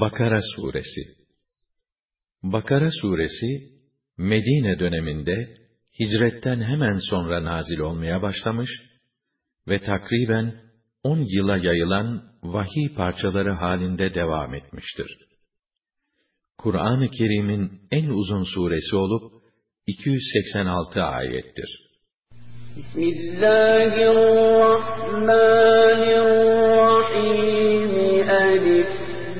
Bakara Suresi Bakara Suresi, Medine döneminde, hicretten hemen sonra nazil olmaya başlamış ve takriben on yıla yayılan vahiy parçaları halinde devam etmiştir. Kur'an-ı Kerim'in en uzun suresi olup, 286 ayettir. Bismillahirrahmanirrahim. Elif,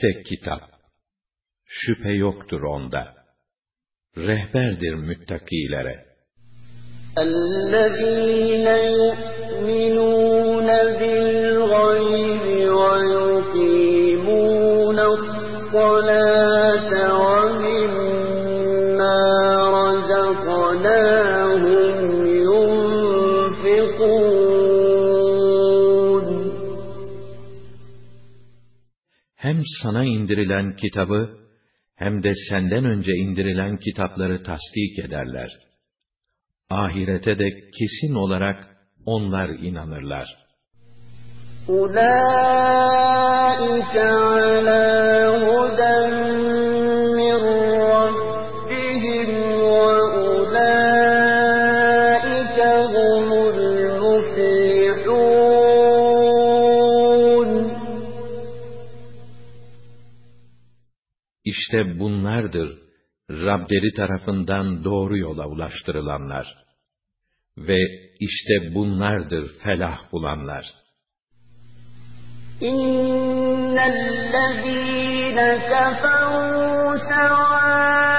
İşte kitap. Şüphe yoktur onda. Rehberdir müttakilere. الذين يؤمنون بالغيب ويقيمون الصلاة Hem sana indirilen kitabı, hem de senden önce indirilen kitapları tasdik ederler. Ahirete de kesin olarak onlar inanırlar. أولئك على هدى İşte bunlardır Rableri tarafından doğru yola ulaştırılanlar. Ve işte bunlardır felah bulanlar. İnnellezîne keferû sevâ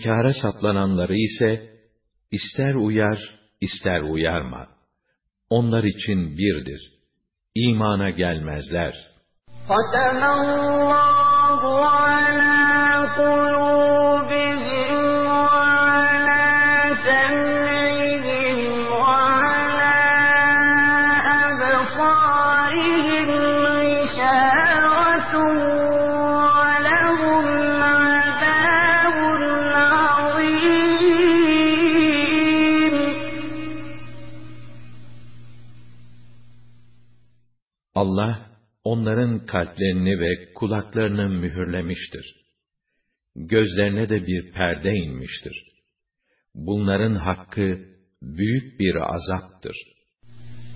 İnkara saplananları ise ister uyar, ister uyarma. Onlar için birdir. İmana gelmezler. ختم الله على Allah onların kalplerini ve kulaklarını mühürlemiştir. Gözlerine de bir perde inmiştir. Bunların hakkı büyük bir azaptır.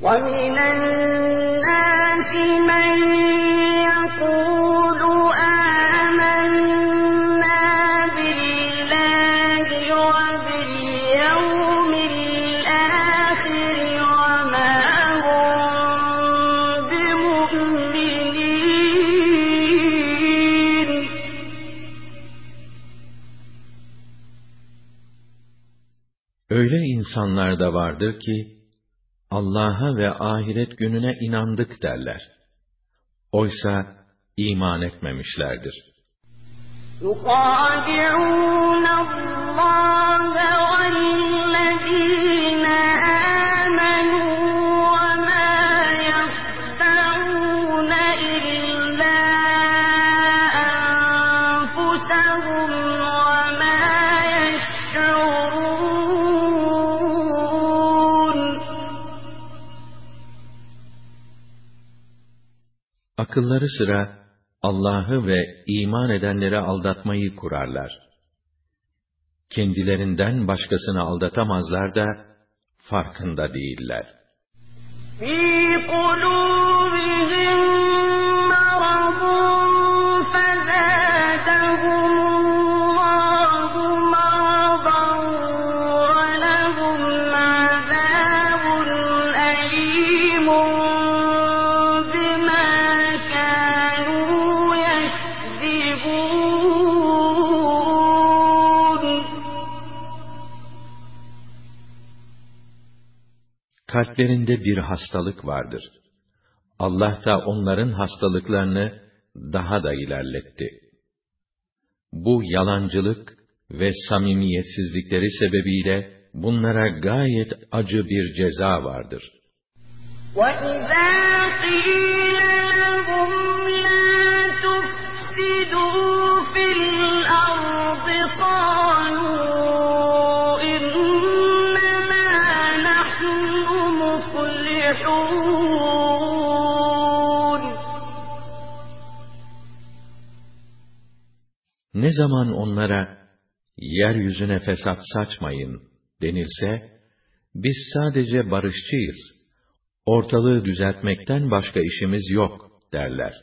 ومن الناس من يقول insanlar da vardır ki, Allah'a ve ahiret gününe inandık derler. Oysa iman etmemişlerdir. يخادعون الله والذين Akılları sıra Allah'ı ve iman edenleri aldatmayı kurarlar. Kendilerinden başkasını aldatamazlar da farkında değiller. kalplerinde bir hastalık vardır. Allah da onların hastalıklarını daha da ilerletti. Bu yalancılık ve samimiyetsizlikleri sebebiyle bunlara gayet acı bir ceza vardır. وَإِذَا قِيلَ Ne zaman onlara yeryüzüne fesat saçmayın denilse, biz sadece barışçıyız, ortalığı düzeltmekten başka işimiz yok derler.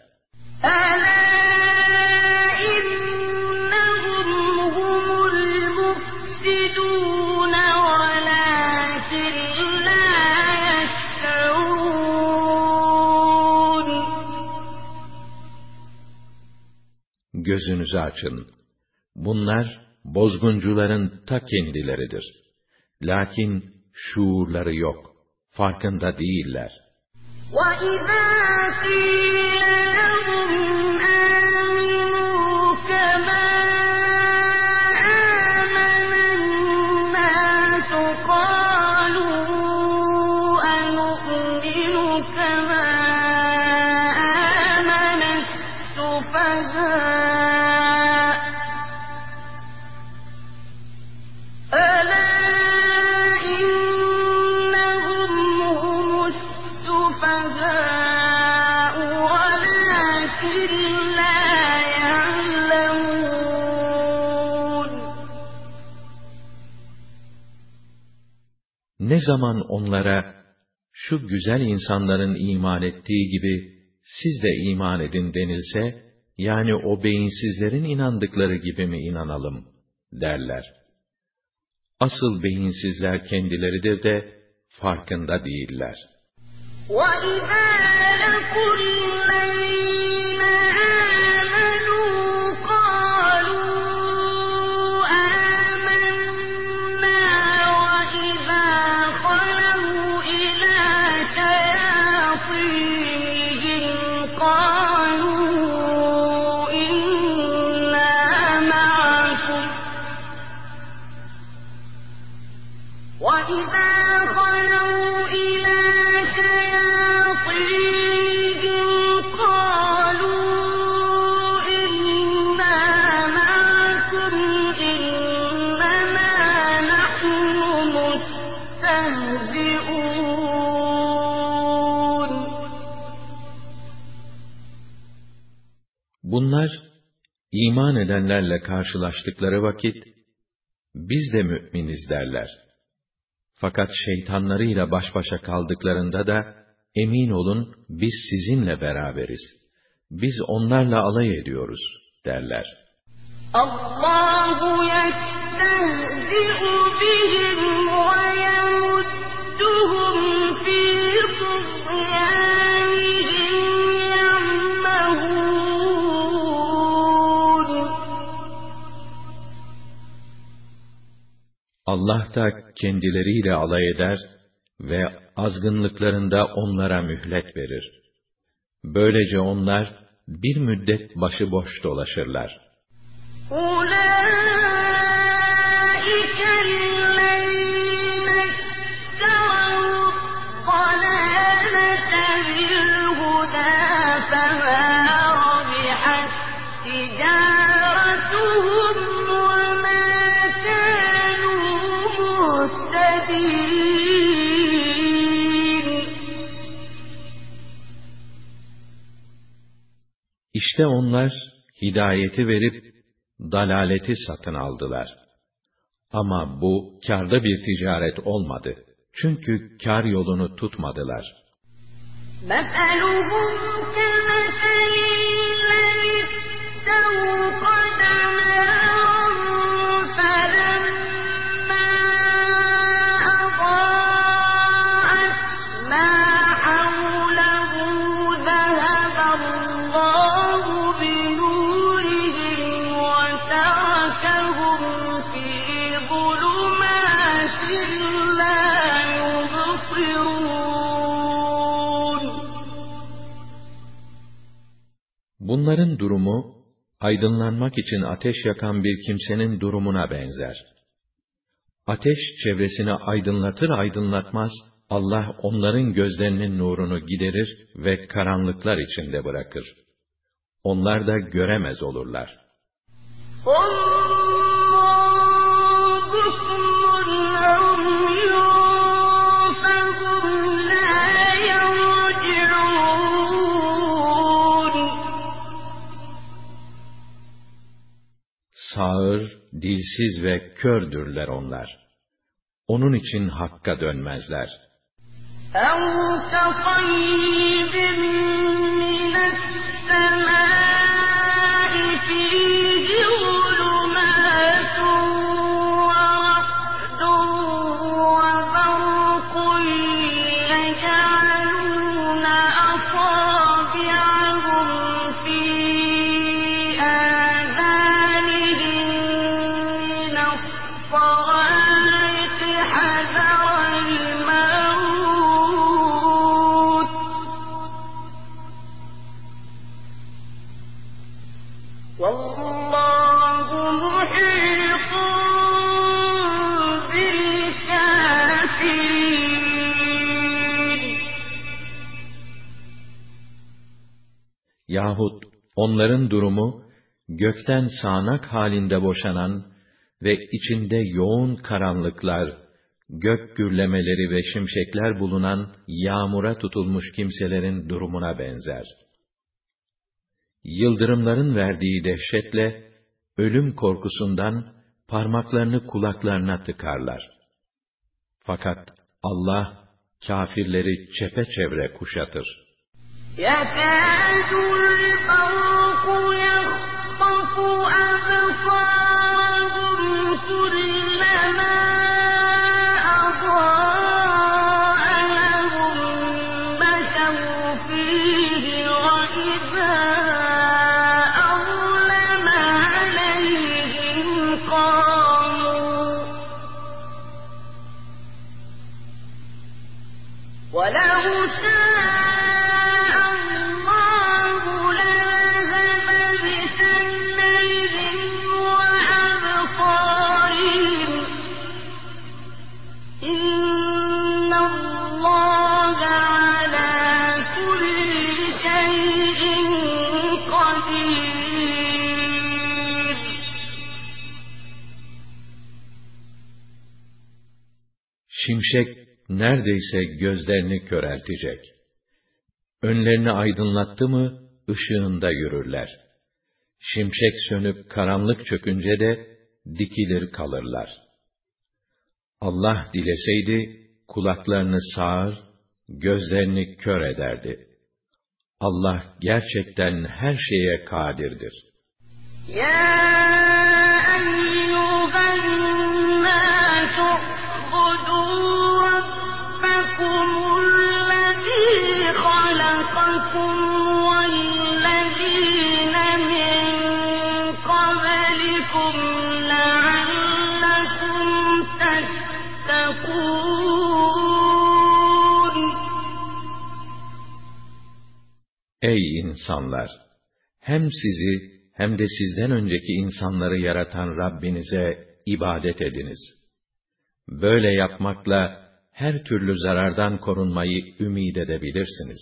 Gözünüzü açın. Bunlar, bozguncuların ta kendileridir. Lakin şuurları yok, farkında değiller. وَإِذَا zaman onlara, şu güzel insanların iman ettiği gibi, siz de iman edin denilse, yani o beyinsizlerin inandıkları gibi mi inanalım, derler. Asıl beyinsizler kendileridir de, farkında değiller. وَإِذَا لَقُوا iman edenlerle karşılaştıkları vakit, biz de mü'miniz derler. Fakat şeytanlarıyla baş başa kaldıklarında da, emin olun biz sizinle beraberiz. Biz onlarla alay ediyoruz derler. Allahu yestehzi'u bihim Allah da kendileriyle alay eder ve azgınlıklarında onlara mühlet verir. Böylece onlar bir müddet başıboş dolaşırlar. Ulan! İşte onlar hidayeti verip dalaleti satın aldılar. Ama bu kârda bir ticaret olmadı. Çünkü kâr yolunu tutmadılar. مثلهم Bunların durumu, aydınlanmak için ateş yakan bir kimsenin durumuna benzer. Ateş çevresini aydınlatır aydınlatmaz, Allah onların gözlerinin nurunu giderir ve karanlıklar içinde bırakır. Onlar da göremez olurlar. Sağır, dilsiz ve kördürler onlar. Onun için hakka dönmezler. أَوْ onların durumu, gökten sağanak halinde boşanan ve içinde yoğun karanlıklar, gök gürlemeleri ve şimşekler bulunan yağmura tutulmuş kimselerin durumuna benzer. Yıldırımların verdiği dehşetle, ölüm korkusundan parmaklarını kulaklarına tıkarlar. Fakat Allah, kâfirleri çepeçevre kuşatır. يَكَادُ الْبَرْقُ يَخْطَفُ أَبْصَارَهُمْ. Şimşek neredeyse gözlerini köreltecek. Önlerini aydınlattı mı, ışığında yürürler. Şimşek sönüp karanlık çökünce de dikilir kalırlar. Allah dileseydi, kulaklarını sağır, gözlerini kör ederdi. Allah gerçekten her şeye kadirdir. يَا Ey insanlar! Hem sizi hem de sizden önceki insanları yaratan Rabbinize ibadet ediniz. Böyle yapmakla her türlü zarardan korunmayı ümid edebilirsiniz.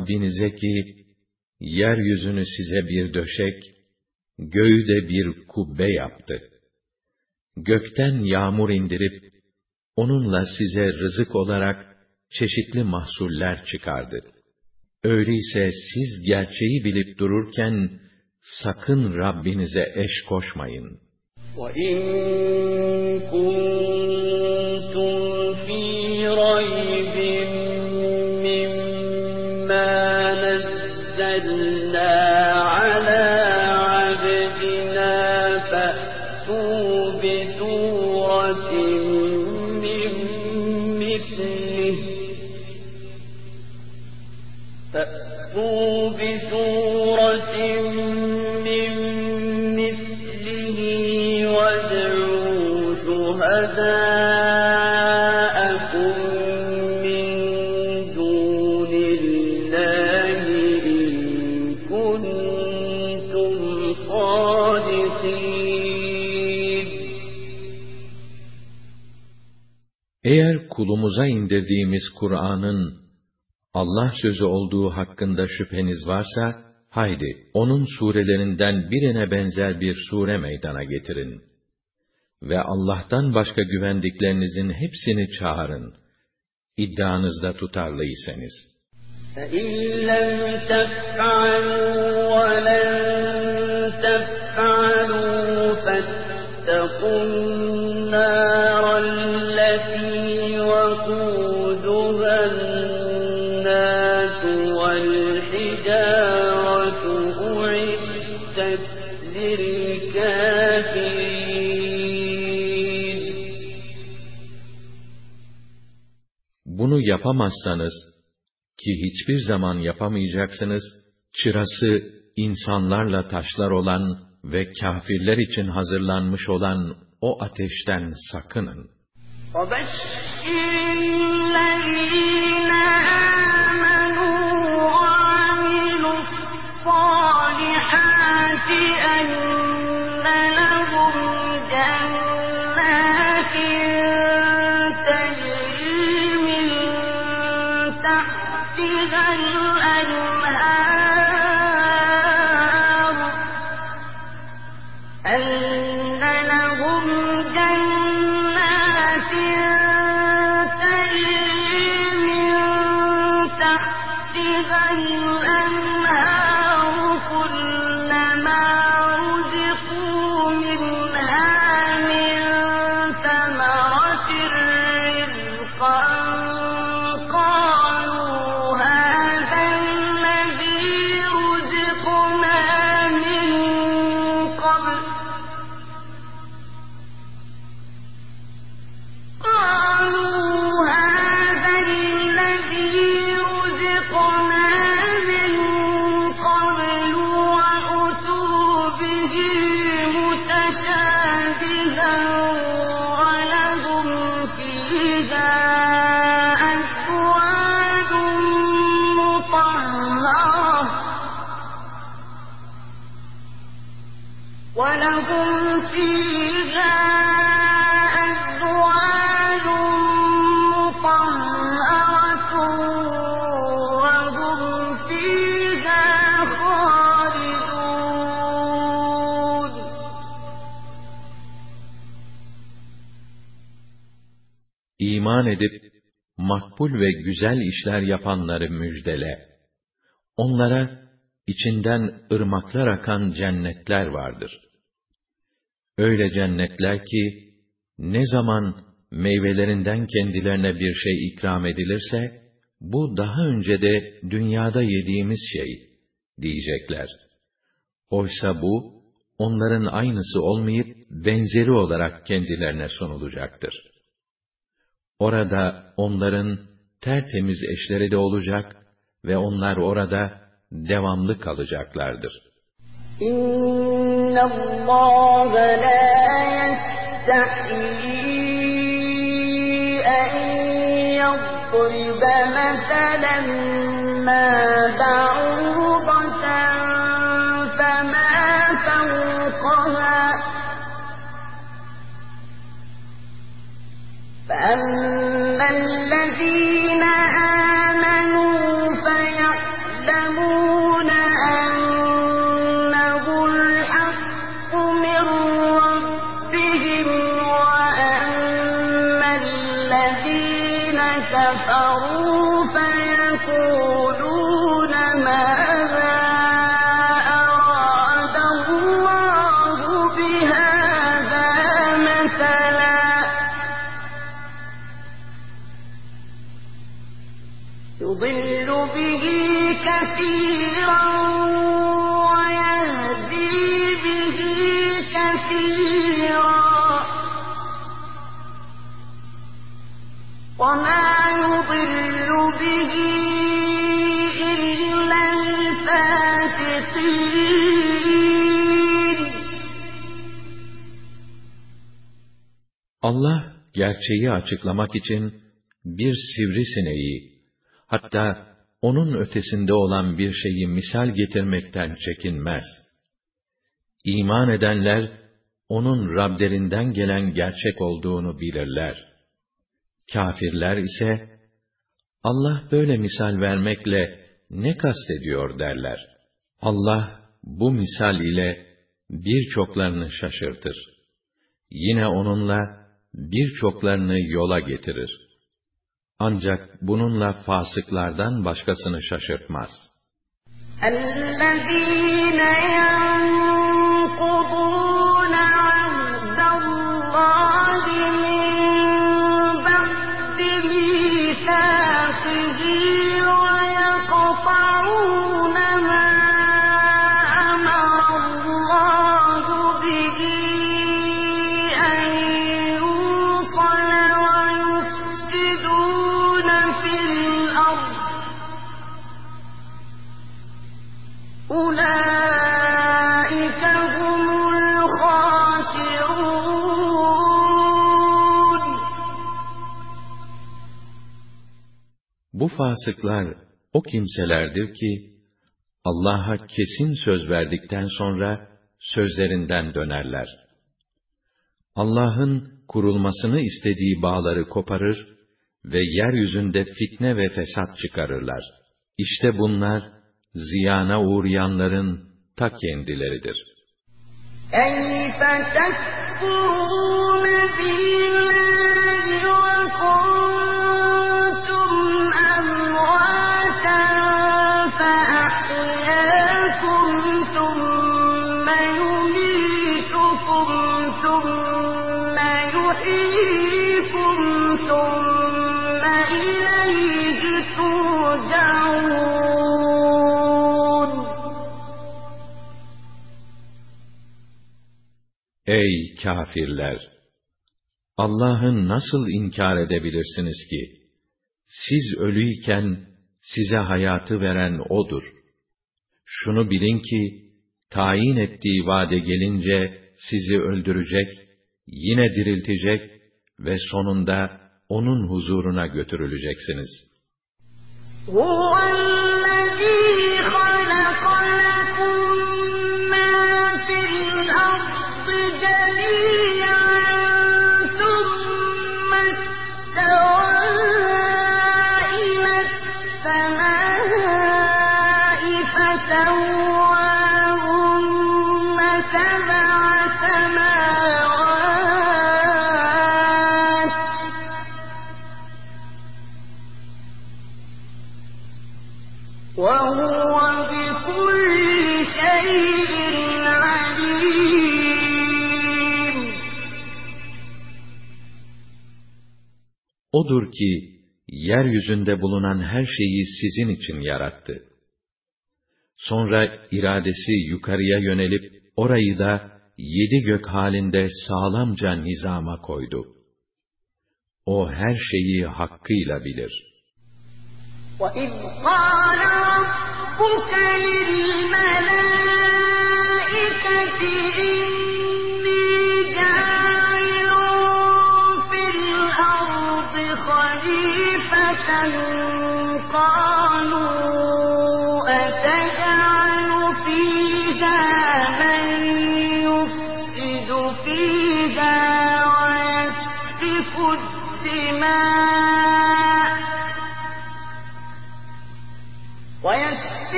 Rabbinize ki, yeryüzünü size bir döşek, göğü de bir kubbe yaptı. Gökten yağmur indirip, onunla size rızık olarak çeşitli mahsuller çıkardı. Öyleyse siz gerçeği bilip dururken, sakın Rabbinize eş koşmayın. وَإِن Eğer kulumuza indirdiğimiz Kur'an'ın Allah sözü olduğu hakkında şüpheniz varsa, haydi onun surelerinden birine benzer bir sure meydana getirin. Ve Allah'tan başka güvendiklerinizin hepsini çağırın. İddianızda tutarlıysanız. فَإِن لَّمْ تَفْعَلُوا وَلَن تَفْعَلُوا Bunu yapamazsanız, ki hiçbir zaman yapamayacaksınız, çırası insanlarla taşlar olan ve kâfirler için hazırlanmış olan o ateşten sakının. وَبَشِّرِ الَّذِينَ آمَنُوا وَعَمِلُوا الصَّالِحَاتِ أَنَّ لَهُمْ جَنَّاتٍ İman edip, makbul ve güzel işler yapanları müjdele. Onlara, içinden ırmaklar akan cennetler vardır. Öyle cennetler ki, ne zaman meyvelerinden kendilerine bir şey ikram edilirse, bu daha önce de dünyada yediğimiz şey, diyecekler. Oysa bu, onların aynısı olmayıp, benzeri olarak kendilerine sunulacaktır. Orada onların tertemiz eşleri de olacak ve onlar orada devamlı kalacaklardır. İnna Allah la فَأَمَّا الَّذِينَ Allah gerçeği açıklamak için bir sivrisineği, hatta onun ötesinde olan bir şeyi misal getirmekten çekinmez. İman edenler, onun Rablerinden gelen gerçek olduğunu bilirler. Kafirler ise, Allah böyle misal vermekle ne kastediyor derler. Allah bu misal ile birçoklarını şaşırtır. Yine onunla birçoklarını yola getirir. Ancak bununla fasıklardan başkasını şaşırtmaz. الذين ينقضون أولئك هم الخاسرون Bu fasıklar o kimselerdir ki Allah'a kesin söz verdikten sonra sözlerinden dönerler. Allah'ın kurulmasını istediği bağları koparır ve yeryüzünde fitne ve fesat çıkarırlar. İşte bunlar ziyana uğrayanların ta kendileridir. كيف تكفرون بالله kafirler! Allah'ı nasıl inkar edebilirsiniz ki? Siz ölüyken size hayatı veren O'dur. Şunu bilin ki, tayin ettiği vade gelince sizi öldürecek, yine diriltecek ve sonunda O'nun huzuruna götürüleceksiniz. هو O'dur ki, yeryüzünde bulunan her şeyi sizin için yarattı. Sonra iradesi yukarıya yönelip, orayı da yedi gök halinde sağlamca nizama koydu. O her şeyi hakkıyla bilir. وإذ قال ربك للملائكة قالوا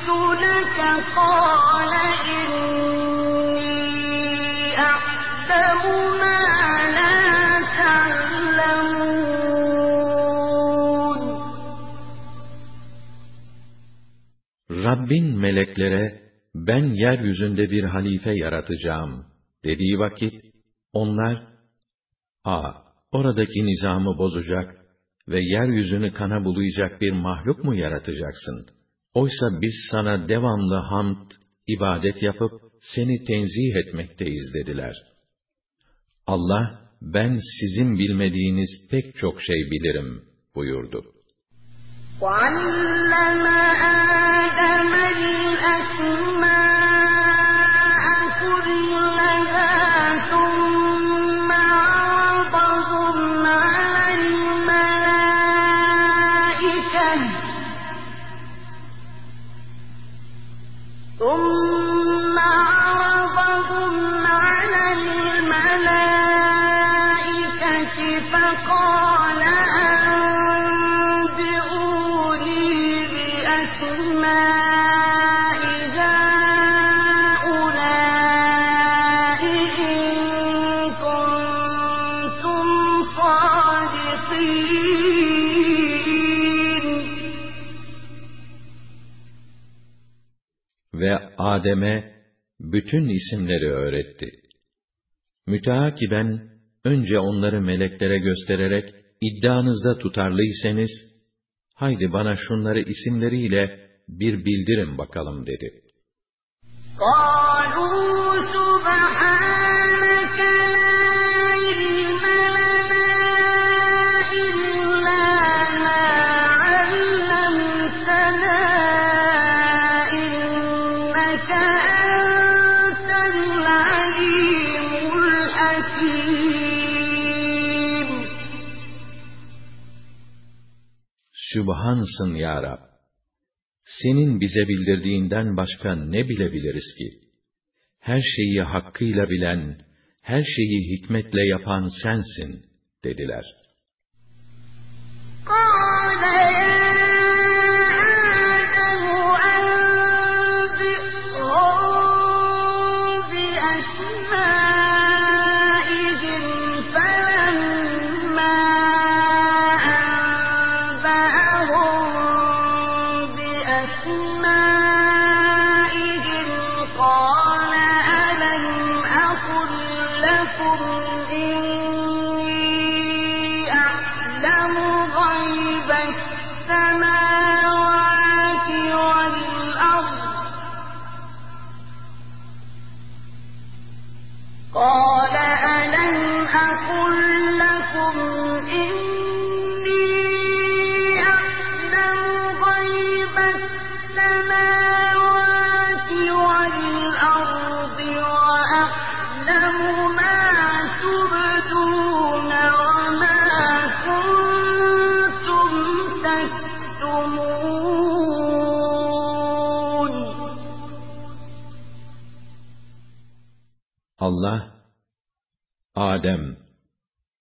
ونقدس لك قال إني أعلم ما لا تعلمون Rabbin meleklere, ben yeryüzünde bir halife yaratacağım dediği vakit, onlar, a, oradaki nizamı bozacak ve yeryüzünü kana bulayacak bir mahluk mu yaratacaksın? Oysa biz sana devamlı hamd, ibadet yapıp seni tenzih etmekteyiz dediler. Allah, ben sizin bilmediğiniz pek çok şey bilirim buyurdu. وعلم آدم الأسماء Adem'e bütün isimleri öğretti. Müteakiben önce onları meleklere göstererek iddianızda tutarlıysanız, haydi bana şunları isimleriyle bir bildirin bakalım dedi. قالوا سبحانك Sübhansın ya Rab! Senin bize bildirdiğinden başka ne bilebiliriz ki? Her şeyi hakkıyla bilen, her şeyi hikmetle yapan sensin, dediler. قال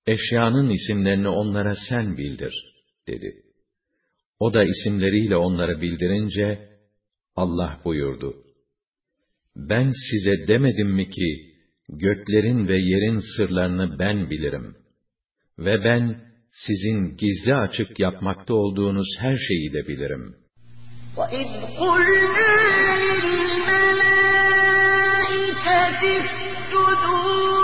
eşyanın isimlerini onlara sen bildir, dedi. O da isimleriyle onları bildirince, Allah buyurdu. Ben size demedim mi ki, göklerin ve yerin sırlarını ben bilirim. Ve ben, sizin gizli açık yapmakta olduğunuz her şeyi de bilirim. وإذ قلنا للملائكة اسجدوا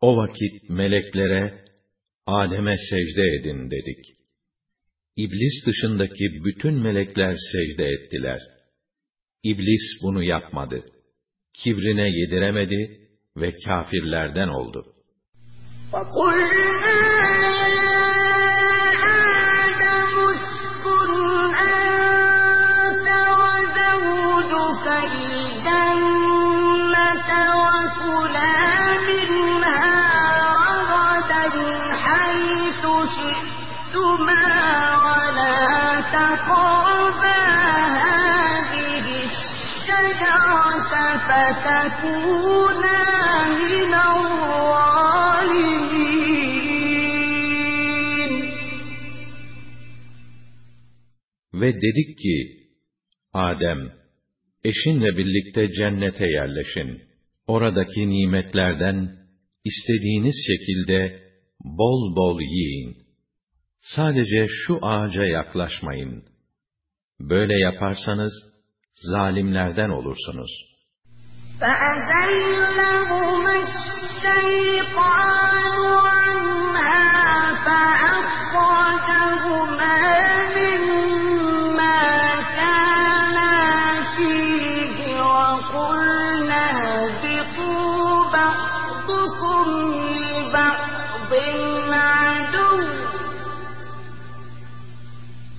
o vakit meleklere, Adem'e secde edin dedik. İblis dışındaki bütün melekler secde ettiler. İblis bunu yapmadı. Kibrine yediremedi ve kafirlerden oldu. وقلنا فتكونا من الظالمين Ve dedik ki, Adem, eşinle birlikte cennete yerleşin. Oradaki nimetlerden istediğiniz şekilde bol bol yiyin. Sadece şu ağaca yaklaşmayın. Böyle yaparsanız, zalimlerden olursunuz. فأزلهما الشيطان عنها فأخرجهما مما كانا فيه وقلنا اهبطوا بعضكم عدو.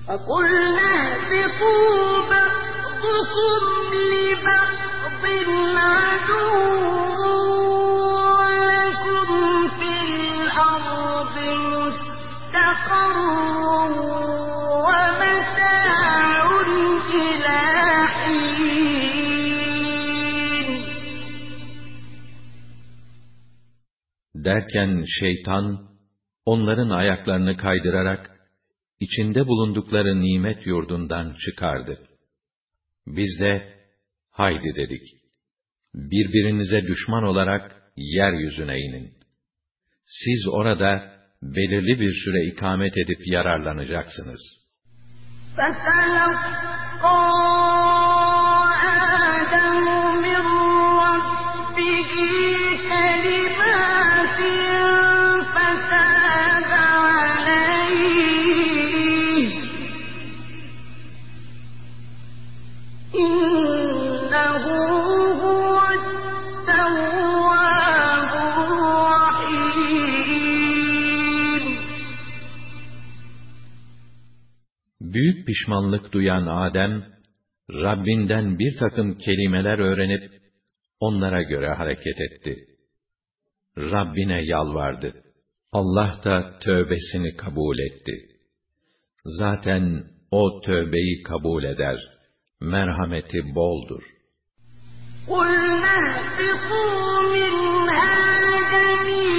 وقلنا اهبطوا بعضكم لبعض Derken şeytan, onların ayaklarını kaydırarak, içinde bulundukları nimet yurdundan çıkardı. Biz de, haydi dedik birbirinize düşman olarak yeryüzüne inin. Siz orada belirli bir süre ikamet edip yararlanacaksınız. فتلقى Büyük pişmanlık duyan Adem, Rabbinden bir takım kelimeler öğrenip, onlara göre hareket etti. Rabbine yalvardı. Allah da tövbesini kabul etti. Zaten o tövbeyi kabul eder. Merhameti boldur. قُلْنَا اهْبِطُوا مِنْهَا جَمِيعًا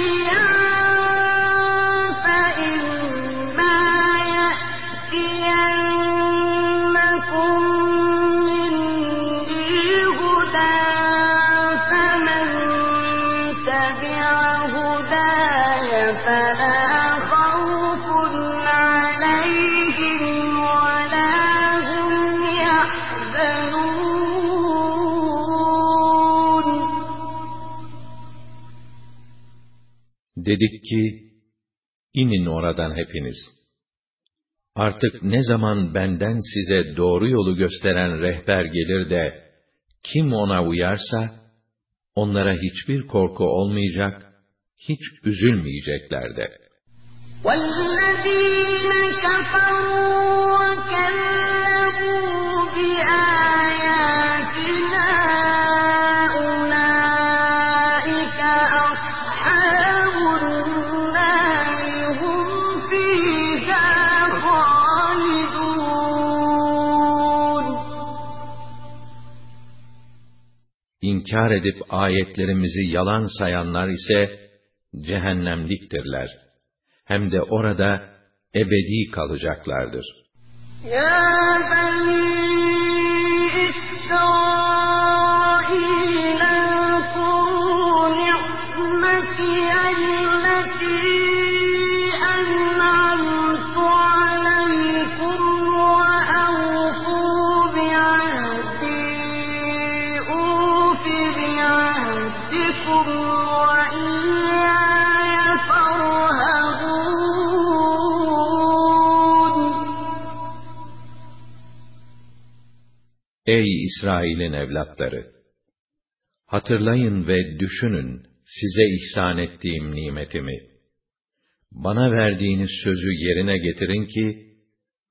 Dedik ki, inin oradan hepiniz. Artık ne zaman benden size doğru yolu gösteren rehber gelir de, kim ona uyarsa, onlara hiçbir korku olmayacak, hiç üzülmeyecekler de. والذين كفروا وكذبوا inkar edip ayetlerimizi yalan sayanlar ise cehennemliktirler. Hem de orada ebedi kalacaklardır. Ya beni İsrail Ey İsrail'in evlatları! Hatırlayın ve düşünün size ihsan ettiğim nimetimi. Bana verdiğiniz sözü yerine getirin ki,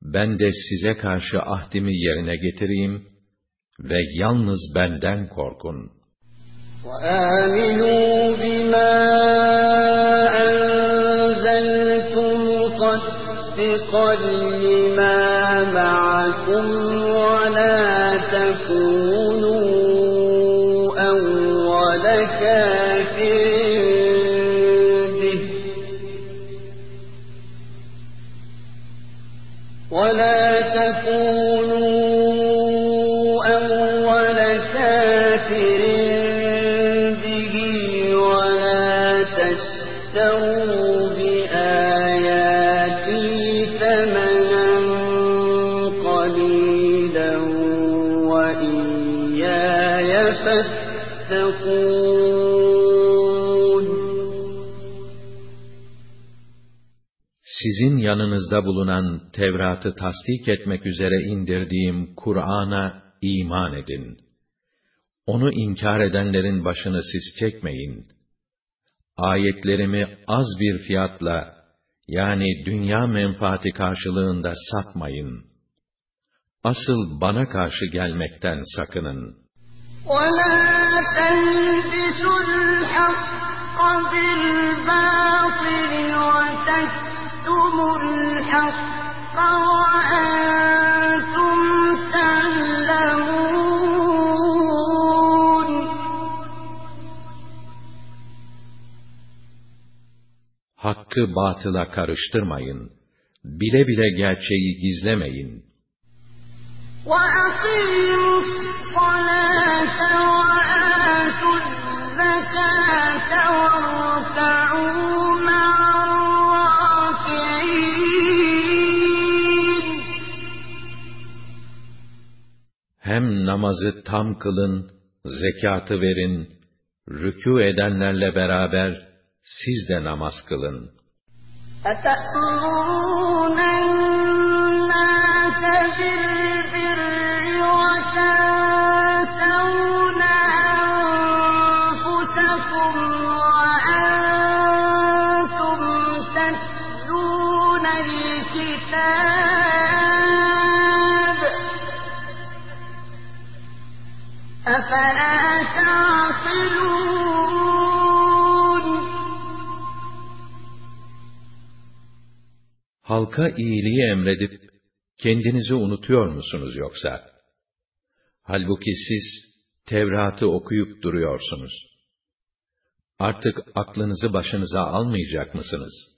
ben de size karşı ahdimi yerine getireyim ve yalnız benden korkun. وآمنوا بما أنزلت مصدقا لما معكم ولا Sizin yanınızda bulunan Tevrat'ı tasdik etmek üzere indirdiğim Kur'an'a iman edin. Onu inkar edenlerin başını siz çekmeyin. Ayetlerimi az bir fiyatla, yani dünya menfaati karşılığında satmayın. Asıl bana karşı gelmekten sakının. وَلَا تَلْبِسُوا الْحَقَّ بِالْبَاطِلِ وَتَكْتُمُوا الْحَقَّ وَأَنْتُمْ تَعْلَمُونَ Hakkı batıla karıştırmayın. Bile bile gerçeği gizlemeyin. وَأَقِيمُوا الصَّلَاةَ وَآتُوا الزَّكَاةَ وَارْكَعُوا Hem namazı tam kılın, zekatı verin, rükû edenlerle beraber siz de namaz kılın. أَتَأْمُرُونَ النَّاسَ بِالْبِرِّ Halka iyiliği emredip, kendinizi unutuyor musunuz yoksa? Halbuki siz, Tevrat'ı okuyup duruyorsunuz. Artık aklınızı başınıza almayacak mısınız?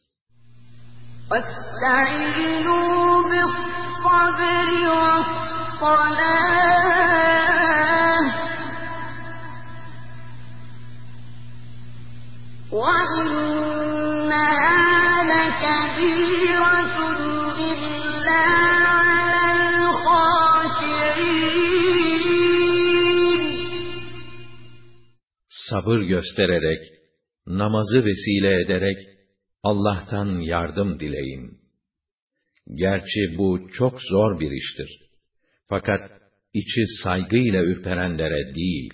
وَاسْتَعِينُوا بِالصَّبْرِ وَالصَّلَاةِ ۚ وَإِنَّهَا Sabır göstererek, namazı vesile ederek, Allah'tan yardım dileyin. Gerçi bu çok zor bir iştir. Fakat içi saygıyla ürperenlere değil,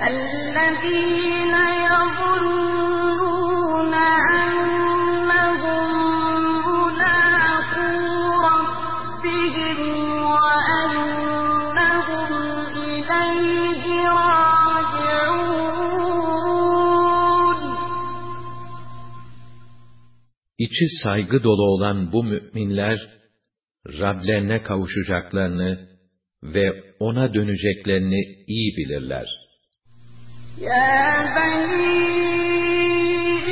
الَّذِينَ يَظُنُّونَ أَنَّهُم içi saygı dolu olan bu müminler, Rablerine kavuşacaklarını ve ona döneceklerini iyi bilirler. Ya beni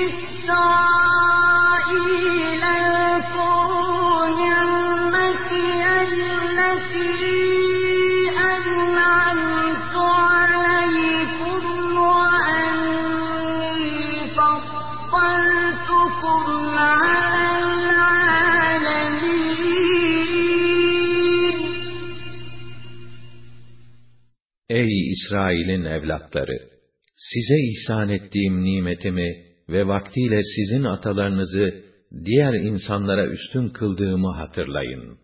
İsrail Ey İsrail'in evlatları! Size ihsan ettiğim nimetimi ve vaktiyle sizin atalarınızı diğer insanlara üstün kıldığımı hatırlayın.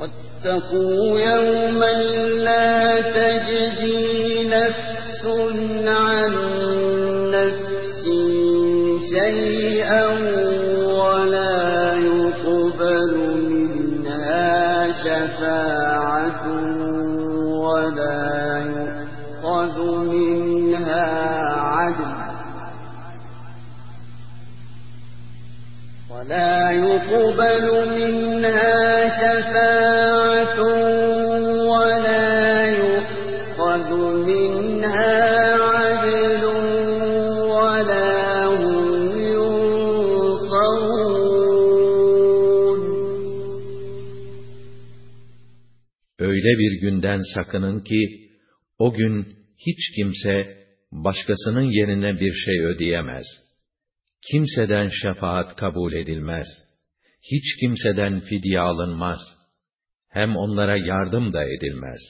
واتقوا يوما لا تجزي نفس عن نفس شيئا ولا يقبل منها شفاعة ولا يقبل منها شفاعة ولا يؤخذ منها عدل ولا هم ينصرون Öyle bir günden sakının ki, o gün hiç kimse başkasının yerine bir şey ödeyemez. Kimseden şefaat kabul edilmez. Hiç kimseden fidye alınmaz. Hem onlara yardım da edilmez.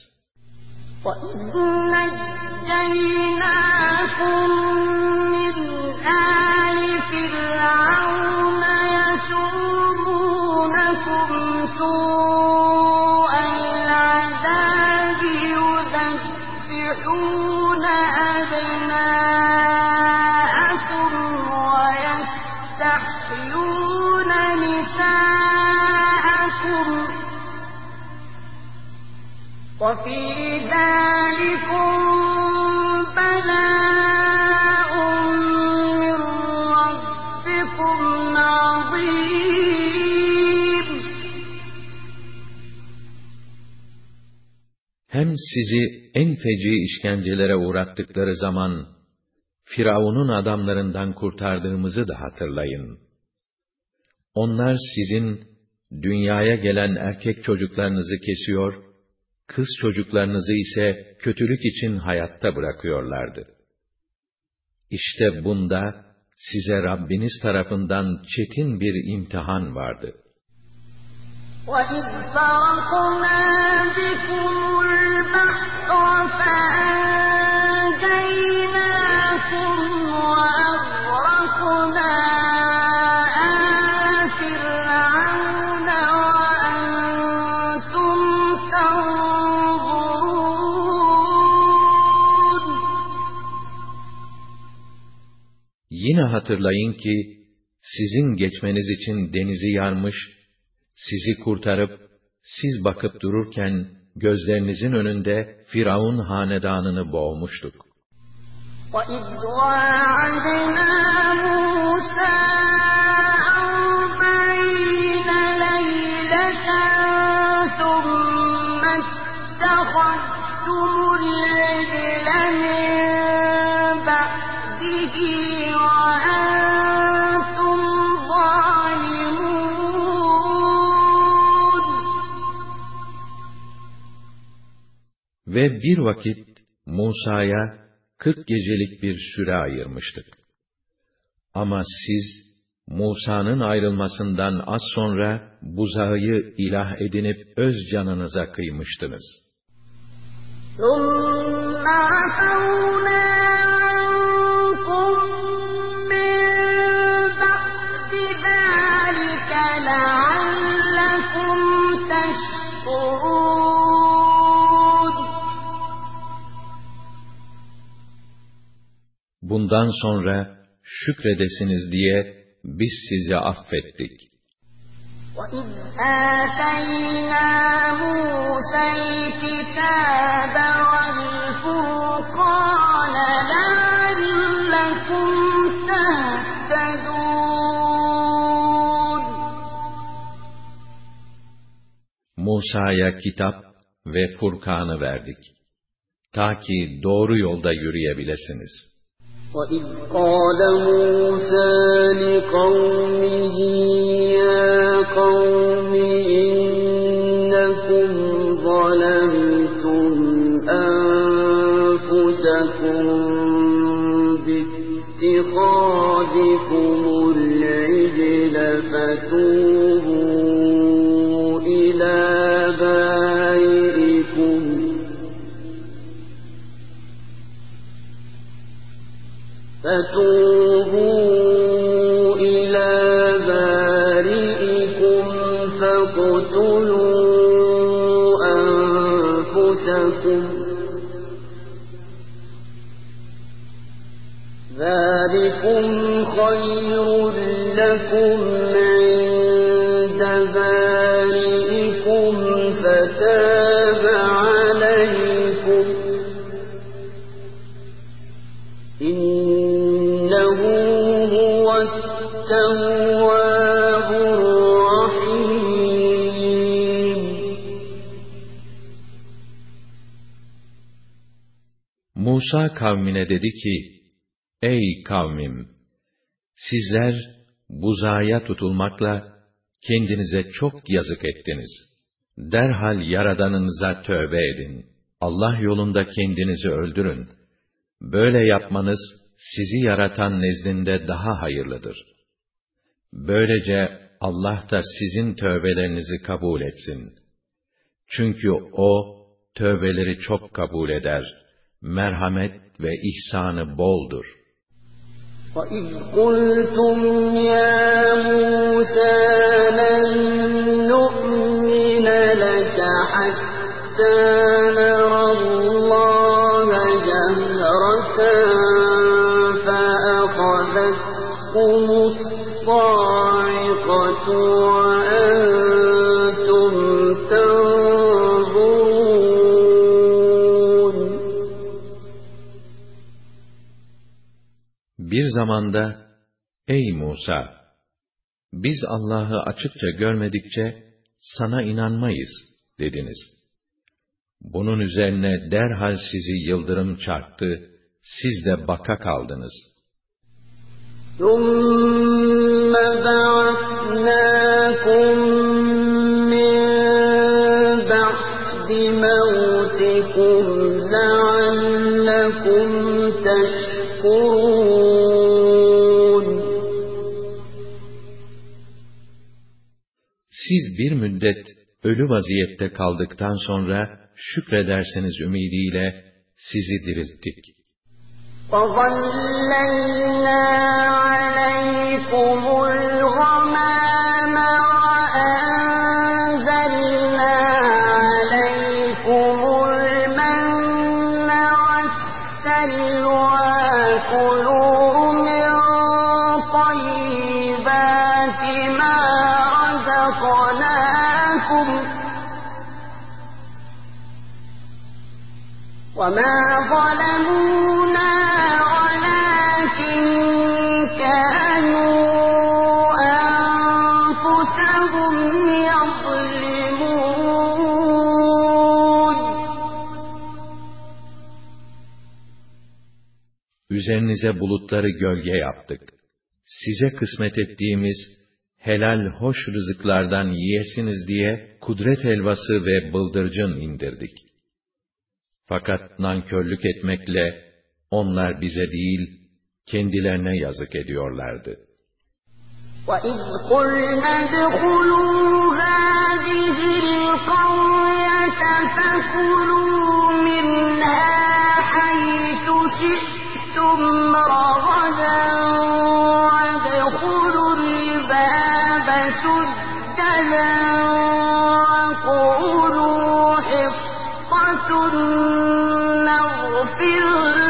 Hem sizi en feci işkencelere uğrattıkları zaman, Firavun'un adamlarından kurtardığımızı da hatırlayın. Onlar sizin, dünyaya gelen erkek çocuklarınızı kesiyor, kız çocuklarınızı ise kötülük için hayatta bırakıyorlardı. İşte bunda, size Rabbiniz tarafından çetin bir imtihan vardı. وَإِذْ Yine hatırlayın ki, sizin geçmeniz için denizi yarmış, sizi kurtarıp, siz bakıp dururken, gözlerinizin önünde Firavun hanedanını boğmuştuk. وَإِذْ وَاعَدْنَا مُوسَى Ve bir vakit Musa'ya kırk gecelik bir süre ayırmıştık. Ama siz, Musa'nın ayrılmasından az sonra buzağı ilah edinip öz canınıza kıymıştınız. ثُمَّ Bundan sonra şükredesiniz diye biz sizi affettik. وَإِذْ آتَيْنَا مُوسَى الْكِتَابَ وَالْفُرْقَانَ لَعَلَّكُمْ تَهْتَدُونَ Musa'ya kitap ve Furkan'ı verdik. Ta ki doğru yolda yürüyebilesiniz. وَإِذْ قَالَ مُوسَى لِقَوْمِهِ يَا قَوْمِ إِنَّكُمْ ظَلَمْتُمْ أَنفُسَكُمْ بِاتِّخَاذِكُمُ الْعِجْلَ فَتُوبُوا فَتُوبُوا إِلَىٰ بَارِئِكُمْ فَاقْتُلُوا أَنفُسَكُمْ ۖ ذَٰلِكُمْ خَيْرٌ لَّكُمْ Musa kavmine dedi ki, Ey kavmim! Sizler, buzaya tutulmakla, kendinize çok yazık ettiniz. Derhal Yaradanınıza tövbe edin. Allah yolunda kendinizi öldürün. Böyle yapmanız, sizi yaratan nezdinde daha hayırlıdır. Böylece Allah da sizin tövbelerinizi kabul etsin. Çünkü O, tövbeleri çok kabul eder Merhamet ve ihsanı boldur. وَإِذْ قُلْتُمْ يَا مُوسَى لَن نُّؤْمِنَ لَكَ حَتَّىٰ نَرَى Bir zamanda, ey Musa! Biz Allah'ı açıkça görmedikçe sana inanmayız dediniz. Bunun üzerine derhal sizi yıldırım çarptı, siz de baka kaldınız. ثُمَّ بَعَثْنَاكُم مِّن بَعْدِ مَوْتِكُمْ لَعَلَّكُمْ تَشْكُرُونَ Siz bir müddet ölü vaziyette kaldıktan sonra şükredersiniz ümidiyle sizi dirilttik. وَظَلَّلْنَا عَلَيْكُمُ الْغَمَامَ Üzerinize bulutları gölge yaptık. Size kısmet ettiğimiz helal hoş rızıklardan yiyesiniz diye kudret helvası ve bıldırcın indirdik. Fakat nankörlük etmekle onlar bize değil, kendilerine yazık ediyorlardı. وَإِذْ قُلْنَا ادْخُلُوا هَٰذِهِ الْقَرْيَةَ فَكُلُوا مِنْهَا حَيْثُ شِئْتُمْ رَغَدًا وَادْخُلُوا الْبَابَ سُجَّدًا وَقُولُوا حِطَّةٌ نَّغْفِرْ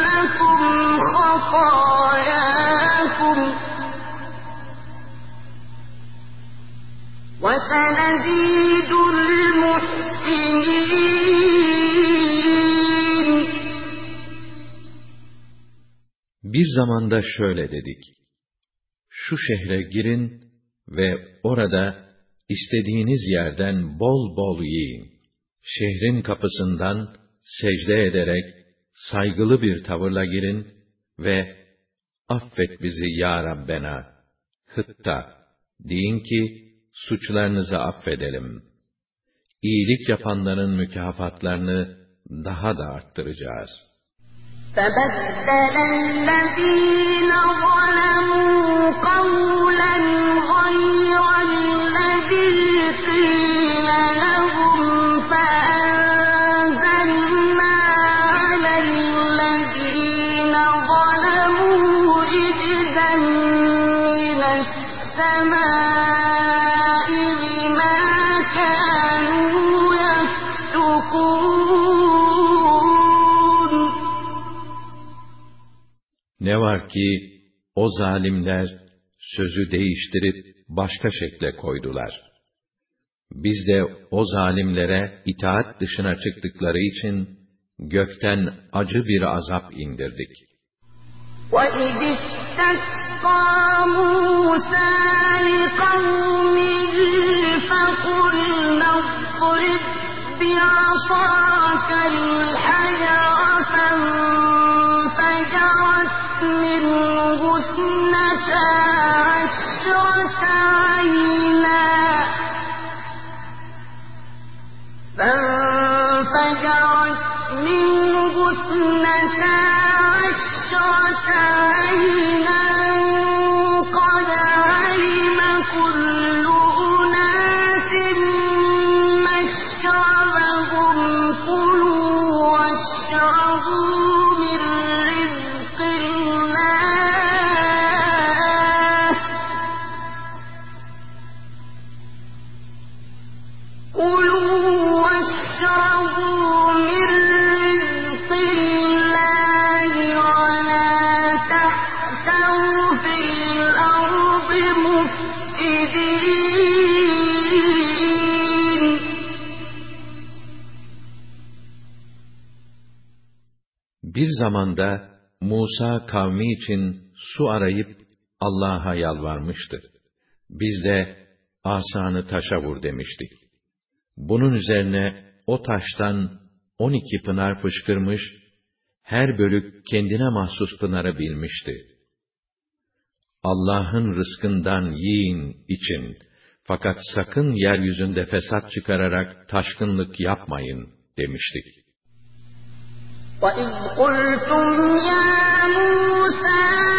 لَكُمْ خَطَايَاكُمْ ۚ وَسَنَزِيدُ Bir zamanda şöyle dedik. Şu şehre girin ve orada istediğiniz yerden bol bol yiyin. Şehrin kapısından secde ederek saygılı bir tavırla girin ve affet bizi ya Rabbena. Hıtta deyin ki suçlarınızı affedelim. İyilik yapanların mükafatlarını daha da arttıracağız. فَبَدَّلَ الَّذِينَ ظَلَمُوا قَوْلًا غَيْرَ ki o zalimler sözü değiştirip başka şekle koydular. Biz de o zalimlere itaat dışına çıktıkları için gökten acı bir azap indirdik. وَإِذِ اسْتَسْقَىٰ مُوسَىٰ لِقَوْمِهِ فَقُلْنَا اضْرِب بِّعَصَاكَ الْحَجَرَ فَانفَجَرَتْ فانفجرت منه اثنتا عشرة. Zamanda Musa kavmi için su arayıp Allah'a yalvarmıştı. Biz de asanı taşa vur demiştik. Bunun üzerine o taştan on iki pınar fışkırmış, her bölük kendine mahsus pınarı bilmişti. Allah'ın rızkından yiyin, için. Fakat sakın yeryüzünde fesat çıkararak taşkınlık yapmayın demiştik. وَإِذْ قُلْتُمْ يَا مُوسَى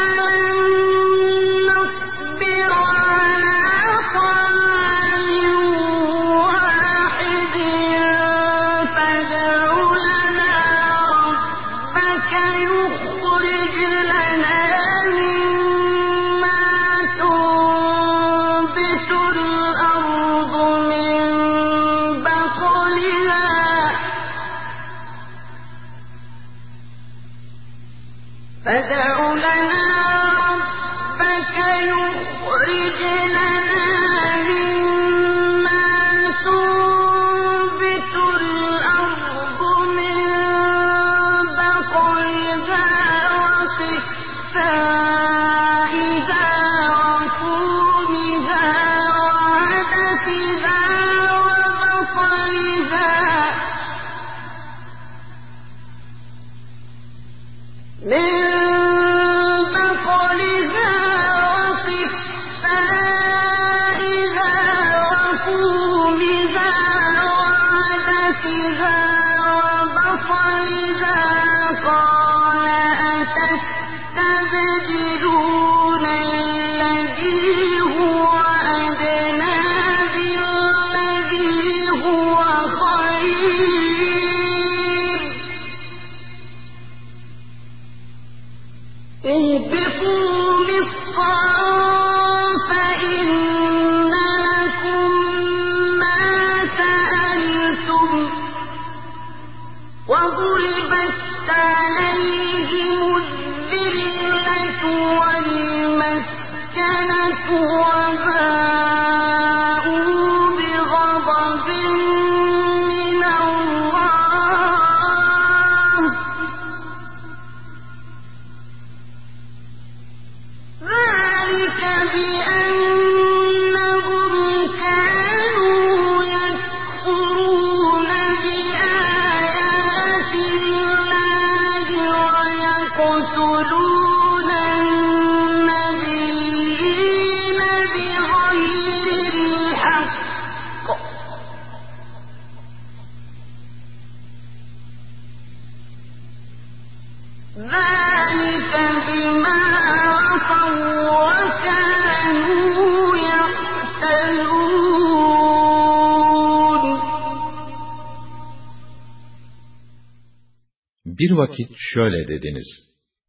Bir vakit şöyle dediniz.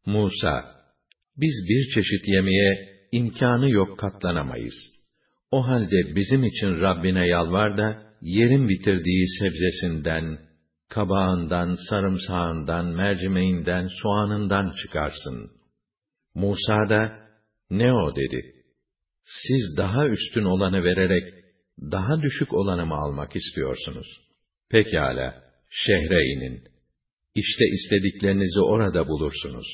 Musa, biz bir çeşit yemeğe imkanı yok katlanamayız. O halde bizim için Rabbine yalvar da, yerin bitirdiği sebzesinden, kabağından, sarımsağından, mercimeğinden, soğanından çıkarsın. Musa da, ne o dedi. Siz daha üstün olanı vererek, daha düşük olanı mı almak istiyorsunuz? Pekala, şehre inin. İşte istediklerinizi orada bulursunuz.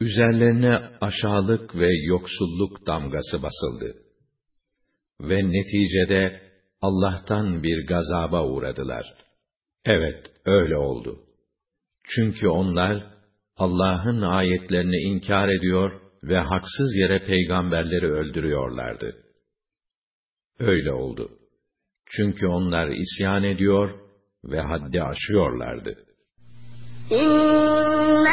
Üzerlerine aşağılık ve yoksulluk damgası basıldı. Ve neticede Allah'tan bir gazaba uğradılar. Evet, öyle oldu. Çünkü onlar Allah'ın ayetlerini inkar ediyor ve haksız yere peygamberleri öldürüyorlardı. Öyle oldu. Çünkü onlar isyan ediyor ve haddi aşıyorlardı. إن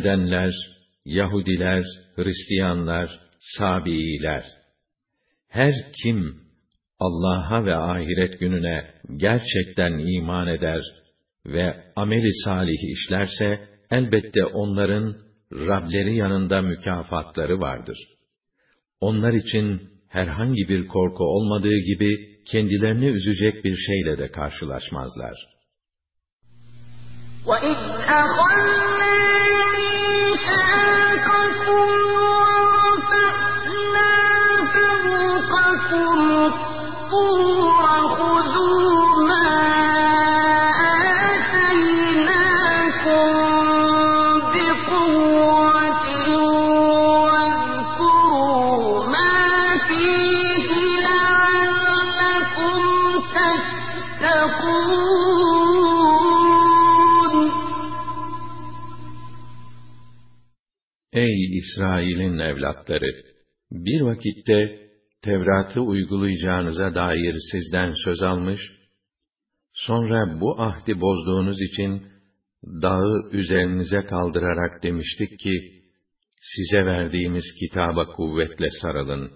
edenler, Yahudiler, Hristiyanlar, Sabiiler. Her kim Allah'a ve ahiret gününe gerçekten iman eder ve ameli salih işlerse, elbette onların Rableri yanında mükafatları vardır. Onlar için herhangi bir korku olmadığı gibi, kendilerini üzecek bir şeyle de karşılaşmazlar. وَإِذْ أَخَذْنَا مِيثَاقَكُمْ İsrail'in evlatları! Bir vakitte Tevrat'ı uygulayacağınıza dair sizden söz almış, sonra bu ahdi bozduğunuz için dağı üzerinize kaldırarak demiştik ki, size verdiğimiz kitaba kuvvetle sarılın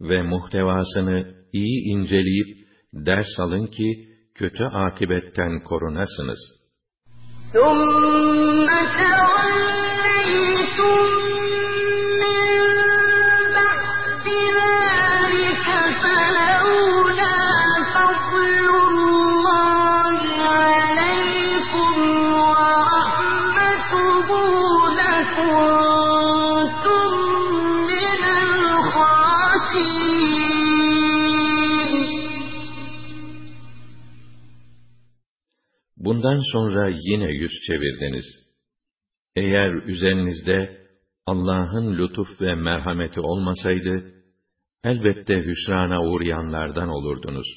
ve muhtevasını iyi inceleyip ders alın ki kötü akibetten korunasınız. ثُمَّ Bundan sonra yine yüz çevirdiniz. Eğer üzerinizde Allah'ın lütuf ve merhameti olmasaydı, elbette hüsrana uğrayanlardan olurdunuz.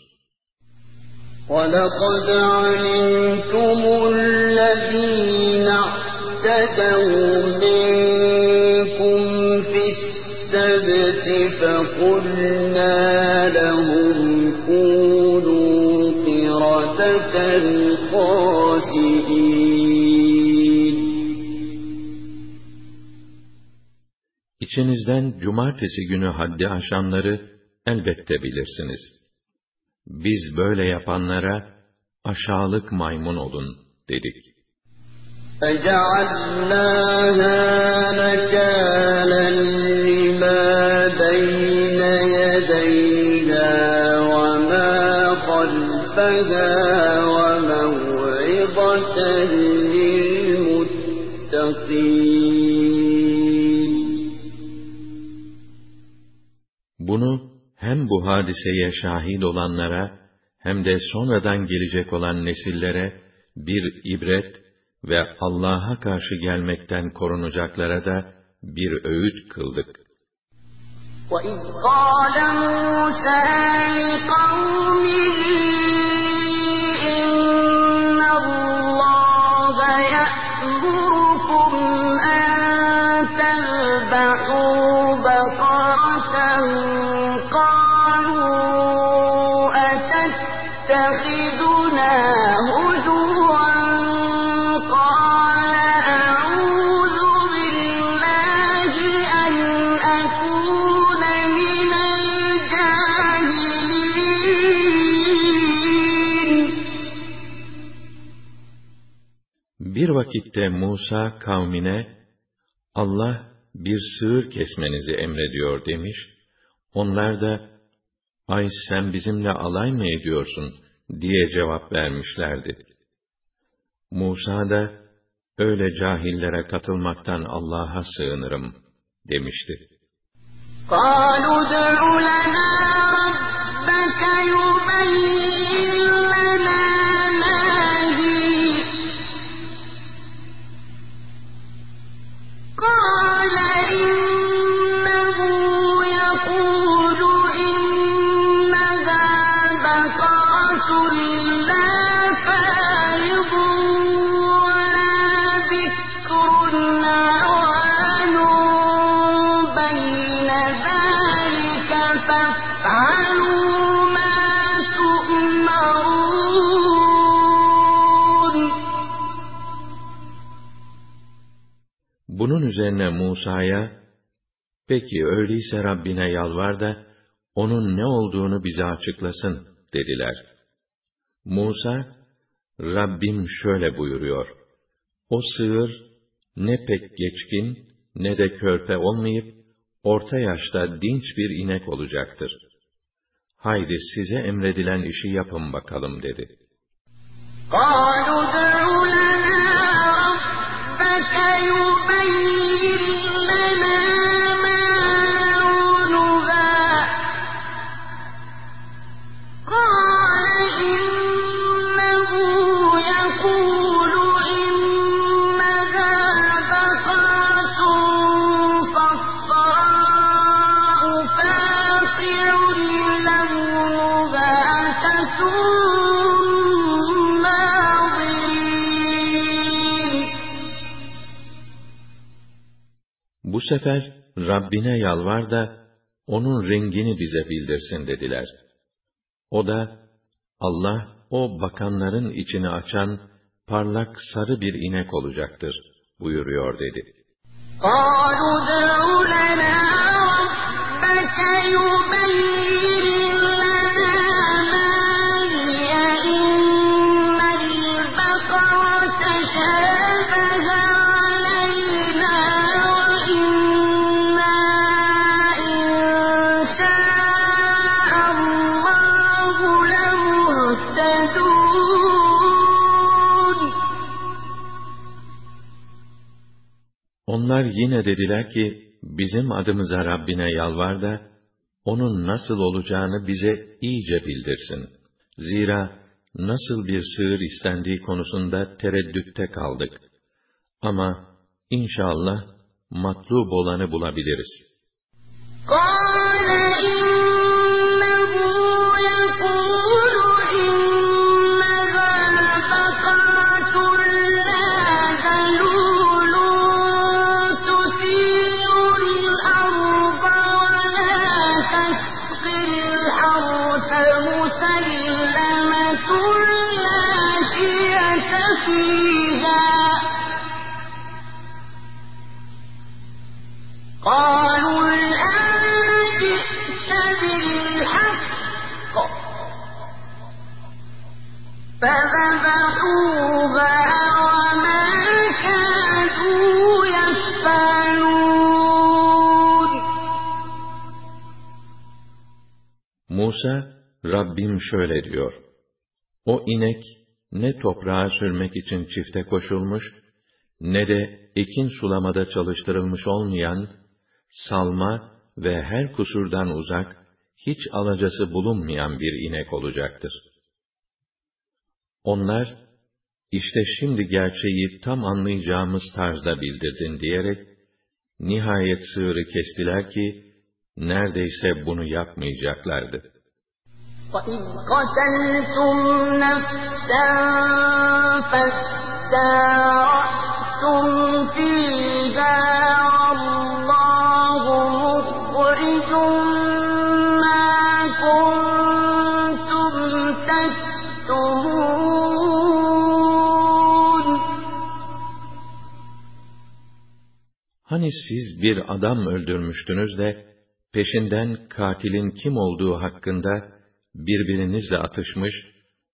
وَلَقَدْ عَلِمْتُمُ الَّذ۪ينَ اعْتَدَوْا مِنْكُمْ فِي السَّبْتِ فَقُلْنَا لَهُمْ İçinizden cumartesi günü haddi aşanları elbette bilirsiniz. Biz böyle yapanlara aşağılık maymun olun dedik. فَجَعَلْنَاهَا نَكَالًا لِمَا بَيْنَ يَدَيْهَا وَمَا خَلْفَهَا hem bu hadiseye şahit olanlara hem de sonradan gelecek olan nesillere bir ibret ve Allah'a karşı gelmekten korunacaklara da bir öğüt kıldık. وَإِذْ قَالَ مُوسَى لِقَوْمِهِ vakitte Musa kavmine, Allah bir sığır kesmenizi emrediyor demiş. Onlar da, ay sen bizimle alay mı ediyorsun diye cevap vermişlerdi. Musa da, öyle cahillere katılmaktan Allah'a sığınırım demişti. قَالُوا لَنَا رَبَّكَ Bunun Musa'ya, peki öyleyse Rabbine yalvar da, onun ne olduğunu bize açıklasın, dediler. Musa, Rabbim şöyle buyuruyor, o sığır, ne pek geçkin, ne de körpe olmayıp, orta yaşta dinç bir inek olacaktır. Haydi size emredilen işi yapın bakalım dedi. Bu sefer Rabbine yalvar da onun rengini bize bildirsin dediler. O da Allah o bakanların içini açan parlak sarı bir inek olacaktır buyuruyor dedi. Onlar yine dediler ki, bizim adımıza Rabbine yalvar da, onun nasıl olacağını bize iyice bildirsin. Zira nasıl bir sığır istendiği konusunda tereddütte kaldık. Ama inşallah matlub olanı bulabiliriz. Musa, Rabbim şöyle diyor. O inek, ne toprağa sürmek için çifte koşulmuş, ne de ekin sulamada çalıştırılmış olmayan, salma ve her kusurdan uzak, hiç alacası bulunmayan bir inek olacaktır. Onlar, işte şimdi gerçeği tam anlayacağımız tarzda bildirdin diyerek, nihayet sığırı kestiler ki, neredeyse bunu yapmayacaklardı. وَإِذْ قَتَلْتُمْ نَفْسًا فَادَّارَأْتُمْ فِيهَا وَاللَّهُ مُخْرِجٌ مَا كُنتُمْ تَكْتُمُونَ Hani siz bir adam öldürmüştünüz de, peşinden katilin kim olduğu hakkında birbirinizle atışmış,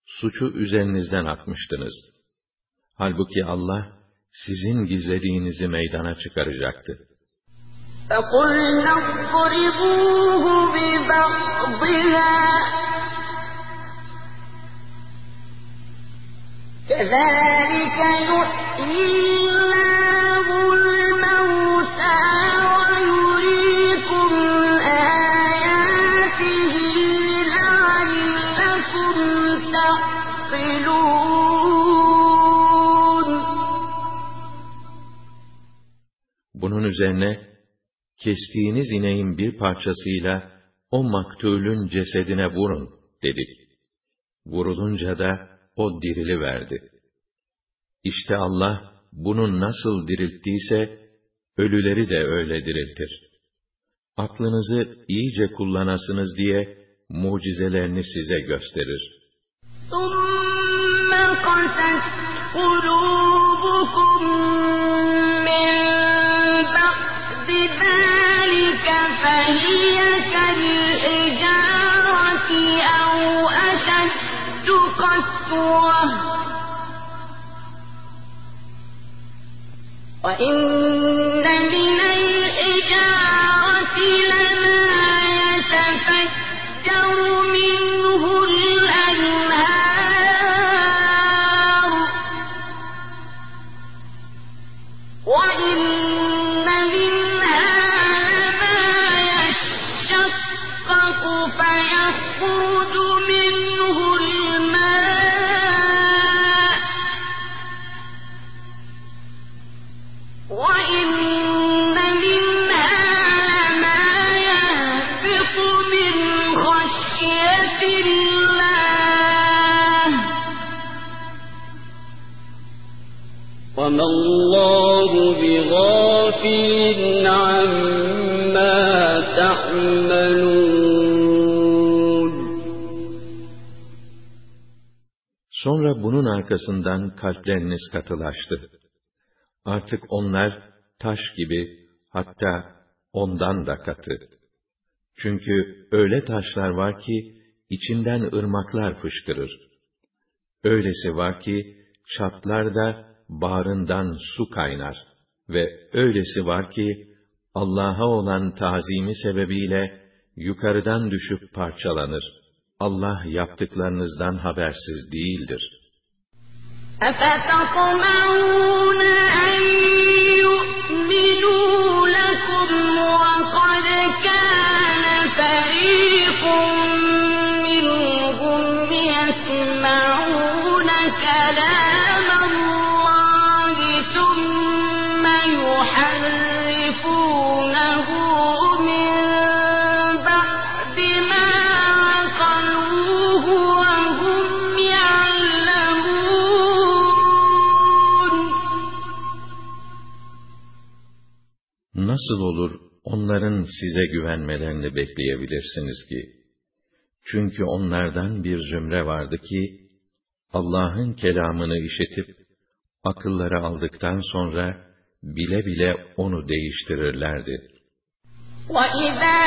suçu üzerinizden atmıştınız. Halbuki Allah, sizin gizlediğinizi meydana çıkaracaktı. كَذَٰلِكَ يُحْيِي Bunun üzerine, kestiğiniz ineğin bir parçasıyla o maktulün cesedine vurun, dedik. Vurulunca da o dirili verdi. İşte Allah, bunu nasıl dirilttiyse, ölüleri de öyle diriltir. Aklınızı iyice kullanasınız diye, mucizelerini size gösterir. ثُمَّ قَسَتْ قُلُوبُكُم مِّن بذلك فهي كالحجارة أو أشد قسوة. وإن من بغافل عما تعملون Sonra bunun arkasından kalpleriniz katılaştı. Artık onlar taş gibi, hatta ondan da katı. Çünkü öyle taşlar var ki, içinden ırmaklar fışkırır. Öylesi var ki, çatlar da bağrından su kaynar. Ve öylesi var ki, Allah'a olan tazimi sebebiyle, yukarıdan düşüp parçalanır. Allah yaptıklarınızdan habersiz değildir. أفتطمعون أن Nasıl olur onların size güvenmelerini bekleyebilirsiniz ki? Çünkü onlardan bir zümre vardı ki, Allah'ın kelamını işitip, akılları aldıktan sonra, bile bile onu değiştirirlerdi. وَإِذَا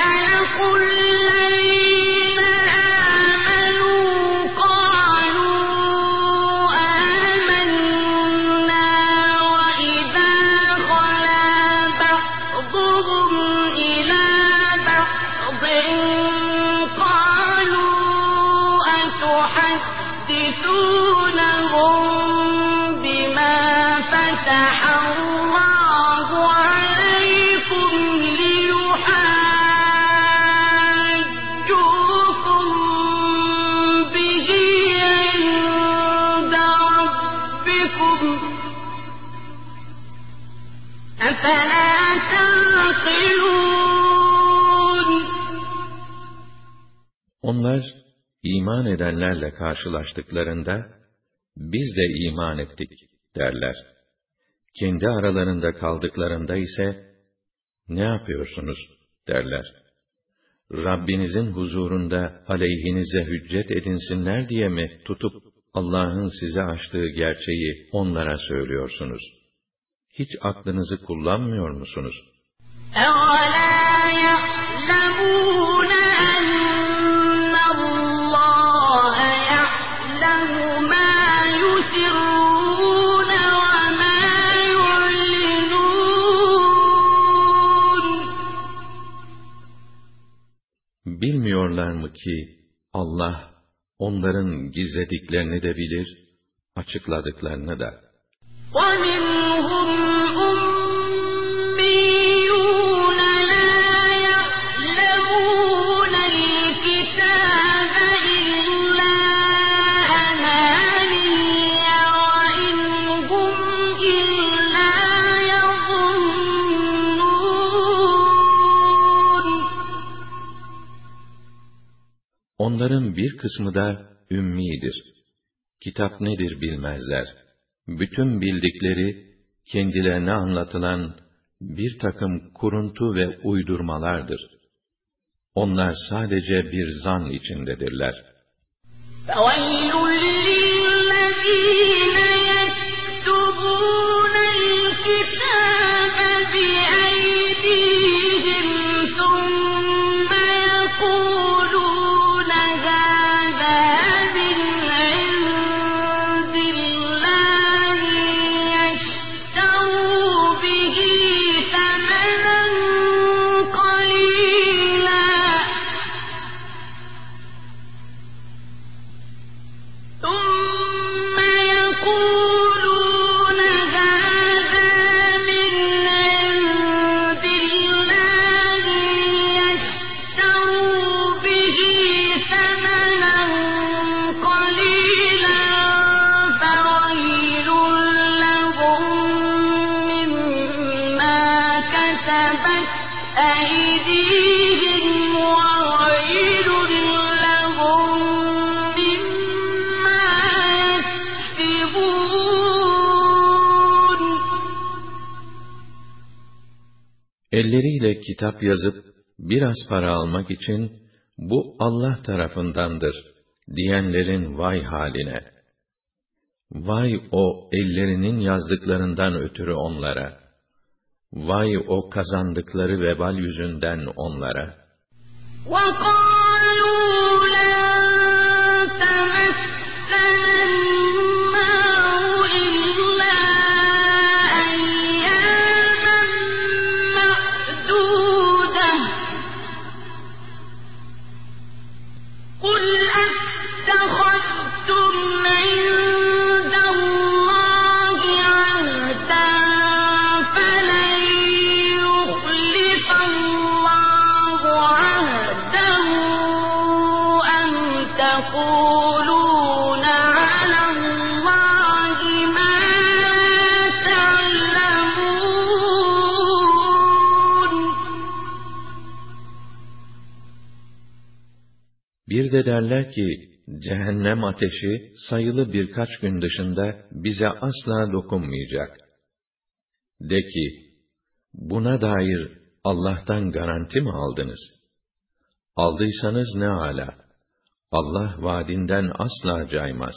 Onlar, iman edenlerle karşılaştıklarında, biz de iman ettik derler. Kendi aralarında kaldıklarında ise, ne yapıyorsunuz derler. Rabbinizin huzurunda aleyhinize hüccet edinsinler diye mi tutup Allah'ın size açtığı gerçeği onlara söylüyorsunuz? Hiç aklınızı kullanmıyor musunuz? أَوَلَا يَعْلَمُونَ Bilmiyorlar mı ki Allah onların gizlediklerini de bilir, açıkladıklarını da. وَمِنْهُمْ Onların bir kısmı da ümmidir. Kitap nedir bilmezler. Bütün bildikleri, kendilerine anlatılan bir takım kuruntu ve uydurmalardır. Onlar sadece bir zan içindedirler. فَوَيْلٌ Elleriyle kitap yazıp biraz para almak için bu Allah tarafındandır diyenlerin vay haline. Vay o ellerinin yazdıklarından ötürü onlara. Vay o kazandıkları vebal yüzünden onlara. وقالوا de derler ki, cehennem ateşi sayılı birkaç gün dışında bize asla dokunmayacak. De ki, buna dair Allah'tan garanti mi aldınız? Aldıysanız ne ala. Allah vaadinden asla caymaz.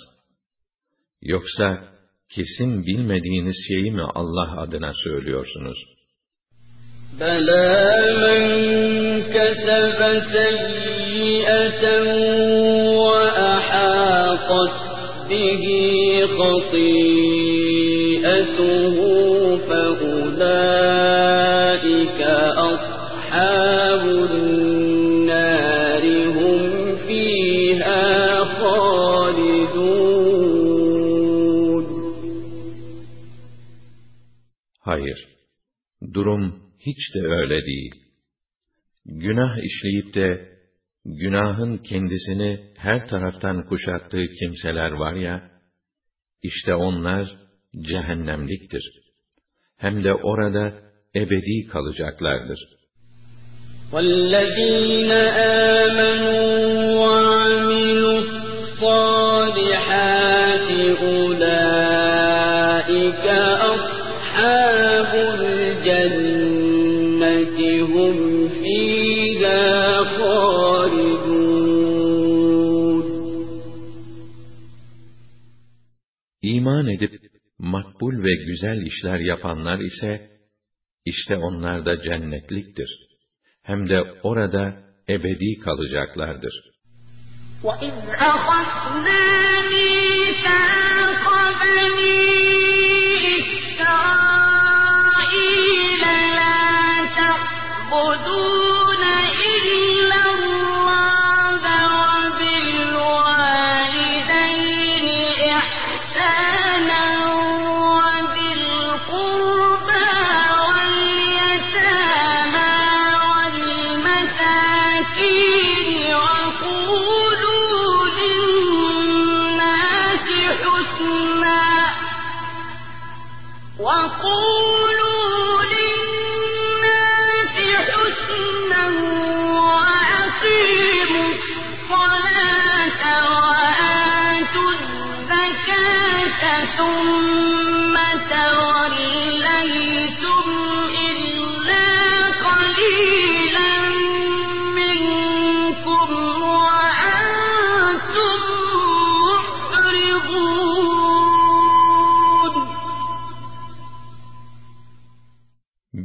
Yoksa kesin bilmediğiniz şeyi mi Allah adına söylüyorsunuz? بلى من كسب سيئة وأحاطت به خطيئته فأولئك أصحاب النار هم فيها خالدون Hayır, durum hiç de öyle değil. Günah işleyip de, günahın kendisini her taraftan kuşattığı kimseler var ya, işte onlar cehennemliktir. Hem de orada ebedi kalacaklardır. والذين آمنوا وعملوا الصالحات İman edip, makbul ve güzel işler yapanlar ise, işte onlar da cennetliktir. Hem de orada ebedi kalacaklardır. وإذ أخذنا ميثاق بني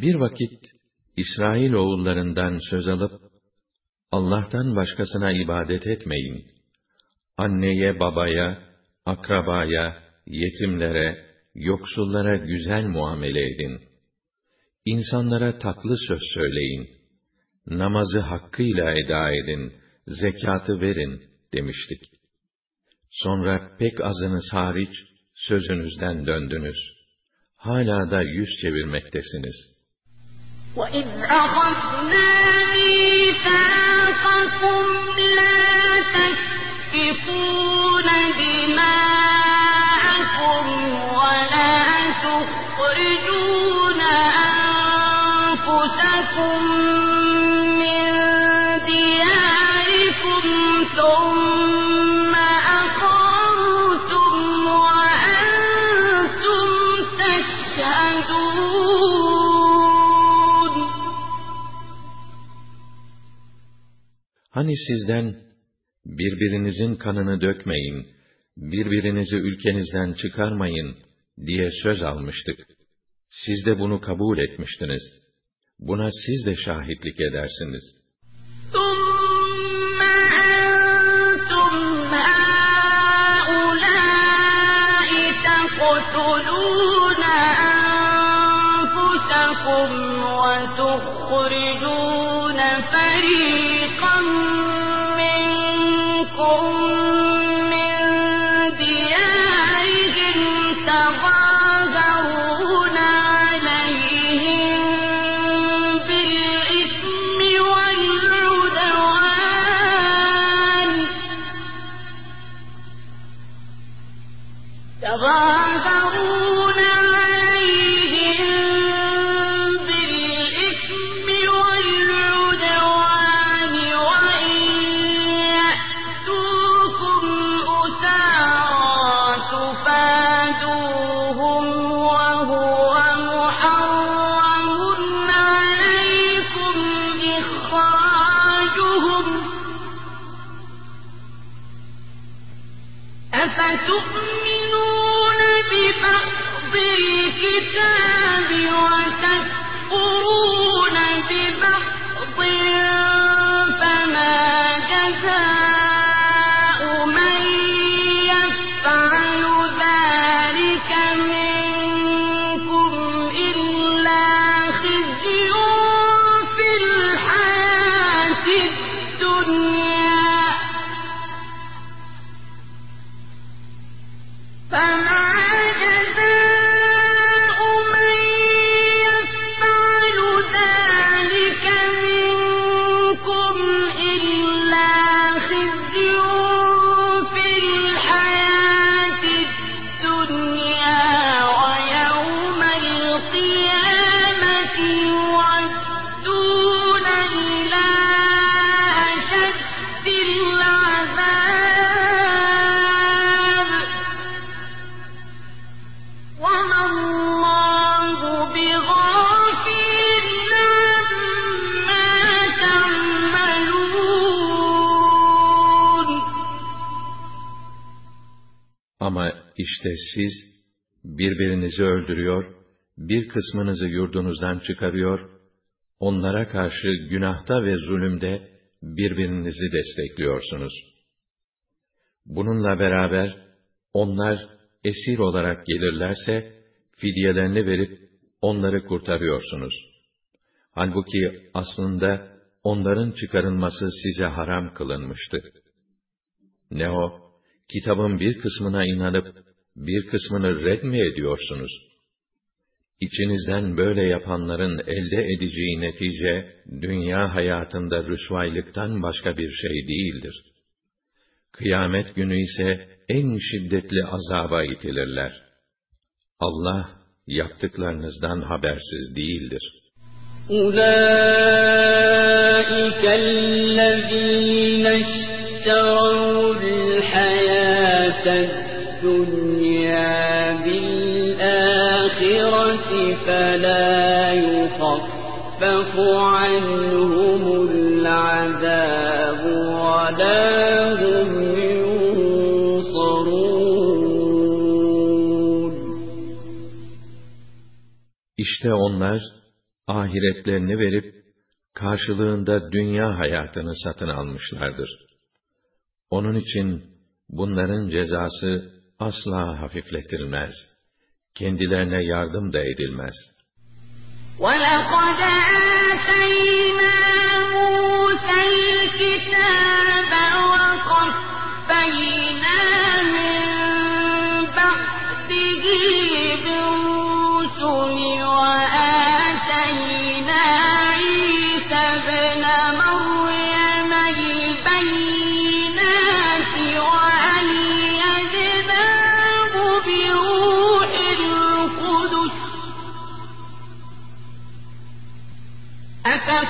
Bir vakit İsrail oğullarından söz alıp Allah'tan başkasına ibadet etmeyin. Anneye, babaya, akrabaya, yetimlere, yoksullara güzel muamele edin. İnsanlara tatlı söz söyleyin. Namazı hakkıyla eda edin, zekatı verin demiştik. Sonra pek azınız hariç sözünüzden döndünüz. Hala da yüz çevirmektesiniz.'' وإذ أخذنا ميثاقكم لا تسفكون Hani sizden birbirinizin kanını dökmeyin, birbirinizi ülkenizden çıkarmayın diye söz almıştık. Siz de bunu kabul etmiştiniz. Buna siz de şahitlik edersiniz. İşte siz birbirinizi öldürüyor, bir kısmınızı yurdunuzdan çıkarıyor, onlara karşı günahta ve zulümde birbirinizi destekliyorsunuz. Bununla beraber onlar esir olarak gelirlerse fidyelerini verip onları kurtarıyorsunuz. Halbuki aslında onların çıkarılması size haram kılınmıştı. Ne o? Kitabın bir kısmına inanıp bir kısmını red mi ediyorsunuz? İçinizden böyle yapanların elde edeceği netice dünya hayatında rüsvaylıktan başka bir şey değildir. Kıyamet günü ise en şiddetli azaba itilirler. Allah yaptıklarınızdan habersiz değildir. أولئك الذين اشتروا الحياة الدنيا İşte onlar ahiretlerini verip karşılığında dünya hayatını satın almışlardır. Onun için bunların cezası asla hafifletilmez. Kendilerine yardım da edilmez. ولقد آتينا موسى الكتاب وقفينا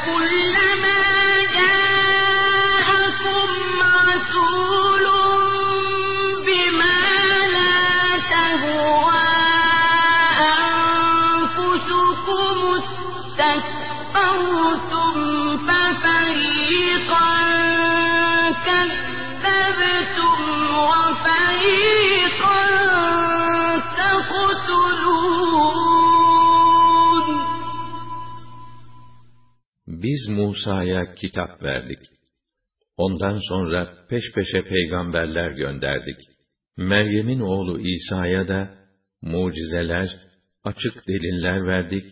كل biz Musa'ya kitap verdik. Ondan sonra peş peşe peygamberler gönderdik. Meryem'in oğlu İsa'ya da mucizeler, açık deliller verdik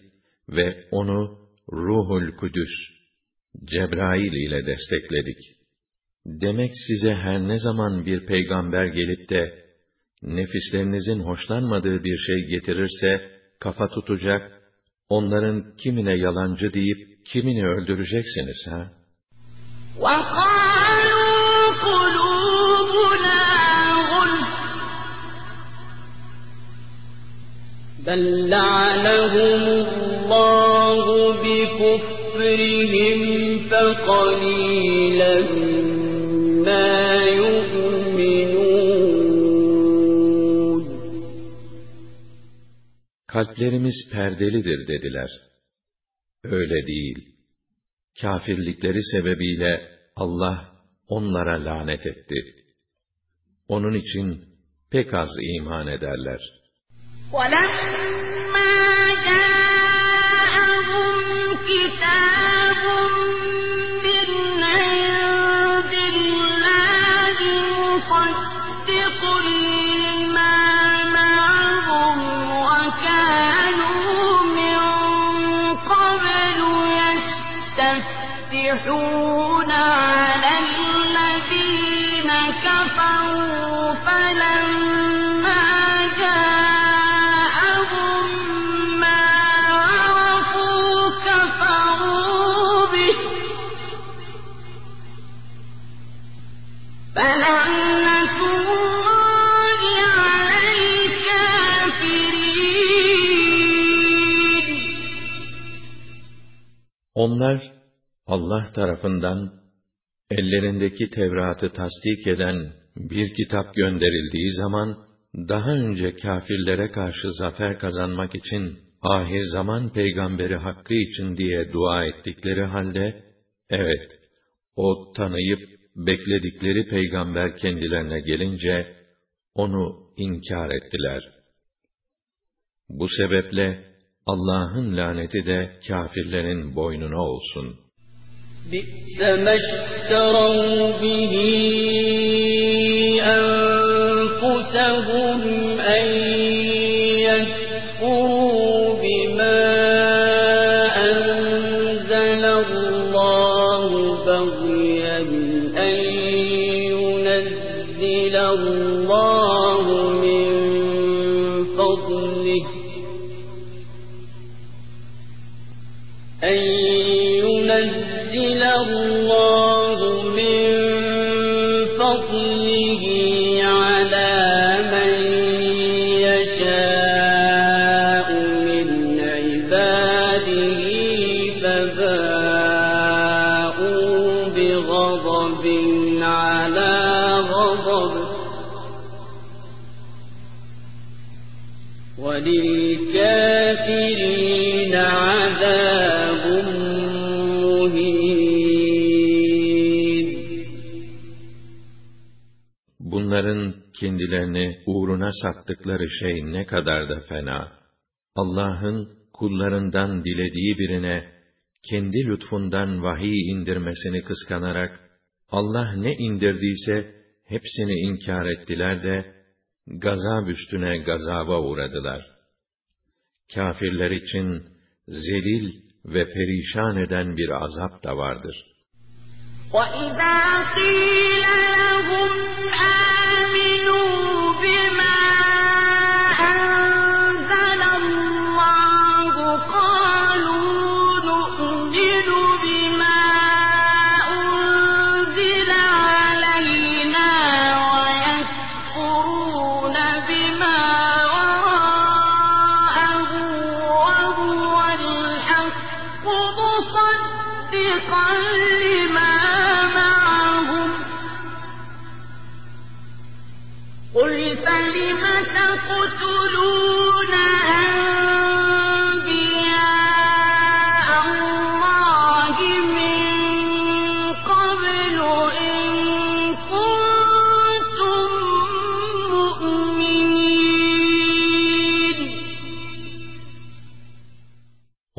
ve onu Ruhul Kudüs, Cebrail ile destekledik. Demek size her ne zaman bir peygamber gelip de nefislerinizin hoşlanmadığı bir şey getirirse kafa tutacak, onların kimine yalancı deyip kimini öldüreceksiniz ha? وقالوا قلوبنا غلف بل لعنهم الله بكفرهم فقليلا ما يؤمنون Kalplerimiz perdelidir dediler. Öyle değil. Kafirlikleri sebebiyle Allah onlara lanet etti. Onun için pek az iman ederler. ولما Onlar Allah tarafından ellerindeki Tevrat'ı tasdik eden bir kitap gönderildiği zaman daha önce kâfirlere karşı zafer kazanmak için ahir zaman peygamberi hakkı için diye dua ettikleri halde evet o tanıyıp bekledikleri peygamber kendilerine gelince onu inkar ettiler. Bu sebeple Allah'ın laneti de kâfirlerin boynuna olsun. بئس ما اشتروا به أنفسهم kendilerini uğruna sattıkları şey ne kadar da fena. Allah'ın kullarından dilediği birine kendi lütfundan vahiy indirmesini kıskanarak Allah ne indirdiyse hepsini inkar ettiler de gazap üstüne gazaba uğradılar. Kafirler için zelil ve perişan eden bir azap da vardır. وَإِذَا قِيلَ لَهُمْ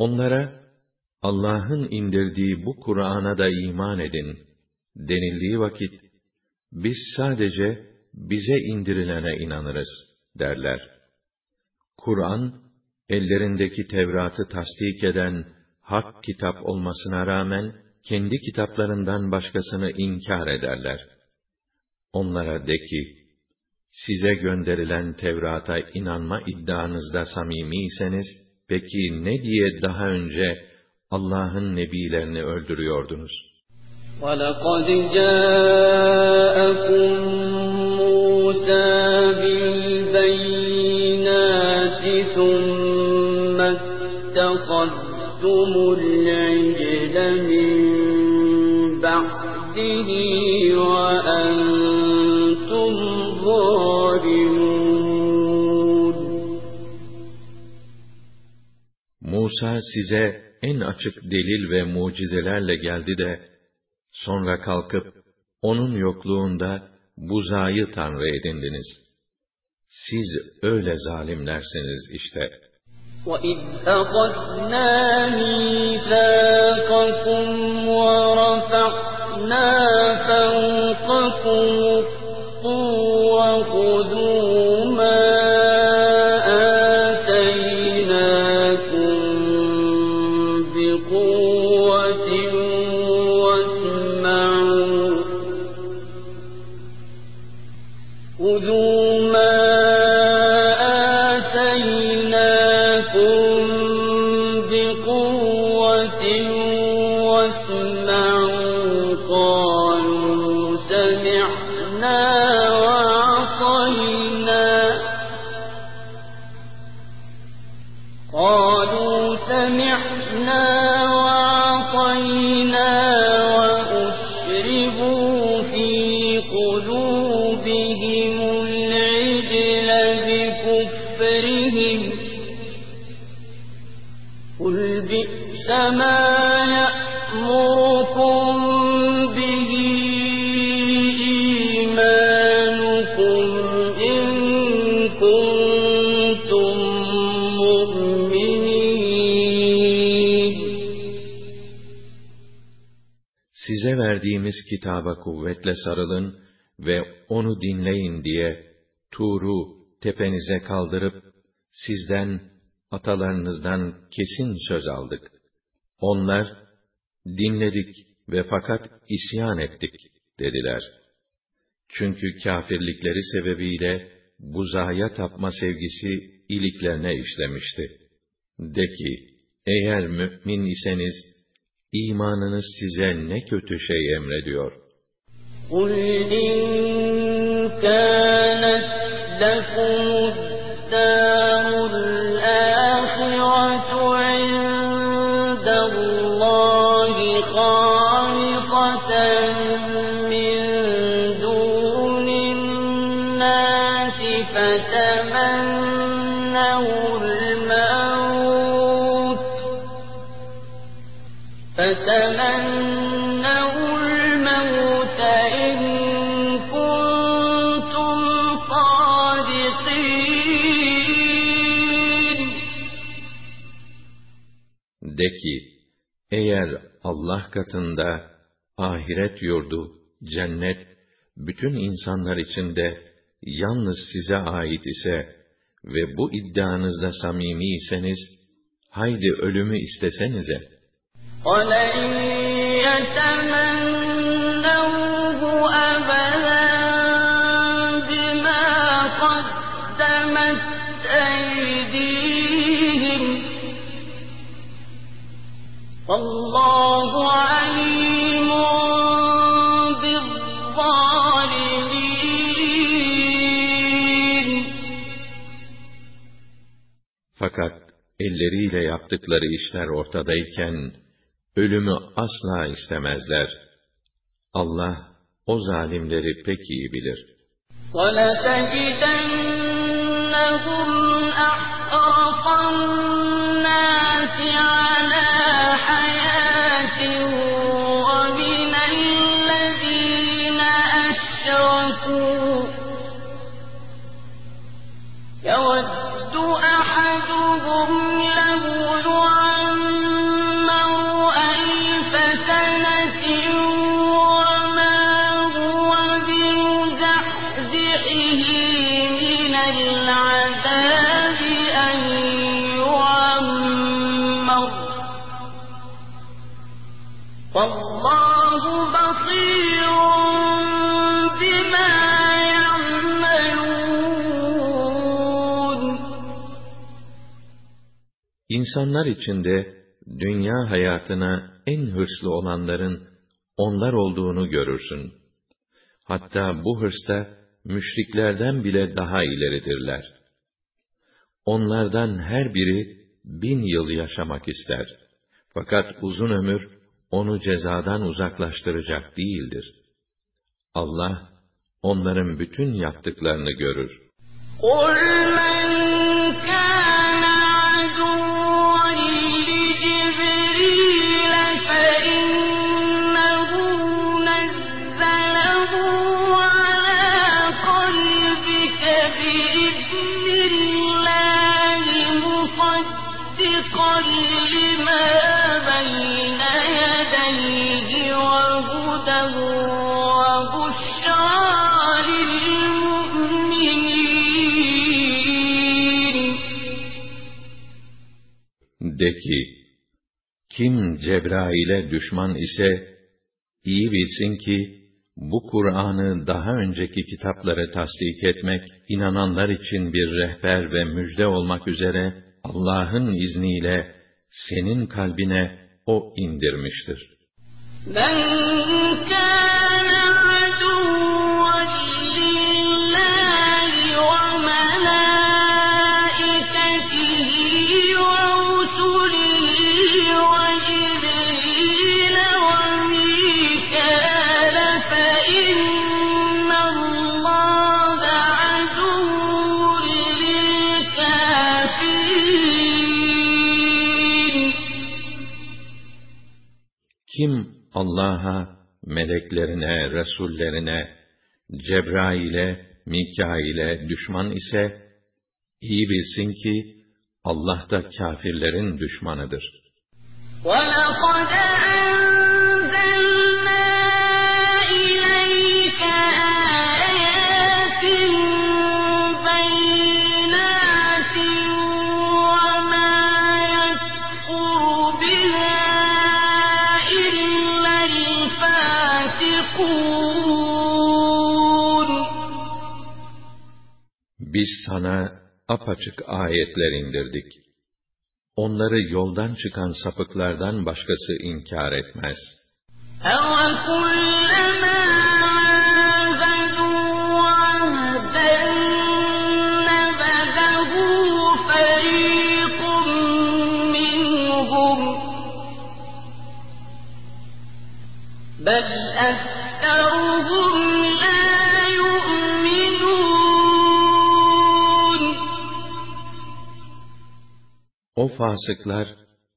Onlara, Allah'ın indirdiği bu Kur'an'a da iman edin denildiği vakit, biz sadece bize indirilene inanırız derler. Kur'an, ellerindeki Tevrat'ı tasdik eden hak kitap olmasına rağmen, kendi kitaplarından başkasını inkar ederler. Onlara de ki, size gönderilen Tevrat'a inanma iddianızda samimiyseniz, Peki ne diye daha önce Allah'ın nebilerini öldürüyordunuz? وَلَقَدْ جَاءَكُمْ مُوسَى بِالْبَيِّنَاتِ ثُمَّ اتَّخَذْتُمُ الْعِجْلَ مِنْ بَعْدِهِ وَأَنْتُمْ Musa size en açık delil ve mucizelerle geldi de, sonra kalkıp, onun yokluğunda buzayı tanrı edindiniz. Siz öyle zalimlersiniz işte. وَإِذْ أَخَذْنَا مِيثَاقَكُمْ وَرَفَعْنَا verdiğimiz kitaba kuvvetle sarılın ve onu dinleyin diye Tur'u tepenize kaldırıp sizden atalarınızdan kesin söz aldık. Onlar dinledik ve fakat isyan ettik dediler. Çünkü kâfirlikleri sebebiyle buzaya tapma sevgisi iliklerine işlemişti. De ki, eğer mümin iseniz, imanınız size ne kötü şey emrediyor. قُلْ إِن كَانَتْ لَكُمُ Allah katında ahiret yurdu, cennet, bütün insanlar için de yalnız size ait ise ve bu iddianızda samimiyseniz, haydi ölümü istesenize. وَلَن يَتَمَنَّوْهُ elleriyle yaptıkları işler ortadayken, ölümü asla istemezler. Allah, o zalimleri pek iyi bilir. وَلَتَجِدَنَّهُمْ أَحْرَصَ النَّاسِ عَلَىٰ İnsanlar içinde dünya hayatına en hırslı olanların onlar olduğunu görürsün. Hatta bu hırsta müşriklerden bile daha ileridirler. Onlardan her biri bin yıl yaşamak ister. Fakat uzun ömür onu cezadan uzaklaştıracak değildir. Allah onların bütün yaptıklarını görür. قل من De ki, kim Cebrail'e düşman ise, iyi bilsin ki, bu Kur'an'ı daha önceki kitapları tasdik etmek, inananlar için bir rehber ve müjde olmak üzere, Allah'ın izniyle senin kalbine O indirmiştir. من Allah'a, meleklerine, resullerine, Cebrail'e, Mikail'e düşman ise, iyi bilsin ki, Allah da kâfirlerin düşmanıdır. وَلَقَدْ Biz sana apaçık ayetler indirdik. Onları yoldan çıkan sapıklardan başkası inkar etmez. أَوَكُلَّمَا عَاهَدُوا عَهْدًا نَّبَذَهُ فَرِيقٌ مِّنْهُمْ ۚ بَلْ أَكْثَرُهُمْ O fasıklar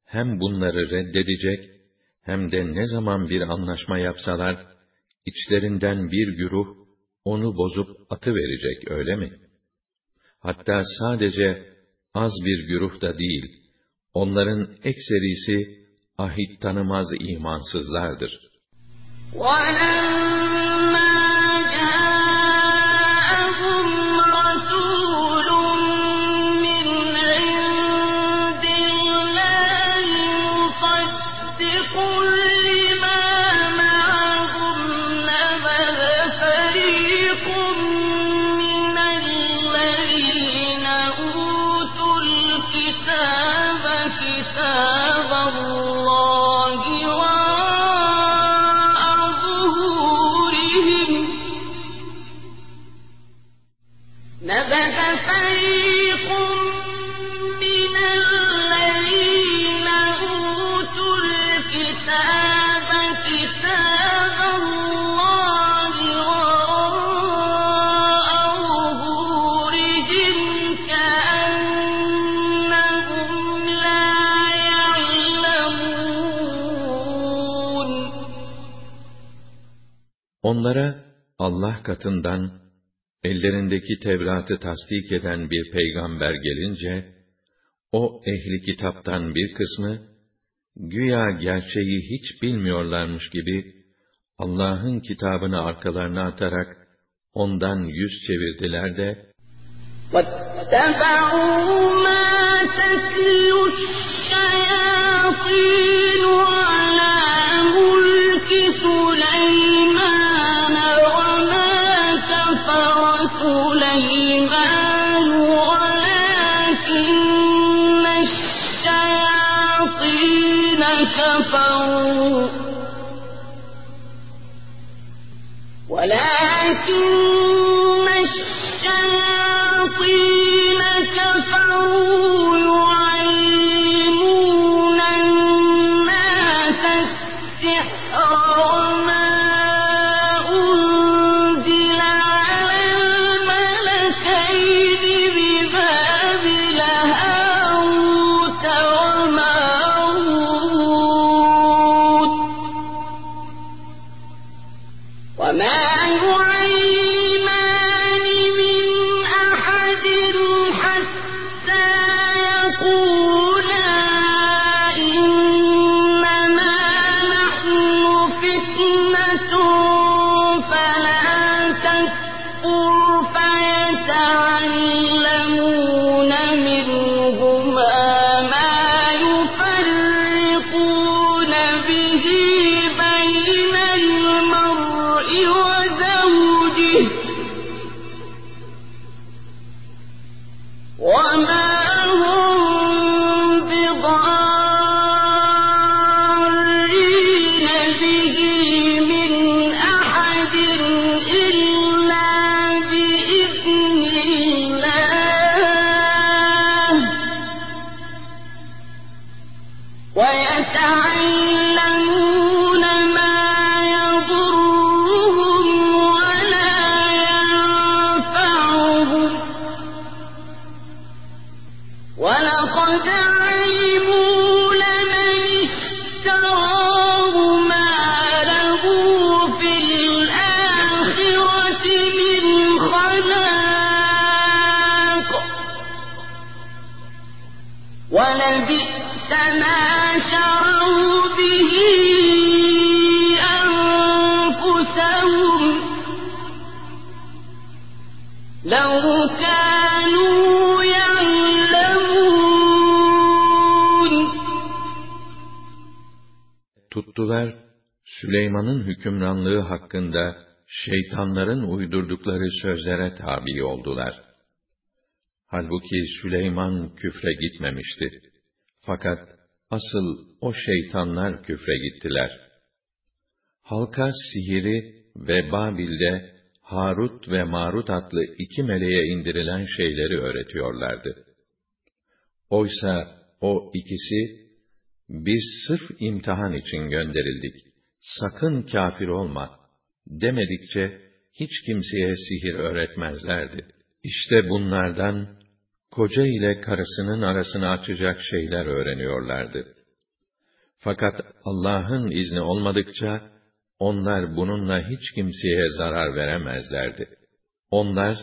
hem bunları reddedecek hem de ne zaman bir anlaşma yapsalar içlerinden bir güruh onu bozup atı verecek öyle mi? Hatta sadece az bir güruh da değil, onların ekserisi ahit tanımaz imansızlardır. وَلَمَّا Onlara Allah katından ellerindeki Tevrat'ı tasdik eden bir peygamber gelince, o ehli kitaptan bir kısmı, güya gerçeği hiç bilmiyorlarmış gibi, Allah'ın kitabını arkalarına atarak, ondan yüz çevirdiler de, واتبعوا ما تتلو الشياطين ولكن Süleyman'ın hükümranlığı hakkında şeytanların uydurdukları sözlere tabi oldular. Halbuki Süleyman küfre gitmemişti. Fakat asıl o şeytanlar küfre gittiler. Halka sihiri ve Babil'de Harut ve Marut adlı iki meleğe indirilen şeyleri öğretiyorlardı. Oysa o ikisi, biz sırf imtihan için gönderildik, sakın kafir olma, demedikçe hiç kimseye sihir öğretmezlerdi. İşte bunlardan, koca ile karısının arasını açacak şeyler öğreniyorlardı. Fakat Allah'ın izni olmadıkça, onlar bununla hiç kimseye zarar veremezlerdi. Onlar,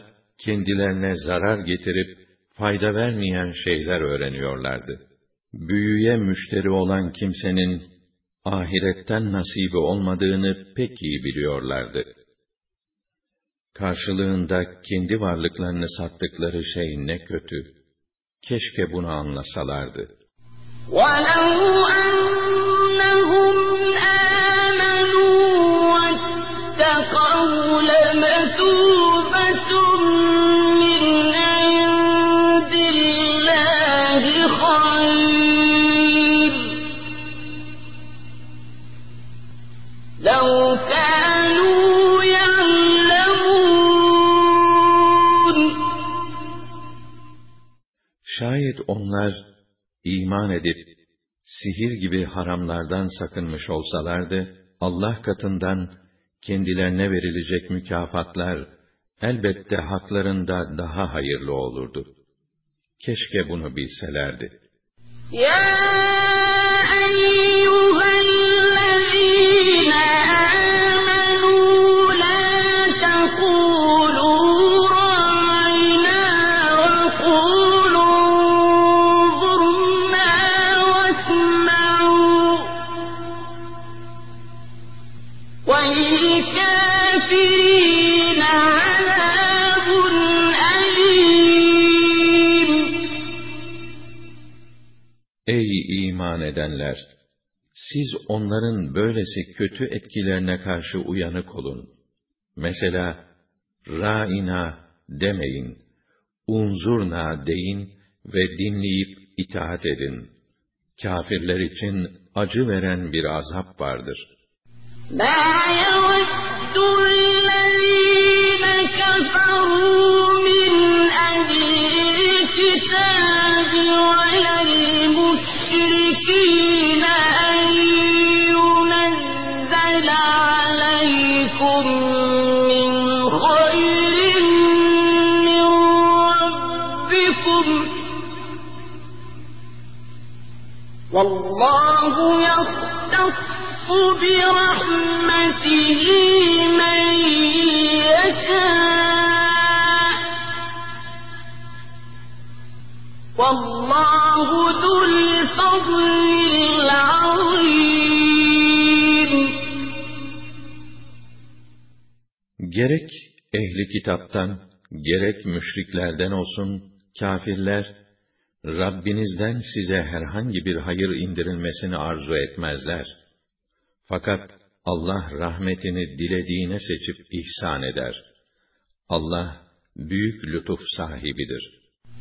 kendilerine zarar getirip, fayda vermeyen şeyler öğreniyorlardı. Büyüye müşteri olan kimsenin, ahiretten nasibi olmadığını pek iyi biliyorlardı. Karşılığında kendi varlıklarını sattıkları şey ne kötü. Keşke bunu anlasalardı. ولو أنهم Şayet onlar iman edip sihir gibi haramlardan sakınmış olsalardı, Allah katından kendilerine verilecek mükafatlar elbette haklarında daha hayırlı olurdu. Keşke bunu bilselerdi. يا iman edenler! Siz onların böylesi kötü etkilerine karşı uyanık olun. Mesela, ra'ina demeyin, unzurna deyin ve dinleyip itaat edin. kâfirler için acı veren bir azap vardır. مَا يَوَدُّ الَّذِينَ كَفَرُوا مِنْ أَهْلِ الْكِتَابِ وَلَا وَاللَّهُ يَخْتَصُّ بِرَحْمَتِهِ مَن يَشَاءُ ۗ. وَاللَّهُ ذُو الْفَضْلِ الْعَظِيمِ Gerek ehli kitaptan, gerek müşriklerden olsun, kâfirler, Rabbinizden size herhangi bir hayır indirilmesini arzu etmezler. Fakat Allah rahmetini dilediğine seçip ihsan eder. Allah büyük lütuf sahibidir.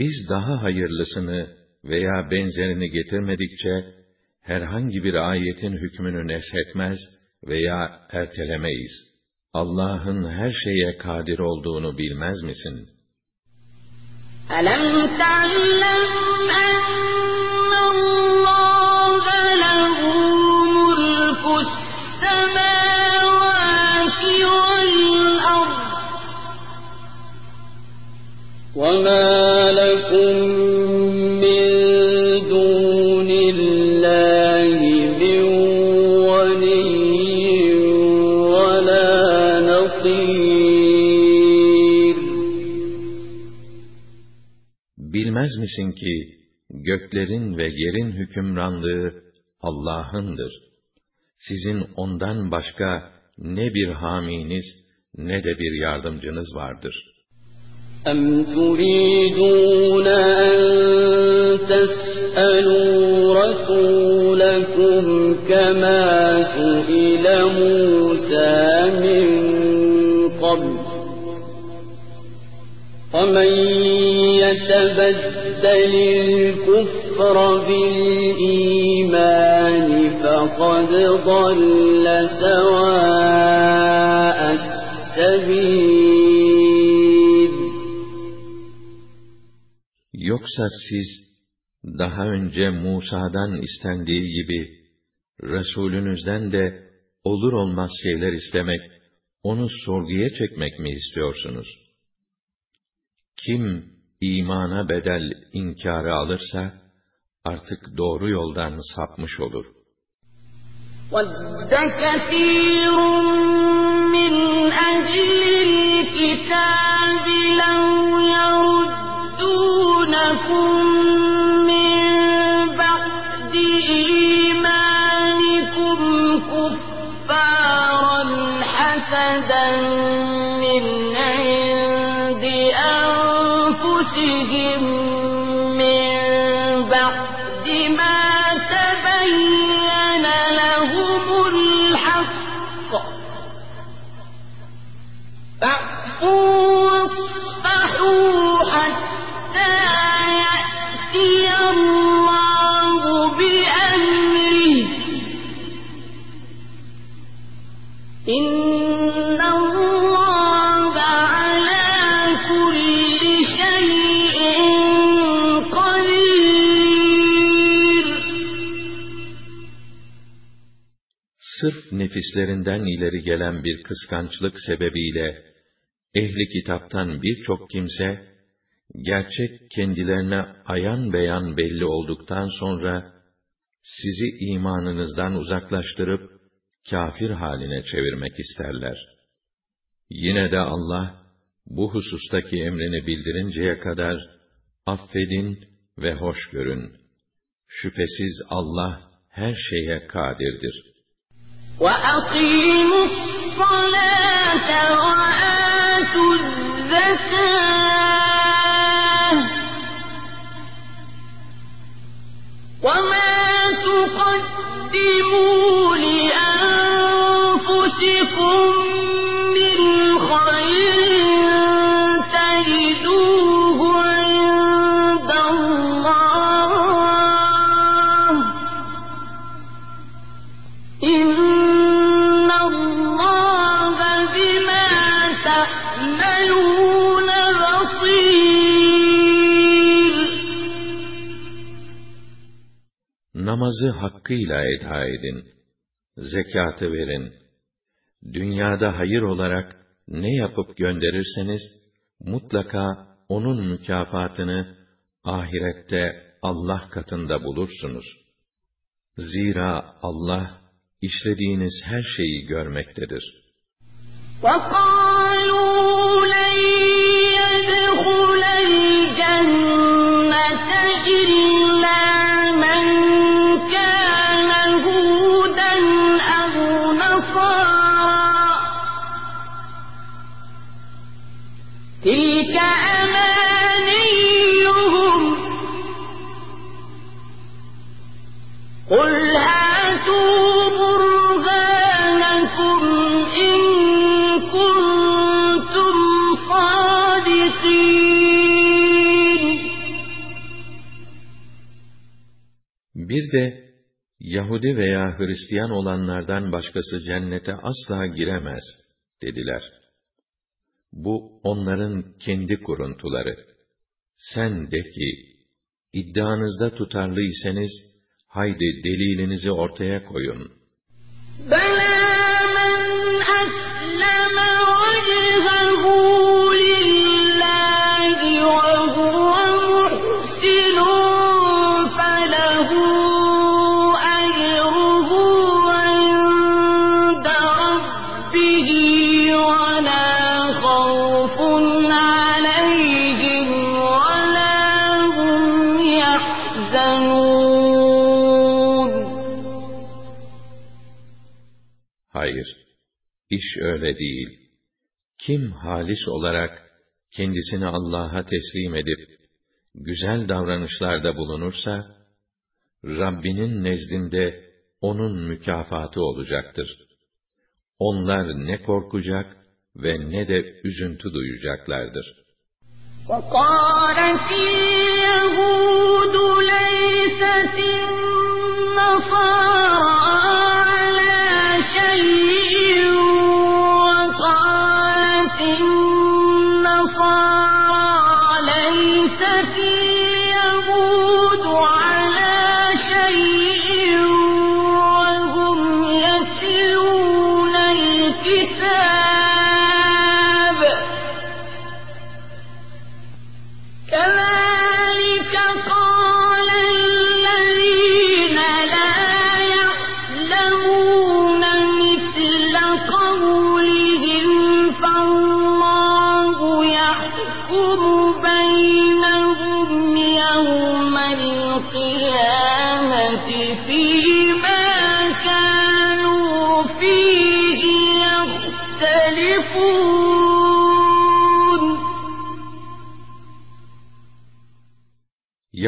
Biz daha hayırlısını veya benzerini getirmedikçe, herhangi bir ayetin hükmünü neshetmez veya ertelemeyiz. Allah'ın her şeye kadir olduğunu bilmez misin? أَلَمْ تَعْلَمْ أَنَّ اللَّهَ لَهُ مُلْكُ السَّمَاوَاتِ وَالْأَرْضِ ۗ وَمَا Bilmez misin ki, göklerin ve yerin hükümranlığı Allah'ındır. Sizin ondan başka ne bir haminiz ne de bir yardımcınız vardır. أَمْ تُرِيدُونَ أَن تَسْأَلُوا رَسُولَكُمْ كَمَا سُئِلَ مُوسَىٰ مِن قَبْلُ ۗ وَمَن يَتَبَدَّلِ الْكُفْرَ بِالْإِيمَانِ فَقَدْ ضَلَّ سَوَاءَ السَّبِيلِ Yoksa siz, daha önce Musa'dan istendiği gibi, Resulünüzden de olur olmaz şeyler istemek, onu sorguya çekmek mi istiyorsunuz? Kim imana bedel inkarı alırsa, artık doğru yoldan sapmış olur. وَدَّ كَثِيرٌ مِّنْ أَهْلِ الْكِتَابِ لَوْ يَرُدُّونَكُم مِّن بَعْدِ إِيمَانِكُمْ كُفَّارًا حَسَدًا Sırf nefislerinden ileri gelen bir kıskançlık sebebiyle, ehli kitaptan birçok kimse, gerçek kendilerine ayan beyan belli olduktan sonra, sizi imanınızdan uzaklaştırıp, kafir haline çevirmek isterler. Yine de Allah, bu husustaki emrini bildirinceye kadar affedin ve hoş görün. Şüphesiz Allah her şeye kadirdir. وَأَقِيمُوا الصَّلَاةَ وَآتُوا الزَّكَاةَ وَمَا تُقَدِّمُوا لِأَنفُسِكُم Namazı hakkıyla eda edin. Zekatı verin. Dünyada hayır olarak ne yapıp gönderirseniz, mutlaka onun mükafatını ahirette Allah katında bulursunuz. Zira Allah, işlediğiniz her şeyi görmektedir. وقالوا لن يدخل قل هاتوا برهانكم إن كنتم صادقين Bir de Yahudi veya Hristiyan olanlardan başkası cennete asla giremez dediler. Bu onların kendi kuruntuları. Sen de ki, iddianızda tutarlıysanız, Haydi delilinizi ortaya koyun. Bela! iş öyle değil. Kim halis olarak kendisini Allah'a teslim edip, güzel davranışlarda bulunursa, Rabbinin nezdinde onun mükafatı olacaktır. Onlar ne korkacak ve ne de üzüntü duyacaklardır. وقالت اليهود ليست النصارى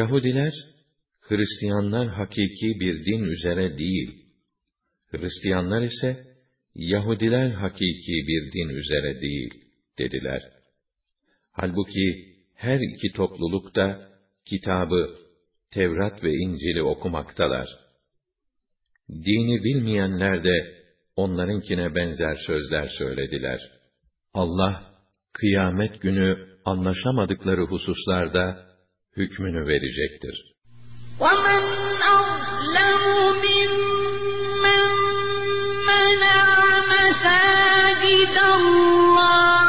Yahudiler, Hristiyanlar hakiki bir din üzere değil. Hristiyanlar ise, Yahudiler hakiki bir din üzere değil, dediler. Halbuki her iki topluluk da kitabı, Tevrat ve İncil'i okumaktalar. Dini bilmeyenler de onlarınkine benzer sözler söylediler. Allah, kıyamet günü anlaşamadıkları hususlarda hükmünü verecektir. ومن أظلم ممن منع مساجد الله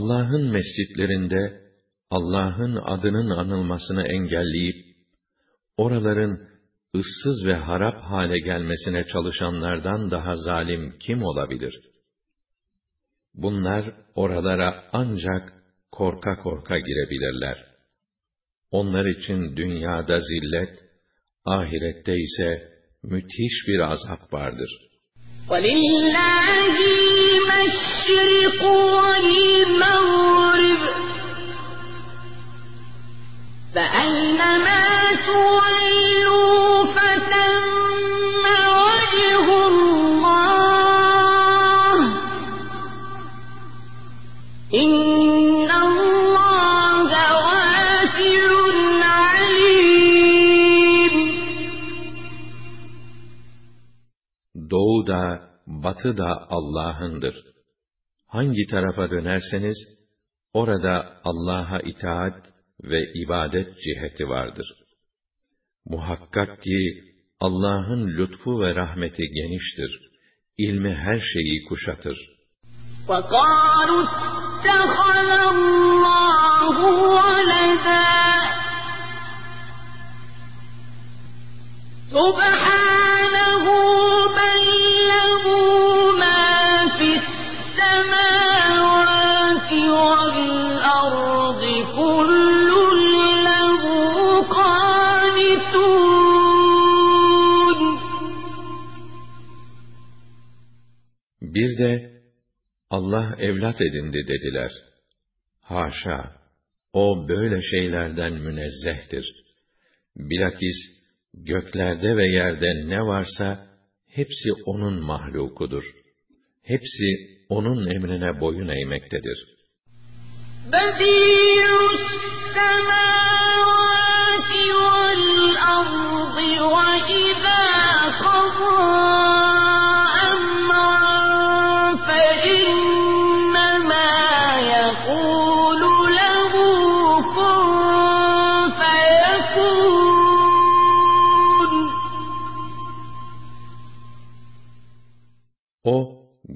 Allah'ın mescitlerinde Allah'ın adının anılmasını engelleyip oraların ıssız ve harap hale gelmesine çalışanlardan daha zalim kim olabilir? Bunlar oralara ancak korka korka girebilirler. Onlar için dünyada zillet, ahirette ise müthiş bir azap vardır. وَلِلَّهِ الْمَشْرِقُ وَالْمَغْرِبُ. فَأَيْنَمَا تُوَلُّوا فَثَمَّ وَجْهُ اللَّهِ. إِنَّ اللَّهَ وَاسِعٌ batı da Allah'ındır. Hangi tarafa dönerseniz, orada Allah'a itaat ve ibadet ciheti vardır. Muhakkak ki Allah'ın lütfu ve rahmeti geniştir. İlmi her şeyi kuşatır. وقالوا اتخذ الله ولدا سبحانه Bir de Allah evlat edindi dediler. Haşa! O böyle şeylerden münezzehtir. Bilakis göklerde ve yerde ne varsa hepsi onun mahlukudur. Hepsi onun emrine boyun eğmektedir. بديع السماوات والأرض وإذا قضى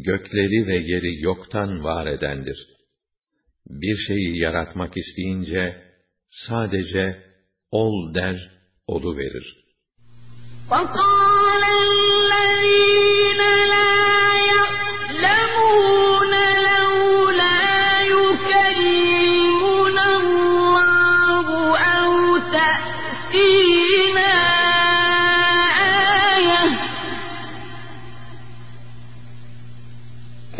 gökleri ve yeri yoktan var edendir. Bir şeyi yaratmak isteyince, sadece ol der, olu verir. وقال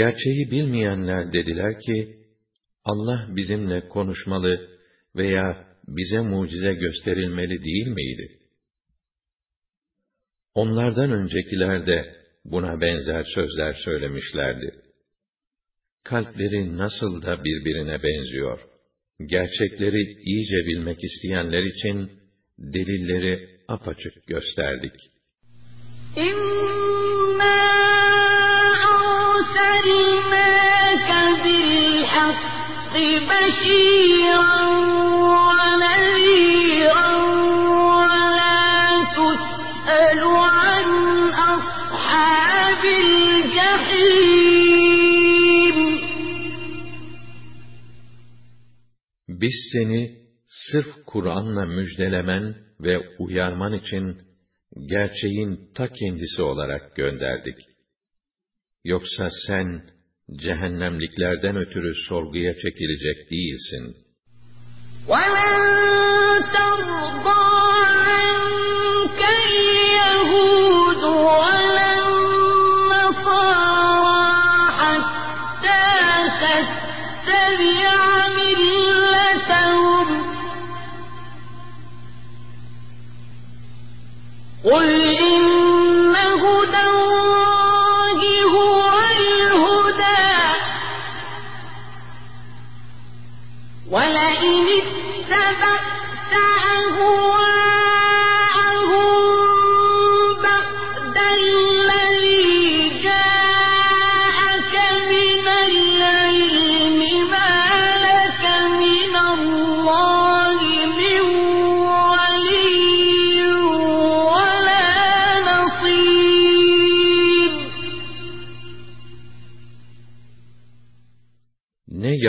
Gerçeği bilmeyenler dediler ki, Allah bizimle konuşmalı veya bize mucize gösterilmeli değil miydi? Onlardan öncekiler de buna benzer sözler söylemişlerdi. Kalpleri nasıl da birbirine benziyor. Gerçekleri iyice bilmek isteyenler için delilleri apaçık gösterdik. İmma أرسلناك بالحق بشيرا ونذيرا ولا تسأل عن أصحاب الجحيم Biz seni sırf Kur'an'la müjdelemen ve uyarman için gerçeğin ta kendisi olarak gönderdik. Yoksa sen cehennemliklerden ötürü sorguya çekilecek değilsin. قل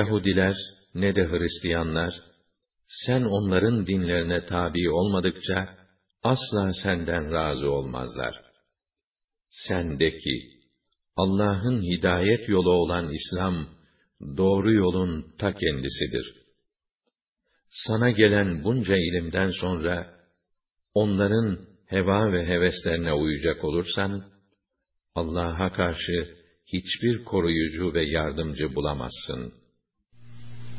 Yahudiler ne de Hristiyanlar, sen onların dinlerine tabi olmadıkça, asla senden razı olmazlar. Sen de ki, Allah'ın hidayet yolu olan İslam, doğru yolun ta kendisidir. Sana gelen bunca ilimden sonra, onların heva ve heveslerine uyacak olursan, Allah'a karşı hiçbir koruyucu ve yardımcı bulamazsın.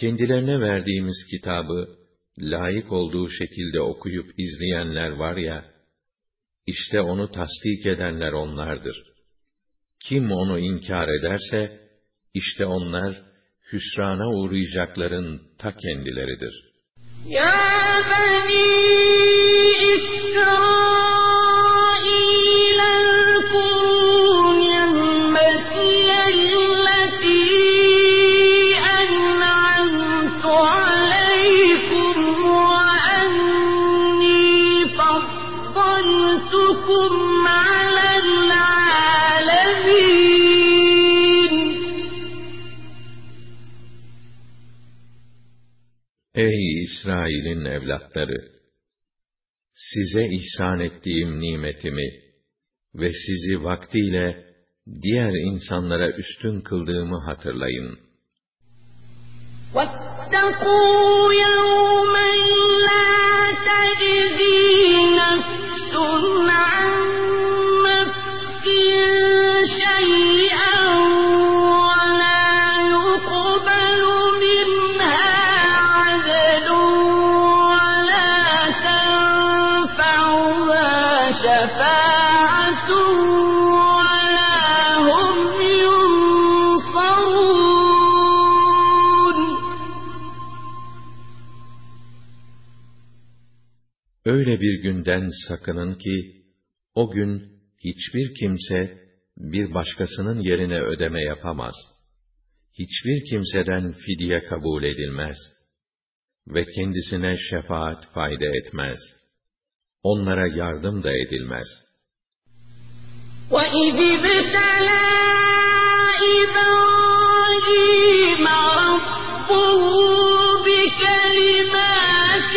kendilerine verdiğimiz kitabı layık olduğu şekilde okuyup izleyenler var ya, işte onu tasdik edenler onlardır. Kim onu inkar ederse, işte onlar hüsrana uğrayacakların ta kendileridir. Ya bani İsrail İsrail'in evlatları! Size ihsan ettiğim nimetimi ve sizi vaktiyle diğer insanlara üstün kıldığımı hatırlayın. واتقوا يوما لا تجزي نفس عن نفس Öyle bir günden sakının ki, o gün hiçbir kimse bir başkasının yerine ödeme yapamaz. Hiçbir kimseden fidye kabul edilmez. Ve kendisine şefaat fayda etmez. Onlara yardım da edilmez. وإذ ابتلى إبراهيم ربه بكلمات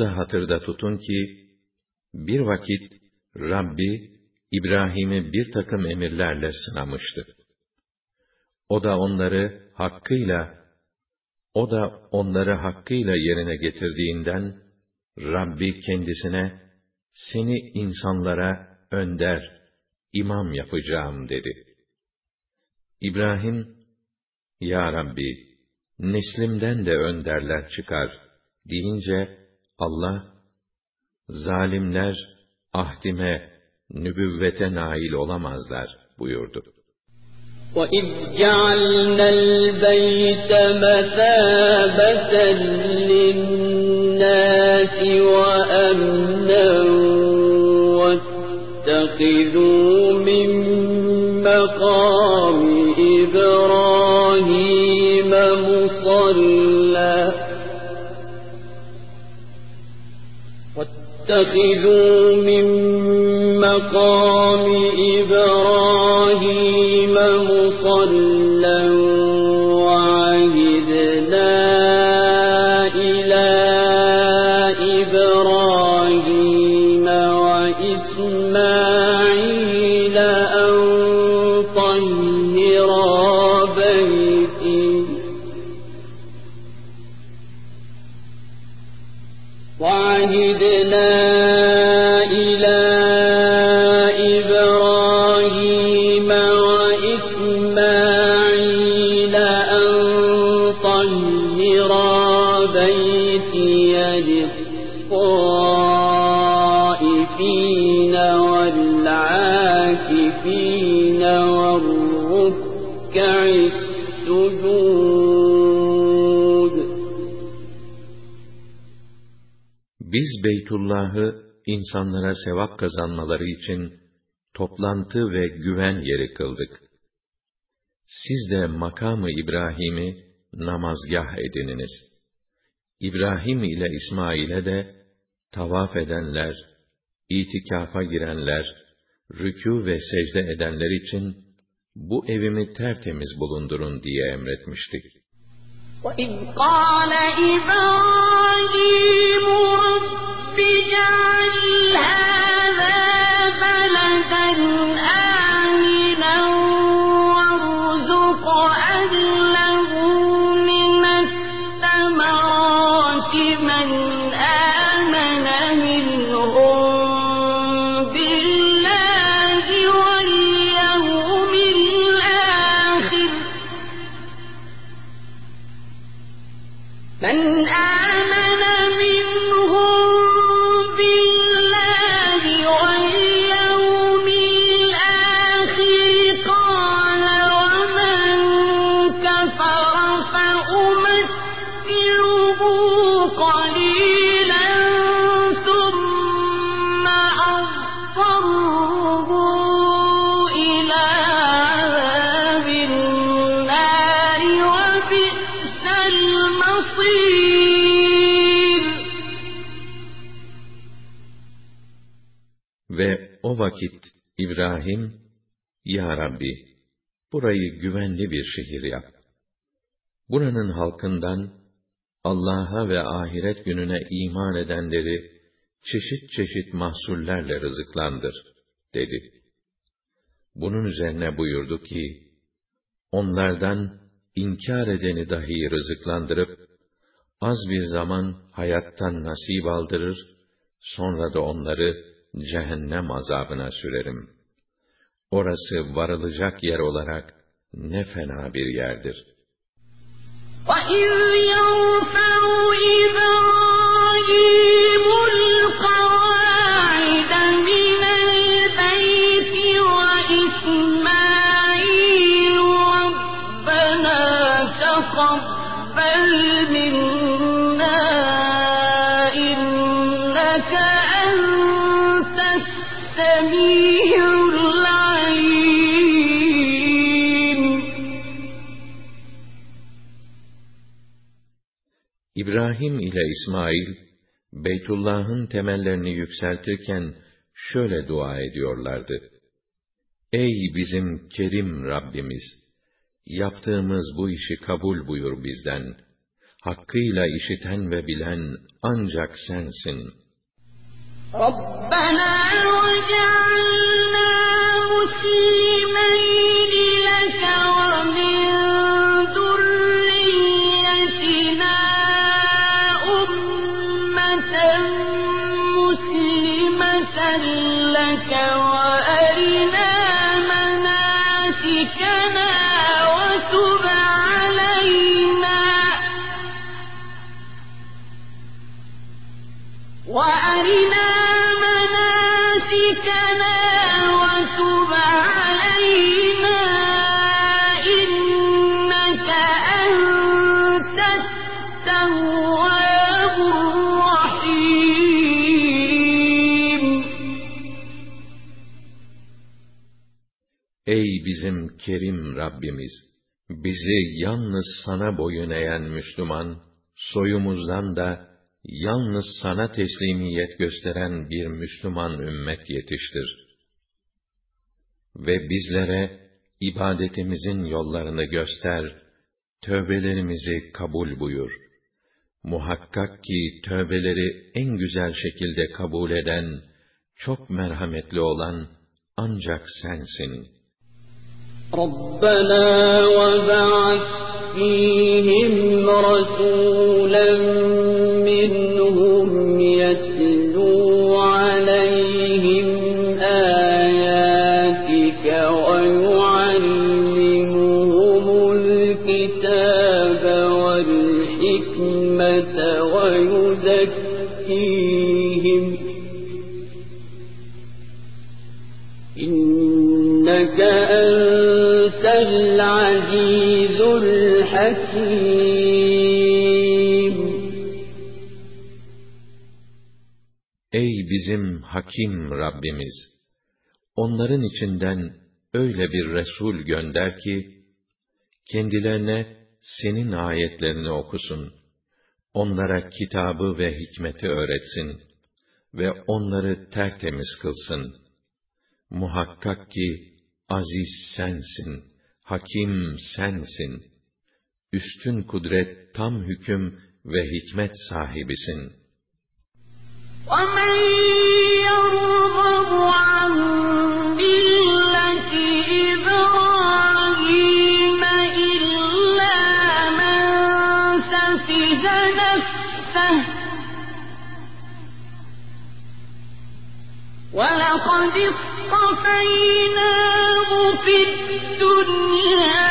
da hatırda tutun ki, bir vakit Rabbi, İbrahim'i bir takım emirlerle sınamıştı. O da onları hakkıyla, o da onları hakkıyla yerine getirdiğinden, Rabbi kendisine, seni insanlara önder, imam yapacağım dedi. İbrahim, Ya Rabbi, neslimden de önderler çıkar deyince Allah, zalimler ahdime, nübüvvete nail olamazlar buyurdu. وَإِذْ جَعَلْنَا الْبَيْتَ مَثَابَةً لِلنَّاسِ وَأَمْنًا وَاتَّخِذُوا وَاتَّخِذُوا مِن مَّقَامِ إِبْرَاهِيمَ Biz Beytullah'ı insanlara sevap kazanmaları için toplantı ve güven yeri kıldık. Siz de makamı İbrahim'i namazgah edininiz. İbrahim ile İsmail'e de tavaf edenler, itikafa girenler, rükû ve secde edenler için bu evimi tertemiz bulundurun diye emretmiştik. وَإِذْ قَالَ إِبْرَاهِيمُ رَبِّ اجْعَلْ هَٰذَا بَلَدًا İbrahim, Ya Rabbi, burayı güvenli bir şehir yap. Buranın halkından, Allah'a ve ahiret gününe iman edenleri, çeşit çeşit mahsullerle rızıklandır, dedi. Bunun üzerine buyurdu ki, onlardan inkar edeni dahi rızıklandırıp, az bir zaman hayattan nasip aldırır, sonra da onları cehennem azabına sürerim. Orası varılacak yer olarak ne fena bir yerdir. وَإِذْ يَرْفَعُ إِبْرَاهِيمُ İbrahim ile İsmail, Beytullah'ın temellerini yükseltirken şöyle dua ediyorlardı. Ey bizim kerim Rabbimiz! Yaptığımız bu işi kabul buyur bizden. Hakkıyla işiten ve bilen ancak sensin. Rabbena ve cealna muslim. Bizim kerim Rabbimiz! Bizi yalnız sana boyun eğen Müslüman, soyumuzdan da yalnız sana teslimiyet gösteren bir Müslüman ümmet yetiştir. Ve bizlere ibadetimizin yollarını göster, tövbelerimizi kabul buyur. Muhakkak ki tövbeleri en güzel şekilde kabul eden, çok merhametli olan ancak sensin.'' ربنا وبعث فيهم رسولا منهم الحكيم Ey bizim hakim Rabbimiz! Onların içinden öyle bir Resul gönder ki, kendilerine senin ayetlerini okusun, onlara kitabı ve hikmeti öğretsin ve onları tertemiz kılsın. Muhakkak ki, aziz sensin, hakim sensin, üstün kudret, tam hüküm ve hikmet sahibisin.'' ومن يرغب عن ملة إبراهيم إلا من سفه نفسه ولقد اصطفيناه في الدنيا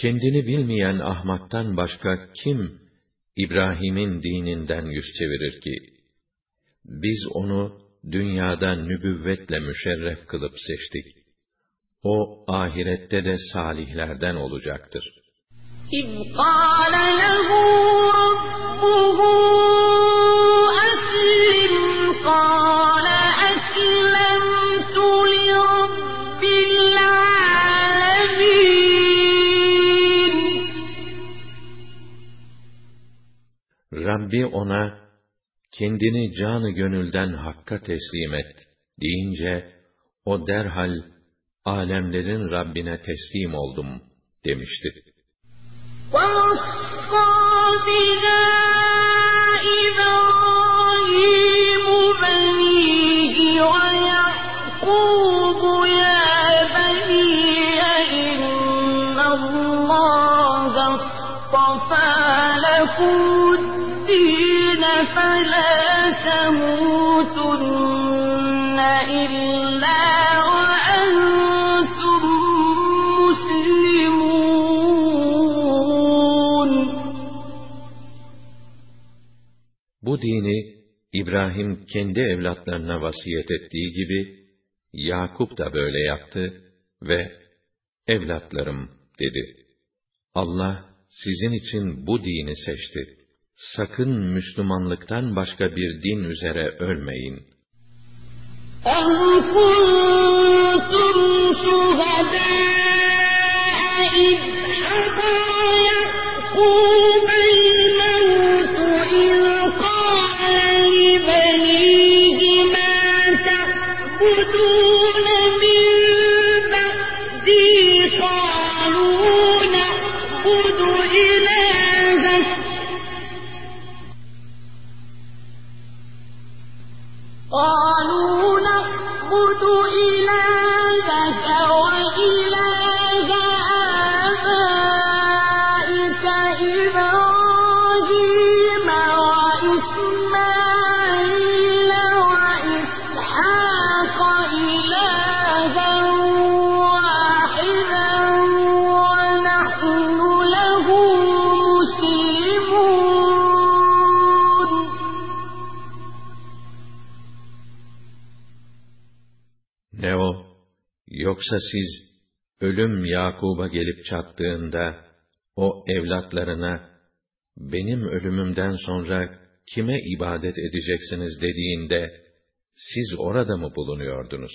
Kendini bilmeyen ahmaktan başka kim İbrahim'in dininden yüz çevirir ki? Biz onu dünyada nübüvvetle müşerref kılıp seçtik. O ahirette de salihlerden olacaktır. İz kâle lehu rabbuhu eslim Rabbi ona, kendini canı gönülden Hakk'a teslim et deyince, o derhal, alemlerin Rabbine teslim oldum demişti. ووصى فلا تموتن إلا وأنتم مسلمون Bu dini İbrahim kendi evlatlarına vasiyet ettiği gibi Yakup da böyle yaptı ve evlatlarım dedi. Allah sizin için bu dini seçti. Sakın Müslümanlıktan başka bir din üzere ölmeyin. أم Yoksa siz ölüm Yakub'a gelip çattığında o evlatlarına benim ölümümden sonra kime ibadet edeceksiniz dediğinde siz orada mı bulunuyordunuz?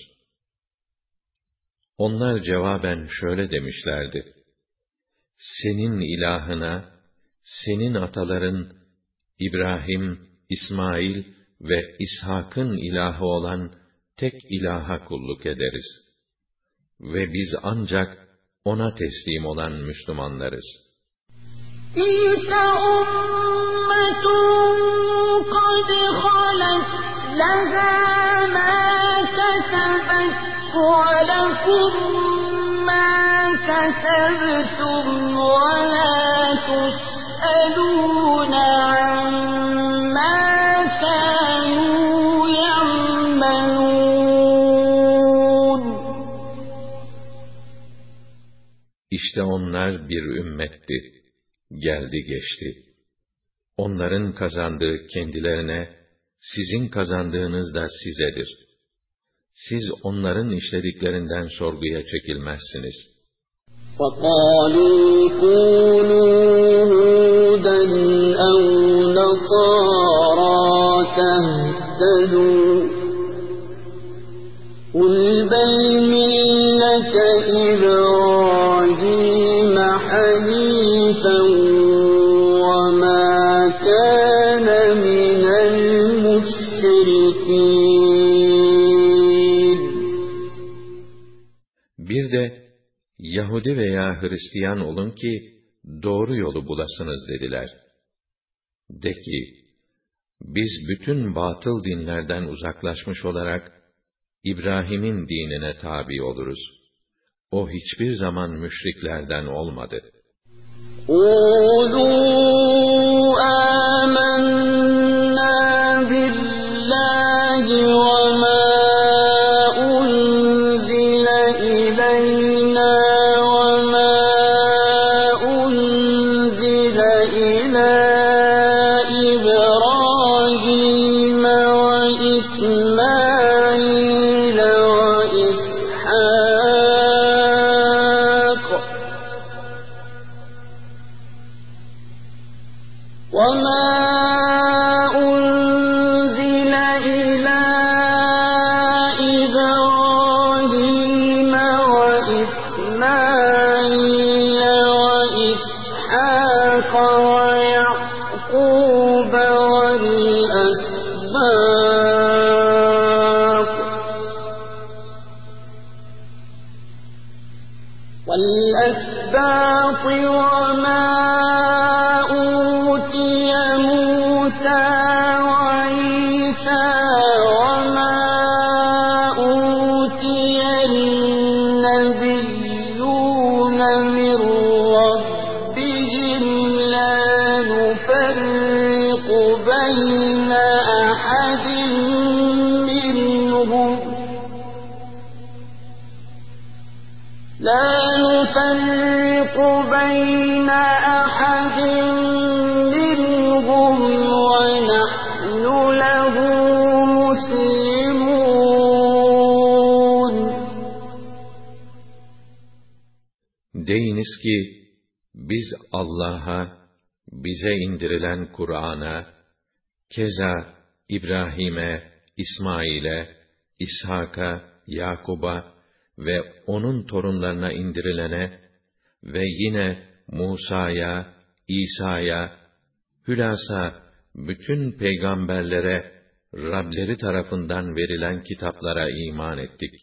Onlar cevaben şöyle demişlerdi. Senin ilahına, senin ataların İbrahim, İsmail ve İshak'ın ilahı olan tek ilaha kulluk ederiz. Ve biz ancak ona teslim olan Müslümanlarız. İlke ummetun kad halet leha ma kesebet ve lekum tus'elûne İşte onlar bir ümmetti. Geldi geçti. Onların kazandığı kendilerine, sizin kazandığınız da sizedir. Siz onların işlediklerinden sorguya çekilmezsiniz. وَقَالُوا كُونُوا هُودًا أَوْ نَصَارَىٰ تَهْتَدُوا قُلْ بَلْ مِلَّةَ Yahudi veya Hristiyan olun ki doğru yolu bulasınız dediler. De ki, biz bütün batıl dinlerden uzaklaşmış olarak İbrahim'in dinine tabi oluruz. O hiçbir zaman müşriklerden olmadı. قولوا آمنا بالله Deyiniz ki, biz Allah'a, bize indirilen Kur'an'a, keza İbrahim'e, İsmail'e, İshak'a, Yakub'a ve onun torunlarına indirilene ve yine Musa'ya, İsa'ya, hülasa bütün peygamberlere Rableri tarafından verilen kitaplara iman ettik.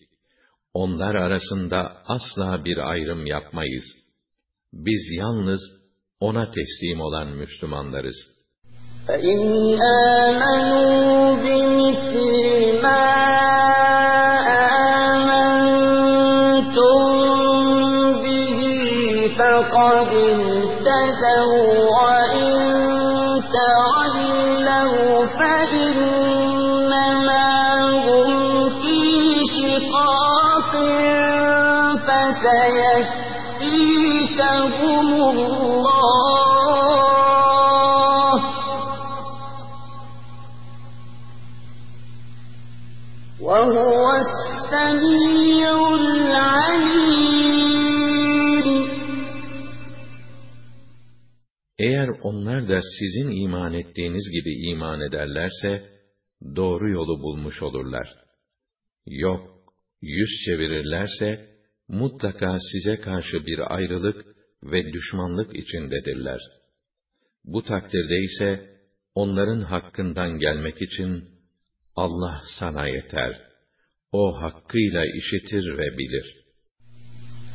Onlar arasında asla bir ayrım yapmayız. Biz yalnız ona teslim olan Müslümanlarız. فإن آمنوا بمثل ما آمنتم به فقد اهتدوا وإن Eğer onlar da sizin iman ettiğiniz gibi iman ederlerse, doğru yolu bulmuş olurlar. Yok, yüz çevirirlerse, mutlaka size karşı bir ayrılık ve düşmanlık içindedirler. Bu takdirde ise, onların hakkından gelmek için, Allah sana yeter. O hakkıyla işitir ve bilir.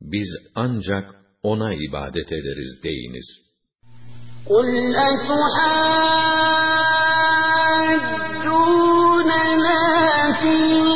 Biz ancak O'na ibadet ederiz deyiniz. قُلْ أَتُحَاجُّونَنَا فِي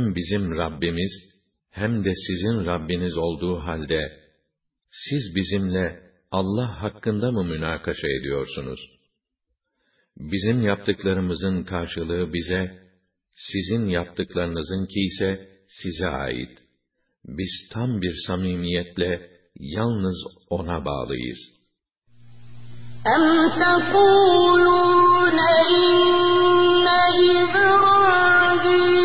hem bizim Rabbimiz hem de sizin Rabbiniz olduğu halde, siz bizimle Allah hakkında mı münakaşa ediyorsunuz? Bizim yaptıklarımızın karşılığı bize, sizin yaptıklarınızınki ise size ait. Biz tam bir samimiyetle yalnız O'na bağlıyız. أَمْ تَقُولُونَ إِنَّ إِبْرَاهِيمَ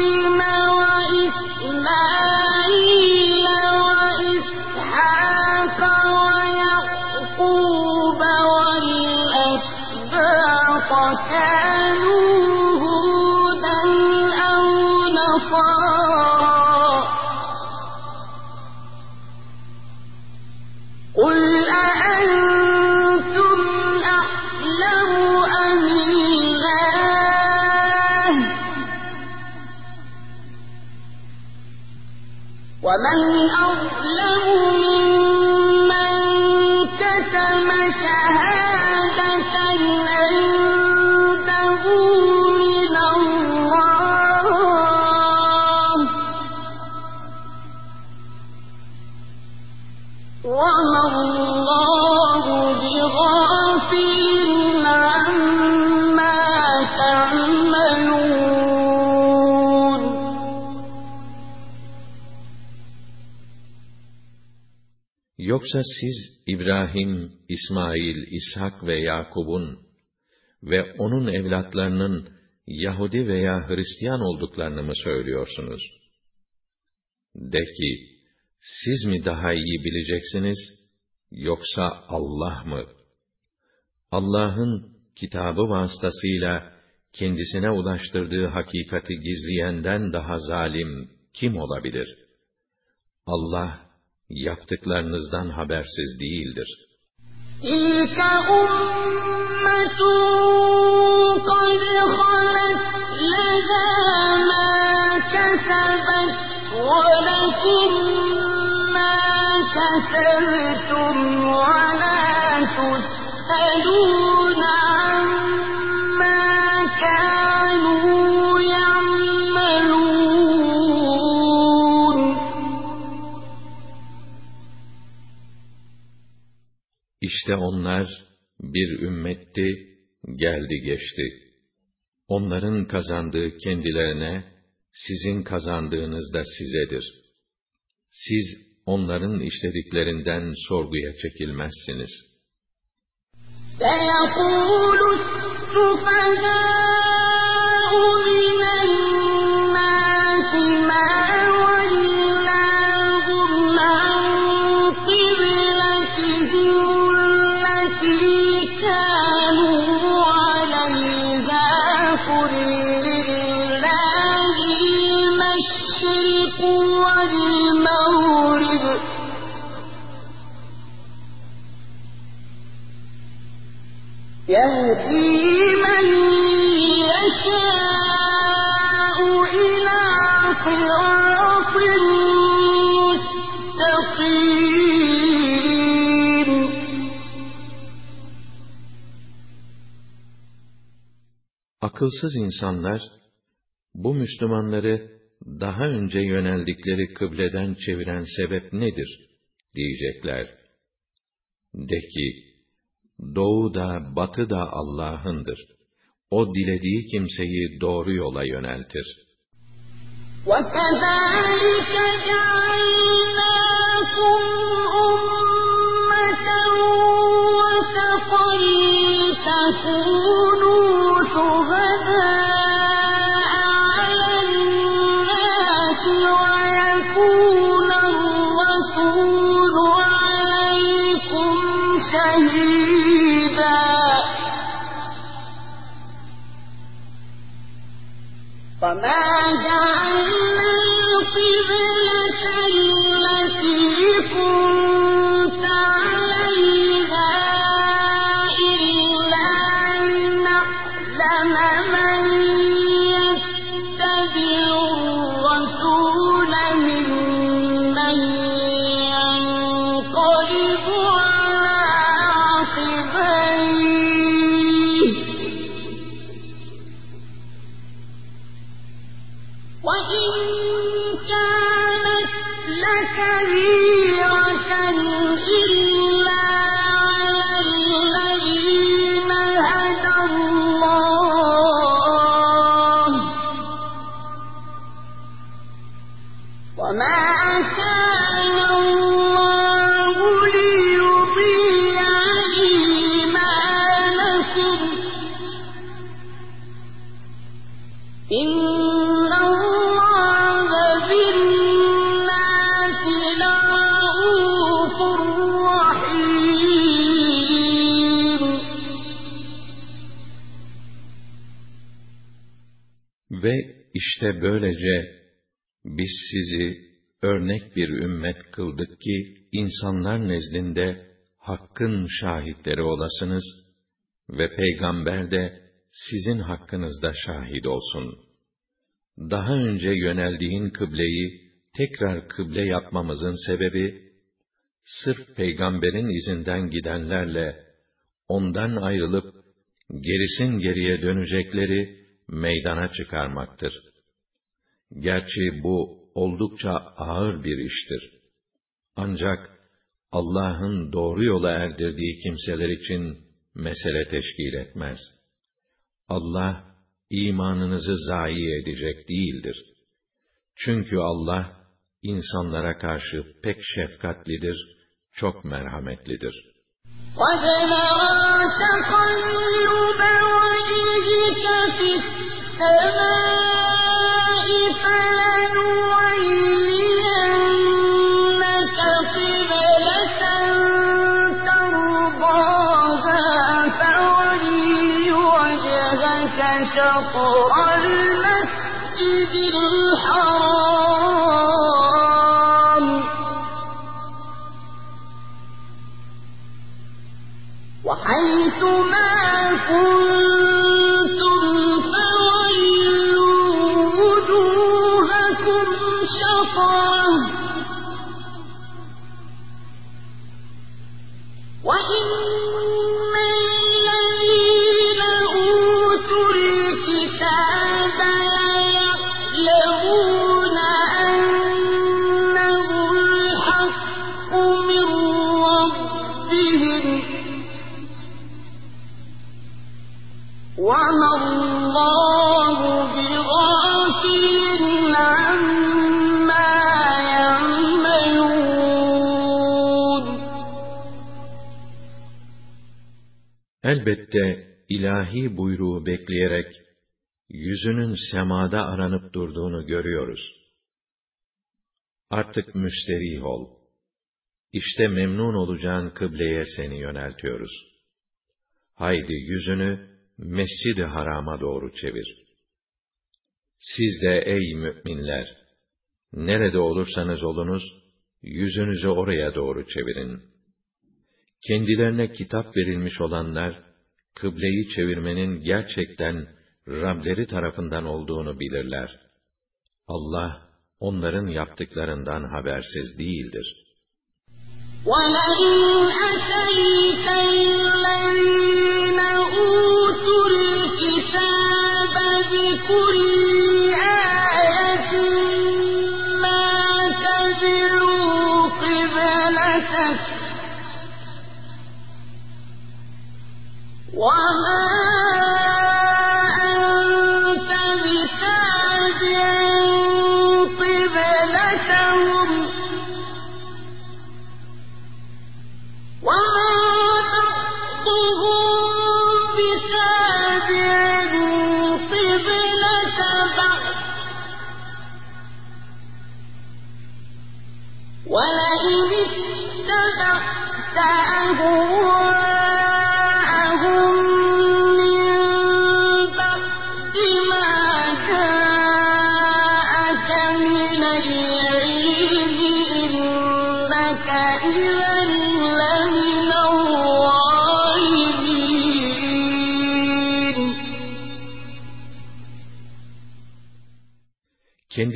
Yoksa siz İbrahim, İsmail, İshak ve Yakub'un ve onun evlatlarının Yahudi veya Hristiyan olduklarını mı söylüyorsunuz? De ki, siz mi daha iyi bileceksiniz, yoksa Allah mı? Allah'ın kitabı vasıtasıyla kendisine ulaştırdığı hakikati gizleyenden daha zalim kim olabilir? Allah, yaptıklarınızdan habersiz değildir. تِلْكَ أُمَّةٌ قَدْ خَلَتْ لَهَا مَا كَسَبَتْ وَلَكُم مَّا كَسَبْتُمْ وَلَا تُسْأَلُونَ İşte onlar bir ümmetti, geldi geçti. Onların kazandığı kendilerine, sizin kazandığınız da sizedir. Siz onların işlediklerinden sorguya çekilmezsiniz. سيقول السفهاء Akılsız insanlar, bu Müslümanları daha önce yöneldikleri kıbleden çeviren sebep nedir? diyecekler. De ki, doğu da batı da Allah'ındır. O dilediği kimseyi doğru yola yöneltir. وَكَذَٰلِكَ جَعَلْنَاكُمْ أُمَّةً وَسَطًا işte böylece biz sizi örnek bir ümmet kıldık ki insanlar nezdinde hakkın şahitleri olasınız ve peygamber de sizin hakkınızda şahit olsun. Daha önce yöneldiğin kıbleyi tekrar kıble yapmamızın sebebi sırf peygamberin izinden gidenlerle ondan ayrılıp gerisin geriye dönecekleri meydana çıkarmaktır. Gerçi bu oldukça ağır bir iştir. Ancak Allah'ın doğru yola erdirdiği kimseler için mesele teşkil etmez. Allah imanınızı zayi edecek değildir. Çünkü Allah insanlara karşı pek şefkatlidir, çok merhametlidir. قَدْ نَرَىٰ تَقَلُّبَ وَجْهِكَ فِي السَّمَاءِ Elbette ilahi buyruğu bekleyerek yüzünün semada aranıp durduğunu görüyoruz. Artık müsterih ol. İşte memnun olacağın kıbleye seni yöneltiyoruz. Haydi yüzünü Mescid-i Haram'a doğru çevir. Siz de ey müminler, nerede olursanız olunuz, yüzünüzü oraya doğru çevirin. Kendilerine kitap verilmiş olanlar, kıbleyi çevirmenin gerçekten Rableri tarafından olduğunu bilirler. Allah, onların yaptıklarından habersiz değildir. وَلَئِنْ أَتَيْتَ الَّذِينَ أُوتُوا الْكِتَابَ بِكُلِّ وَمَا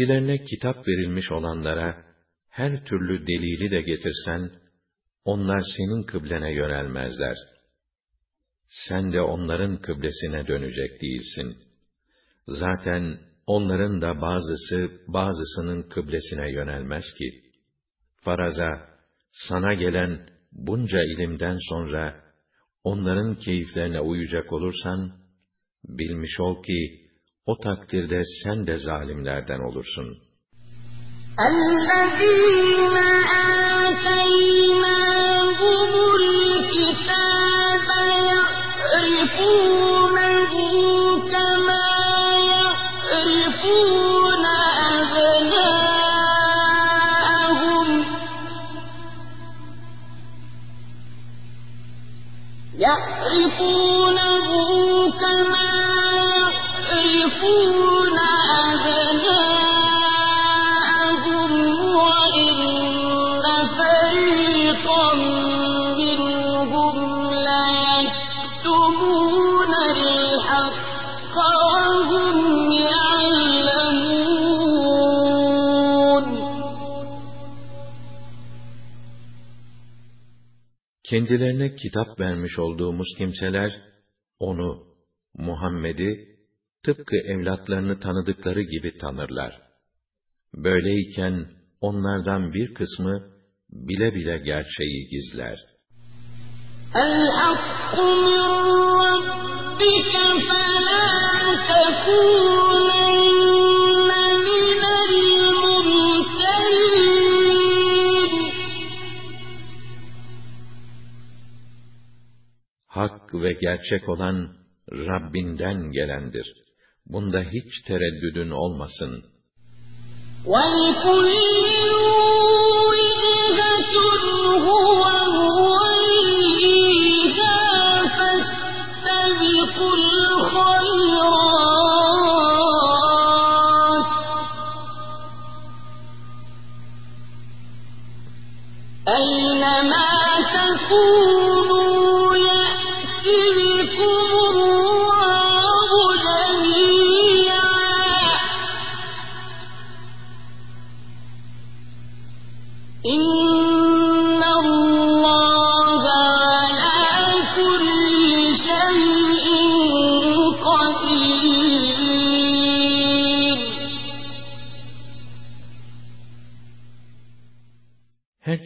kendilerine kitap verilmiş olanlara her türlü delili de getirsen, onlar senin kıblene yönelmezler. Sen de onların kıblesine dönecek değilsin. Zaten onların da bazısı bazısının kıblesine yönelmez ki. Faraza, sana gelen bunca ilimden sonra, onların keyiflerine uyacak olursan, bilmiş ol ki, o takdirde sen de zalimlerden olursun. الذين آتيناهم Kendilerine kitap vermiş olduğumuz kimseler, onu, Muhammed'i, tıpkı evlatlarını tanıdıkları gibi tanırlar. Böyleyken, onlardan bir kısmı, bile bile gerçeği gizler. الحق من ربك فلا تكونن Hak ve gerçek olan, Rabbinden gelendir. Bunda hiç tereddüdün olmasın. ولكل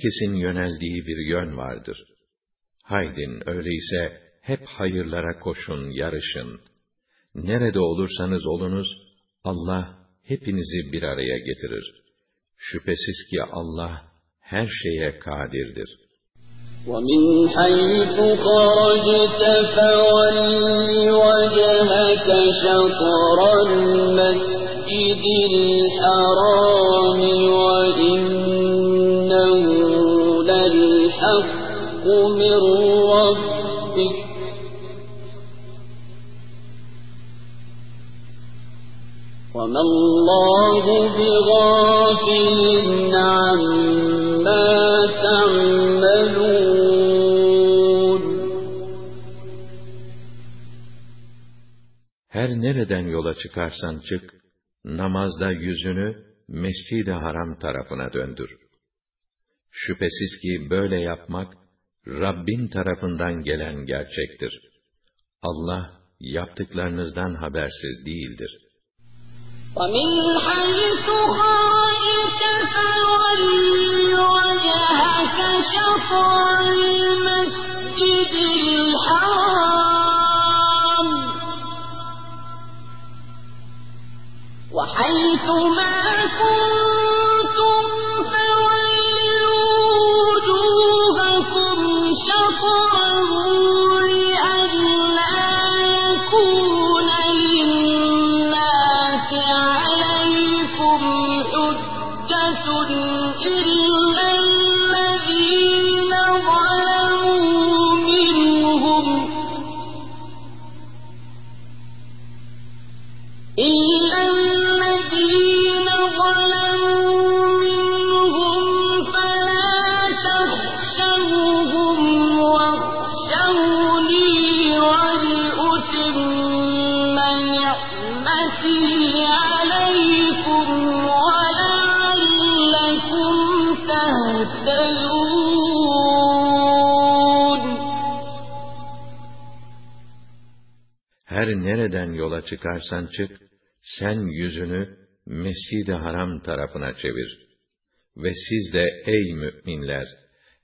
Herkesin yöneldiği bir yön vardır. Haydin öyleyse hep hayırlara koşun, yarışın. Nerede olursanız olunuz, Allah hepinizi bir araya getirir. Şüphesiz ki Allah her şeye kadirdir. ومن حيث خرجت فول وجهك شطر المسجد الحرام وإنه من ربك وما الله بغافل عما تعملون nereden yola çıkarsan çık, namazda yüzünü Mescid-i Haram tarafına döndür. Şüphesiz ki böyle yapmak, Rabbin tarafından gelen gerçektir. Allah, yaptıklarınızdan habersiz değildir. وَمِنْ حَيْثُ خَرَجْتَ فَوَلِّ وَجْهَكَ شَطْرَ الْمَسْجِدِ الْحَرَامِ وَحَيْثُ مَا كُنتُمْ çıkarsan çık, sen yüzünü Mescid-i Haram tarafına çevir. Ve siz de ey müminler,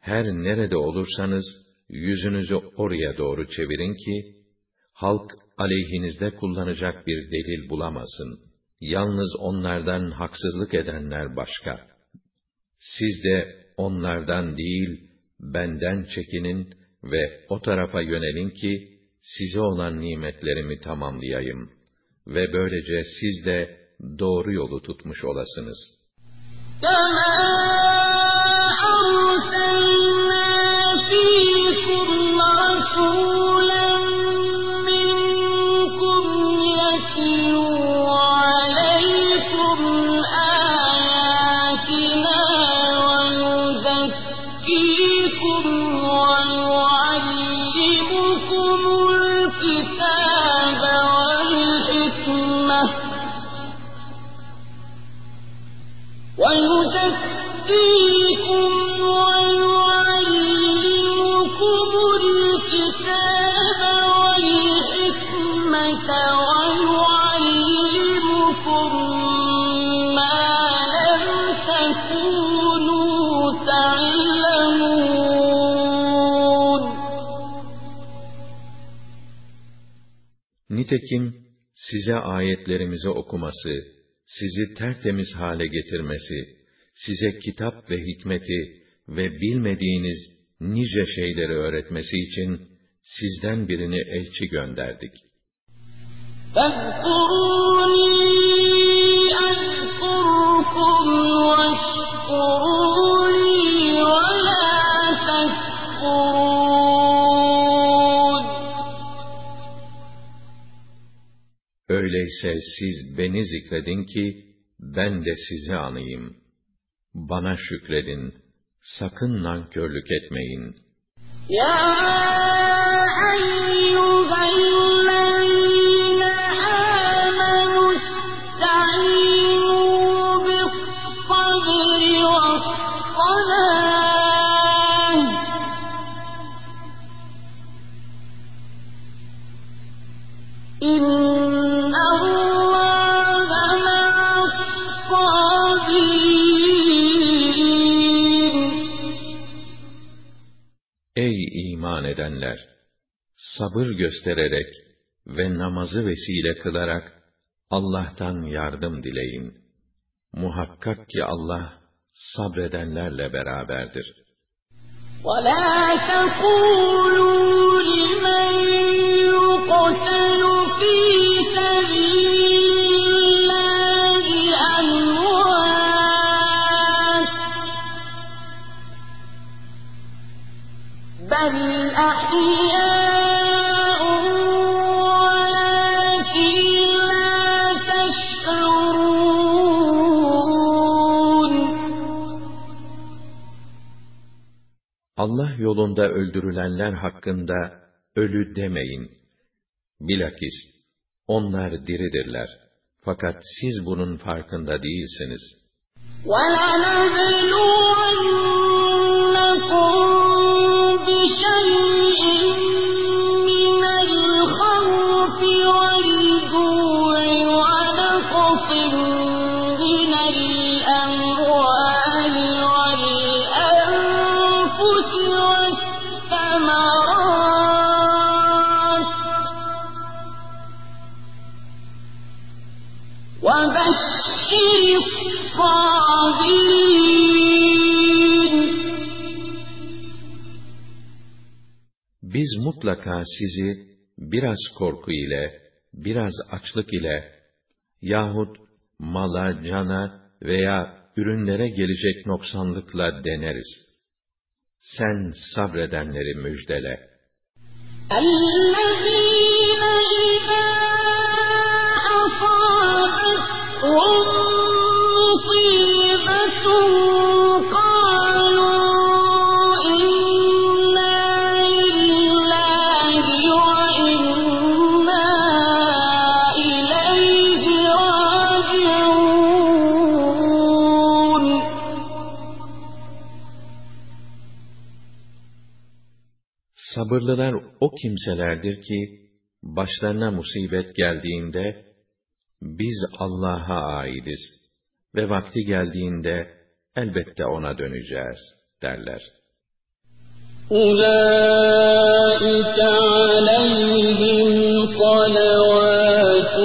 her nerede olursanız yüzünüzü oraya doğru çevirin ki, halk aleyhinizde kullanacak bir delil bulamasın. Yalnız onlardan haksızlık edenler başka. Siz de onlardan değil, benden çekinin ve o tarafa yönelin ki, size olan nimetlerimi tamamlayayım ve böylece siz de doğru yolu tutmuş olasınız. كما أرسلنا فيكم رسولا Nitekim size ayetlerimizi okuması, sizi tertemiz hale getirmesi, size kitap ve hikmeti ve bilmediğiniz nice şeyleri öğretmesi için sizden birini elçi gönderdik. فاذكروني أذكركم واشكروا Öyleyse siz beni zikredin ki, ben de sizi anayım. Bana şükredin, sakın nankörlük etmeyin. Ya eyyuhel Sabır göstererek ve namazı vesile kılarak Allah'tan yardım dileyin. Muhakkak ki Allah sabredenlerle beraberdir. ولا تقولوا لمن يقتل في Allah yolunda öldürülenler hakkında ölü demeyin. Bilakis onlar diridirler. Fakat siz bunun farkında değilsiniz. وَلَنَبْلُوَنَّكُمْ بِشَيْءٍ Biz mutlaka sizi biraz korku ile, biraz açlık ile yahut mala, cana veya ürünlere gelecek noksanlıkla deneriz. Sen sabredenleri müjdele. الذين إذا أصابتهم Sabırlılar o kimselerdir ki, başlarına musibet geldiğinde, biz Allah'a aidiz ve vakti geldiğinde elbette O'na döneceğiz derler. أولئك عليهم صلوات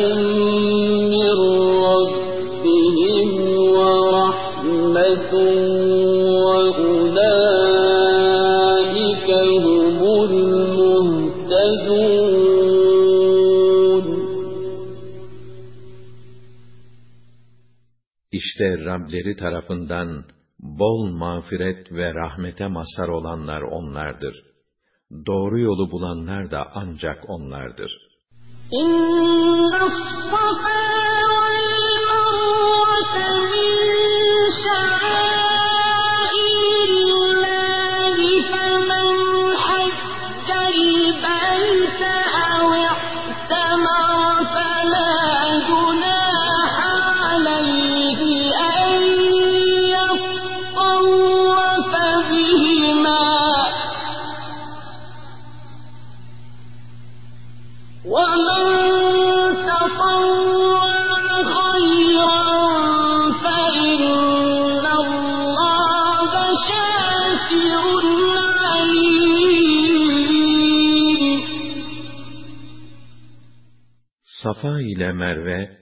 İşte Rableri tarafından bol mağfiret ve rahmete mazhar olanlar onlardır. Doğru yolu bulanlar da ancak onlardır. إن Safa ile Merve,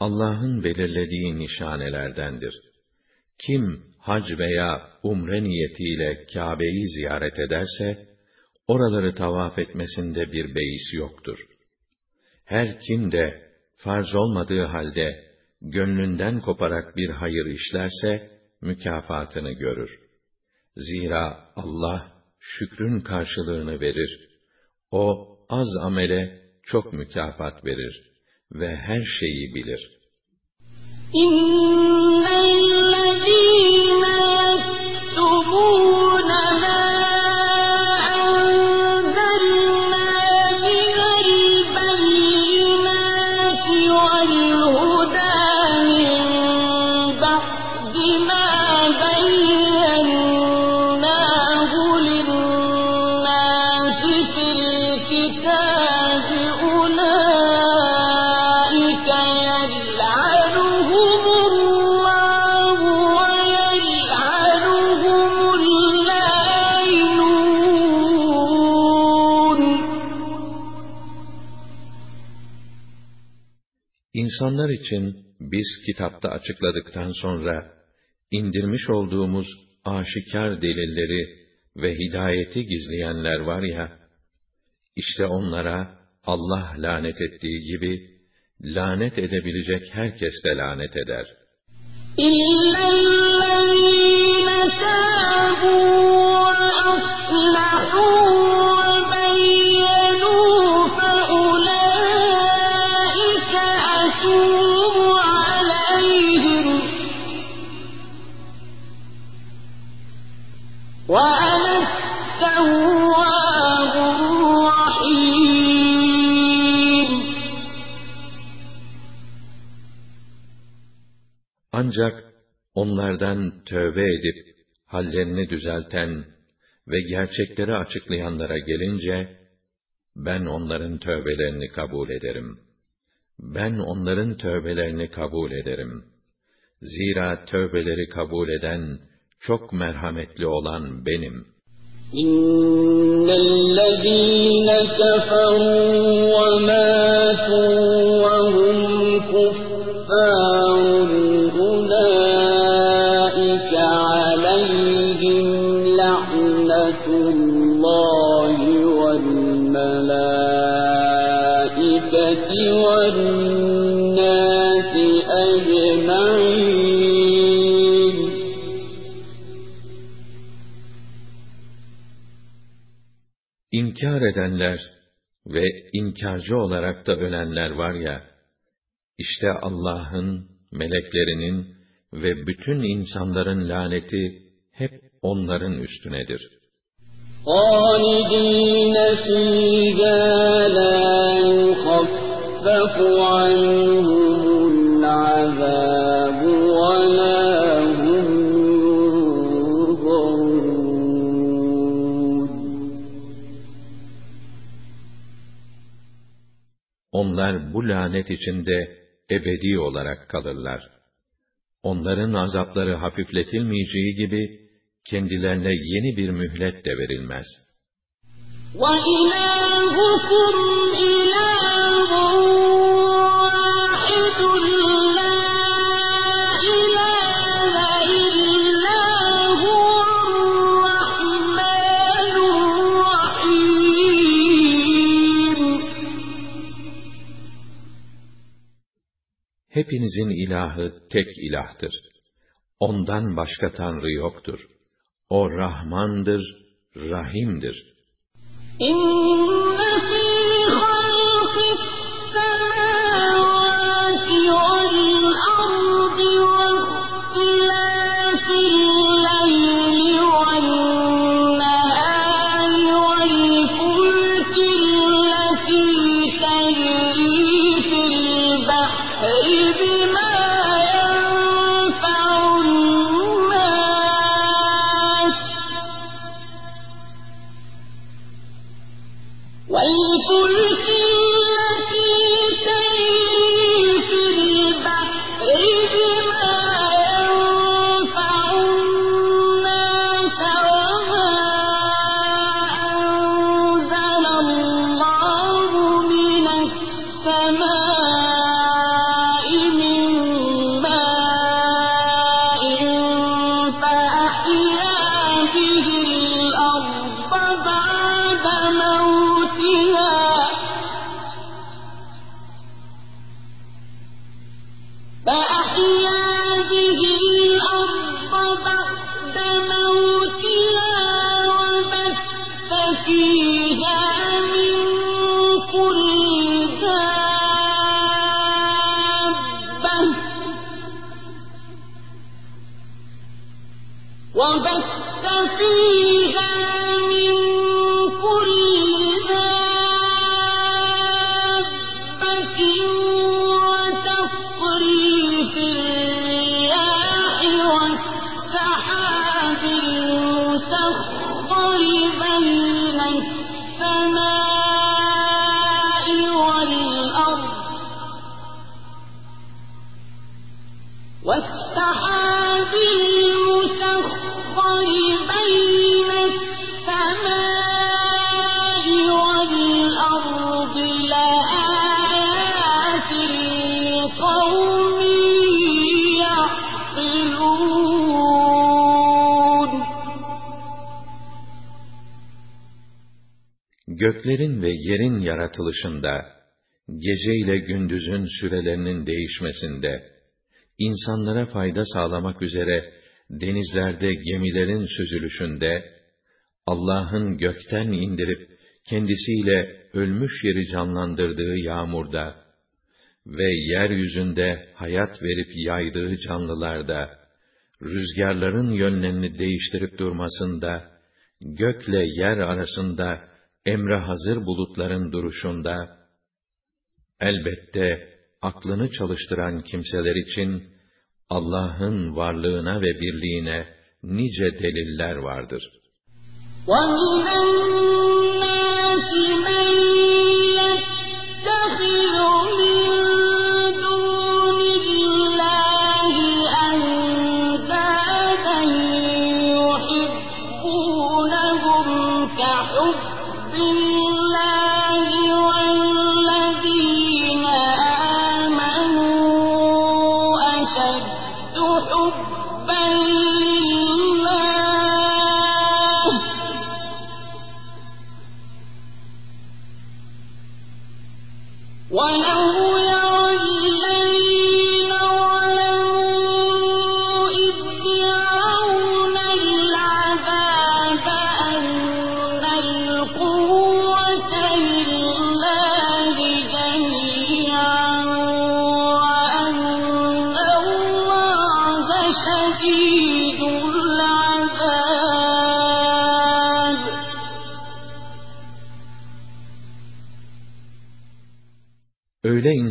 Allah'ın belirlediği nişanelerdendir. Kim hac veya umre niyetiyle Kâbe'yi ziyaret ederse, oraları tavaf etmesinde bir beis yoktur. Her kim de farz olmadığı halde gönlünden koparak bir hayır işlerse mükafatını görür. Zira Allah şükrün karşılığını verir. O az amele çok mükafat verir ve her şeyi bilir. إن İnsanlar için biz kitapta açıkladıktan sonra indirmiş olduğumuz aşikar delilleri ve hidayeti gizleyenler var ya, işte onlara Allah lanet ettiği gibi lanet edebilecek herkes de lanet eder. İllellezîne tâbû ve Ancak onlardan tövbe edip hallerini düzelten ve gerçekleri açıklayanlara gelince ben onların tövbelerini kabul ederim. Ben onların tövbelerini kabul ederim. Zira tövbeleri kabul eden çok merhametli olan benim. İnnellezîne keferû ve mâtû edenler ve inkarcı olarak da ölenler var ya, işte Allah'ın, meleklerinin ve bütün insanların laneti hep onların üstünedir. خالدين فيها لا يخفف عنهم Onlar bu lanet içinde ebedi olarak kalırlar. Onların azapları hafifletilmeyeceği gibi, kendilerine yeni bir mühlet de verilmez. وإلهكم إله Hepinizin ilahı tek ilahtır. Ondan başka tanrı yoktur. O Rahmandır, Rahim'dir. إن Göklerin ve yerin yaratılışında, gece ile gündüzün sürelerinin değişmesinde, insanlara fayda sağlamak üzere denizlerde gemilerin süzülüşünde, Allah'ın gökten indirip kendisiyle ölmüş yeri canlandırdığı yağmurda ve yeryüzünde hayat verip yaydığı canlılarda, rüzgarların yönlerini değiştirip durmasında, gökle yer arasında emre hazır bulutların duruşunda, elbette aklını çalıştıran kimseler için Allah'ın varlığına ve birliğine nice deliller vardır. وَمِنَ النَّاسِ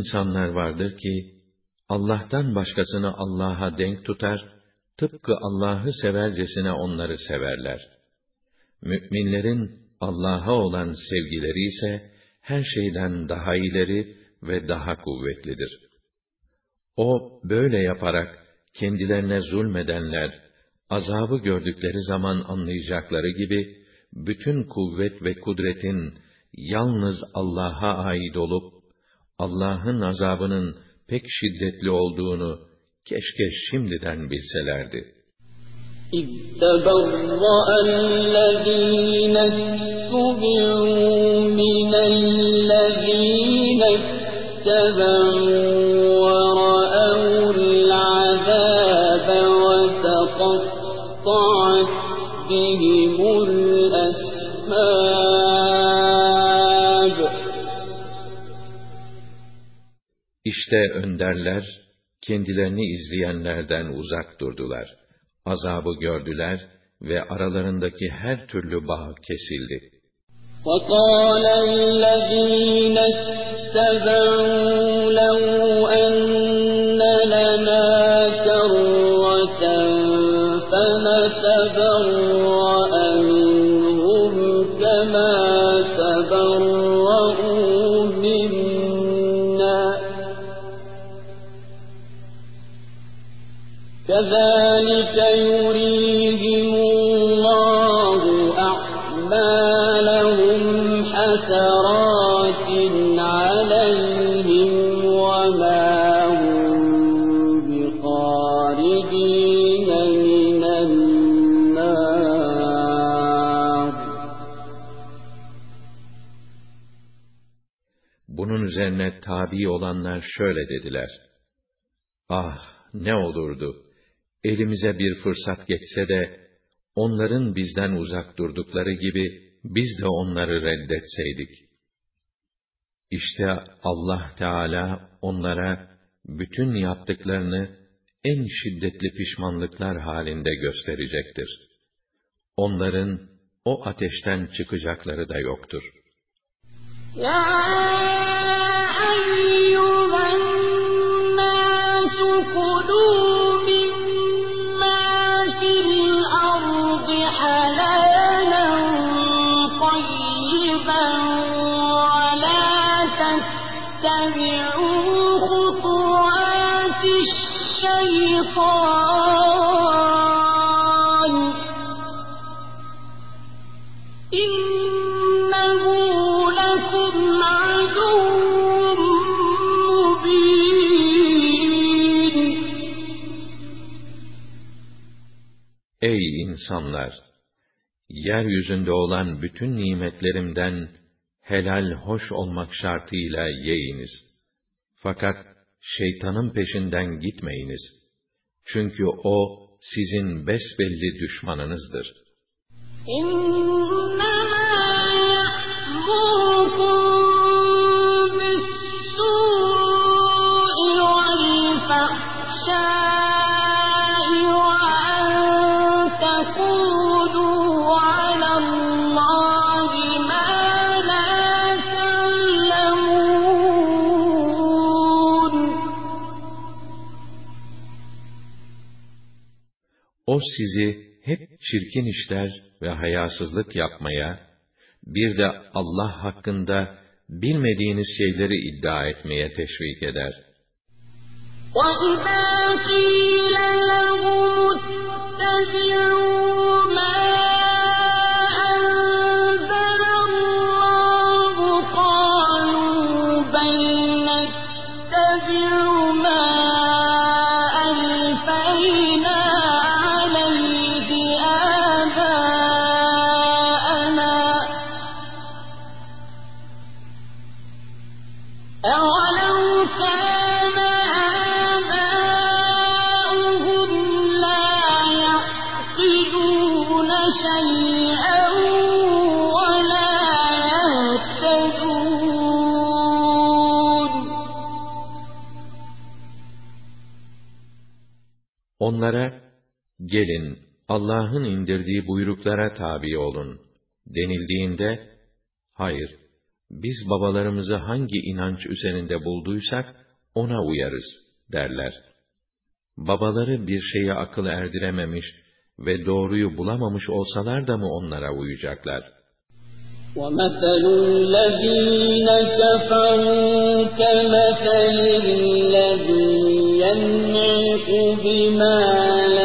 insanlar vardır ki, Allah'tan başkasını Allah'a denk tutar, tıpkı Allah'ı severcesine onları severler. Mü'minlerin Allah'a olan sevgileri ise, her şeyden daha ileri ve daha kuvvetlidir. O, böyle yaparak, kendilerine zulmedenler, azabı gördükleri zaman anlayacakları gibi, bütün kuvvet ve kudretin yalnız Allah'a ait olup, Allah'ın azabının pek şiddetli olduğunu keşke şimdiden bilselerdi. إذ تبرأ الذين اتبعوا من الذين اتبعوا İşte önderler, kendilerini izleyenlerden uzak durdular. Azabı gördüler ve aralarındaki her türlü bağ kesildi. وقال الذين اتبعوا لو أن tabi olanlar şöyle dediler. Ah, ne olurdu! Elimize bir fırsat geçse de, onların bizden uzak durdukları gibi, biz de onları reddetseydik. İşte Allah Teala onlara, bütün yaptıklarını, en şiddetli pişmanlıklar halinde gösterecektir. Onların, o ateşten çıkacakları da yoktur. يا insanlar! Yeryüzünde olan bütün nimetlerimden helal hoş olmak şartıyla yeyiniz. Fakat şeytanın peşinden gitmeyiniz. Çünkü o sizin besbelli düşmanınızdır. İnnemâ O sizi hep çirkin işler ve hayasızlık yapmaya, bir de Allah hakkında bilmediğiniz şeyleri iddia etmeye teşvik eder. وَإِذَا قِيلَ لَهُمُ اتَّبِعُوا gelin Allah'ın indirdiği buyruklara tabi olun denildiğinde, hayır, biz babalarımızı hangi inanç üzerinde bulduysak, ona uyarız derler. Babaları bir şeye akıl erdirememiş ve doğruyu bulamamış olsalar da mı onlara uyacaklar? ومثل الذين كفروا كمثل الذي ينعق بما لا يسمع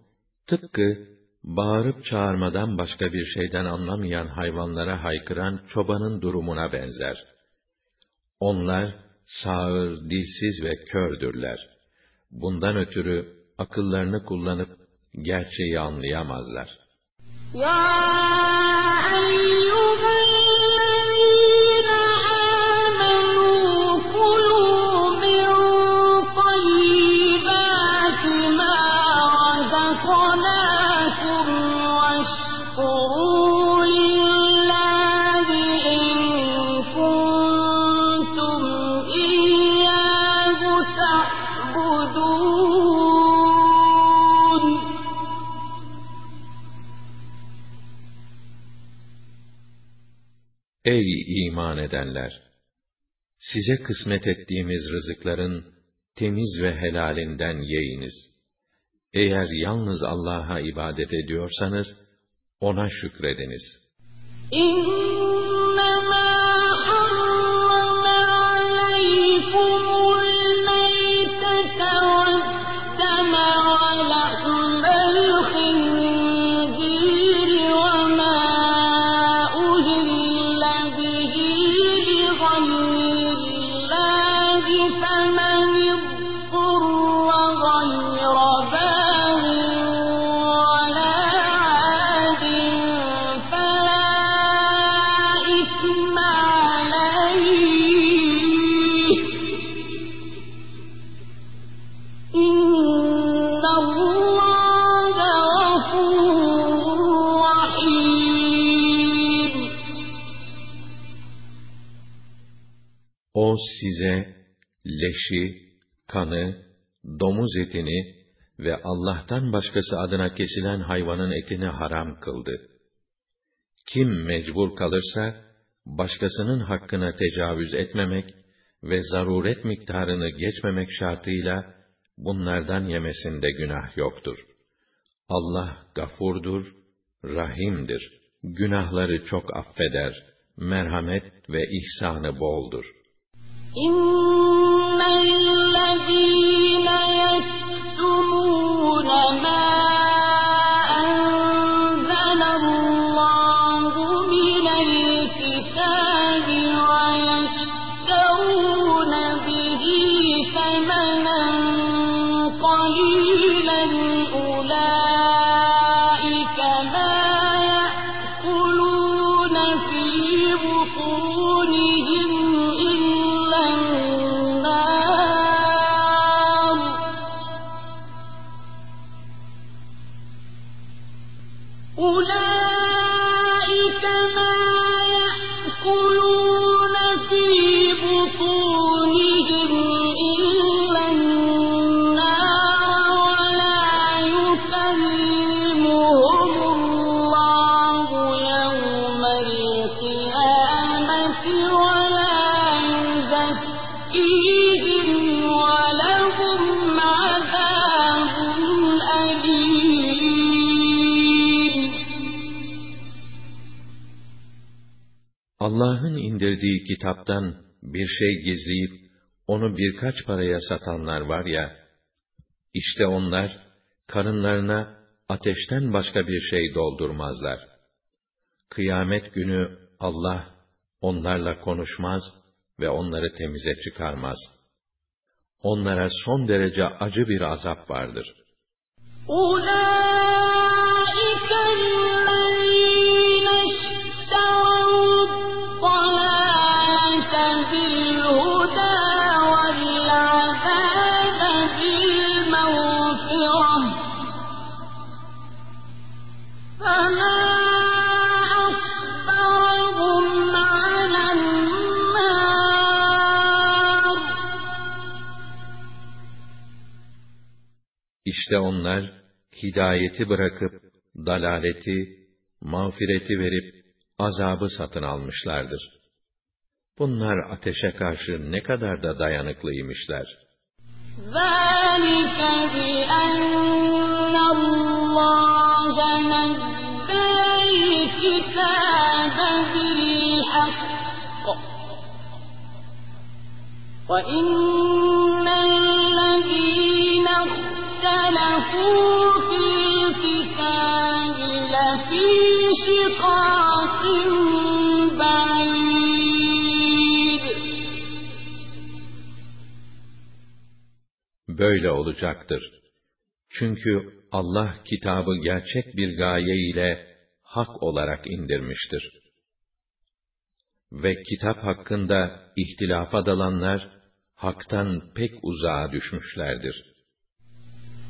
tıpkı bağırıp çağırmadan başka bir şeyden anlamayan hayvanlara haykıran çobanın durumuna benzer. Onlar sağır, dilsiz ve kördürler. Bundan ötürü akıllarını kullanıp gerçeği anlayamazlar. يَا Ey iman edenler! Size kısmet ettiğimiz rızıkların temiz ve helalinden yeyiniz. Eğer yalnız Allah'a ibadet ediyorsanız, O'na şükrediniz. İnnemâ size leşi, kanı, domuz etini ve Allah'tan başkası adına kesilen hayvanın etini haram kıldı. Kim mecbur kalırsa, başkasının hakkına tecavüz etmemek ve zaruret miktarını geçmemek şartıyla, bunlardan yemesinde günah yoktur. Allah gafurdur, rahimdir. Günahları çok affeder, merhamet ve ihsanı boldur. إن الذين يكتمون ما indirdiği kitaptan bir şey gizleyip onu birkaç paraya satanlar var ya, işte onlar karınlarına ateşten başka bir şey doldurmazlar. Kıyamet günü Allah onlarla konuşmaz ve onları temize çıkarmaz. Onlara son derece acı bir azap vardır. Ulaika'l İşte onlar hidayeti bırakıp dalaleti, mağfireti verip azabı satın almışlardır. Bunlar ateşe karşı ne kadar da dayanıklıymışlar. ذلك بأن الله نزل الكتاب بالحق وإن Böyle olacaktır. Çünkü Allah kitabı gerçek bir gaye ile hak olarak indirmiştir. Ve kitap hakkında ihtilafa dalanlar, haktan pek uzağa düşmüşlerdir.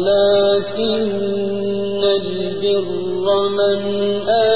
ولكن البر من آمن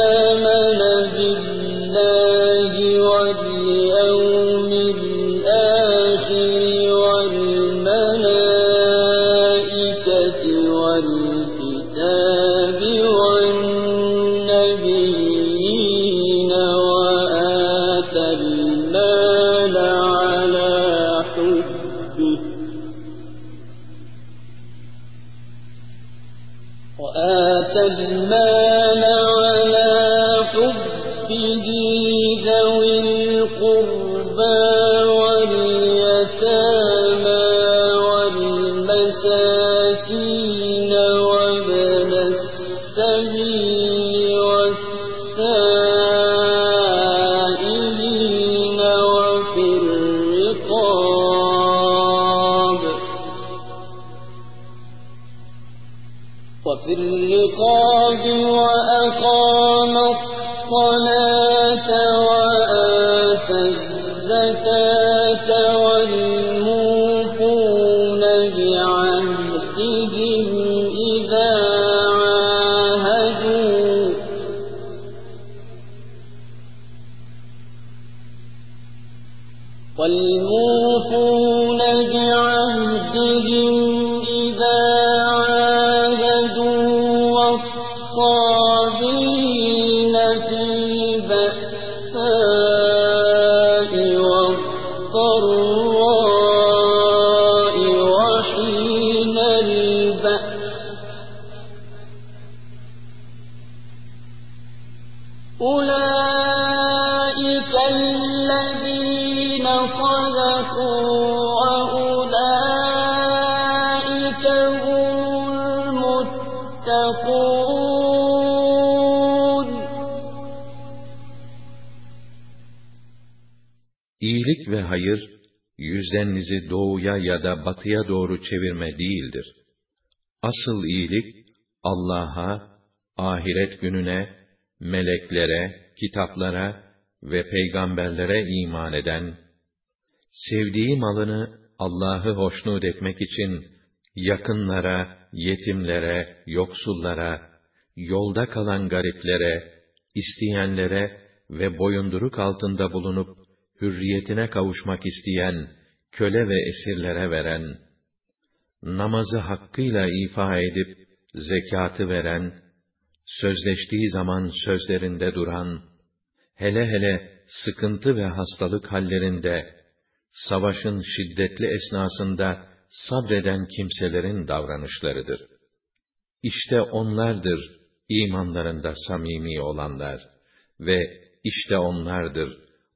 hayır, yüzlerinizi doğuya ya da batıya doğru çevirme değildir. Asıl iyilik, Allah'a, ahiret gününe, meleklere, kitaplara ve peygamberlere iman eden, sevdiği malını Allah'ı hoşnut etmek için yakınlara, yetimlere, yoksullara, yolda kalan gariplere, isteyenlere ve boyunduruk altında bulunup hürriyetine kavuşmak isteyen köle ve esirlere veren, namazı hakkıyla ifa edip zekatı veren, sözleştiği zaman sözlerinde duran, hele hele sıkıntı ve hastalık hallerinde, savaşın şiddetli esnasında sabreden kimselerin davranışlarıdır. İşte onlardır imanlarında samimi olanlar ve işte onlardır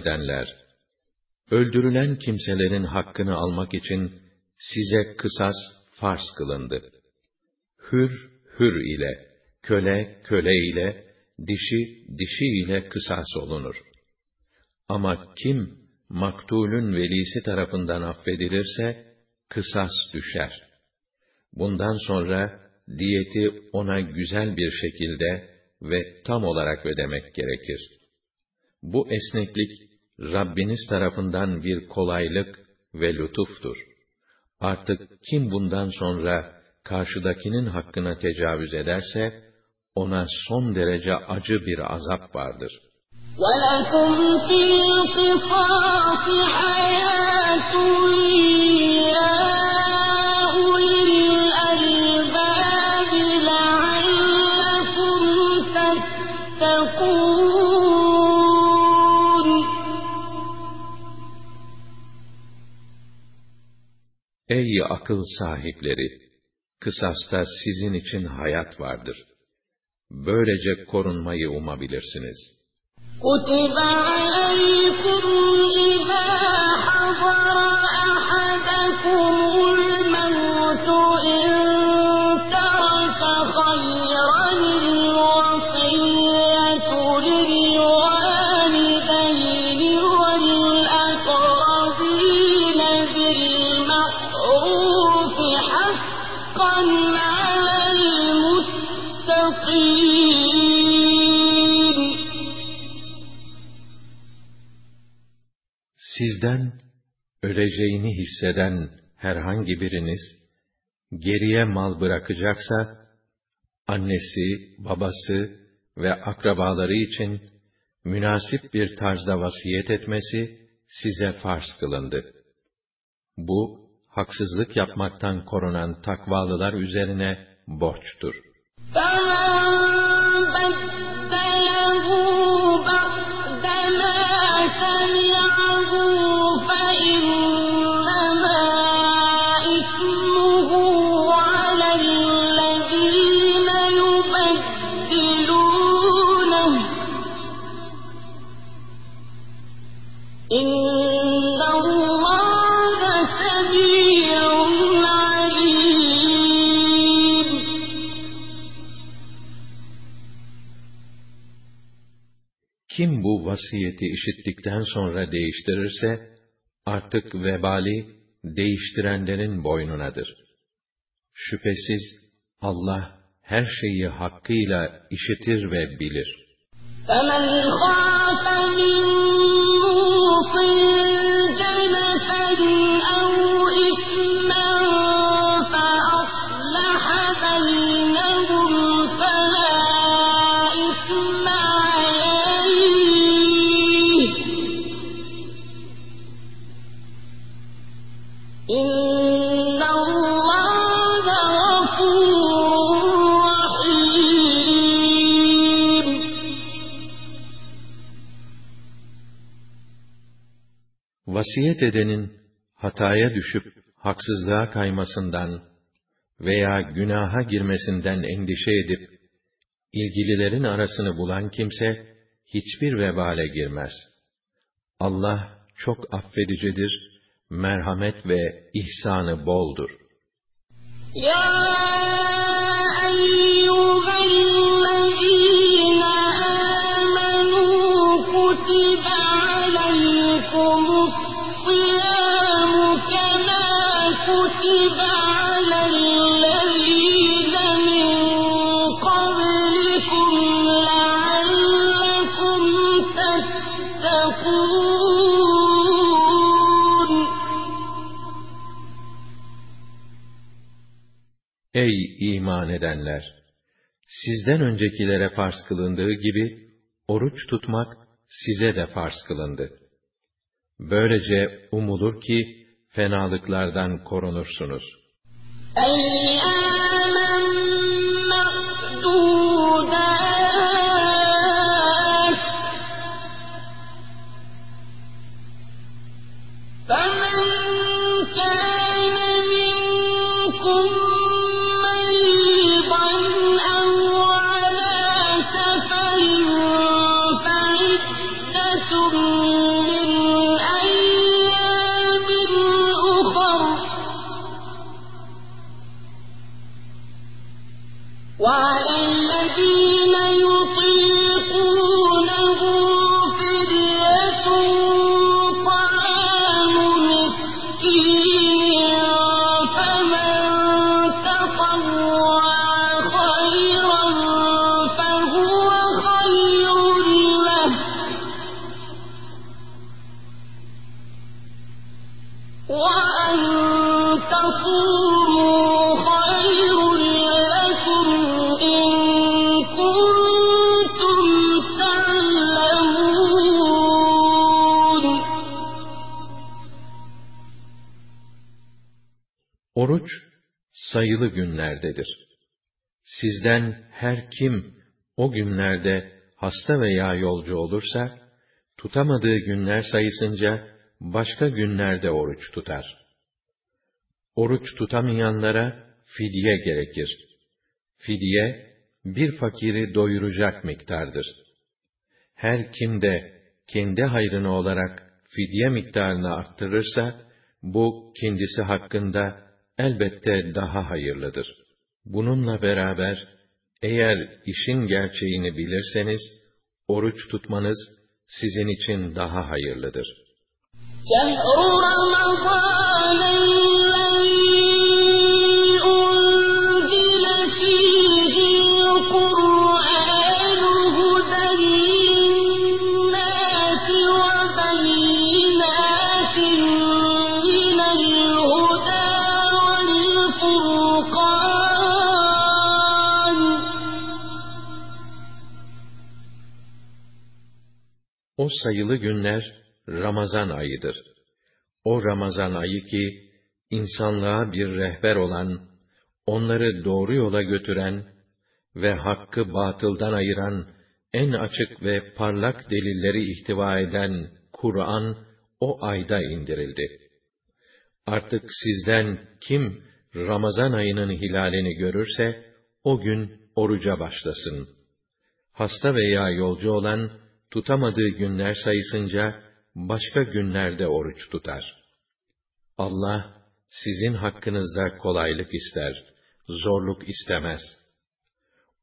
edenler! Öldürülen kimselerin hakkını almak için size kısas farz kılındı. Hür, hür ile, köle, köle ile, dişi, dişi ile kısas olunur. Ama kim, maktulün velisi tarafından affedilirse, kısas düşer. Bundan sonra, diyeti ona güzel bir şekilde ve tam olarak ödemek gerekir. Bu esneklik, Rabbiniz tarafından bir kolaylık ve lütuftur. Artık kim bundan sonra karşıdakinin hakkına tecavüz ederse, ona son derece acı bir azap vardır. وَلَكُمْ فِي الْقِصَاصِ حَيَاةٌ Ey akıl sahipleri! Kısasta sizin için hayat vardır. Böylece korunmayı umabilirsiniz. كُتِبَ öleceğini hisseden herhangi biriniz geriye mal bırakacaksa annesi, babası ve akrabaları için münasip bir tarzda vasiyet etmesi size farz kılındı. Bu haksızlık yapmaktan korunan takvalılar üzerine borçtur. bu vasiyeti işittikten sonra değiştirirse, artık vebali değiştirenlerin boynunadır. Şüphesiz Allah her şeyi hakkıyla işitir ve bilir. فَمَنْ خَافَ مِنْ Vasiyet edenin hataya düşüp haksızlığa kaymasından veya günaha girmesinden endişe edip ilgililerin arasını bulan kimse hiçbir vebale girmez. Allah çok affedicidir, merhamet ve ihsanı boldur. Ya iman edenler! Sizden öncekilere farz kılındığı gibi, oruç tutmak size de farz kılındı. Böylece umulur ki, fenalıklardan korunursunuz. Eyyâmen sayılı günlerdedir. Sizden her kim o günlerde hasta veya yolcu olursa, tutamadığı günler sayısınca başka günlerde oruç tutar. Oruç tutamayanlara fidye gerekir. Fidye, bir fakiri doyuracak miktardır. Her kim de kendi hayrını olarak fidye miktarını arttırırsa, bu kendisi hakkında elbette daha hayırlıdır. Bununla beraber, eğer işin gerçeğini bilirseniz, oruç tutmanız sizin için daha hayırlıdır. Sayılı günler Ramazan ayıdır. O Ramazan ayı ki insanlığa bir rehber olan, onları doğru yola götüren ve hakkı batıldan ayıran en açık ve parlak delilleri ihtiva eden Kur'an o ayda indirildi. Artık sizden kim Ramazan ayının hilalini görürse o gün oruca başlasın. Hasta veya yolcu olan tutamadığı günler sayısınca başka günlerde oruç tutar. Allah sizin hakkınızda kolaylık ister, zorluk istemez.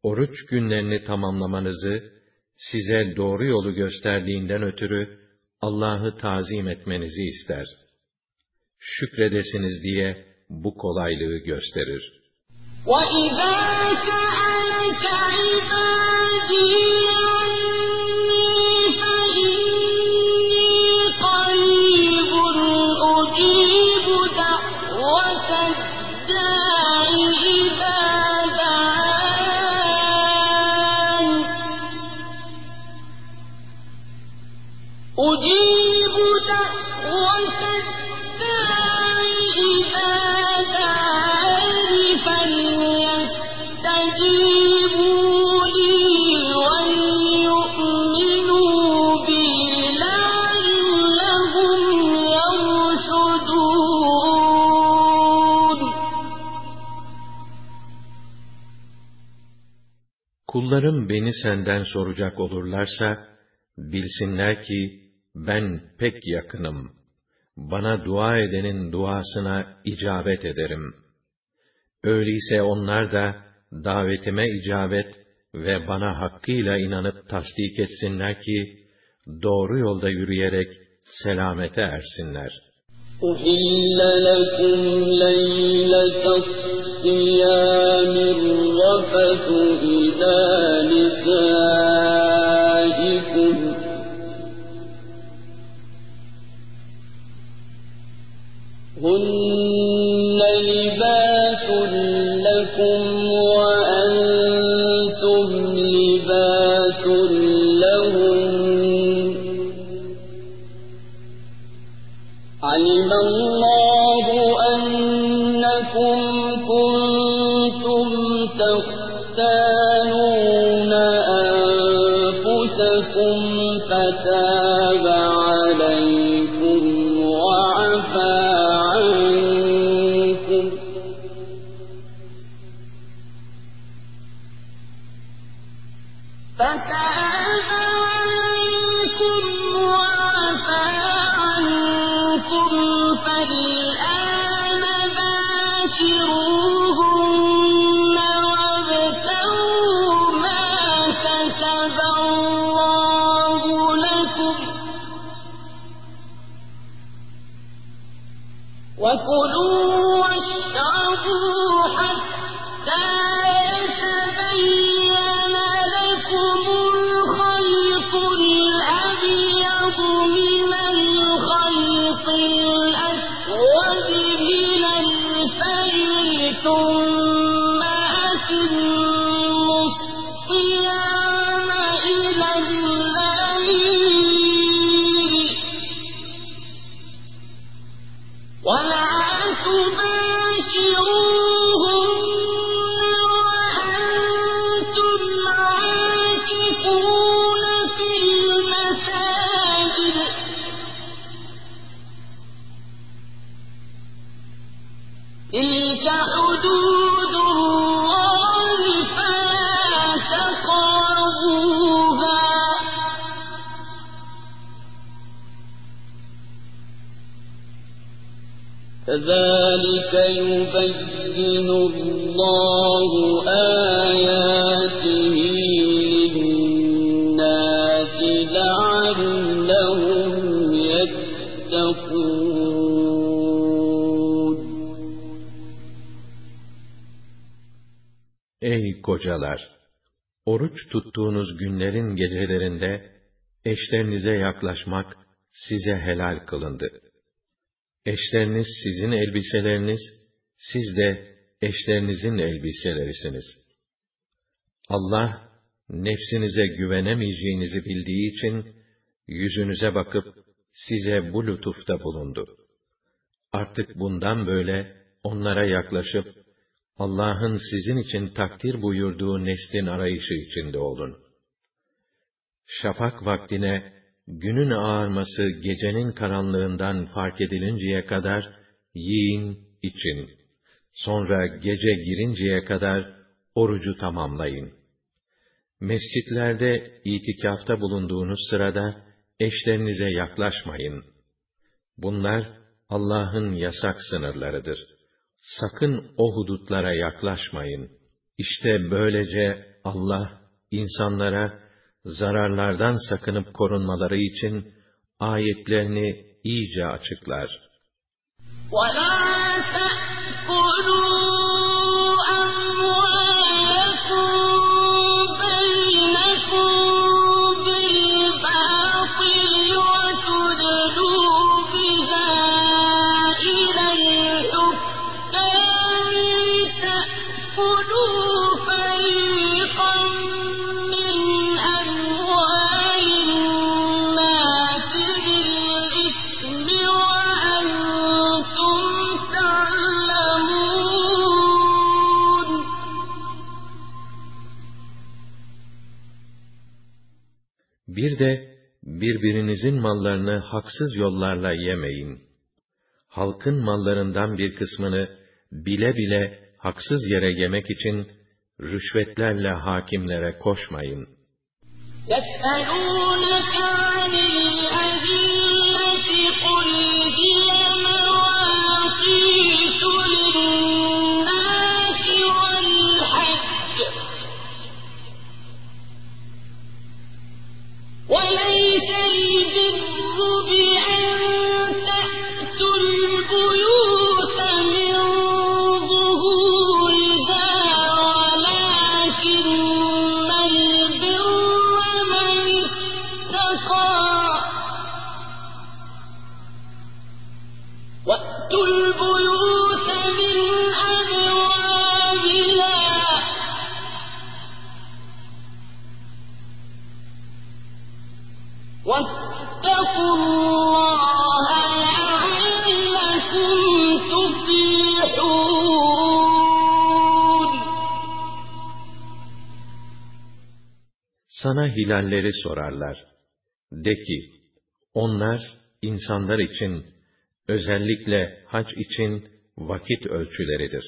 Oruç günlerini tamamlamanızı size doğru yolu gösterdiğinden ötürü Allah'ı tazim etmenizi ister. Şükredesiniz diye bu kolaylığı gösterir. وَإِذَا سَأَلَكَ عِبَادِي Kullarım beni senden soracak olurlarsa, bilsinler ki ben pek yakınım. Bana dua edenin duasına icabet ederim. Öyleyse onlar da davetime icabet ve bana hakkıyla inanıp tasdik etsinler ki, doğru yolda yürüyerek selamete ersinler. أُحِلَّ لَكُمْ لَيْلَةَ الصِّيَامِ الرَّفَثُ إِلَى نِسَائِكُمْ هُنَّ أَنَّكُمْ kocalar! Oruç tuttuğunuz günlerin gecelerinde, eşlerinize yaklaşmak size helal kılındı. Eşleriniz sizin elbiseleriniz, siz de eşlerinizin elbiselerisiniz. Allah, nefsinize güvenemeyeceğinizi bildiği için, yüzünüze bakıp size bu lütufta bulundu. Artık bundan böyle onlara yaklaşıp, Allah'ın sizin için takdir buyurduğu neslin arayışı içinde olun. Şafak vaktine, günün ağarması gecenin karanlığından fark edilinceye kadar yiyin, için. Sonra gece girinceye kadar orucu tamamlayın. Mescitlerde itikafta bulunduğunuz sırada eşlerinize yaklaşmayın. Bunlar Allah'ın yasak sınırlarıdır Sakın o hudutlara yaklaşmayın. İşte böylece Allah insanlara zararlardan sakınıp korunmaları için ayetlerini iyice açıklar. وَلَا birbirinizin mallarını haksız yollarla yemeyin. Halkın mallarından bir kısmını bile bile haksız yere yemek için rüşvetlerle hakimlere koşmayın. يَسْأَلُونَكَ عَنِ Sana hilalleri sorarlar. De ki, onlar insanlar için, özellikle hac için vakit ölçüleridir.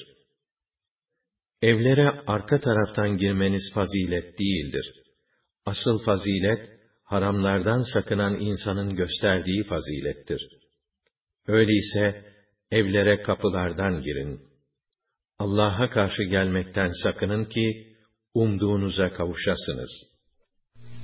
Evlere arka taraftan girmeniz fazilet değildir. Asıl fazilet, haramlardan sakınan insanın gösterdiği fazilettir. Öyleyse, evlere kapılardan girin. Allah'a karşı gelmekten sakının ki, umduğunuza kavuşasınız.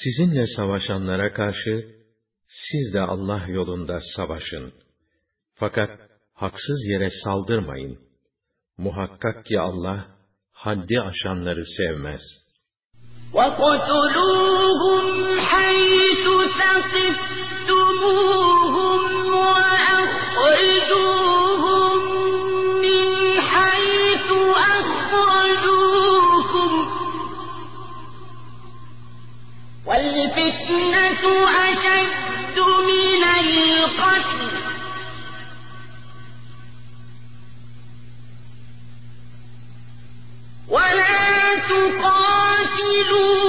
Sizinle savaşanlara karşı, siz de Allah yolunda savaşın. Fakat haksız yere saldırmayın. Muhakkak ki Allah, haddi aşanları sevmez. وَاقْتُلُوهُمْ حَيْثُ ثَقِفْتُمُوهُمْ وَالْفِتْنَةُ أَشَدُّ مِنَ الْقَتْلِ ۗ. وَلَا تُقَاتِلُوهُمْ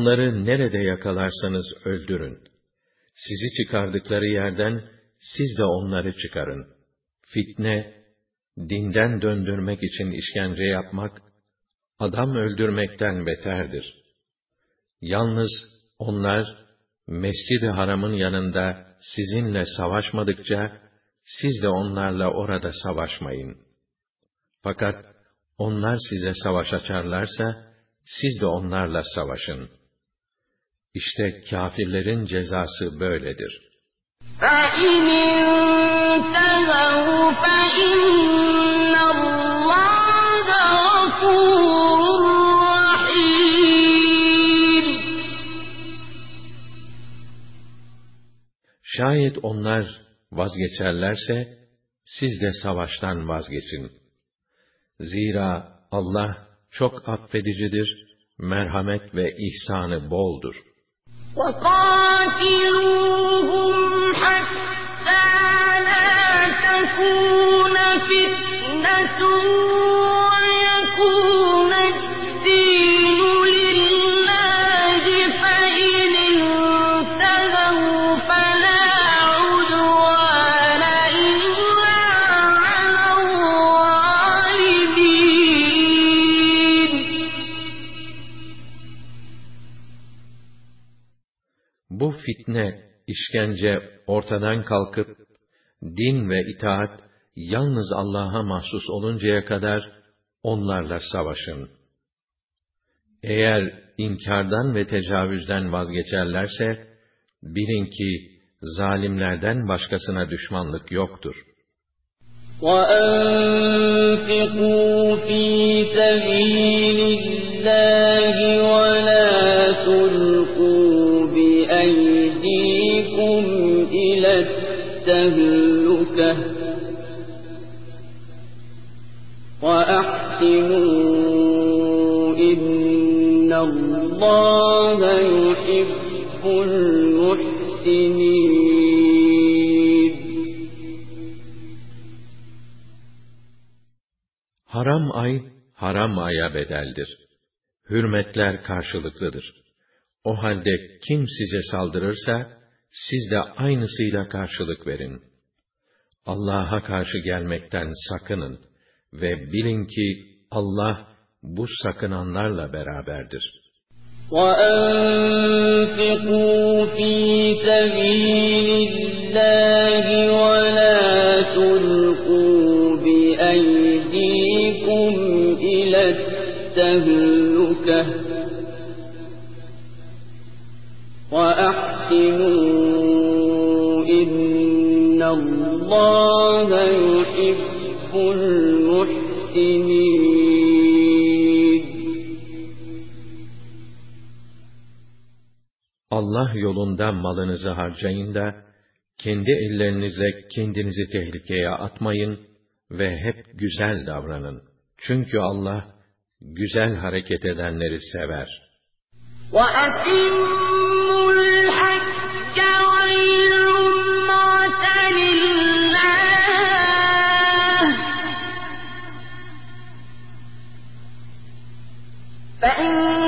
Onları nerede yakalarsanız öldürün. Sizi çıkardıkları yerden, siz de onları çıkarın. Fitne, dinden döndürmek için işkence yapmak, adam öldürmekten beterdir. Yalnız onlar, Mescid-i Haram'ın yanında sizinle savaşmadıkça, siz de onlarla orada savaşmayın. Fakat onlar size savaş açarlarsa, siz de onlarla savaşın. İşte kafirlerin cezası böyledir. Şayet onlar vazgeçerlerse, siz de savaştan vazgeçin. Zira Allah çok affedicidir, merhamet ve ihsanı boldur.'' وقاتلوهم حتى لا تكون فتنة fitne, işkence ortadan kalkıp, din ve itaat yalnız Allah'a mahsus oluncaya kadar onlarla savaşın. Eğer inkardan ve tecavüzden vazgeçerlerse, bilin ki zalimlerden başkasına düşmanlık yoktur. وأنفقوا في سبيل الله ولا تلقوا التهلكة وأحسنوا إن الله يحب المحسنين Haram ay, haram aya bedeldir. Hürmetler karşılıklıdır. O halde kim size saldırırsa, siz de aynısıyla karşılık verin. Allah'a karşı gelmekten sakının ve bilin ki Allah bu sakınanlarla beraberdir. وَأَنفِقُوا فِي سَبِيلِ اللَّهِ وَلَا تُلْقُوا بِأَيْدِيكُمْ إِلَى التَّهْلُكَةِ وأحسنوا إن الله يحب المحسنين Allah yolunda malınızı harcayın da, kendi ellerinizle kendinizi tehlikeye atmayın ve hep güzel davranın. Çünkü Allah, güzel hareket edenleri sever. وأتموا فإن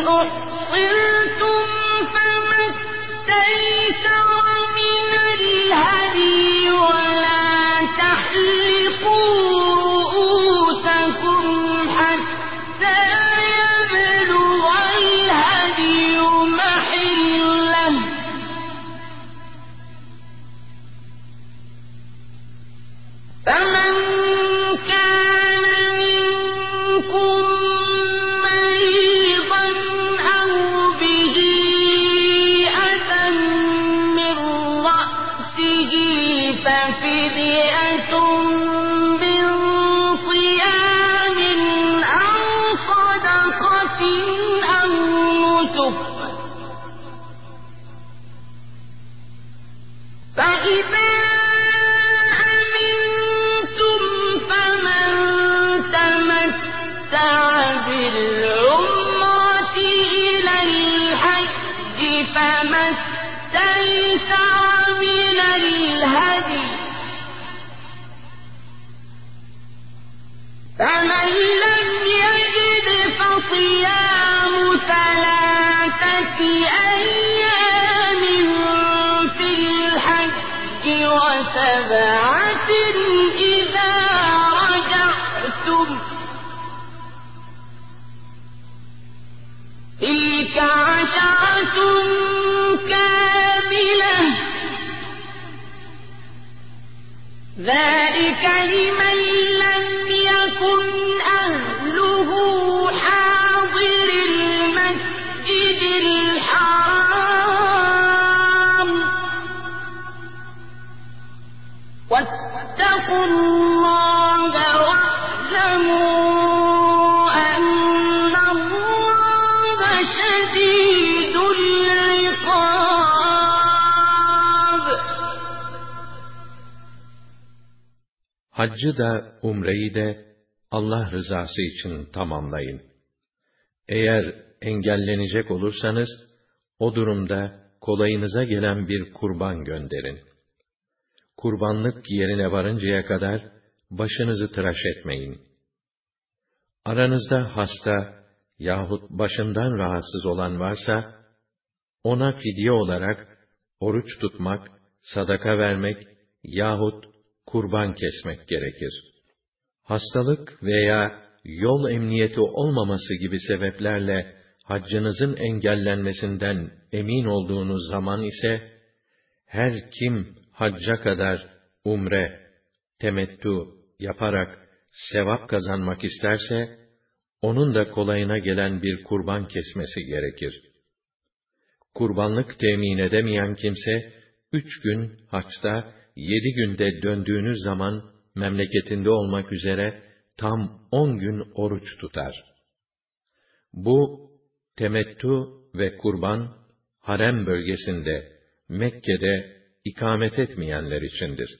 فما استيسر من الهدي فمن لم يجد فصيام ثلاثة أيام في الحج وسبعة إذا رجعتم تلك عشرة ذلك لمن لم يكن أهله حاضر المسجد الحرام. واتقوا الله Haccı da umreyi de Allah rızası için tamamlayın. Eğer engellenecek olursanız, o durumda kolayınıza gelen bir kurban gönderin. Kurbanlık yerine varıncaya kadar başınızı tıraş etmeyin. Aranızda hasta yahut başından rahatsız olan varsa, ona fidye olarak oruç tutmak, sadaka vermek yahut kurban kesmek gerekir. Hastalık veya yol emniyeti olmaması gibi sebeplerle haccınızın engellenmesinden emin olduğunuz zaman ise, her kim hacca kadar umre, temettü yaparak sevap kazanmak isterse, onun da kolayına gelen bir kurban kesmesi gerekir. Kurbanlık temin edemeyen kimse, üç gün haçta, yedi günde döndüğünüz zaman memleketinde olmak üzere tam on gün oruç tutar. Bu temettü ve kurban harem bölgesinde Mekke'de ikamet etmeyenler içindir.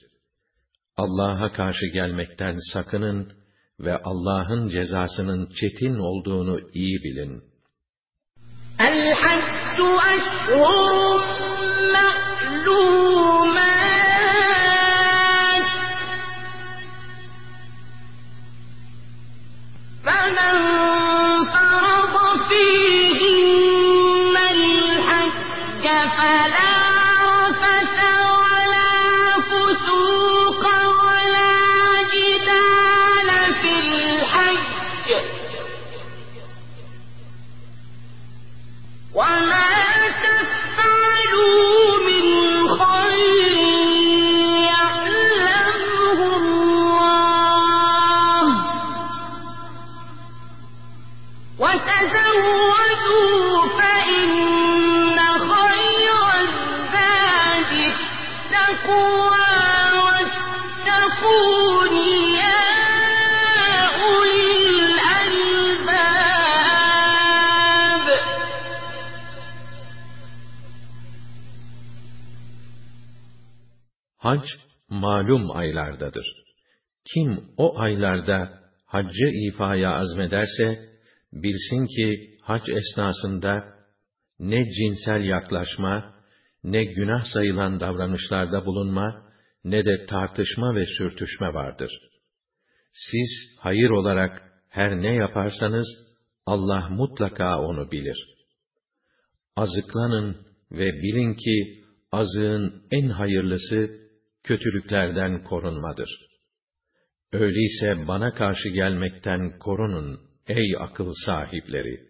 Allah'a karşı gelmekten sakının ve Allah'ın cezasının çetin olduğunu iyi bilin. El-Haccu Eşhurun من Hac, malum aylardadır. Kim o aylarda haccı ifaya azmederse, bilsin ki hac esnasında ne cinsel yaklaşma, ne günah sayılan davranışlarda bulunma, ne de tartışma ve sürtüşme vardır. Siz hayır olarak her ne yaparsanız, Allah mutlaka onu bilir. Azıklanın ve bilin ki, azığın en hayırlısı, kötülüklerden korunmadır. Öyleyse bana karşı gelmekten korunun ey akıl sahipleri.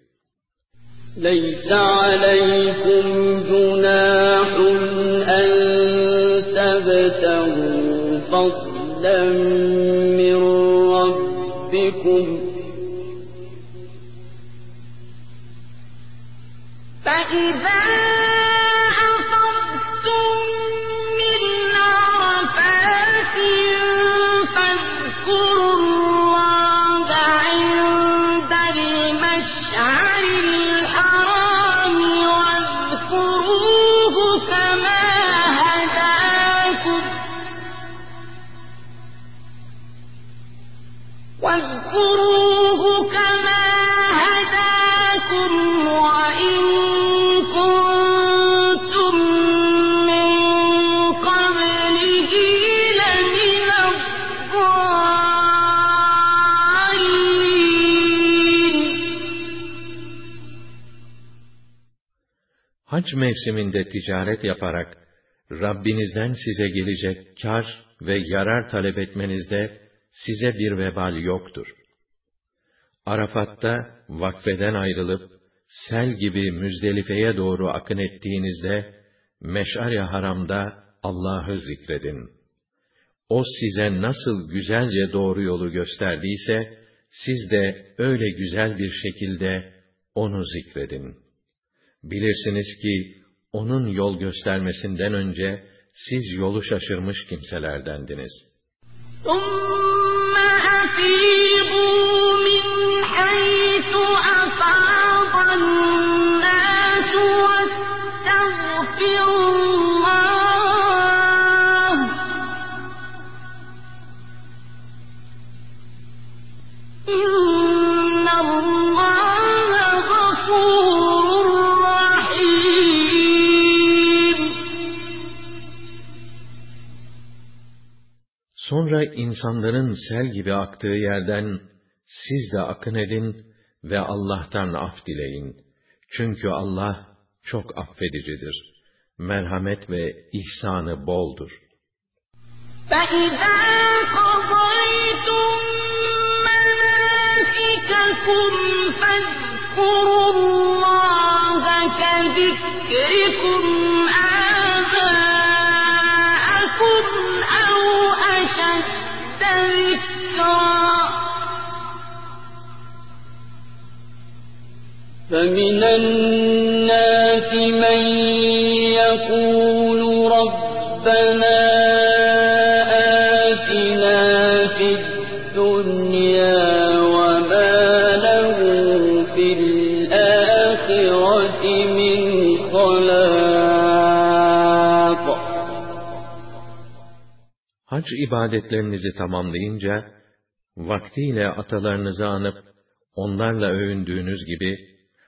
ليس عليكم جناح أن تبتغوا فضلا من ربكم فإذا Hac mevsiminde ticaret yaparak, Rabbinizden size gelecek kar ve yarar talep etmenizde size bir vebal yoktur. Arafat'ta vakfeden ayrılıp, sel gibi Müzdelife'ye doğru akın ettiğinizde, Meş'ar-i Haram'da Allah'ı zikredin. O size nasıl güzelce doğru yolu gösterdiyse, siz de öyle güzel bir şekilde onu zikredin. Bilirsiniz ki, onun yol göstermesinden önce, siz yolu şaşırmış kimselerdendiniz. ثم أفيضوا من حيث أفاض الناس واستغفروا Sonra insanların sel gibi aktığı yerden siz de akın edin ve Allah'tan af dileyin. Çünkü Allah çok affedicidir. Merhamet ve ihsanı boldur. فَإِذَا قَضَيْتُم مَّنَاسِكَكُمْ فَاذْكُرُوا اللَّهَ كَذِكْرِكُمْ فمن الناس من يقول ربنا Hac ibadetlerinizi tamamlayınca, vaktiyle atalarınızı anıp, onlarla övündüğünüz gibi,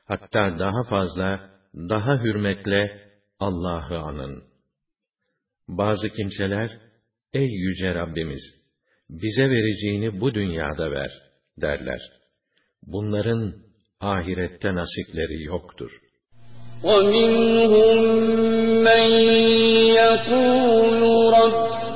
hatta daha fazla, daha hürmetle Allah'ı anın. Bazı kimseler, ey yüce Rabbimiz, bize vereceğini bu dünyada ver, derler. Bunların ahirette nasipleri yoktur. ومنهم من يقول ربنا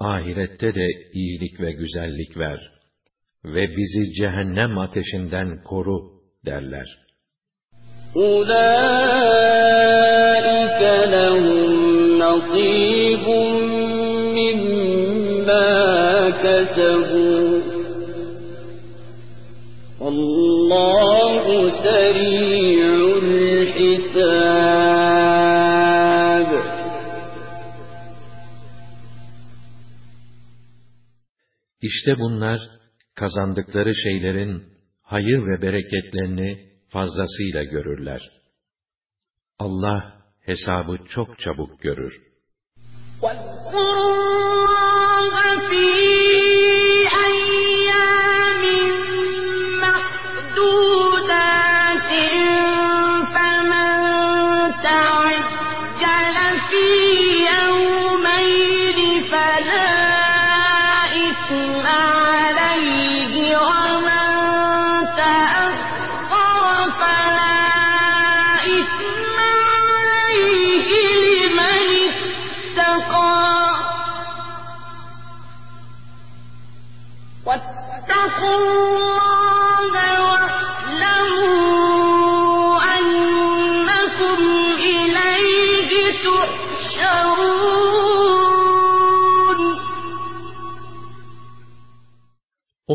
ahirette de iyilik ve güzellik ver ve bizi cehennem ateşinden koru derler. Ulaike lehum nasibun mimma kesebu. Allahu serim İşte bunlar, kazandıkları şeylerin hayır ve bereketlerini fazlasıyla görürler. Allah hesabı çok çabuk görür. واذكروا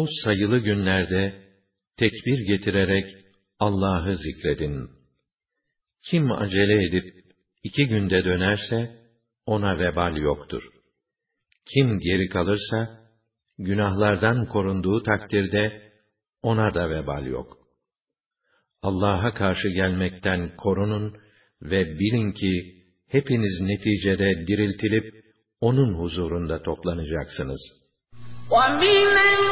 O sayılı günlerde tekbir getirerek Allah'ı zikredin. Kim acele edip iki günde dönerse ona vebal yoktur. Kim geri kalırsa günahlardan korunduğu takdirde ona da vebal yok. Allah'a karşı gelmekten korunun ve bilin ki hepiniz neticede diriltilip onun huzurunda toplanacaksınız. ومن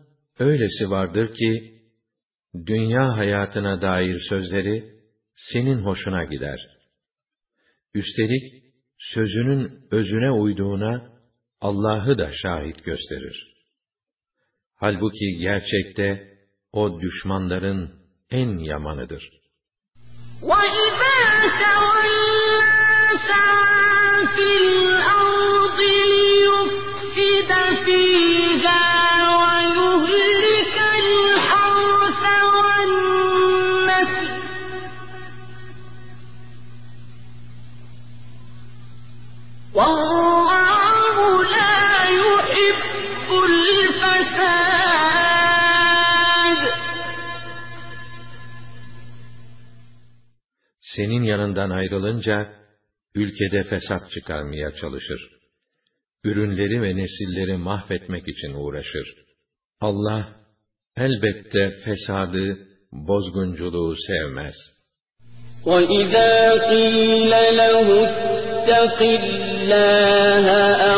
öylesi vardır ki, dünya hayatına dair sözleri senin hoşuna gider. Üstelik, sözünün özüne uyduğuna Allah'ı da şahit gösterir. Halbuki gerçekte o düşmanların en yamanıdır. وَإِذَا تَوَلَّىٰ سَعَىٰ فِي الْأَرْضِ لِيُفْسِدَ فِيهَا Senin yanından ayrılınca, ülkede fesat çıkarmaya çalışır. Ürünleri ve nesilleri mahvetmek için uğraşır. Allah, elbette fesadı, bozgunculuğu sevmez. وَإِذَا قِيلَ لَهُ اتَّقِ اللَّهَ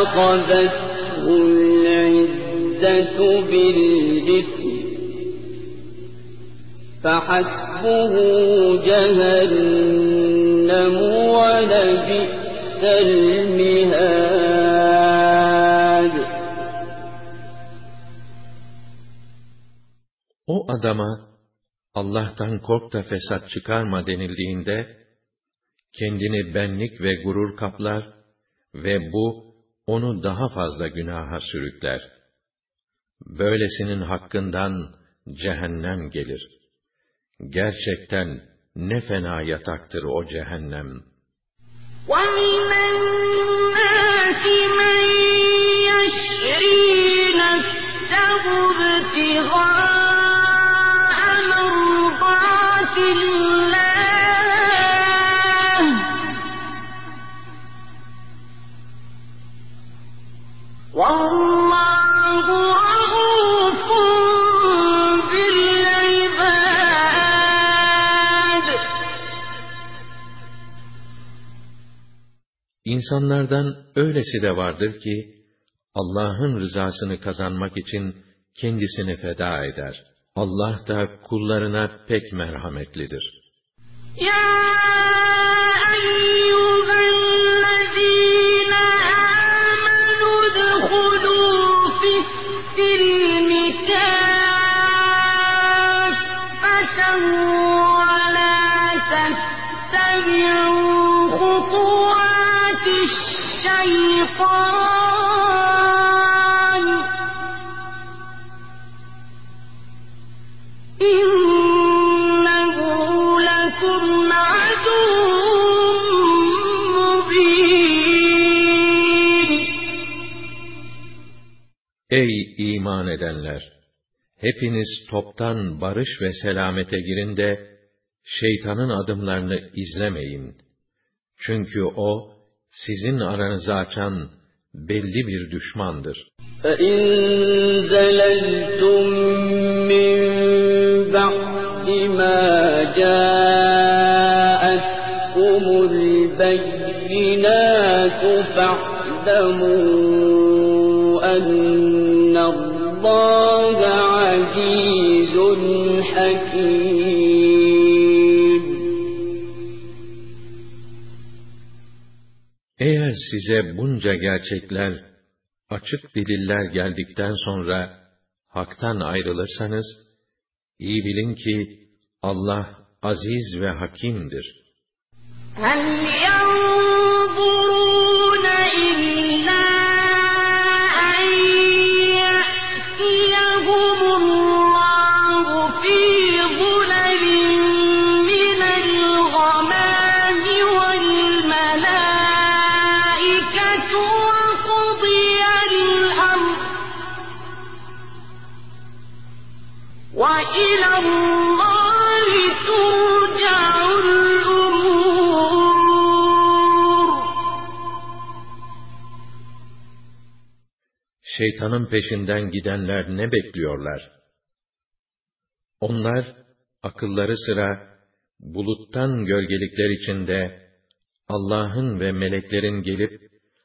أَخَذَتْهُ الْعِزَّةُ فَحَسْبُهُ جَهَنَّمُ وَلَبِئْسَ الْمِهَادُ O adama, Allah'tan kork da fesat çıkarma denildiğinde, kendini benlik ve gurur kaplar ve bu, onu daha fazla günaha sürükler. Böylesinin hakkından cehennem gelir. Gerçekten ne fena yataktır o cehennem. ومن الناس من İnsanlardan öylesi de vardır ki, Allah'ın rızasını kazanmak için kendisini feda eder. Allah da kullarına pek merhametlidir. يا Ey iman edenler! Hepiniz toptan barış ve selamete girin de, şeytanın adımlarını izlemeyin. Çünkü o, sizin aranızı açan belli bir düşmandır. فَإِن زَلَلْتُم مِّن بَعْدِ مَا جَاءَتْكُمُ الْبَيِّنَاتُ فَاعْلَمُوا Eğer size bunca gerçekler, açık deliller geldikten sonra, haktan ayrılırsanız, iyi bilin ki, Allah aziz ve hakimdir. هل ينظرون إلا şeytanın peşinden gidenler ne bekliyorlar? Onlar, akılları sıra, buluttan gölgelikler içinde, Allah'ın ve meleklerin gelip,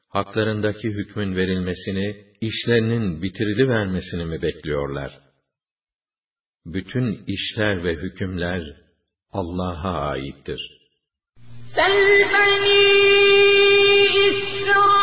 haklarındaki hükmün verilmesini, işlerinin bitirilivermesini mi bekliyorlar? Bütün işler ve hükümler, Allah'a aittir. Sen beni İsrail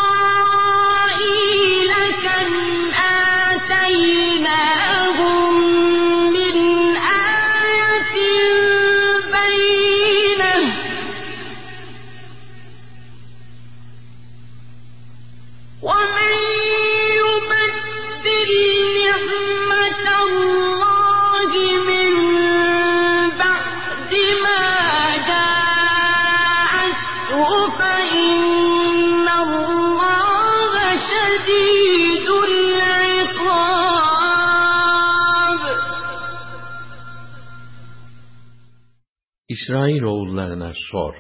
İsrail oğullarına sor.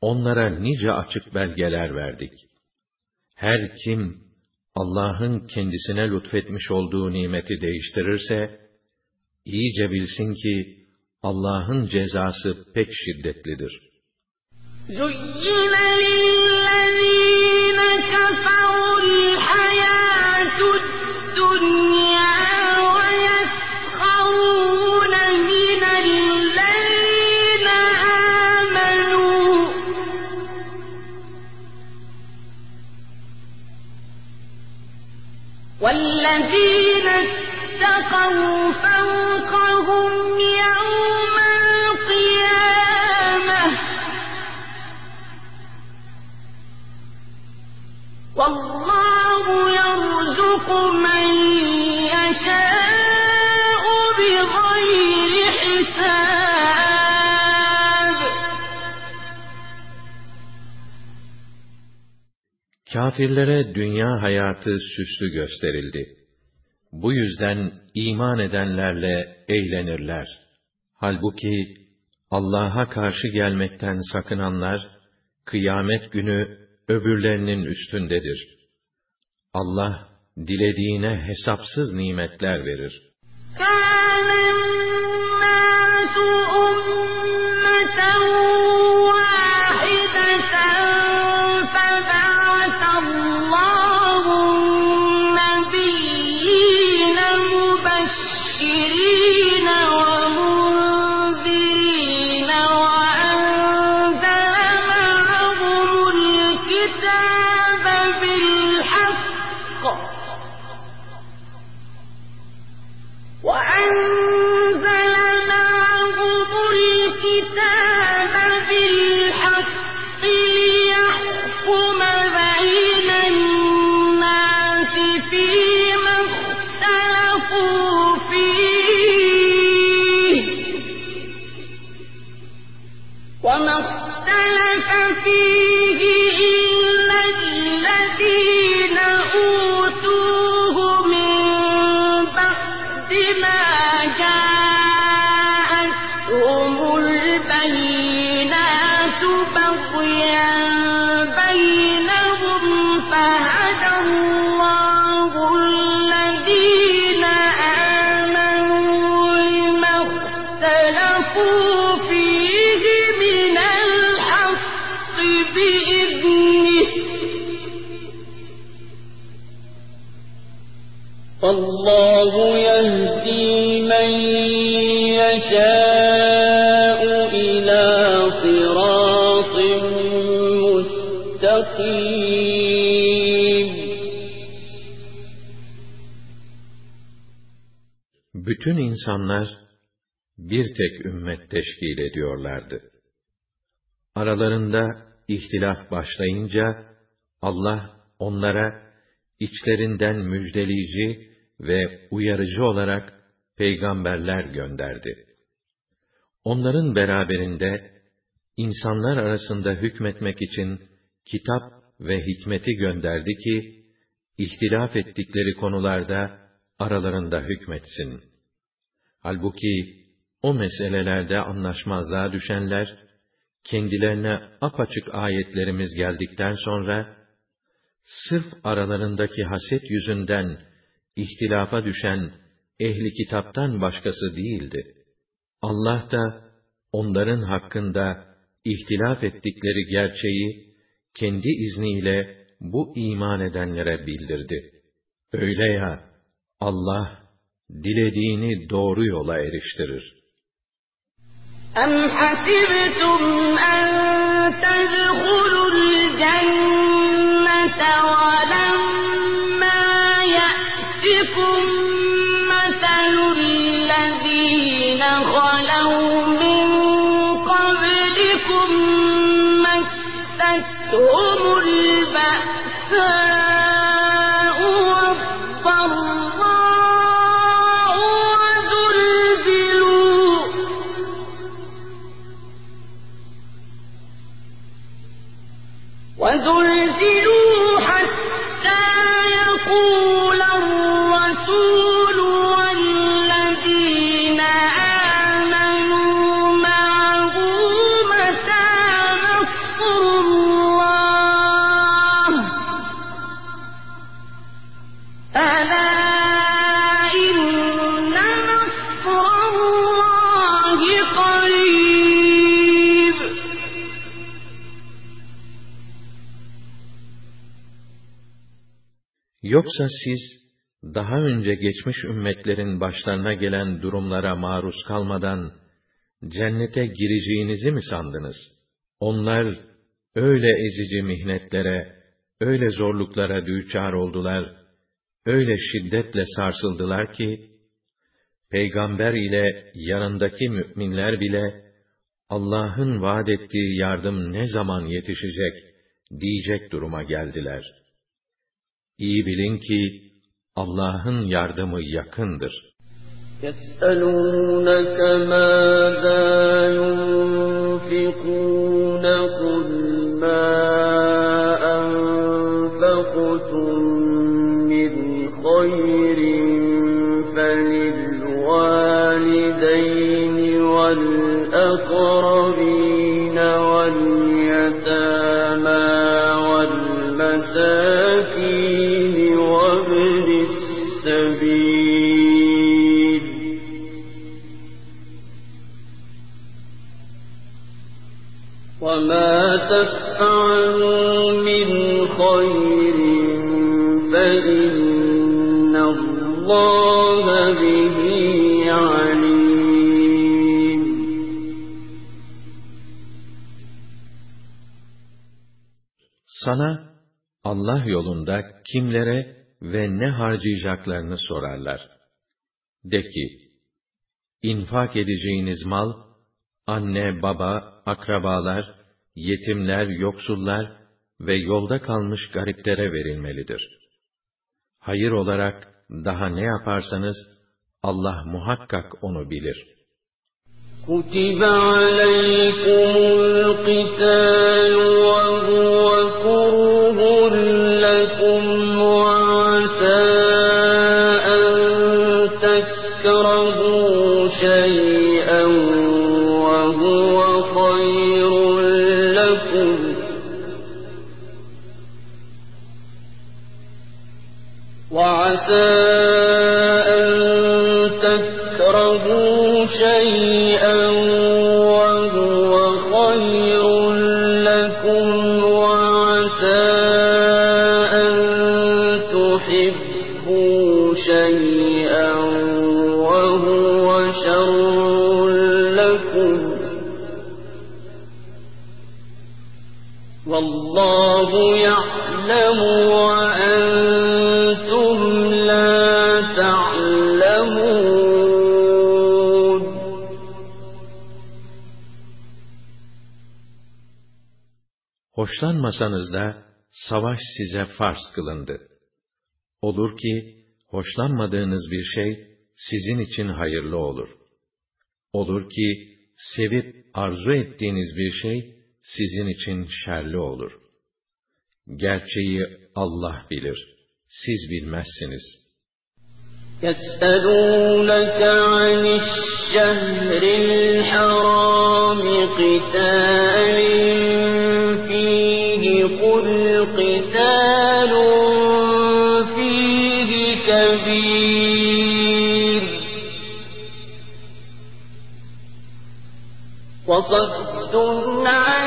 Onlara nice açık belgeler verdik. Her kim Allah'ın kendisine lütfetmiş olduğu nimeti değiştirirse, iyice bilsin ki Allah'ın cezası pek şiddetlidir. زين للذين كفروا والذين اتقوا فوقهم يوم القيامة والله يرزق من يشاء بغير حساب Kafirlere dünya hayatı süslü gösterildi. Bu yüzden iman edenlerle eğlenirler. Halbuki Allah'a karşı gelmekten sakınanlar, kıyamet günü öbürlerinin üstündedir. Allah, dilediğine hesapsız nimetler verir. كان الناس أمة Bütün insanlar bir tek ümmet teşkil ediyorlardı. Aralarında ihtilaf başlayınca Allah onlara içlerinden müjdeleyici ve uyarıcı olarak peygamberler gönderdi. Onların beraberinde insanlar arasında hükmetmek için kitap ve hikmeti gönderdi ki ihtilaf ettikleri konularda aralarında hükmetsin. Halbuki o meselelerde anlaşmazlığa düşenler kendilerine apaçık ayetlerimiz geldikten sonra sırf aralarındaki haset yüzünden ihtilafa düşen ehli kitaptan başkası değildi. Allah da onların hakkında ihtilaf ettikleri gerçeği kendi izniyle bu iman edenlere bildirdi. Öyle ya, Allah dilediğini doğru yola eriştirir. أم حسبتم أن تدخلوا الجنة ولما Yoksa siz, daha önce geçmiş ümmetlerin başlarına gelen durumlara maruz kalmadan, cennete gireceğinizi mi sandınız? Onlar, öyle ezici mihnetlere, öyle zorluklara düçar oldular, öyle şiddetle sarsıldılar ki, Peygamber ile yanındaki müminler bile, Allah'ın vaad ettiği yardım ne zaman yetişecek, diyecek duruma geldiler. İyi bilin ki, Allah'ın yardımı yakındır. يسألونك ماذا ينفقون قل ما أنفقتم من خير فللوالدين والأقربين واليتامى والمساكين Sana Allah yolunda kimlere ve ne harcayacaklarını sorarlar. De ki, infak edeceğiniz mal, anne, baba, akrabalar, yetimler, yoksullar ve yolda kalmış gariplere verilmelidir. Hayır olarak daha ne yaparsanız, Allah muhakkak onu bilir. كتب عليكم القتال Hoşlanmasanız da, savaş size farz kılındı. Olur ki, hoşlanmadığınız bir şey, sizin için hayırlı olur. Olur ki, sevip arzu ettiğiniz bir şey, sizin için şerli olur. Gerçeği Allah bilir, siz bilmezsiniz. يسألونك عن الشهر الحرام قتال فيه قل قتال فيه كبير. وصد عن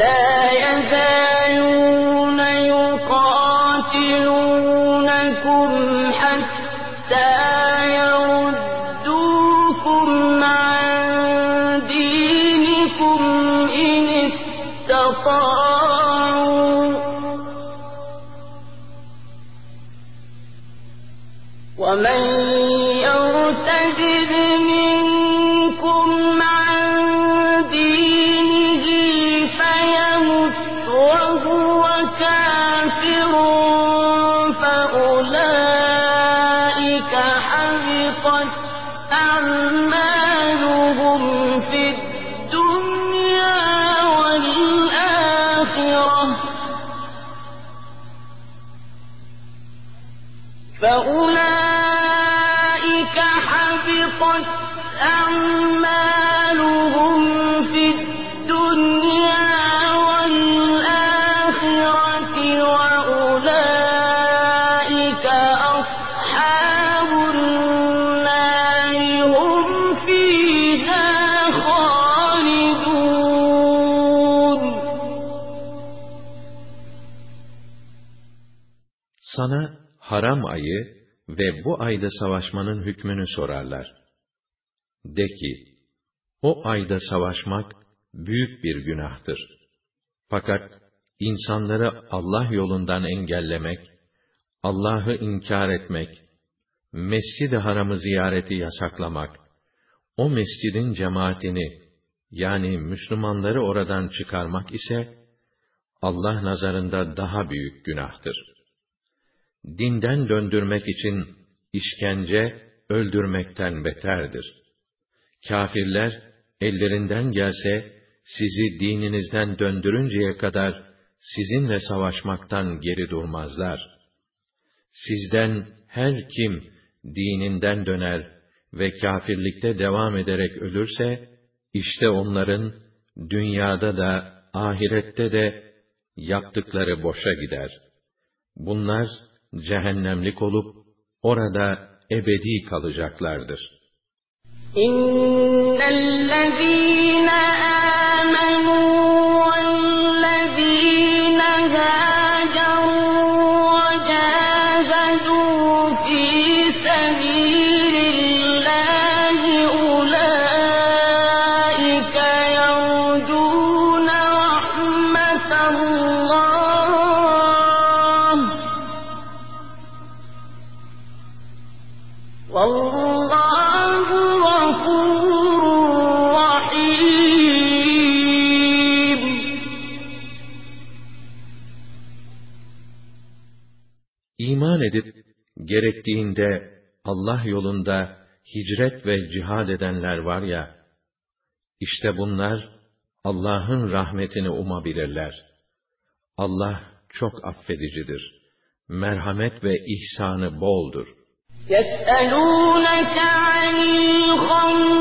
ولا bu ayda savaşmanın hükmünü sorarlar. De ki, o ayda savaşmak büyük bir günahtır. Fakat insanları Allah yolundan engellemek, Allah'ı inkar etmek, Mescid-i Haram'ı ziyareti yasaklamak, o mescidin cemaatini yani Müslümanları oradan çıkarmak ise Allah nazarında daha büyük günahtır. Dinden döndürmek için işkence öldürmekten beterdir. Kafirler ellerinden gelse sizi dininizden döndürünceye kadar sizinle savaşmaktan geri durmazlar. Sizden her kim dininden döner ve kâfirlikte devam ederek ölürse, işte onların dünyada da ahirette de yaptıkları boşa gider. Bunlar cehennemlik olup Orada ebedi kalacaklardır. İnnellezîne âmenû gerektiğinde Allah yolunda hicret ve cihad edenler var ya, işte bunlar Allah'ın rahmetini umabilirler. Allah çok affedicidir. Merhamet ve ihsanı boldur. يسألونك عن الخمر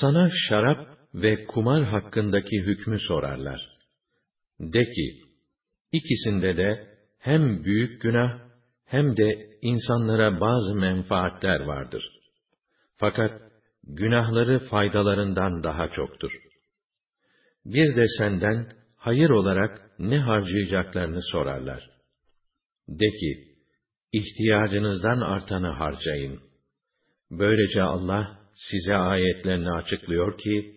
Sana şarap ve kumar hakkındaki hükmü sorarlar. De ki, ikisinde de hem büyük günah hem de insanlara bazı menfaatler vardır. Fakat günahları faydalarından daha çoktur. Bir de senden hayır olarak ne harcayacaklarını sorarlar. De ki, ihtiyacınızdan artanı harcayın. Böylece Allah size ayetlerini açıklıyor ki,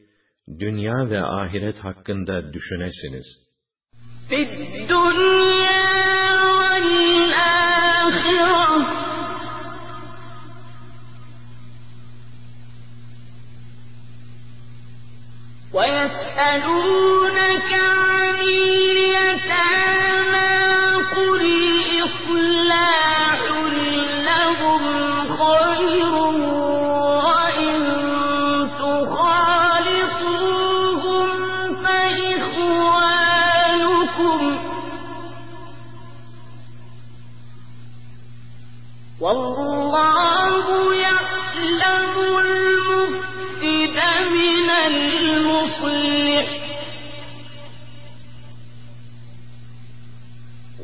dünya ve ahiret hakkında düşünesiniz. في الدنيا والآخرة ويسألونك عن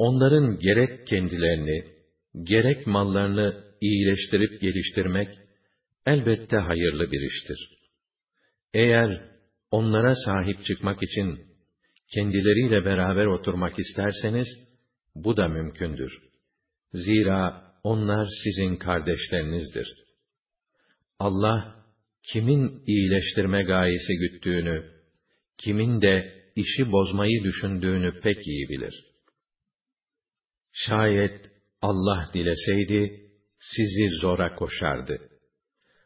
onların gerek kendilerini, gerek mallarını iyileştirip geliştirmek, elbette hayırlı bir iştir. Eğer onlara sahip çıkmak için kendileriyle beraber oturmak isterseniz, bu da mümkündür. Zira onlar sizin kardeşlerinizdir. Allah, kimin iyileştirme gayesi güttüğünü, kimin de işi bozmayı düşündüğünü pek iyi bilir. Şayet Allah dileseydi, sizi zora koşardı.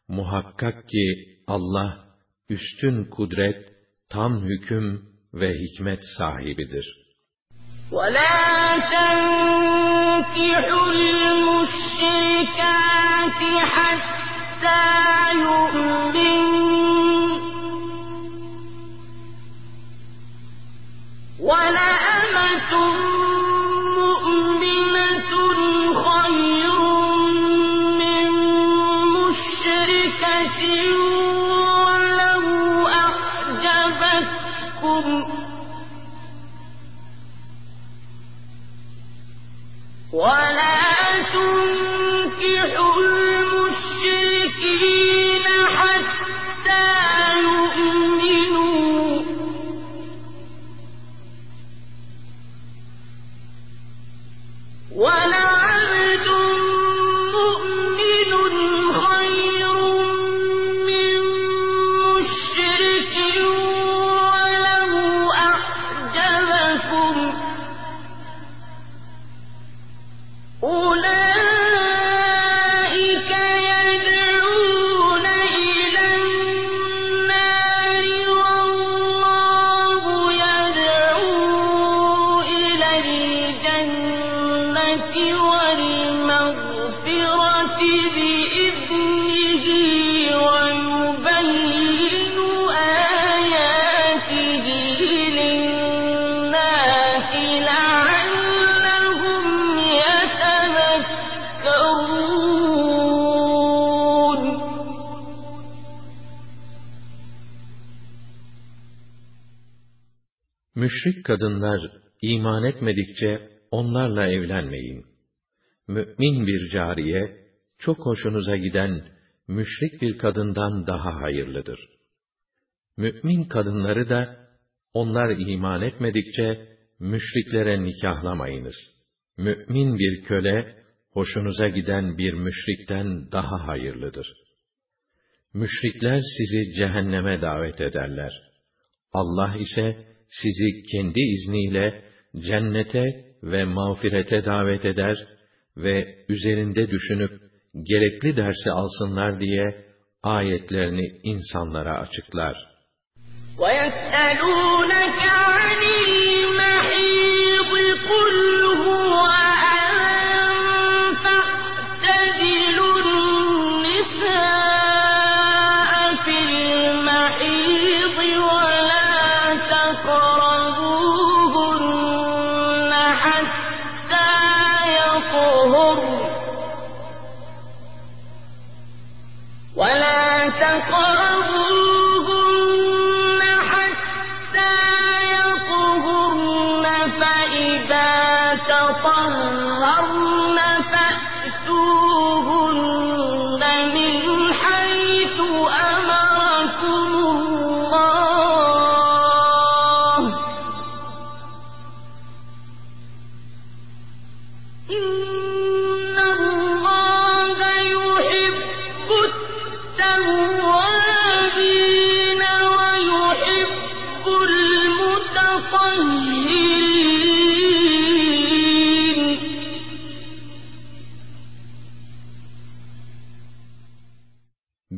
Muhakkak ki Allah, üstün kudret, tam hüküm ve hikmet sahibidir. وَلَا تَنْكِحُوا الْمُشْرِكَاتِ حَتَّى يُؤْمِنَّ وَلَأَمَةٌ Müşrik kadınlar iman etmedikçe onlarla evlenmeyin. Mü'min bir cariye, çok hoşunuza giden müşrik bir kadından daha hayırlıdır. Mü'min kadınları da, onlar iman etmedikçe, müşriklere nikahlamayınız. Mü'min bir köle, hoşunuza giden bir müşrikten daha hayırlıdır. Müşrikler sizi cehenneme davet ederler. Allah ise, sizi kendi izniyle cennete ve mağfirete davet eder ve üzerinde düşünüp gerekli dersi alsınlar diye ayetlerini insanlara açıklar. وَيَسْأَلُونَكَ عَنِ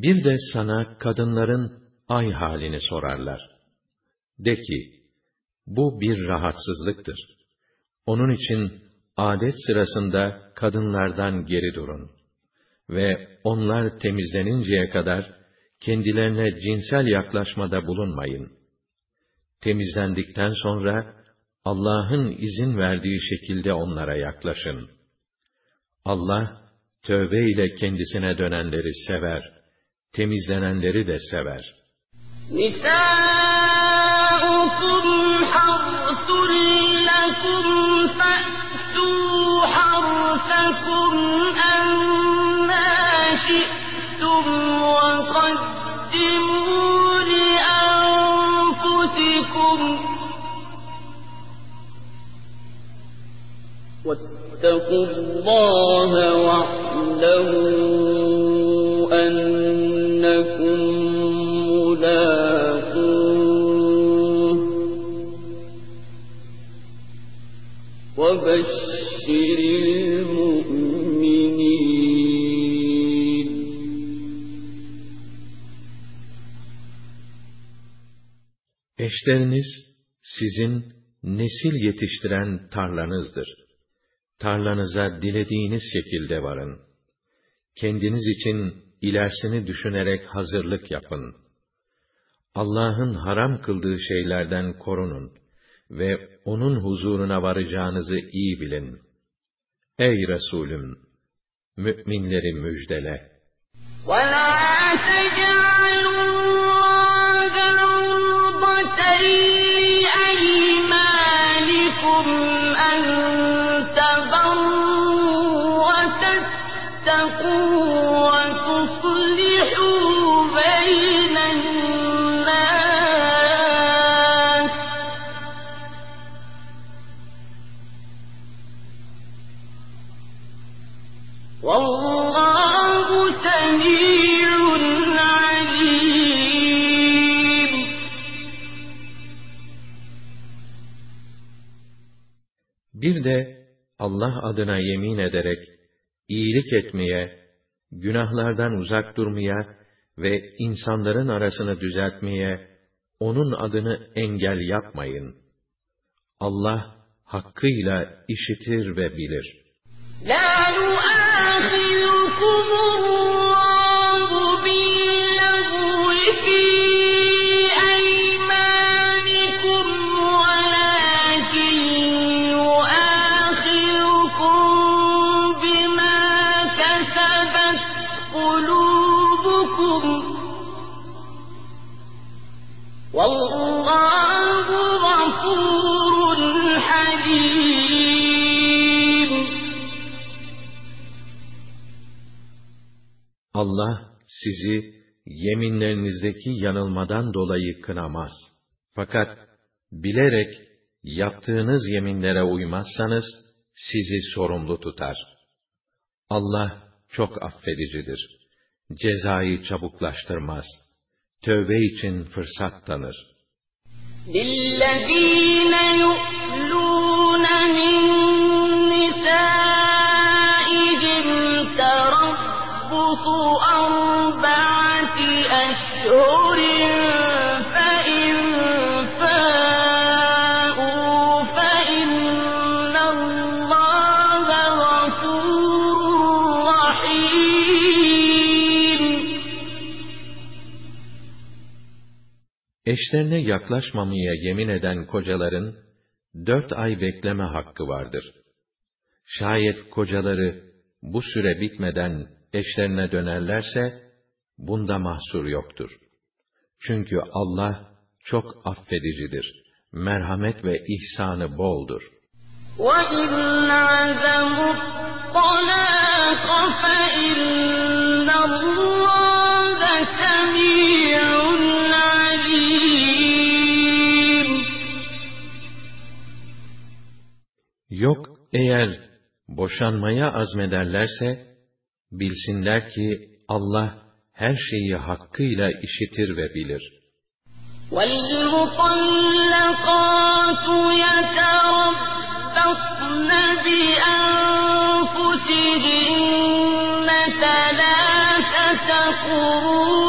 Bir de sana kadınların ay halini sorarlar. De ki, bu bir rahatsızlıktır. Onun için adet sırasında kadınlardan geri durun. Ve onlar temizleninceye kadar kendilerine cinsel yaklaşmada bulunmayın. Temizlendikten sonra Allah'ın izin verdiği şekilde onlara yaklaşın. Allah, tövbe ile kendisine dönenleri sever temizlenenleri de sever. نساؤكم حرث لكم فأتوا حرثكم أنا شئتم وقدموا لأنفسكم واتقوا الله واعلموا Eşleriniz sizin nesil yetiştiren tarlanızdır. Tarlanıza dilediğiniz şekilde varın. Kendiniz için ilerisini düşünerek hazırlık yapın. Allah'ın haram kıldığı şeylerden korunun ve onun huzuruna varacağınızı iyi bilin. Ey Resulüm! Müminleri müjdele. ولا تجعلوا الله أَيْمَانِكُمْ Bir de Allah adına yemin ederek iyilik etmeye, günahlardan uzak durmaya ve insanların arasını düzeltmeye onun adını engel yapmayın. Allah hakkıyla işitir ve bilir. لا Allah sizi yeminlerinizdeki yanılmadan dolayı kınamaz. Fakat bilerek yaptığınız yeminlere uymazsanız sizi sorumlu tutar. Allah çok affedicidir. Cezayı çabuklaştırmaz. Tövbe için fırsat tanır. للذين يؤلون من نسائهم Eşlerine yaklaşmamaya yemin eden kocaların, dört ay bekleme hakkı vardır. Şayet kocaları bu süre bitmeden eşlerine dönerlerse, bunda mahsur yoktur. Çünkü Allah çok affedicidir. Merhamet ve ihsanı boldur. وإن عزموا الطلاق فإن الله سميع عليم Yok eğer boşanmaya azmederlerse, bilsinler ki Allah her şeyi hakkıyla işitir ve bilir. والمطلقات يتربصن بأنفسهن ثلاثة قروء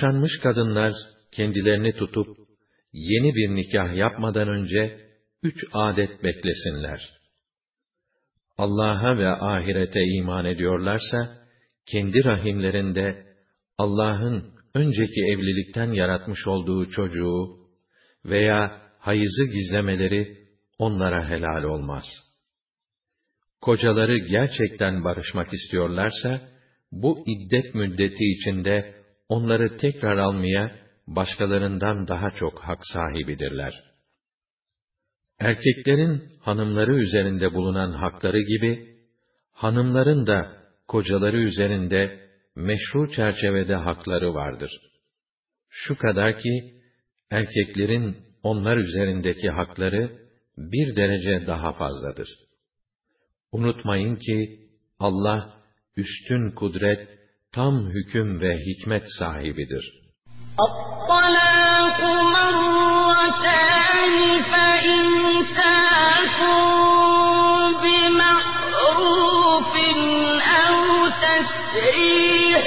Boşanmış kadınlar kendilerini tutup yeni bir nikah yapmadan önce üç adet beklesinler. Allah'a ve ahirete iman ediyorlarsa, kendi rahimlerinde Allah'ın önceki evlilikten yaratmış olduğu çocuğu veya hayızı gizlemeleri onlara helal olmaz. Kocaları gerçekten barışmak istiyorlarsa, bu iddet müddeti içinde onları tekrar almaya başkalarından daha çok hak sahibidirler. Erkeklerin hanımları üzerinde bulunan hakları gibi, hanımların da kocaları üzerinde meşru çerçevede hakları vardır. Şu kadar ki, erkeklerin onlar üzerindeki hakları bir derece daha fazladır. Unutmayın ki, Allah, üstün kudret, tam hüküm ve hikmet sahibidir. الطلاق مرتان فإمساك بمعروف أو تسريح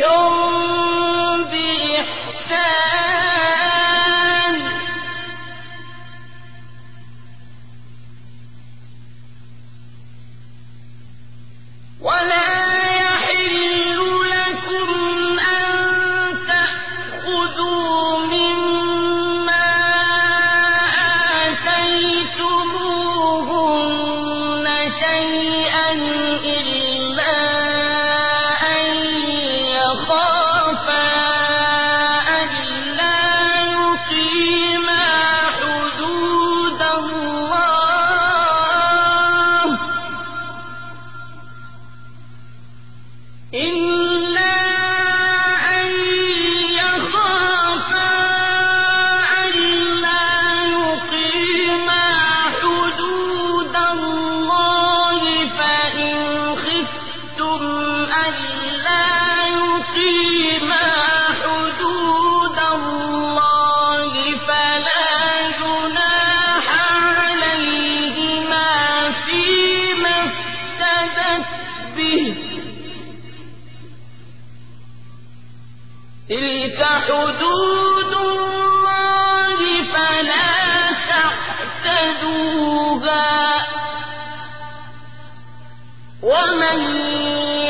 ومن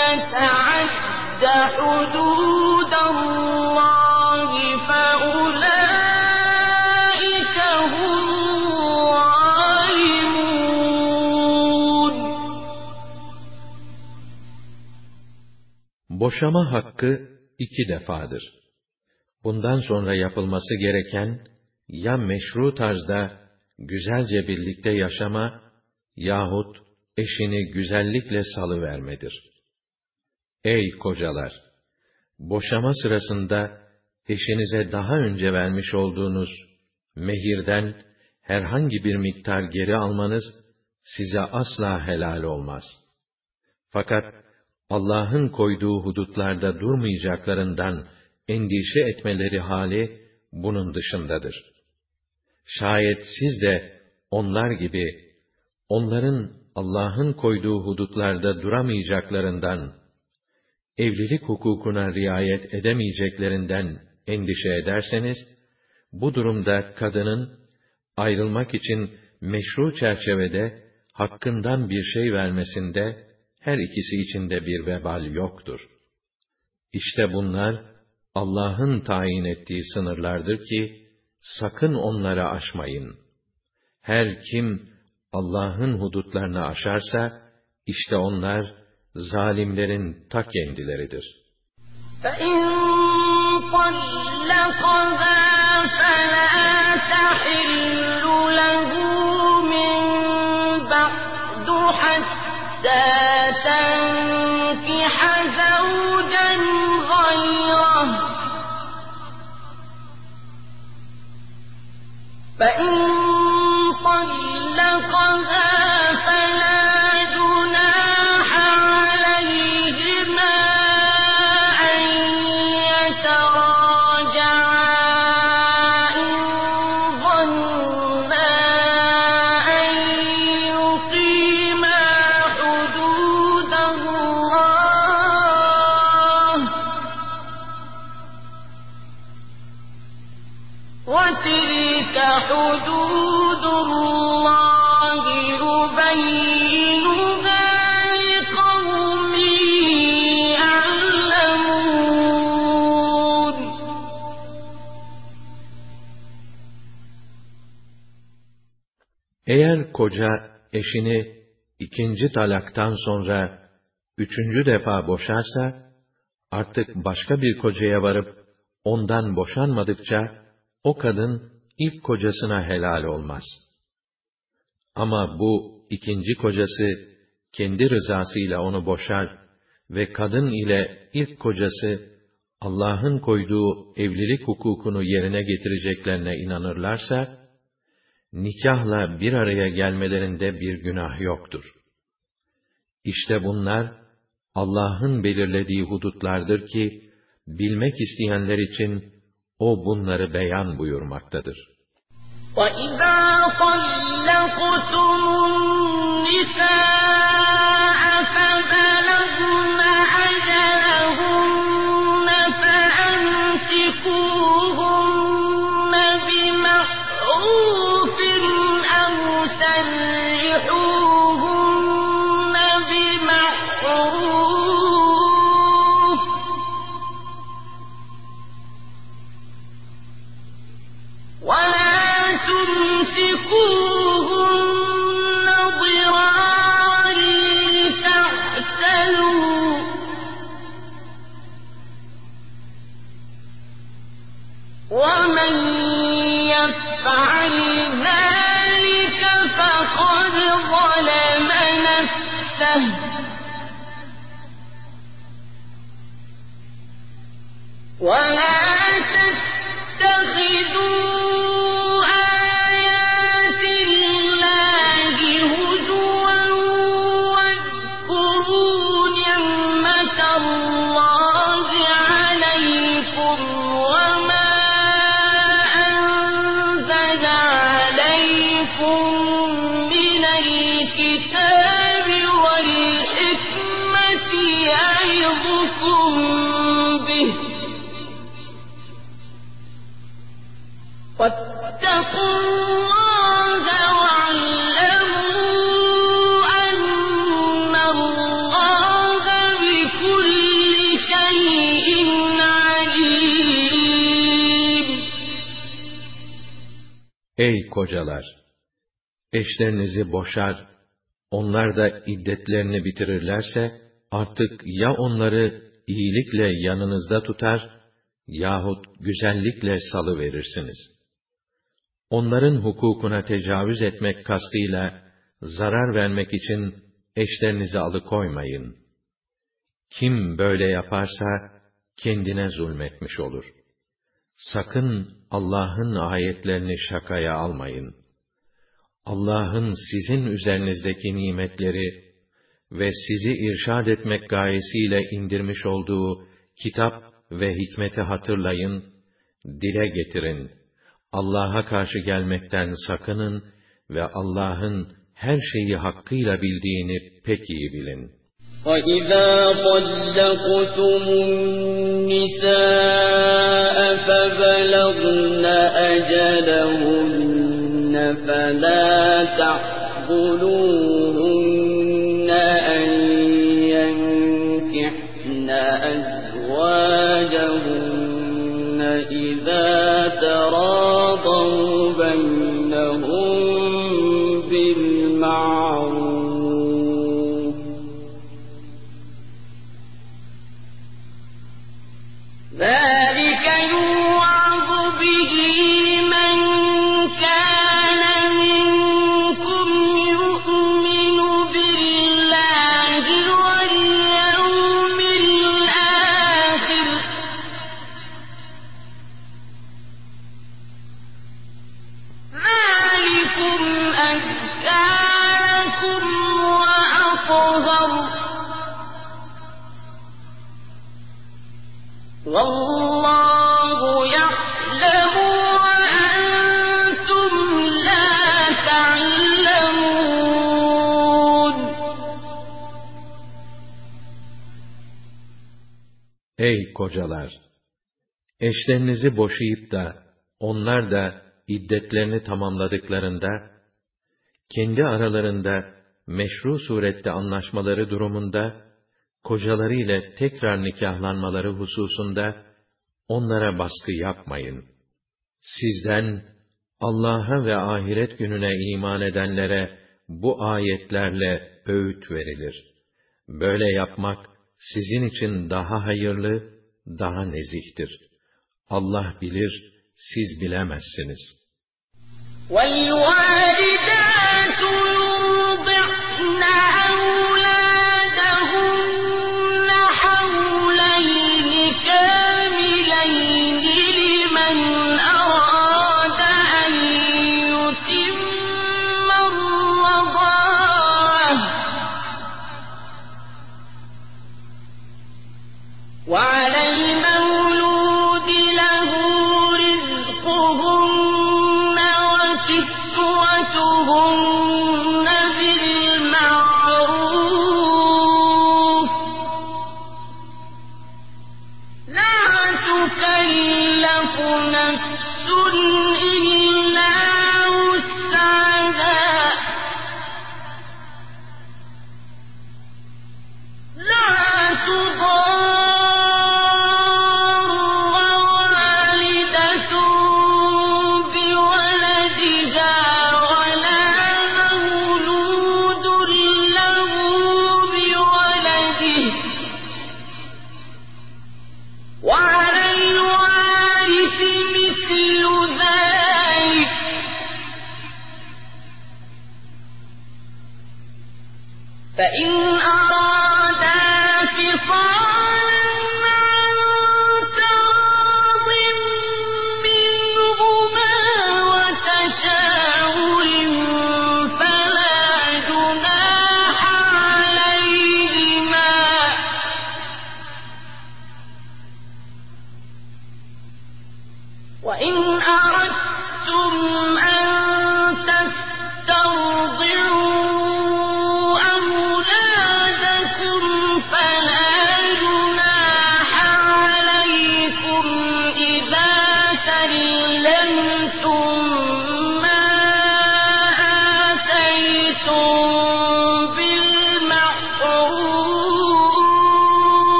يتعد حدود الله فأولئك هم الظالمون Boşama hakkı iki defadır. Bundan sonra yapılması gereken, ya meşru tarzda güzelce birlikte yaşama, yahut eşini güzellikle salıvermedir. Ey kocalar! Boşama sırasında, eşinize daha önce vermiş olduğunuz mehirden herhangi bir miktar geri almanız, size asla helal olmaz. Fakat, Allah'ın koyduğu hudutlarda durmayacaklarından endişe etmeleri hali bunun dışındadır. Şayet siz de onlar gibi onların Allah'ın koyduğu hudutlarda duramayacaklarından, evlilik hukukuna riayet edemeyeceklerinden endişe ederseniz, bu durumda kadının ayrılmak için meşru çerçevede hakkından bir şey vermesinde her ikisi içinde bir vebal yoktur. İşte bunlar Allah'ın tayin ettiği sınırlardır ki sakın onları aşmayın. Her kim Allah'ın hudutlarını aşarsa işte onlar zalimlerin ta kendileridir. فإن طلقها فلا تحل له من بعد حتى تنكح زوجا غيره فإن طلقها فلا Koca eşini ikinci talaktan sonra üçüncü defa boşarsa, artık başka bir kocaya varıp ondan boşanmadıkça o kadın ilk kocasına helal olmaz. Ama bu ikinci kocası kendi rızasıyla onu boşar ve kadın ile ilk kocası Allah'ın koyduğu evlilik hukukunu yerine getireceklerine inanırlarsa, nikahla bir araya gelmelerinde bir günah yoktur. İşte bunlar, Allah'ın belirlediği hudutlardır ki, bilmek isteyenler için o bunları beyan buyurmaktadır. وَإِذَا طَلَّقْتُمُ النِّسَاءَ ولا تتخذوا kocalar! Eşlerinizi boşar, onlar da iddetlerini bitirirlerse, artık ya onları iyilikle yanınızda tutar, yahut güzellikle salı verirsiniz. Onların hukukuna tecavüz etmek kastıyla, zarar vermek için eşlerinizi alıkoymayın. Kim böyle yaparsa, kendine zulmetmiş olur. Sakın Allah'ın ayetlerini şakaya almayın. Allah'ın sizin üzerinizdeki nimetleri ve sizi irşad etmek gayesiyle indirmiş olduğu kitap ve hikmeti hatırlayın, dile getirin. Allah'a karşı gelmekten sakının ve Allah'ın her şeyi hakkıyla bildiğini pek iyi bilin. وَإِذَا طَلَّقْتُمُ النِّسَاءَ فَبَلَغْنَ أَجَلَهُنَّ فَلَا تَعْضُلُوهُنَّ Kocalar! Eşlerinizi boşayıp da onlar da iddetlerini tamamladıklarında, kendi aralarında meşru surette anlaşmaları durumunda, kocaları ile tekrar nikahlanmaları hususunda, onlara baskı yapmayın. Sizden, Allah'a ve ahiret gününe iman edenlere, bu ayetlerle öğüt verilir. Böyle yapmak, sizin için daha hayırlı, daha nezihtir. Allah bilir, siz bilemezsiniz. وَالْوَالِدَاتُ يُرْضِعْنَ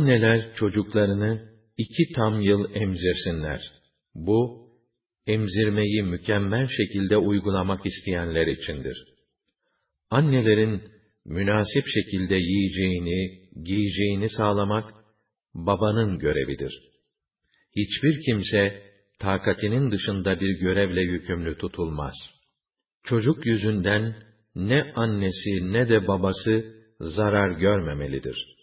Anneler çocuklarını iki tam yıl emzirsinler. Bu, emzirmeyi mükemmel şekilde uygulamak isteyenler içindir. Annelerin münasip şekilde yiyeceğini, giyeceğini sağlamak, babanın görevidir. Hiçbir kimse, takatinin dışında bir görevle yükümlü tutulmaz. Çocuk yüzünden, ne annesi ne de babası zarar görmemelidir.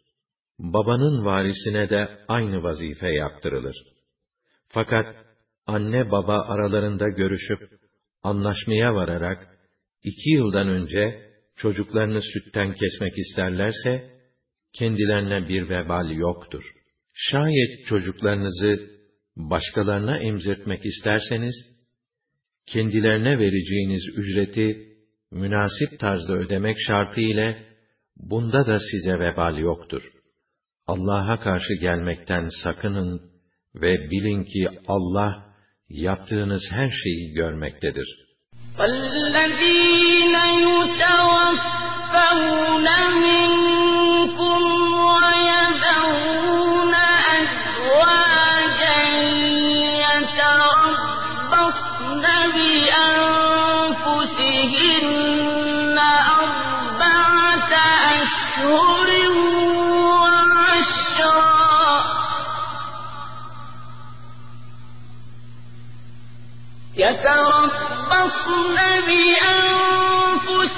Babanın varisine de aynı vazife yaptırılır. Fakat, anne baba aralarında görüşüp, anlaşmaya vararak, iki yıldan önce, çocuklarını sütten kesmek isterlerse, kendilerine bir vebal yoktur. Şayet çocuklarınızı başkalarına emzirtmek isterseniz, kendilerine vereceğiniz ücreti münasip tarzda ödemek şartı ile, bunda da size vebal yoktur. Allah'a karşı gelmekten sakının ve bilin ki Allah, yaptığınız her şeyi görmektedir. وَالَّذِينَ يُتَوَفَّوْنَ مِنكُمْ وَيَذَرُونَ أَخْلَصْنَ بِأَنفُسِهِنَّ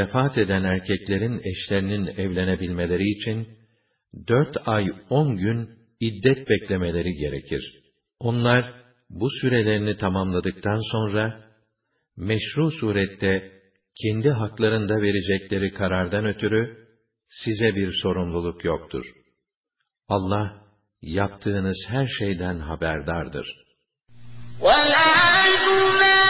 vefat eden erkeklerin eşlerinin evlenebilmeleri için dört ay on gün iddet beklemeleri gerekir. Onlar bu sürelerini tamamladıktan sonra meşru surette kendi haklarında verecekleri karardan ötürü size bir sorumluluk yoktur. Allah yaptığınız her şeyden haberdardır. ولا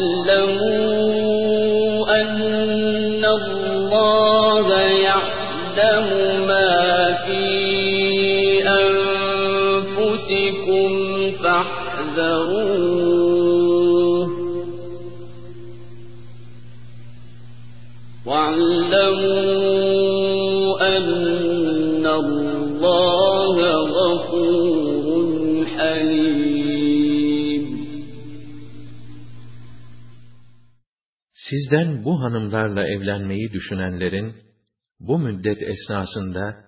واعلموا Sizden bu hanımlarla evlenmeyi düşünenlerin, bu müddet esnasında,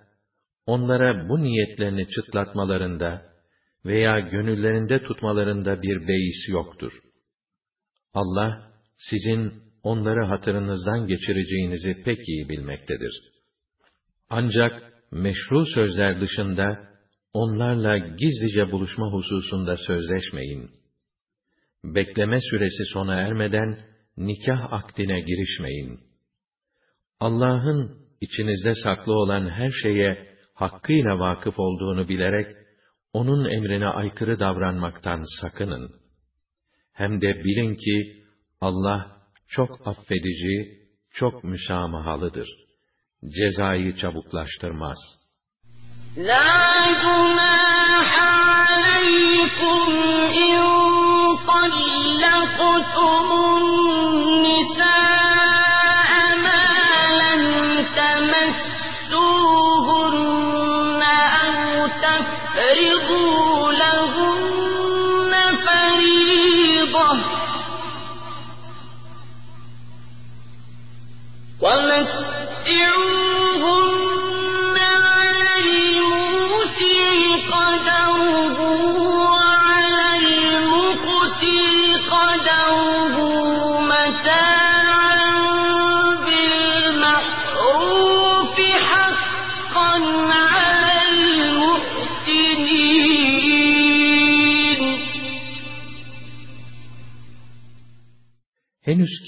onlara bu niyetlerini çıtlatmalarında veya gönüllerinde tutmalarında bir beis yoktur. Allah, sizin onları hatırınızdan geçireceğinizi pek iyi bilmektedir. Ancak meşru sözler dışında, onlarla gizlice buluşma hususunda sözleşmeyin. Bekleme süresi sona ermeden, nikah akdine girişmeyin. Allah'ın içinizde saklı olan her şeye hakkıyla vakıf olduğunu bilerek, onun emrine aykırı davranmaktan sakının. Hem de bilin ki, Allah çok affedici, çok müsamahalıdır. Cezayı çabuklaştırmaz. لا جناح عليكم إن طلقتم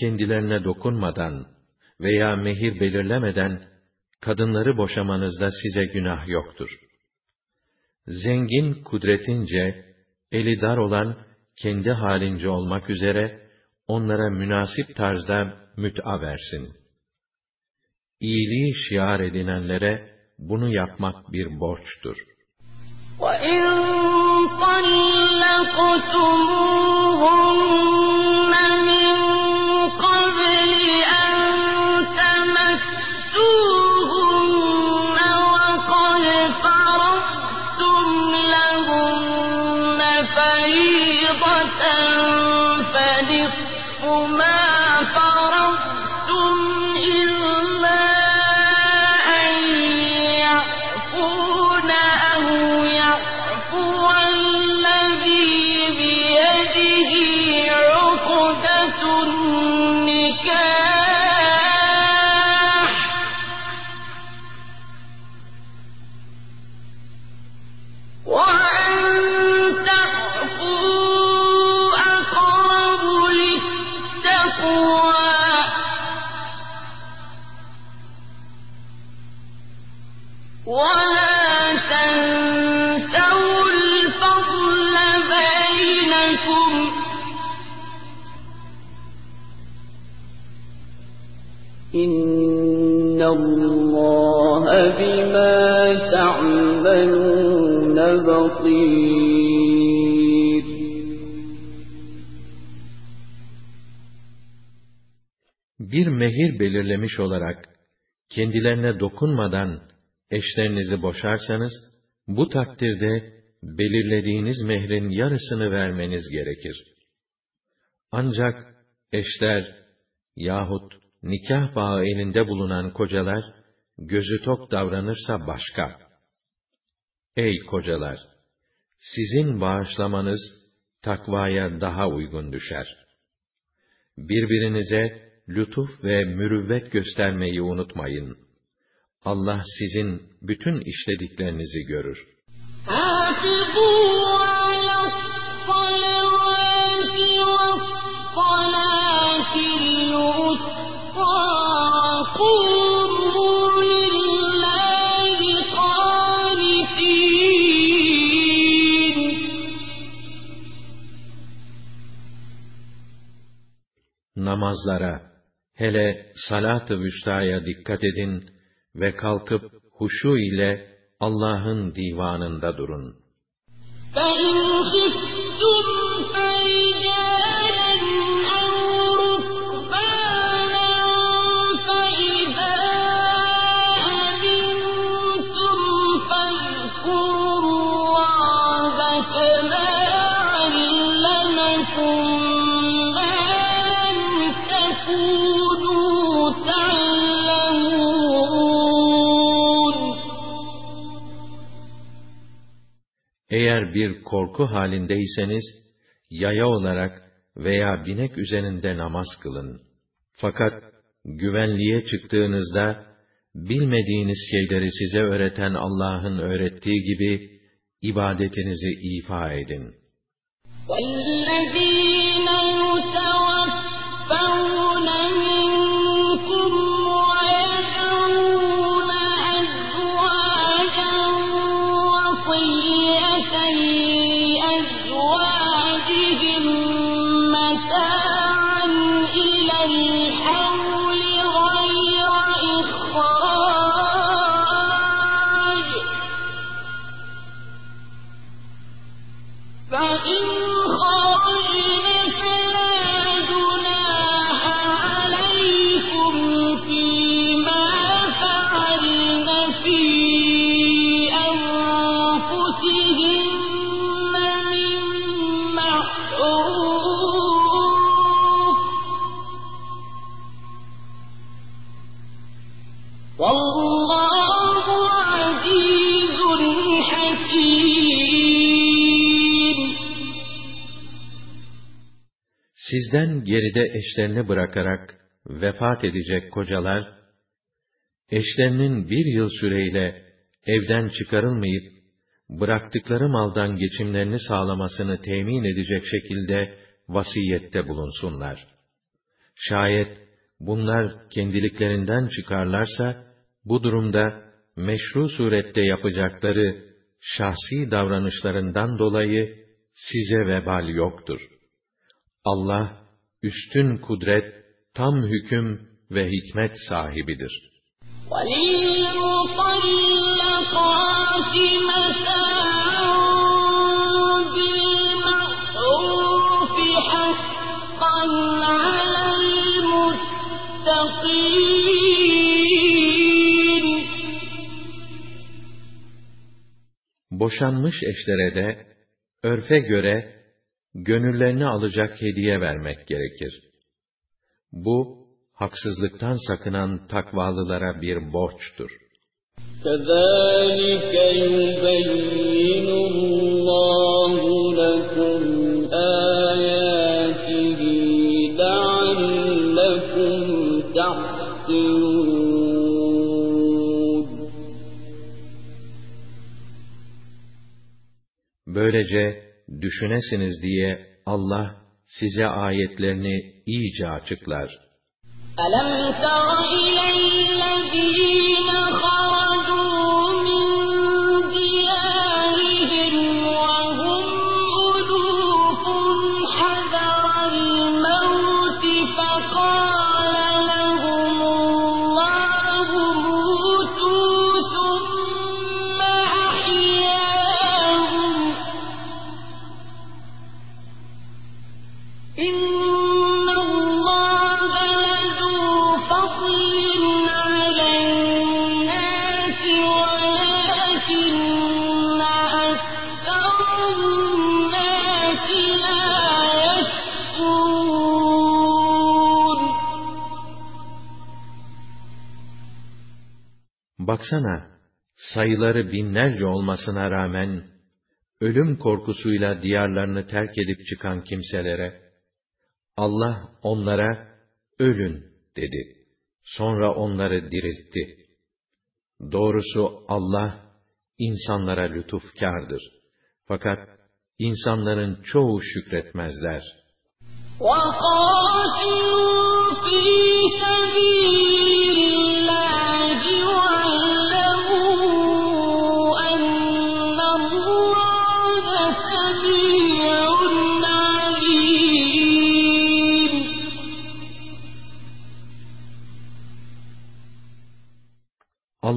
kendilerine dokunmadan veya mehir belirlemeden kadınları boşamanızda size günah yoktur. Zengin kudretince, eli dar olan kendi halince olmak üzere onlara münasip tarzda müt'a versin. İyiliği şiar edinenlere bunu yapmak bir borçtur. وإن طلقتموهن بصير Bir mehir belirlemiş olarak kendilerine dokunmadan eşlerinizi boşarsanız, bu takdirde belirlediğiniz mehrin yarısını vermeniz gerekir. Ancak eşler yahut nikah bağı elinde bulunan kocalar gözü tok davranırsa başka. Ey kocalar! Sizin bağışlamanız takvaya daha uygun düşer. Birbirinize lütuf ve mürüvvet göstermeyi unutmayın. Allah sizin bütün işlediklerinizi görür. Namazlara, hele salat-ı vüstaya dikkat edin ve kalkıp huşu ile Allah'ın divanında durun. Eğer bir korku halindeyseniz, yaya olarak veya binek üzerinde namaz kılın. Fakat güvenliğe çıktığınızda, bilmediğiniz şeyleri size öğreten Allah'ın öğrettiği gibi, ibadetinizi ifa edin. وَالَّذ۪ينَ Sizden geride eşlerini bırakarak vefat edecek kocalar, eşlerinin bir yıl süreyle evden çıkarılmayıp, bıraktıkları maldan geçimlerini sağlamasını temin edecek şekilde vasiyette bulunsunlar. Şayet bunlar kendiliklerinden çıkarlarsa, bu durumda meşru surette yapacakları şahsi davranışlarından dolayı size vebal yoktur. Allah, üstün kudret, tam hüküm ve hikmet sahibidir. Boşanmış eşlere de, örfe göre, gönüllerini alacak hediye vermek gerekir. Bu, haksızlıktan sakınan takvalılara bir borçtur. كَذَٰلِكَ يُبَيِّنُ اللّٰهُ لَكُمْ آيَاتِهِ لَعَلَّكُمْ Böylece düşünesiniz diye Allah size ayetlerini iyice açıklar. أَلَمْ تَرَ إِلَى الَّذ۪ينَ Baksana, sayıları binlerce olmasına rağmen, ölüm korkusuyla diyarlarını terk edip çıkan kimselere, Allah onlara, ölün dedi. Sonra onları diriltti. Doğrusu Allah, insanlara lütufkârdır. Fakat insanların çoğu şükretmezler. وَقَاتِلُوا فِي سَبِيلِ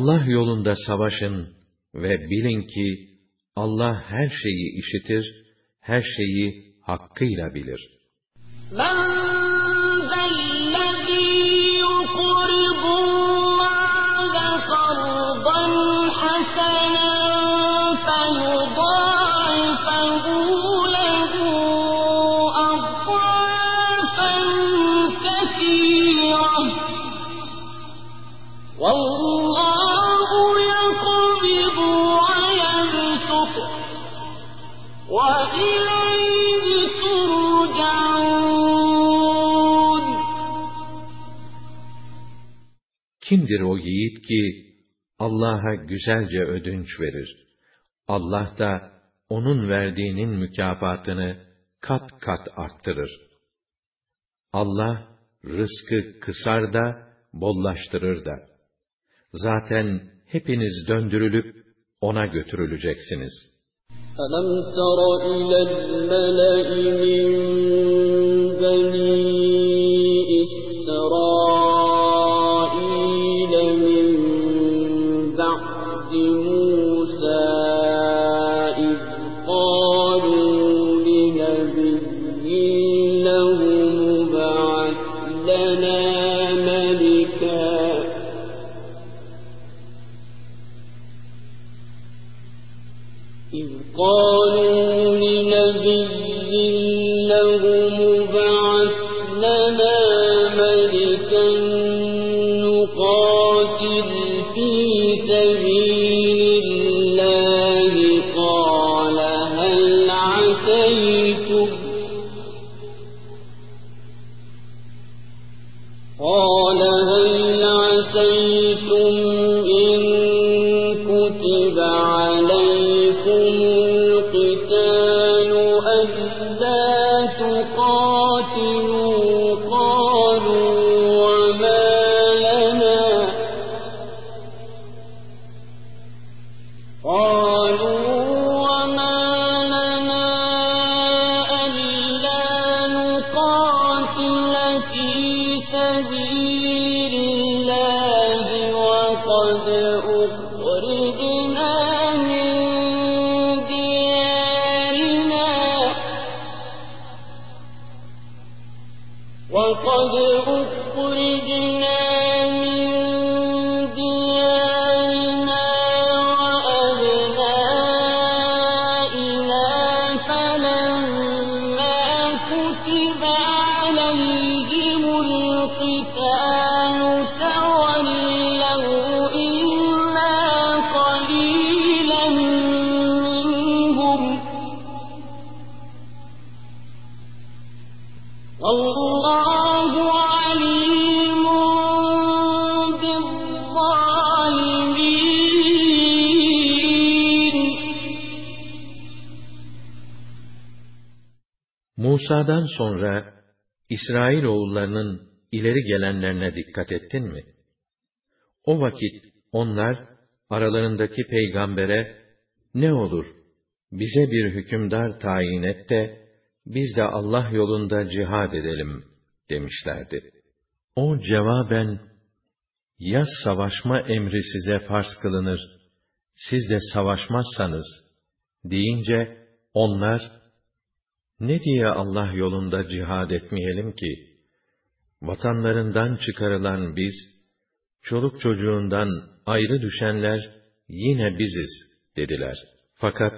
Allah yolunda savaşın ve bilin ki Allah her şeyi işitir, her şeyi hakkıyla bilir. مَنْ Kimdir o yiğit ki Allah'a güzelce ödünç verir? Allah da onun verdiğinin mükafatını kat kat arttırır. Allah rızkı kısar da bollaştırır da. Zaten hepiniz döndürülüp ona götürüleceksiniz. ألم تر إلى الملأ من بني Musa'dan sonra İsrail oğullarının ileri gelenlerine dikkat ettin mi? O vakit onlar aralarındaki peygambere ne olur bize bir hükümdar tayin et de biz de Allah yolunda cihad edelim demişlerdi. O cevaben ya savaşma emri size farz kılınır, siz de savaşmazsanız deyince onlar ne diye Allah yolunda cihad etmeyelim ki? Vatanlarından çıkarılan biz, çoluk çocuğundan ayrı düşenler yine biziz dediler. Fakat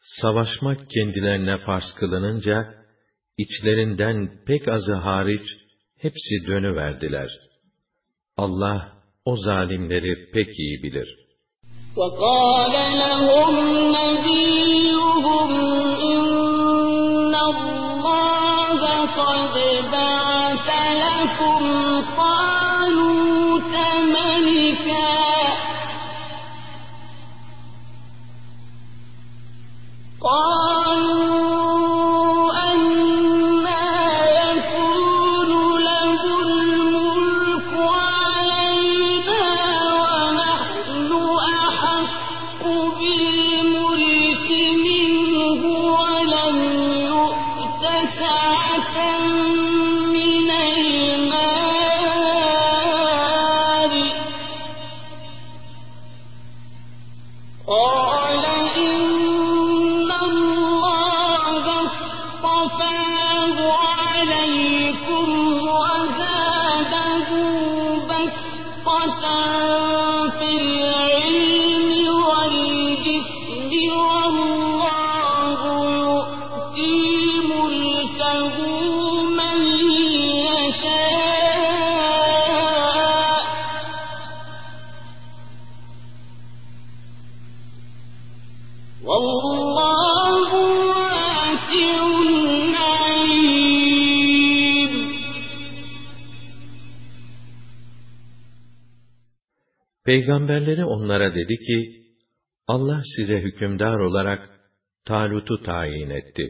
savaşmak kendilerine farz kılınınca, içlerinden pek azı hariç hepsi dönüverdiler. Allah o zalimleri pek iyi bilir.'' وقال لهم نبيهم Peygamberleri onlara dedi ki, Allah size hükümdar olarak Talut'u tayin etti.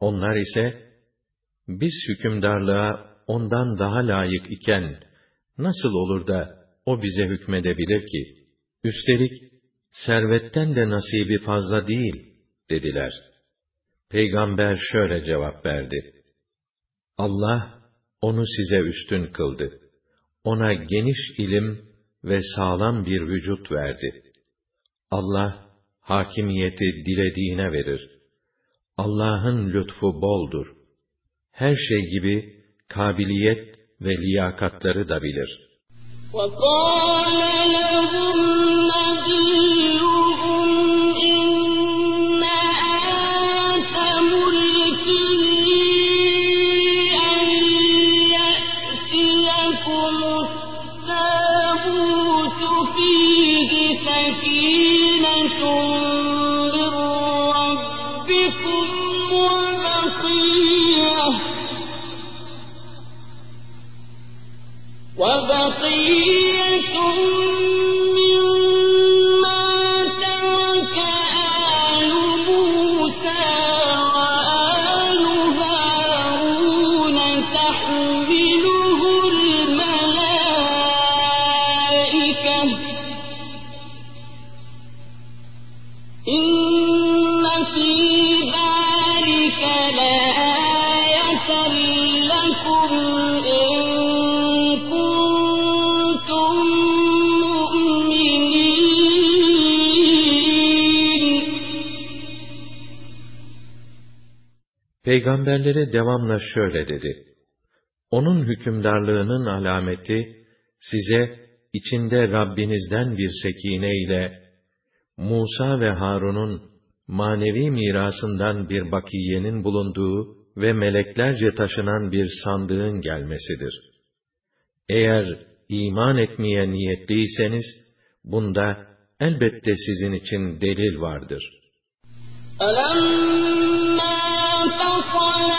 Onlar ise, biz hükümdarlığa ondan daha layık iken, nasıl olur da o bize hükmedebilir ki? Üstelik, servetten de nasibi fazla değil, dediler. Peygamber şöyle cevap verdi. Allah, onu size üstün kıldı. Ona geniş ilim ve sağlam bir vücut verdi. Allah, hakimiyeti dilediğine verir. Allah'ın lütfu boldur. Her şey gibi kabiliyet ve liyakatları da bilir. وقال لهم Peygamberlere devamla şöyle dedi. Onun hükümdarlığının alameti, size içinde Rabbinizden bir sekine ile, Musa ve Harun'un manevi mirasından bir bakiyenin bulunduğu ve meleklerce taşınan bir sandığın gelmesidir. Eğer iman etmeye niyetliyseniz, bunda elbette sizin için delil vardır. Alam فصل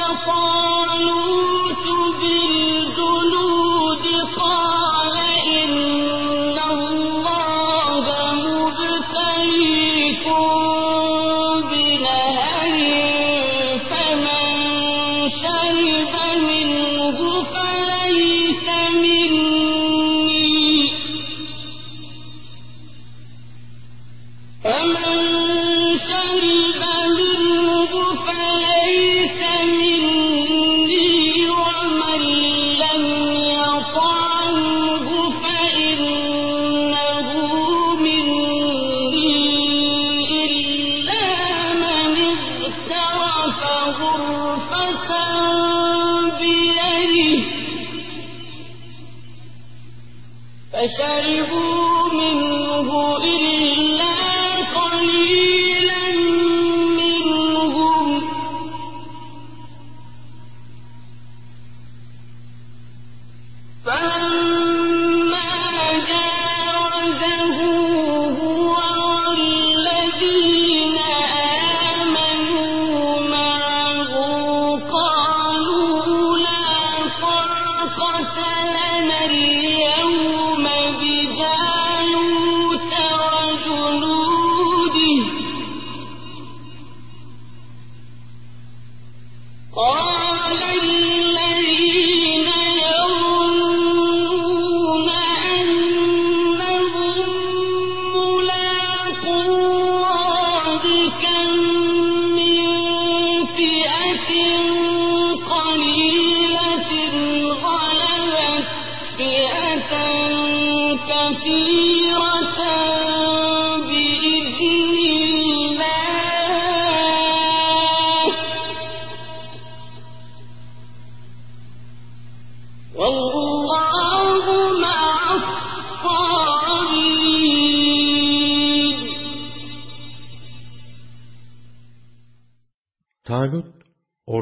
فشربوا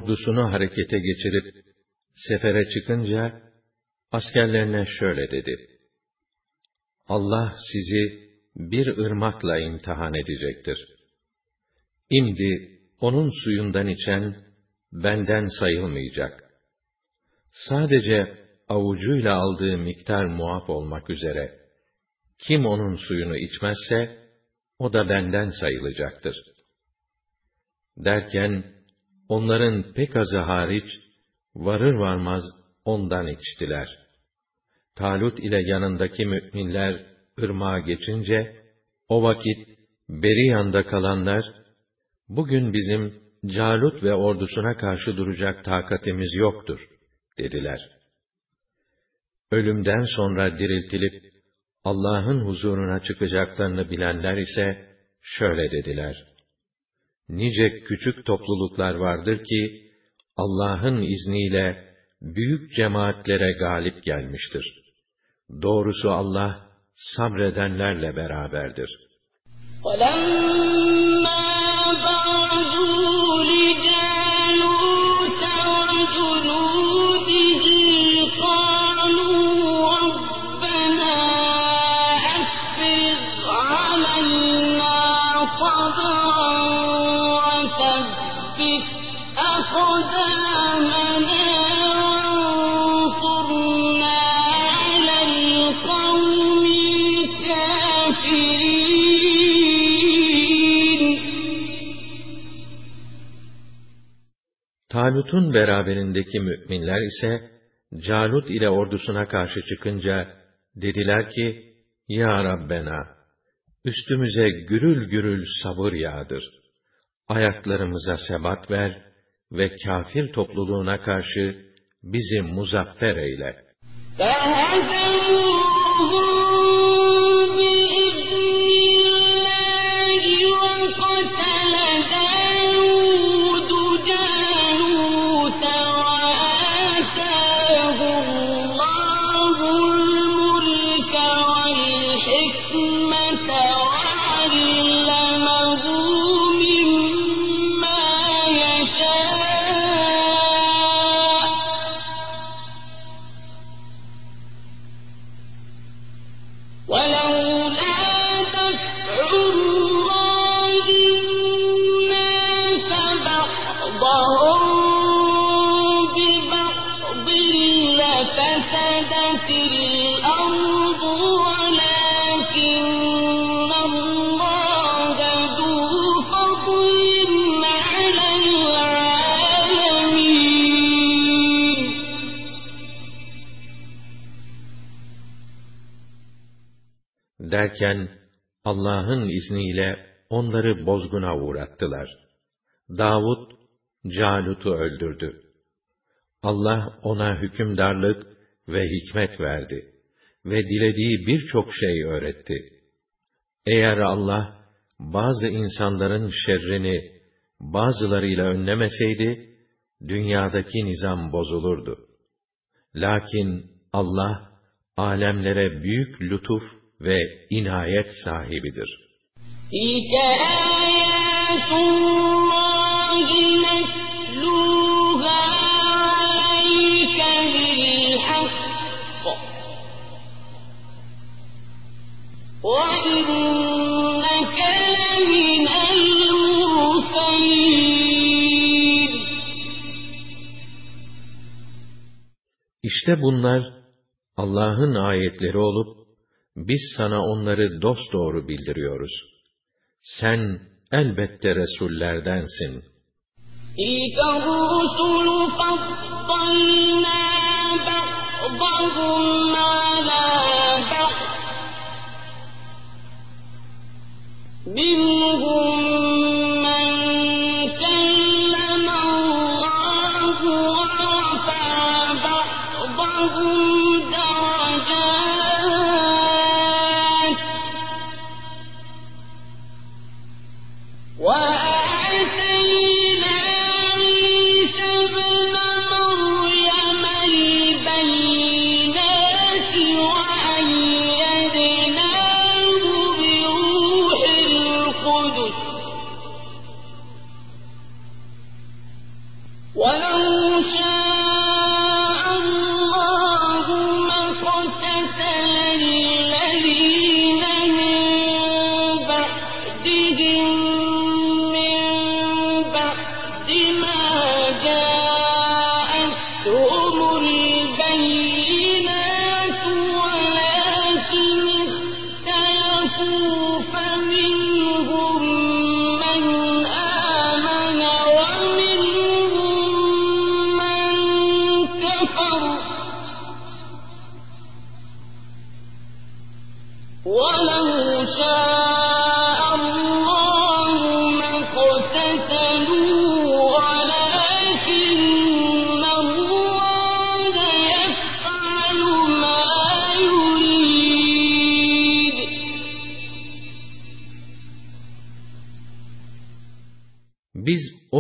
ordusunu harekete geçirip, sefere çıkınca, askerlerine şöyle dedi. Allah sizi bir ırmakla imtihan edecektir. İmdi onun suyundan içen, benden sayılmayacak. Sadece avucuyla aldığı miktar muaf olmak üzere, kim onun suyunu içmezse, o da benden sayılacaktır. Derken, onların pek azı hariç, varır varmaz ondan içtiler. Talut ile yanındaki müminler ırmağa geçince, o vakit beri yanda kalanlar, bugün bizim Calut ve ordusuna karşı duracak takatimiz yoktur, dediler. Ölümden sonra diriltilip, Allah'ın huzuruna çıkacaklarını bilenler ise, şöyle dediler Nice küçük topluluklar vardır ki, Allah'ın izniyle büyük cemaatlere galip gelmiştir. Doğrusu Allah, sabredenlerle beraberdir. وَلَمَّا Talut'un beraberindeki müminler ise, Calut ile ordusuna karşı çıkınca, dediler ki, Ya Rabbena, üstümüze gürül gürül sabır yağdır. Ayaklarımıza sebat ver ve kafir topluluğuna karşı bizi muzaffer eyle. Derken, Allah'ın izniyle onları bozguna uğrattılar. Davud, Calut'u öldürdü. Allah ona hükümdarlık ve hikmet verdi ve dilediği birçok şey öğretti. Eğer Allah, bazı insanların şerrini bazılarıyla önlemeseydi, dünyadaki nizam bozulurdu. Lakin Allah, alemlere büyük lütuf ve inayet sahibidir. تلك آيات الله نتلوها عليك بالحق وإنك لمن المرسلين İşte bunlar Allah'ın ayetleri olup biz sana onları dosdoğru bildiriyoruz. Sen elbette Resullerdensin. İlk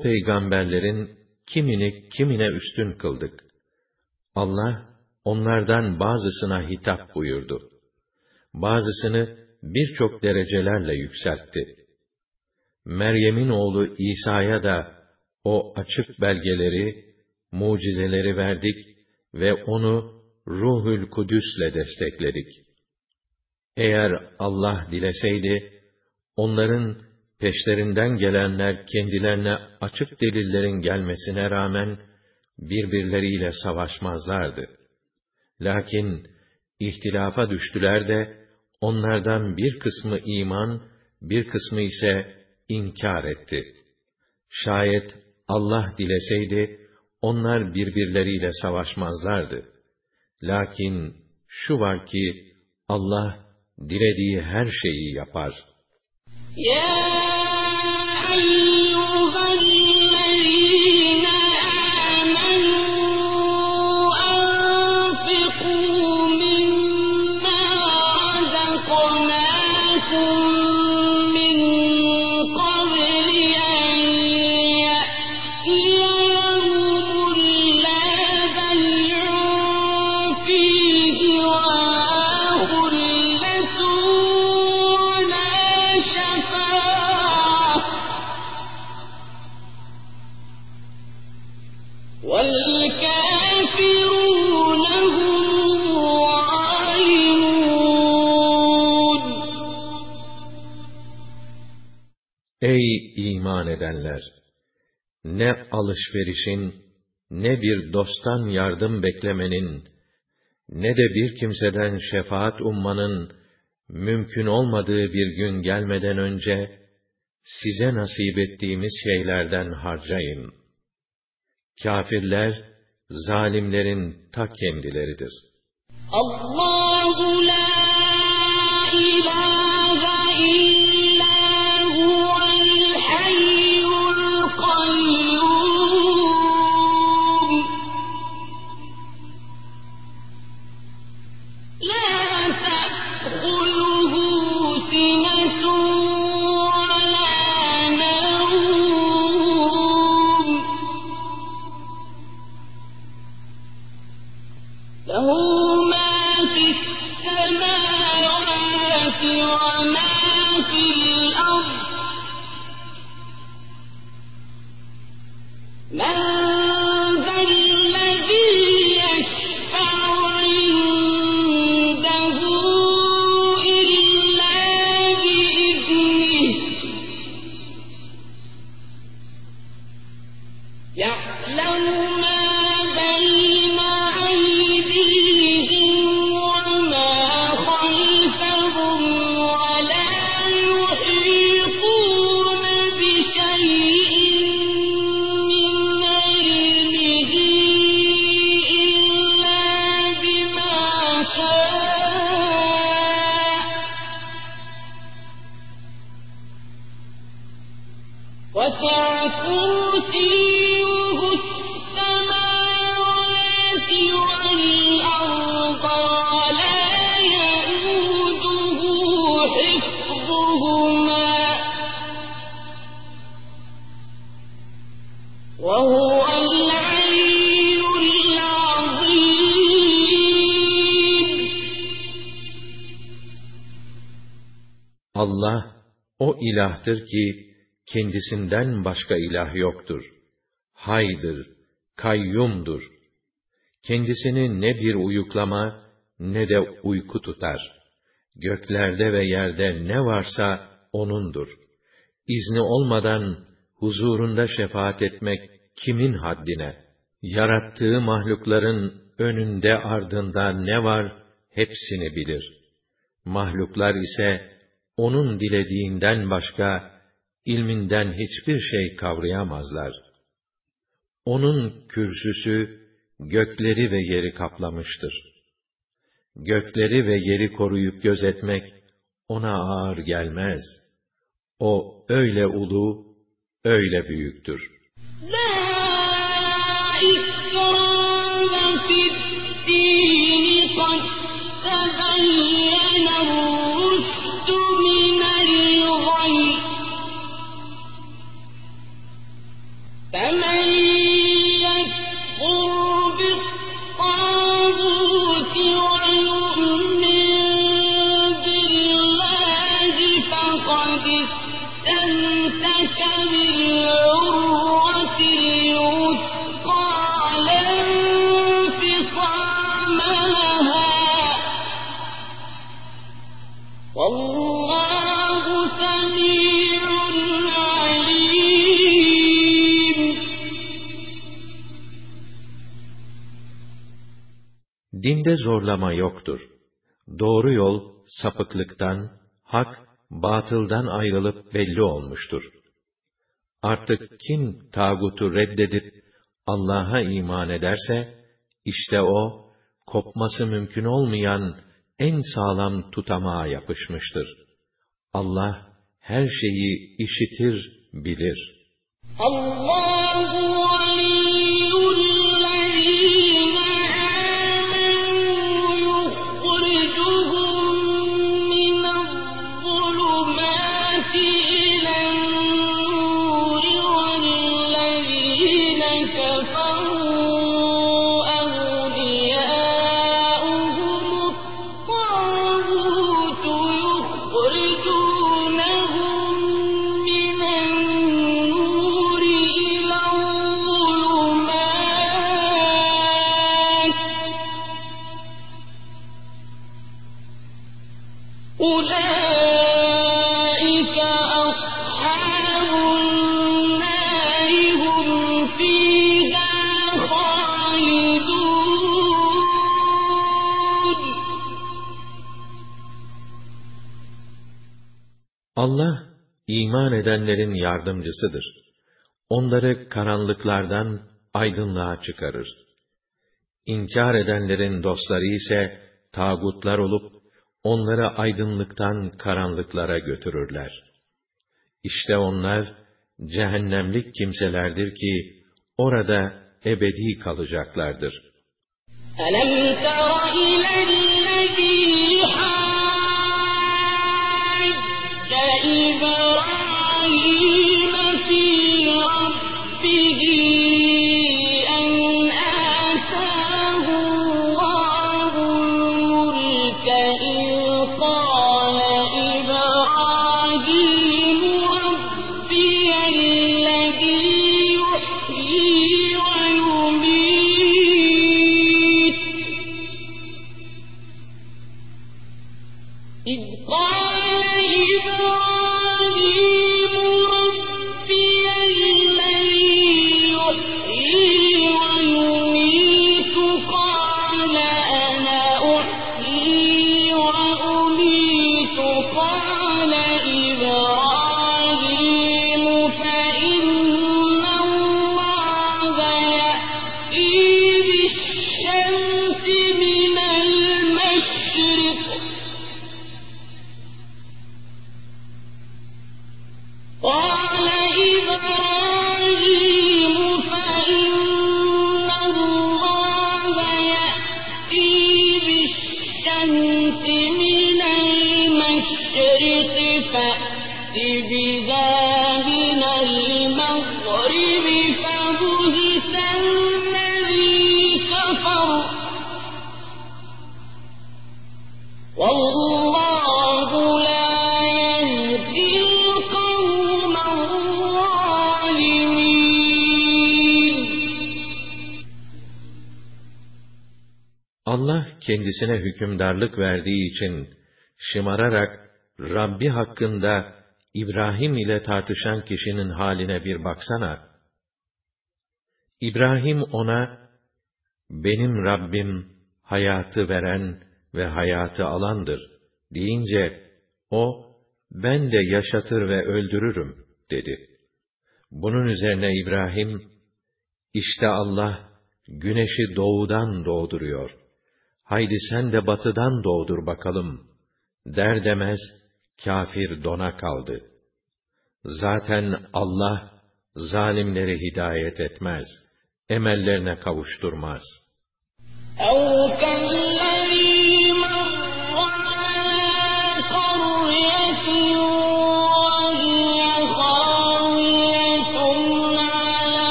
o peygamberlerin kimini kimine üstün kıldık. Allah onlardan bazısına hitap buyurdu. Bazısını birçok derecelerle yükseltti. Meryem'in oğlu İsa'ya da o açık belgeleri, mucizeleri verdik ve onu Ruhül Kudüs'le destekledik. Eğer Allah dileseydi, onların peşlerinden gelenler kendilerine açık delillerin gelmesine rağmen birbirleriyle savaşmazlardı. Lakin ihtilafa düştüler de onlardan bir kısmı iman, bir kısmı ise inkar etti. Şayet Allah dileseydi onlar birbirleriyle savaşmazlardı. Lakin şu var ki Allah dilediği her şeyi yapar. يا الْعَالَمِينَ edenler, ne alışverişin, ne bir dosttan yardım beklemenin, ne de bir kimseden şefaat ummanın, mümkün olmadığı bir gün gelmeden önce, size nasip ettiğimiz şeylerden harcayın. Kafirler, zalimlerin ta kendileridir. Allahu la ilahe وسع كرسيه السماوات والأرض ولا يئوده حفظهما. وهو العلي العظيم. Allah, o ilahtır ki, kendisinden başka ilah yoktur. Haydır, kayyumdur. Kendisini ne bir uyuklama, ne de uyku tutar. Göklerde ve yerde ne varsa O'nundur. izni olmadan huzurunda şefaat etmek kimin haddine? Yarattığı mahlukların önünde ardında ne var hepsini bilir. Mahluklar ise onun dilediğinden başka ilminden hiçbir şey kavrayamazlar. Onun kürsüsü gökleri ve yeri kaplamıştır. Gökleri ve yeri koruyup gözetmek ona ağır gelmez. O öyle ulu, öyle büyüktür. La Dinde zorlama yoktur. Doğru yol sapıklıktan, hak batıldan ayrılıp belli olmuştur. Artık kim tağutu reddedip Allah'a iman ederse işte o kopması mümkün olmayan en sağlam tutamağa yapışmıştır. Allah her şeyi işitir, bilir. Allahu iman edenlerin yardımcısıdır. Onları karanlıklardan aydınlığa çıkarır. İnkar edenlerin dostları ise tağutlar olup, onları aydınlıktan karanlıklara götürürler. İşte onlar, cehennemlik kimselerdir ki, orada ebedi kalacaklardır. ألم تر إلى kendisine hükümdarlık verdiği için şımararak Rabbi hakkında İbrahim ile tartışan kişinin haline bir baksana. İbrahim ona, benim Rabbim hayatı veren ve hayatı alandır deyince, o, ben de yaşatır ve öldürürüm dedi. Bunun üzerine İbrahim, işte Allah güneşi doğudan doğduruyor. Haydi sen de batıdan doğdur bakalım. Der demez, kafir dona kaldı. Zaten Allah, zalimleri hidayet etmez, emellerine kavuşturmaz.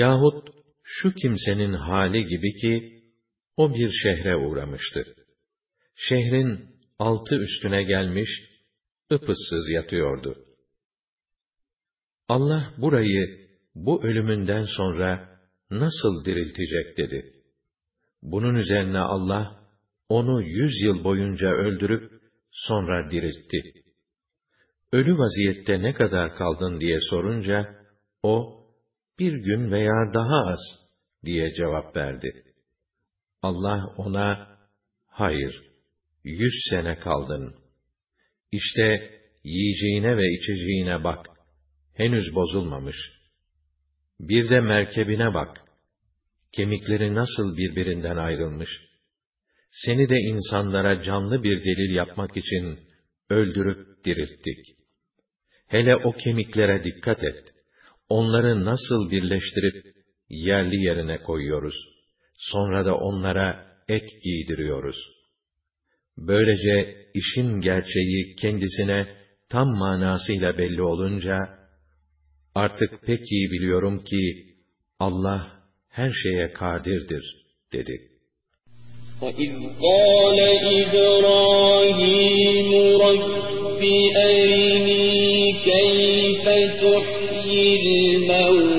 أَوْ şu kimsenin hali gibi ki, o bir şehre uğramıştı. Şehrin altı üstüne gelmiş, ıpıssız yatıyordu. Allah burayı, bu ölümünden sonra nasıl diriltecek dedi. Bunun üzerine Allah, onu yüz yıl boyunca öldürüp, sonra diriltti. Ölü vaziyette ne kadar kaldın diye sorunca, o, bir gün veya daha az diye cevap verdi. Allah ona, hayır, yüz sene kaldın. İşte yiyeceğine ve içeceğine bak, henüz bozulmamış. Bir de merkebine bak, kemikleri nasıl birbirinden ayrılmış. Seni de insanlara canlı bir delil yapmak için öldürüp dirilttik. Hele o kemiklere dikkat et Onları nasıl birleştirip yerli yerine koyuyoruz. Sonra da onlara et giydiriyoruz. Böylece işin gerçeği kendisine tam manasıyla belli olunca, artık pek iyi biliyorum ki, Allah her şeye kadirdir, dedi. وإذ قال إبراهيم رب أرني كيف تحيي الموتى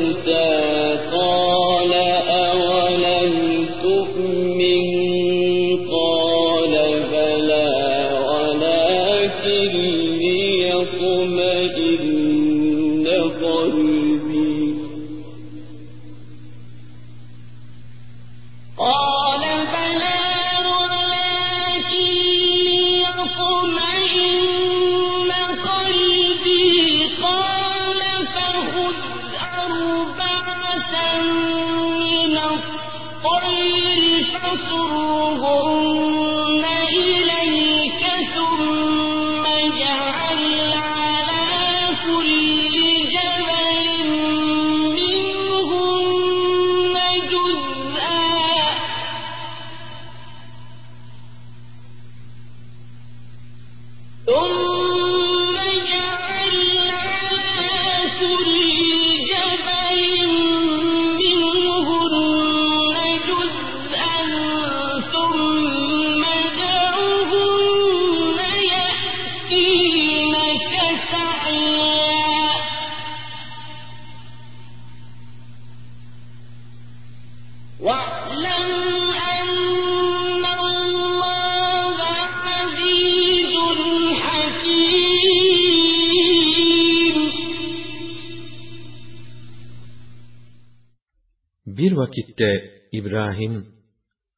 vakitte İbrahim,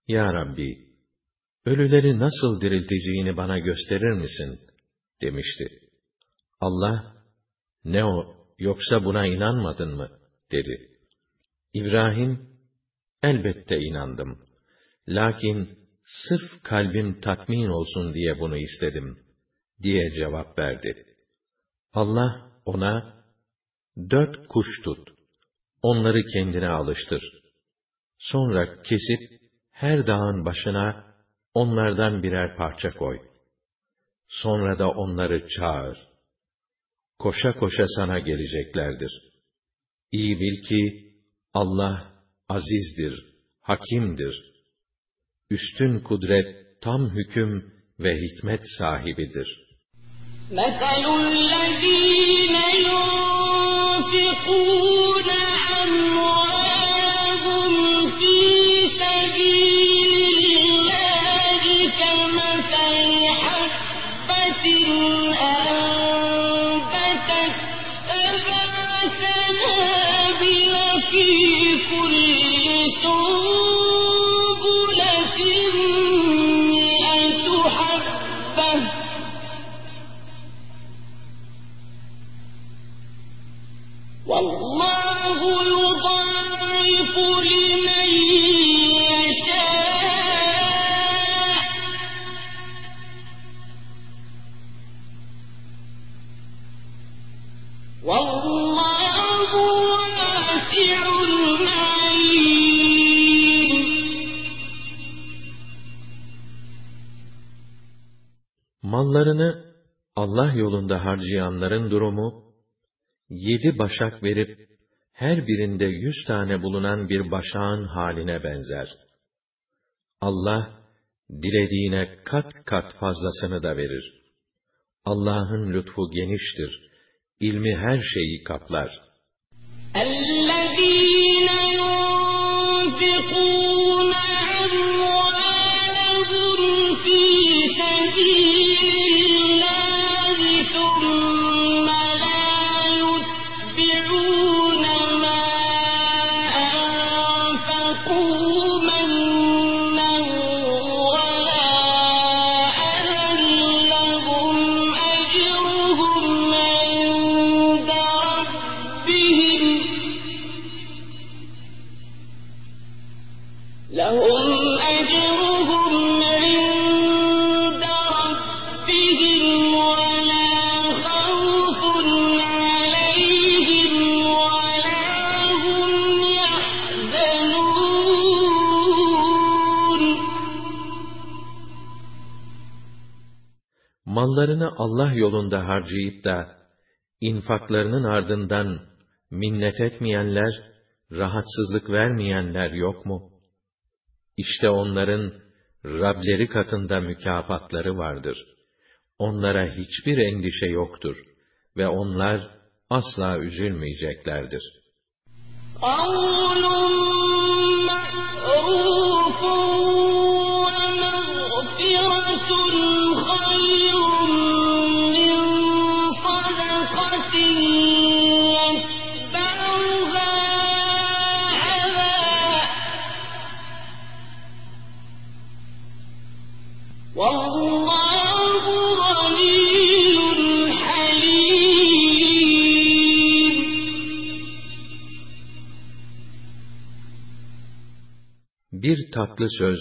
Ya Rabbi, ölüleri nasıl dirilteceğini bana gösterir misin? demişti. Allah, ne o, yoksa buna inanmadın mı? dedi. İbrahim, elbette inandım. Lakin sırf kalbim tatmin olsun diye bunu istedim, diye cevap verdi. Allah ona, dört kuş tut, onları kendine alıştır. Sonra kesip, her dağın başına, onlardan birer parça koy. Sonra da onları çağır. Koşa koşa sana geleceklerdir. İyi bil ki, Allah azizdir, hakimdir. Üstün kudret, tam hüküm ve hikmet sahibidir. مثل الذين ينفقون Mallarını Allah yolunda harcayanların durumu, yedi başak verip, her birinde yüz tane bulunan bir başağın haline benzer. Allah, dilediğine kat kat fazlasını da verir. Allah'ın lütfu geniştir. İlmi her şeyi kaplar. الذين ينفقون أموالهم في سبيل Mallarını Allah yolunda harcayıp da, infaklarının ardından minnet etmeyenler, rahatsızlık vermeyenler yok mu? İşte onların Rableri katında mükafatları vardır. Onlara hiçbir endişe yoktur ve onlar asla üzülmeyeceklerdir. قَوْلٌ Bir tatlı söz,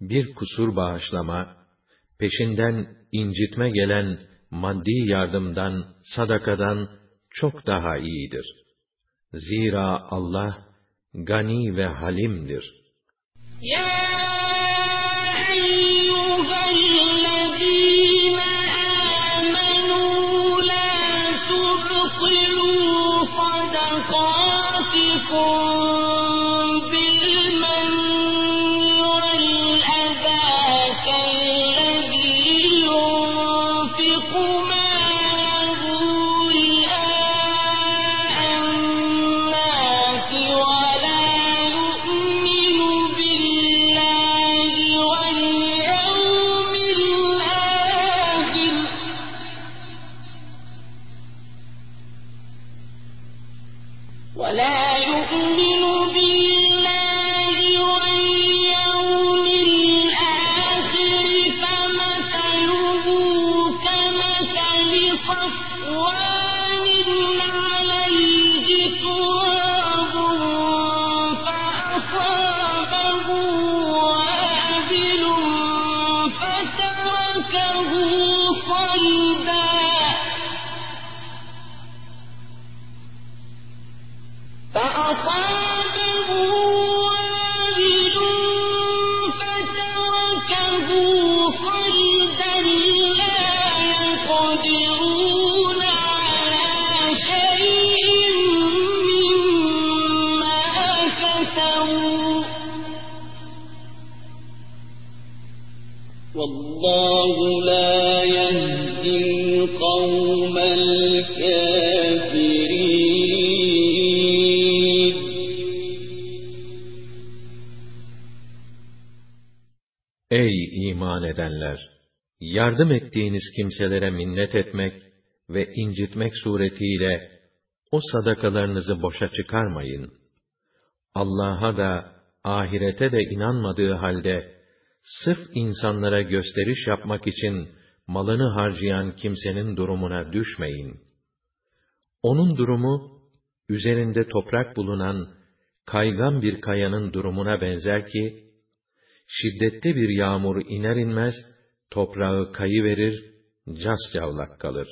bir kusur bağışlama, peşinden incitme gelen maddi yardımdan, sadakadan çok daha iyidir. Zira Allah gani ve halimdir. يَا edenler! Yardım ettiğiniz kimselere minnet etmek ve incitmek suretiyle o sadakalarınızı boşa çıkarmayın. Allah'a da ahirete de inanmadığı halde sırf insanlara gösteriş yapmak için malını harcayan kimsenin durumuna düşmeyin. Onun durumu üzerinde toprak bulunan kaygan bir kayanın durumuna benzer ki şiddetli bir yağmur iner inmez toprağı kayıverir, cascavlak kalır.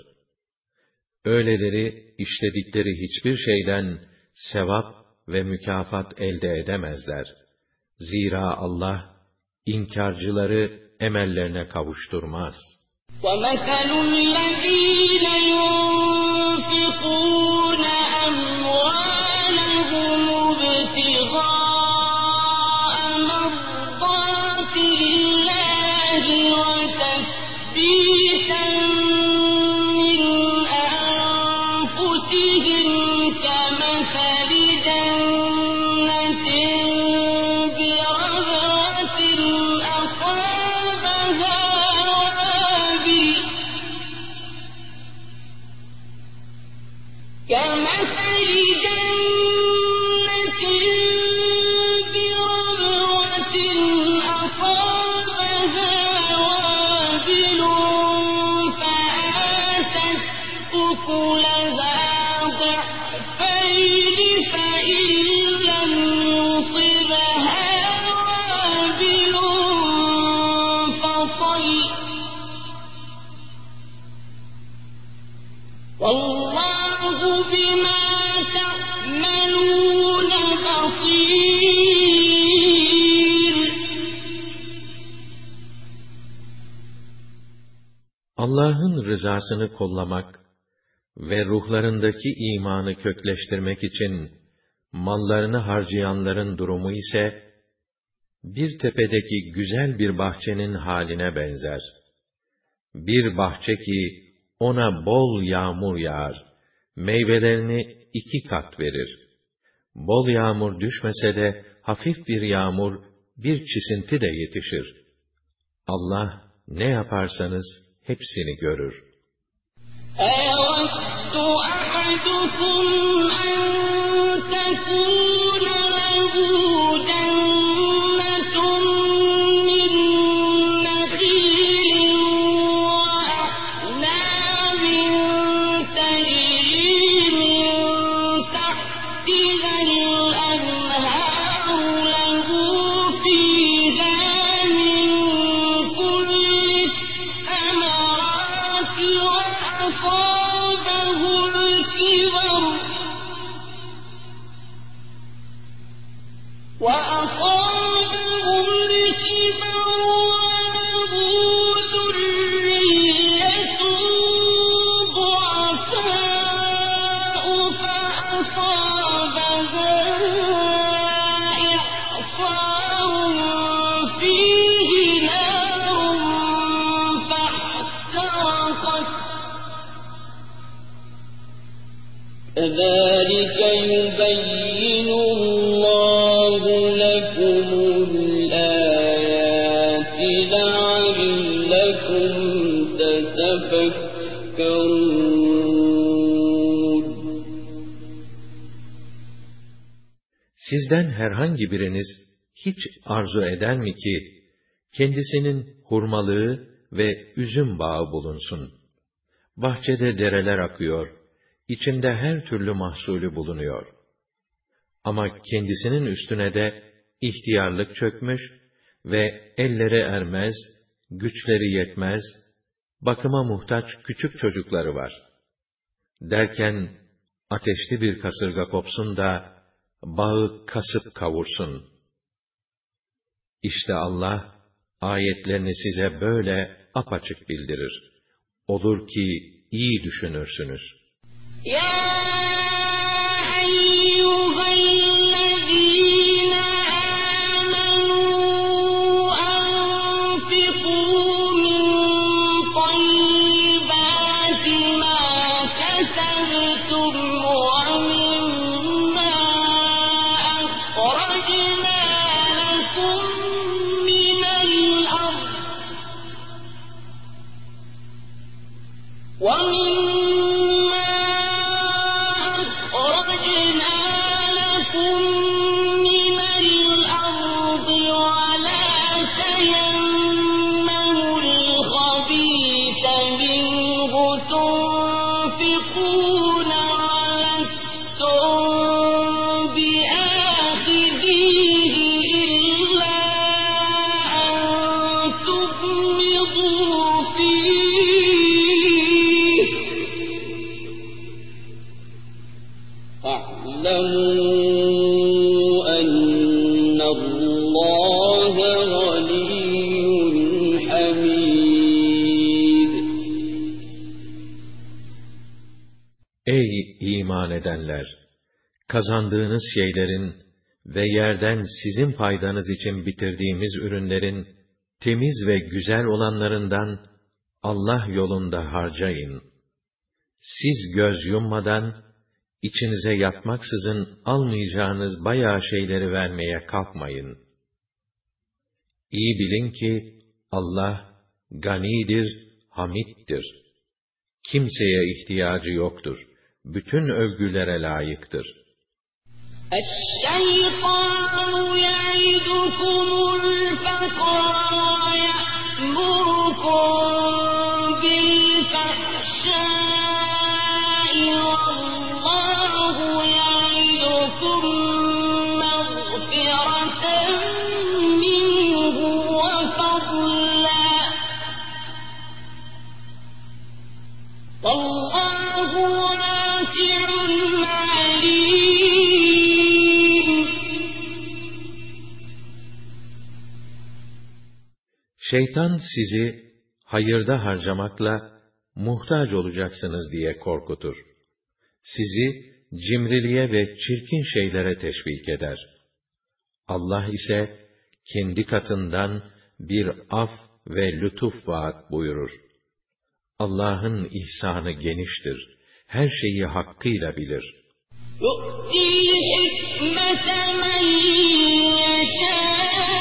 Öyleleri işledikleri hiçbir şeyden sevap ve mükafat elde edemezler. Zira Allah inkarcıları emellerine kavuşturmaz. ومثل الذين Allah'ın rızasını kollamak ve ruhlarındaki imanı kökleştirmek için mallarını harcayanların durumu ise bir tepedeki güzel bir bahçenin haline benzer. Bir bahçe ki ona bol yağmur yağar, meyvelerini iki kat verir. Bol yağmur düşmese de hafif bir yağmur, bir çisinti de yetişir. Allah ne yaparsanız hepsini görür. أَيَوَدُّ أَحَدُكُمْ أَن تَكُونَ لعلكم تتفكرون Sizden herhangi biriniz hiç arzu eder mi ki, kendisinin hurmalığı ve üzüm bağı bulunsun? Bahçede dereler akıyor, içinde her türlü mahsulü bulunuyor. Ama kendisinin üstüne de ihtiyarlık çökmüş ve elleri ermez, güçleri yetmez, bakıma muhtaç küçük çocukları var. Derken, ateşli bir kasırga kopsun da, bağı kasıp kavursun. İşte Allah, ayetlerini size böyle apaçık bildirir. Olur ki iyi düşünürsünüz. يَا iman edenler! Kazandığınız şeylerin ve yerden sizin faydanız için bitirdiğimiz ürünlerin temiz ve güzel olanlarından Allah yolunda harcayın. Siz göz yummadan, içinize yatmaksızın almayacağınız bayağı şeyleri vermeye kalkmayın. İyi bilin ki Allah ganidir, hamittir. Kimseye ihtiyacı yoktur Bütün övgülere layıktır. الشيطان يعدكم الفقر ويأمركم بالفحشاء Şeytan sizi hayırda harcamakla muhtaç olacaksınız diye korkutur. Sizi cimriliğe ve çirkin şeylere teşvik eder. Allah ise kendi katından bir af ve lütuf vaat buyurur. Allah'ın ihsanı geniştir. Her şeyi hakkıyla bilir. يؤتي الحكمة من يشاء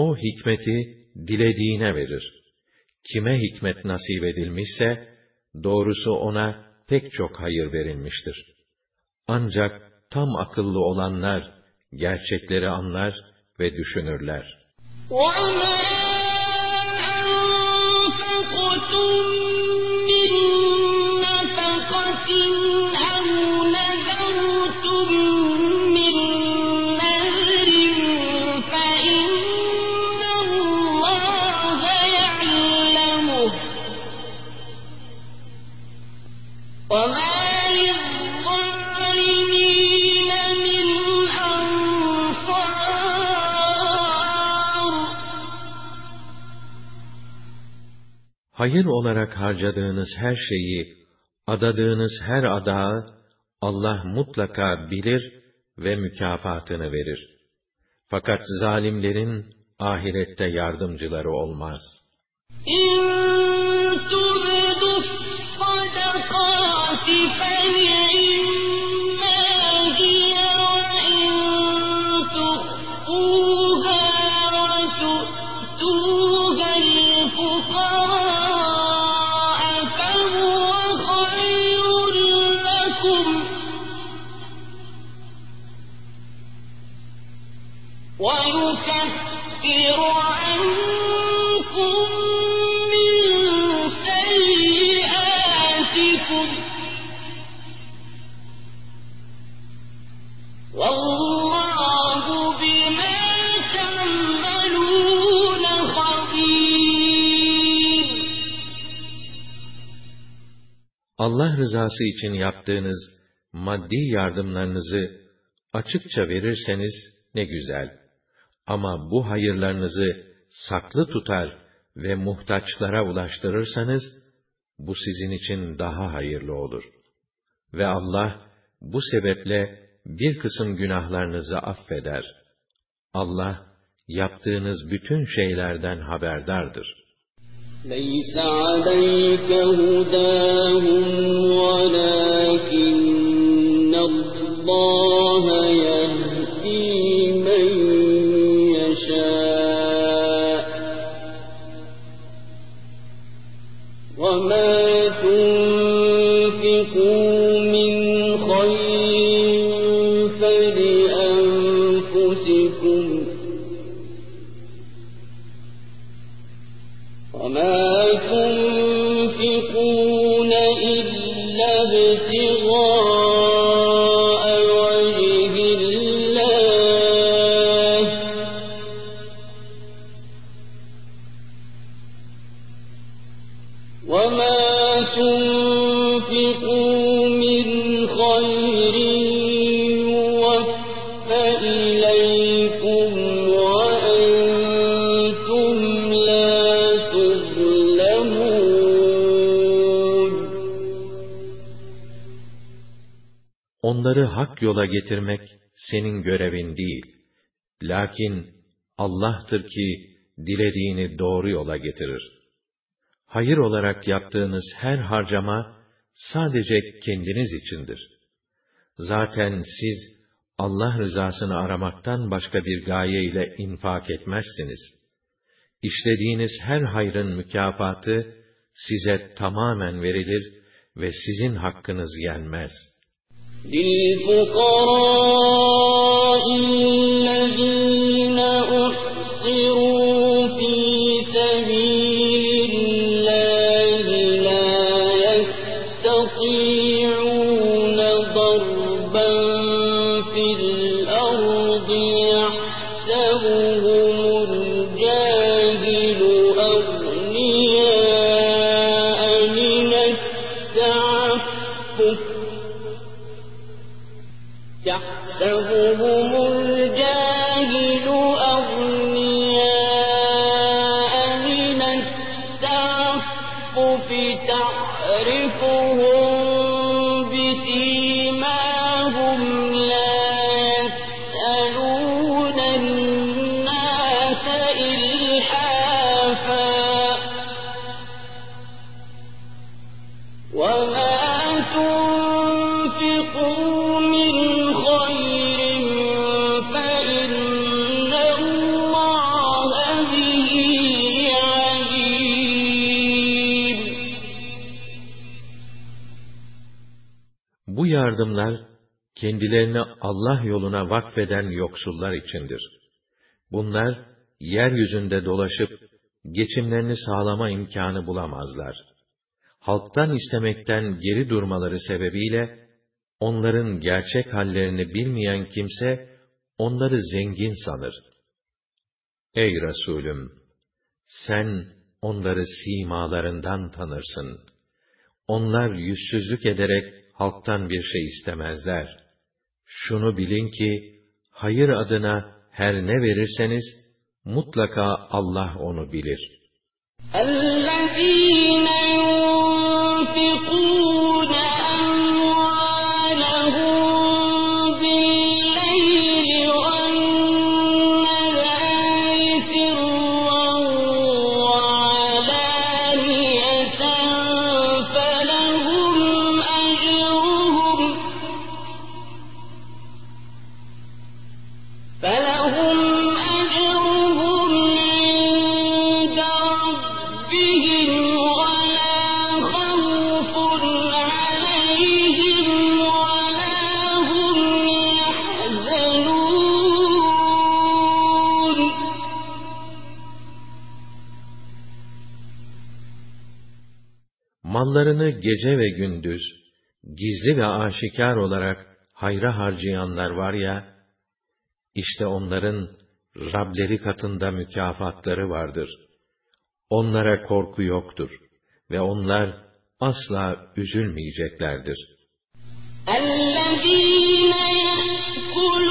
O hikmeti dilediğine verir. Kime hikmet nasip edilmişse, doğrusu ona pek çok hayır verilmiştir. Ancak tam akıllı olanlar, gerçekleri anlar ve düşünürler. وما Hayır olarak harcadığınız her şeyi, adadığınız her adağı Allah mutlaka bilir ve mükafatını verir. Fakat zalimlerin ahirette yardımcıları olmaz. إن Allah rızası için yaptığınız maddi yardımlarınızı açıkça verirseniz ne güzel. Ama bu hayırlarınızı saklı tutar ve muhtaçlara ulaştırırsanız, bu sizin için daha hayırlı olur. Ve Allah, bu sebeple bir kısım günahlarınızı affeder. Allah, yaptığınız bütün şeylerden haberdardır. ليس عليك هداهم ولكن Onları hak yola getirmek senin görevin değil. Lakin Allah'tır ki dilediğini doğru yola getirir. Hayır olarak yaptığınız her harcama sadece kendiniz içindir. Zaten siz Allah rızasını aramaktan başka bir gaye ile infak etmezsiniz. İşlediğiniz her hayrın mükafatı size tamamen verilir ve sizin hakkınız yenmez. للفقراء الذين yardımlar, kendilerini Allah yoluna vakfeden yoksullar içindir. Bunlar, yeryüzünde dolaşıp, geçimlerini sağlama imkanı bulamazlar. Halktan istemekten geri durmaları sebebiyle, onların gerçek hallerini bilmeyen kimse, onları zengin sanır. Ey Resulüm! Sen onları simalarından tanırsın. Onlar yüzsüzlük ederek halktan bir şey istemezler. Şunu bilin ki, hayır adına her ne verirseniz, mutlaka Allah onu bilir. الذين ينفقون Mallarını gece ve gündüz, gizli ve aşikar olarak hayra harcayanlar var ya, işte onların Rableri katında mükafatları vardır. Onlara korku yoktur ve onlar asla üzülmeyeceklerdir. الذين يأكلون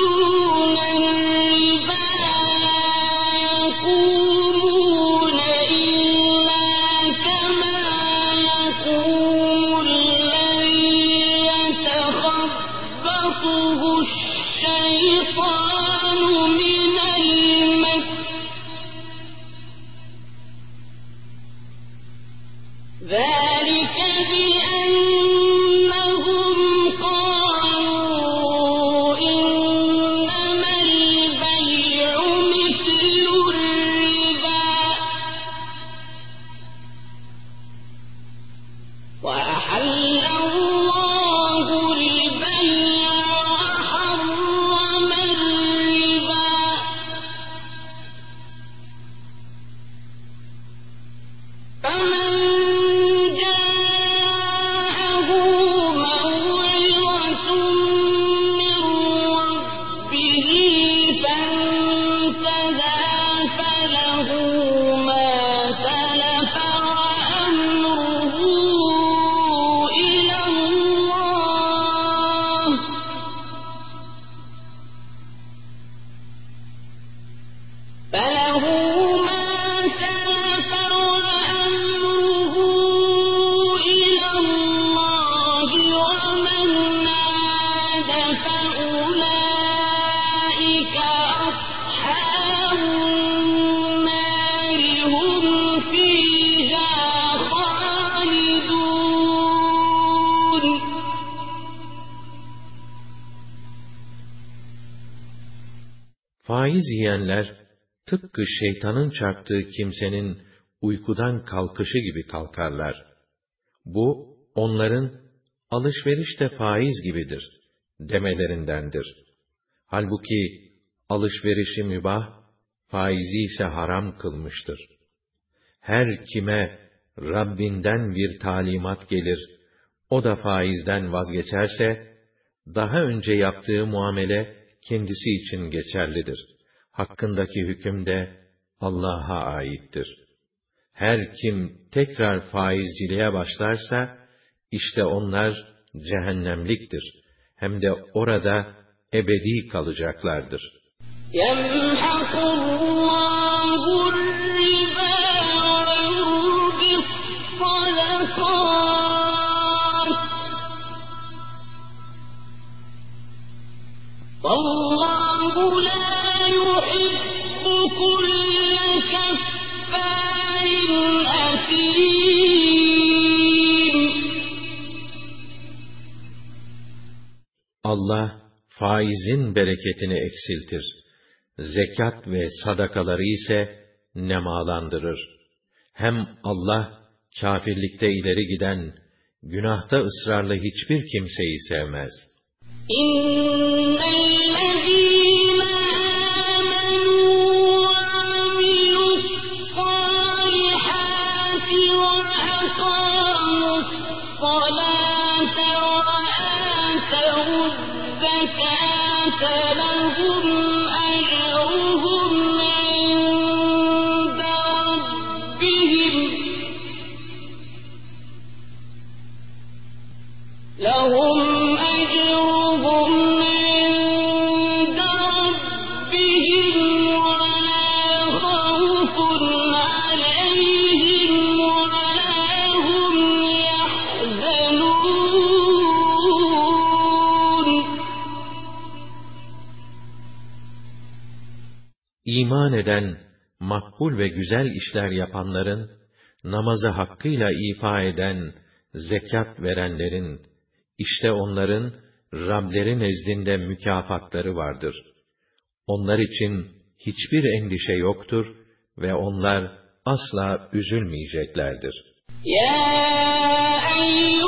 tıpkı şeytanın çarptığı kimsenin uykudan kalkışı gibi kalkarlar. Bu, onların, alışveriş de faiz gibidir, demelerindendir. Halbuki, alışverişi mübah, faizi ise haram kılmıştır. Her kime Rabbinden bir talimat gelir, o da faizden vazgeçerse, daha önce yaptığı muamele kendisi için geçerlidir Hakkındaki hüküm de Allah'a aittir. Her kim tekrar faizciliğe başlarsa, işte onlar cehennemliktir. Hem de orada ebedi kalacaklardır. يَمْحَقُ اللّٰهُ الرِّبَا وَيُرْبِي الصَّدَقَاتِ وَاللّٰهُ Allah faizin bereketini eksiltir. Zekat ve sadakaları ise nemalandırır. Hem Allah kâfirlikte ileri giden, günahta ısrarlı hiçbir kimseyi sevmez. إِنَّ eden, makbul ve güzel işler yapanların, namazı hakkıyla ifa eden, zekat verenlerin, işte onların, Rableri nezdinde mükafatları vardır. Onlar için hiçbir endişe yoktur ve onlar asla üzülmeyeceklerdir. يا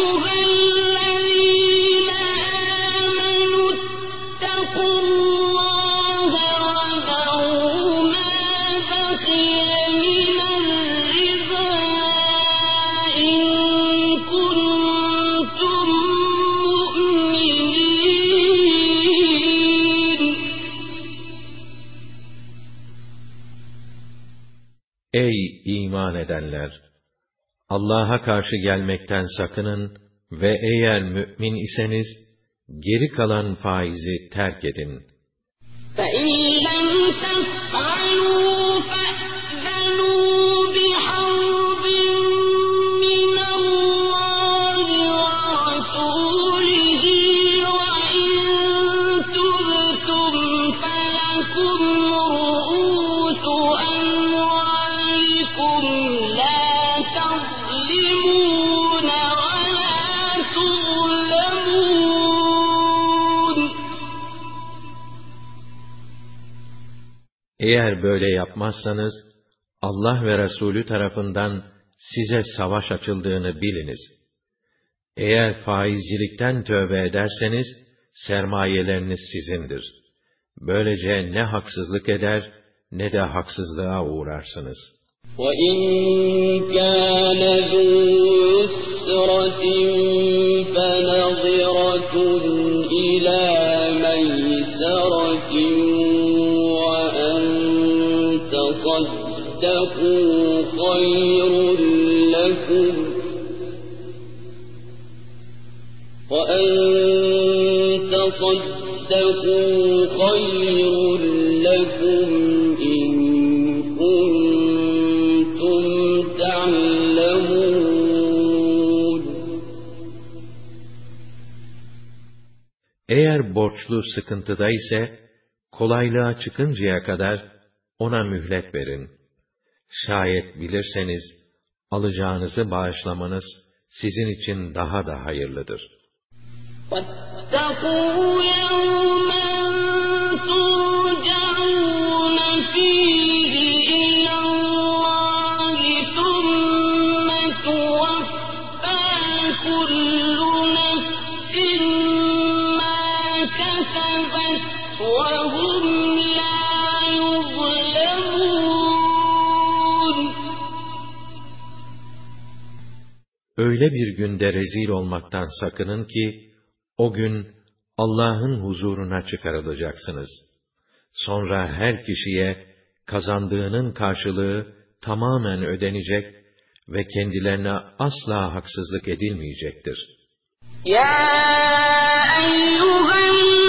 edenler! Allah'a karşı gelmekten sakının ve eğer mümin iseniz, geri kalan faizi terk edin. فإن لم Eğer böyle yapmazsanız, Allah ve Resulü tarafından size savaş açıldığını biliniz. Eğer faizcilikten tövbe ederseniz, sermayeleriniz sizindir. Böylece ne haksızlık eder, ne de haksızlığa uğrarsınız. وَإِن كَانَ ذُو borçlu sıkıntıda ise, kolaylığa çıkıncaya kadar ona mühlet verin. Şayet bilirseniz, alacağınızı bağışlamanız sizin için daha da hayırlıdır. وَاتَّقُوا يَوْمًا تُرْجَعُونَ فِيهِ bir günde rezil olmaktan sakının ki, o gün Allah'ın huzuruna çıkarılacaksınız. Sonra her kişiye kazandığının karşılığı tamamen ödenecek ve kendilerine asla haksızlık edilmeyecektir. Ya eyyuhel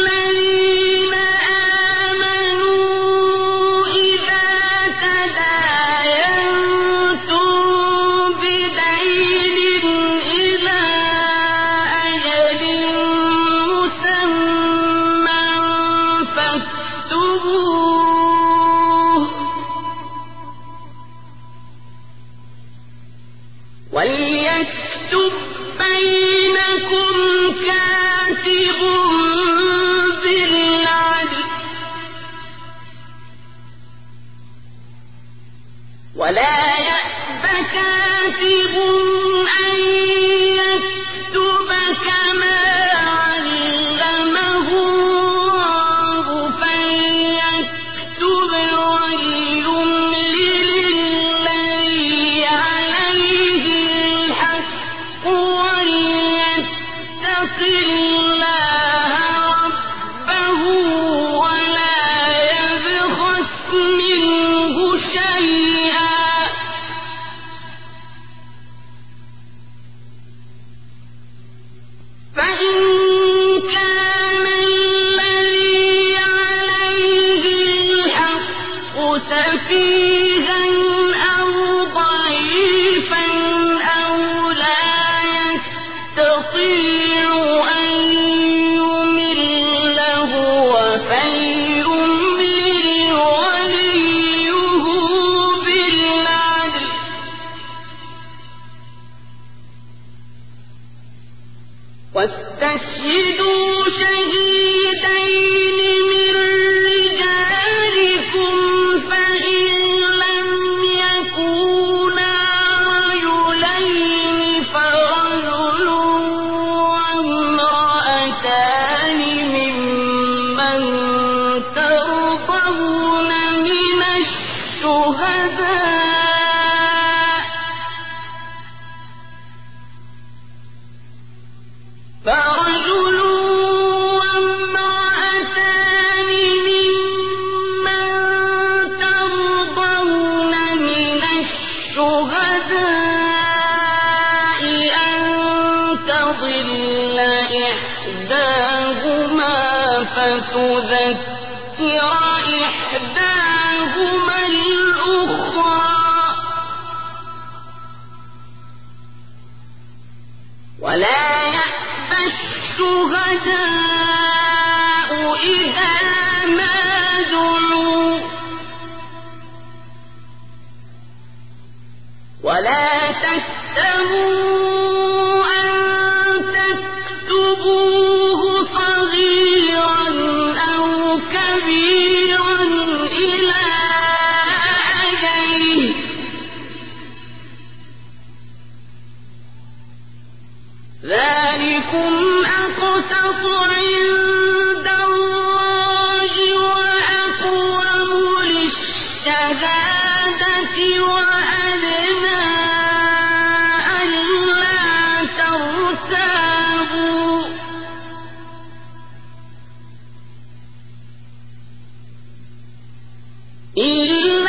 إلا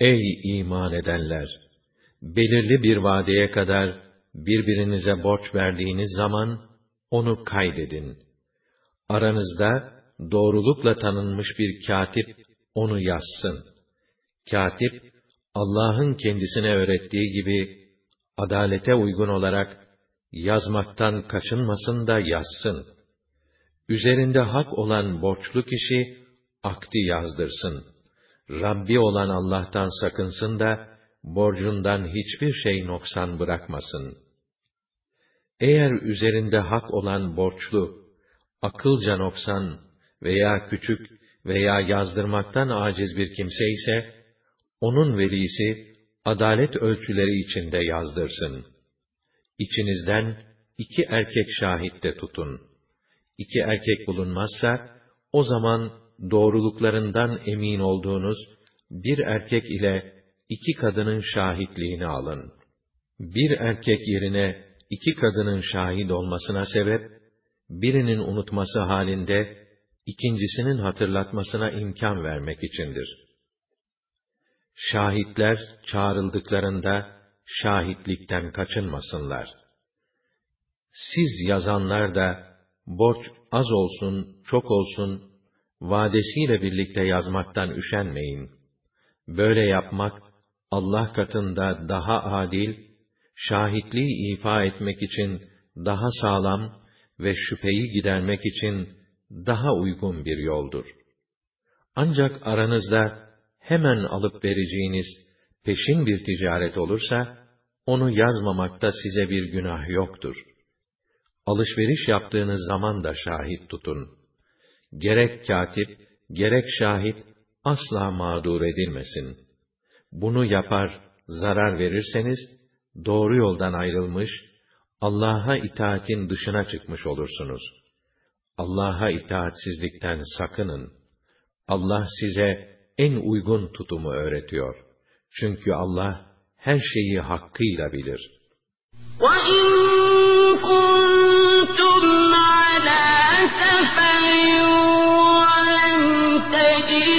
Ey iman edenler! Belirli bir vadeye kadar birbirinize borç verdiğiniz zaman onu kaydedin. Aranızda doğrulukla tanınmış bir katip onu yazsın. Katip Allah'ın kendisine öğrettiği gibi adalete uygun olarak yazmaktan kaçınmasın da yazsın. Üzerinde hak olan borçlu kişi akdi yazdırsın. Rabbi olan Allah'tan sakınsın da borcundan hiçbir şey noksan bırakmasın.'' Eğer üzerinde hak olan borçlu, akılca noksan veya küçük veya yazdırmaktan aciz bir kimse ise, onun velisi, adalet ölçüleri içinde yazdırsın. İçinizden iki erkek şahit de tutun. İki erkek bulunmazsa, o zaman doğruluklarından emin olduğunuz bir erkek ile iki kadının şahitliğini alın. Bir erkek yerine iki kadının şahit olmasına sebep, birinin unutması halinde ikincisinin hatırlatmasına imkan vermek içindir. Şahitler çağrıldıklarında şahitlikten kaçınmasınlar. Siz yazanlar da borç az olsun, çok olsun, vadesiyle birlikte yazmaktan üşenmeyin. Böyle yapmak, Allah katında daha adil, şahitliği ifa etmek için daha sağlam ve şüpheyi gidermek için daha uygun bir yoldur. Ancak aranızda hemen alıp vereceğiniz peşin bir ticaret olursa, onu yazmamakta size bir günah yoktur. Alışveriş yaptığınız zaman da şahit tutun. Gerek katip, gerek şahit asla mağdur edilmesin. Bunu yapar, zarar verirseniz, doğru yoldan ayrılmış, Allah'a itaatin dışına çıkmış olursunuz. Allah'a itaatsizlikten sakının. Allah size en uygun tutumu öğretiyor. Çünkü Allah her şeyi hakkıyla bilir. وَإِن كُنتُمْ عَلَى سَفَرٍ وَلَمْ تَجِدُوا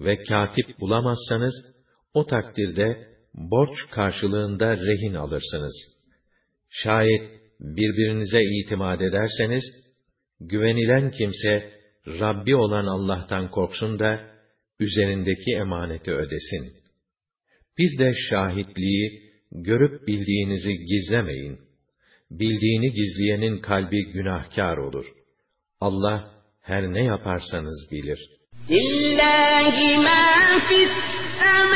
ve katip bulamazsanız, o takdirde borç karşılığında rehin alırsınız. Şayet birbirinize itimat ederseniz, güvenilen kimse, Rabbi olan Allah'tan korksun da, üzerindeki emaneti ödesin. Bir de şahitliği, görüp bildiğinizi gizlemeyin. Bildiğini gizleyenin kalbi günahkar olur. Allah, her ne yaparsanız bilir. لله ما في السماوات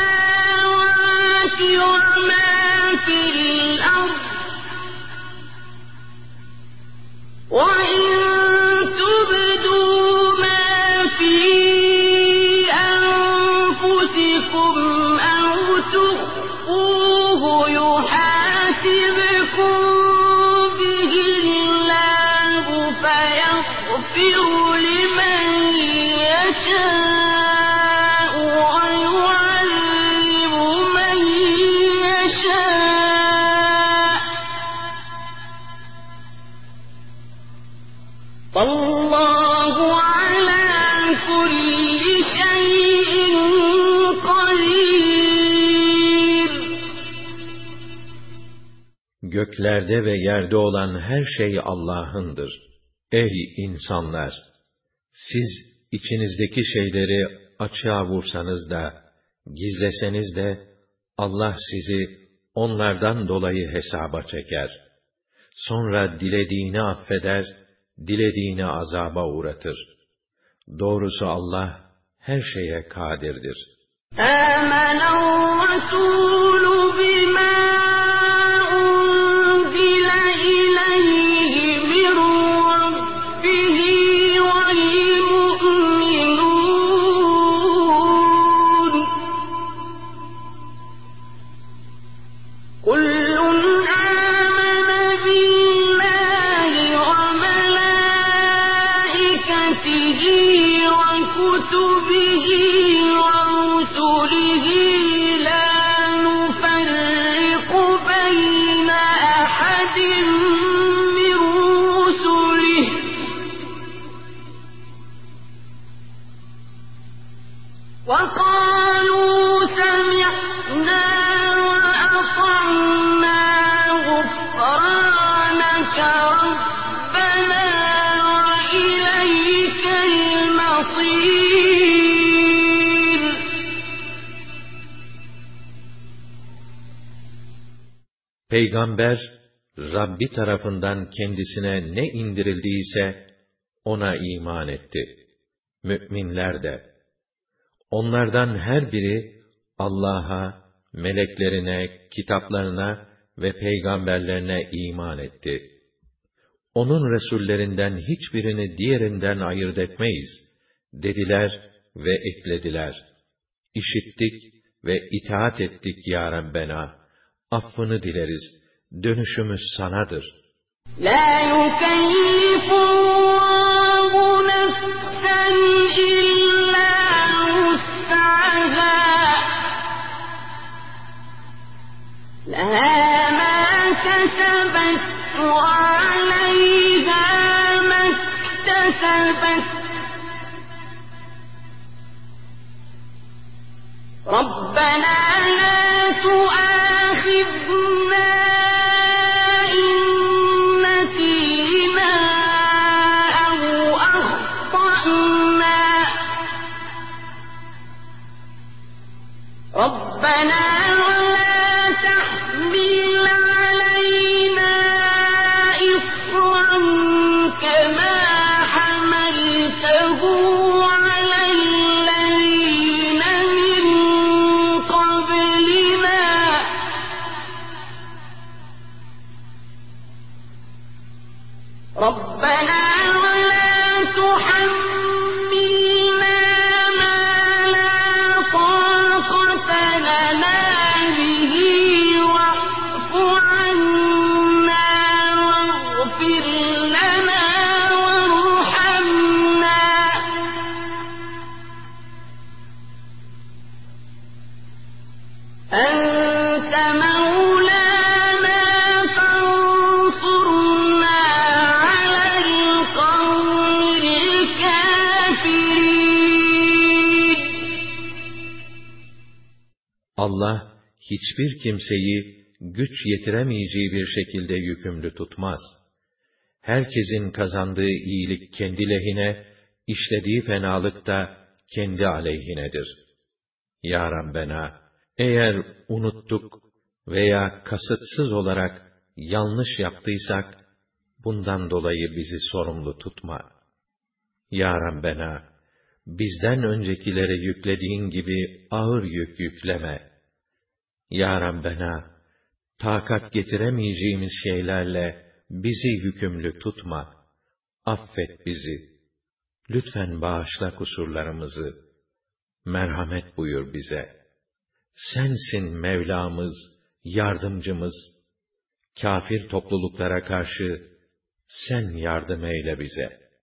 وما في الأرض. وإن Göklerde ve yerde olan her şey Allah'ındır. Ey insanlar! Siz içinizdeki şeyleri açığa vursanız da, gizleseniz de, Allah sizi onlardan dolayı hesaba çeker. Sonra dilediğini affeder, dilediğini azaba uğratır. Doğrusu Allah her şeye kadirdir. آمن الرسول Peygamber, Rabbi tarafından kendisine ne indirildiyse, ona iman etti. Mü'minler de. Onlardan her biri, Allah'a, meleklerine, kitaplarına ve peygamberlerine iman etti. Onun Resullerinden hiçbirini diğerinden ayırt etmeyiz, dediler ve eklediler. İşittik ve itaat ettik ya Rabbena Affını dileriz. Dönüşümüz sanadır. لا يكلف الله نفسا إلا وسعها لها ما كسبت وعليها ما اكتسبت ربنا لا تؤاخذنا Allah, hiçbir kimseyi güç yetiremeyeceği bir şekilde yükümlü tutmaz. Herkesin kazandığı iyilik kendi lehine, işlediği fenalık da kendi aleyhinedir. Ya Rabbena, eğer unuttuk veya kasıtsız olarak yanlış yaptıysak, bundan dolayı bizi sorumlu tutma. Ya Rabbena, bizden öncekilere yüklediğin gibi ağır yük yükleme. Ya Rabbena, takat getiremeyeceğimiz şeylerle bizi yükümlü tutma. Affet bizi. Lütfen bağışla kusurlarımızı. Merhamet buyur bize. Sensin Mevlamız, yardımcımız. Kafir topluluklara karşı sen yardım eyle bize.''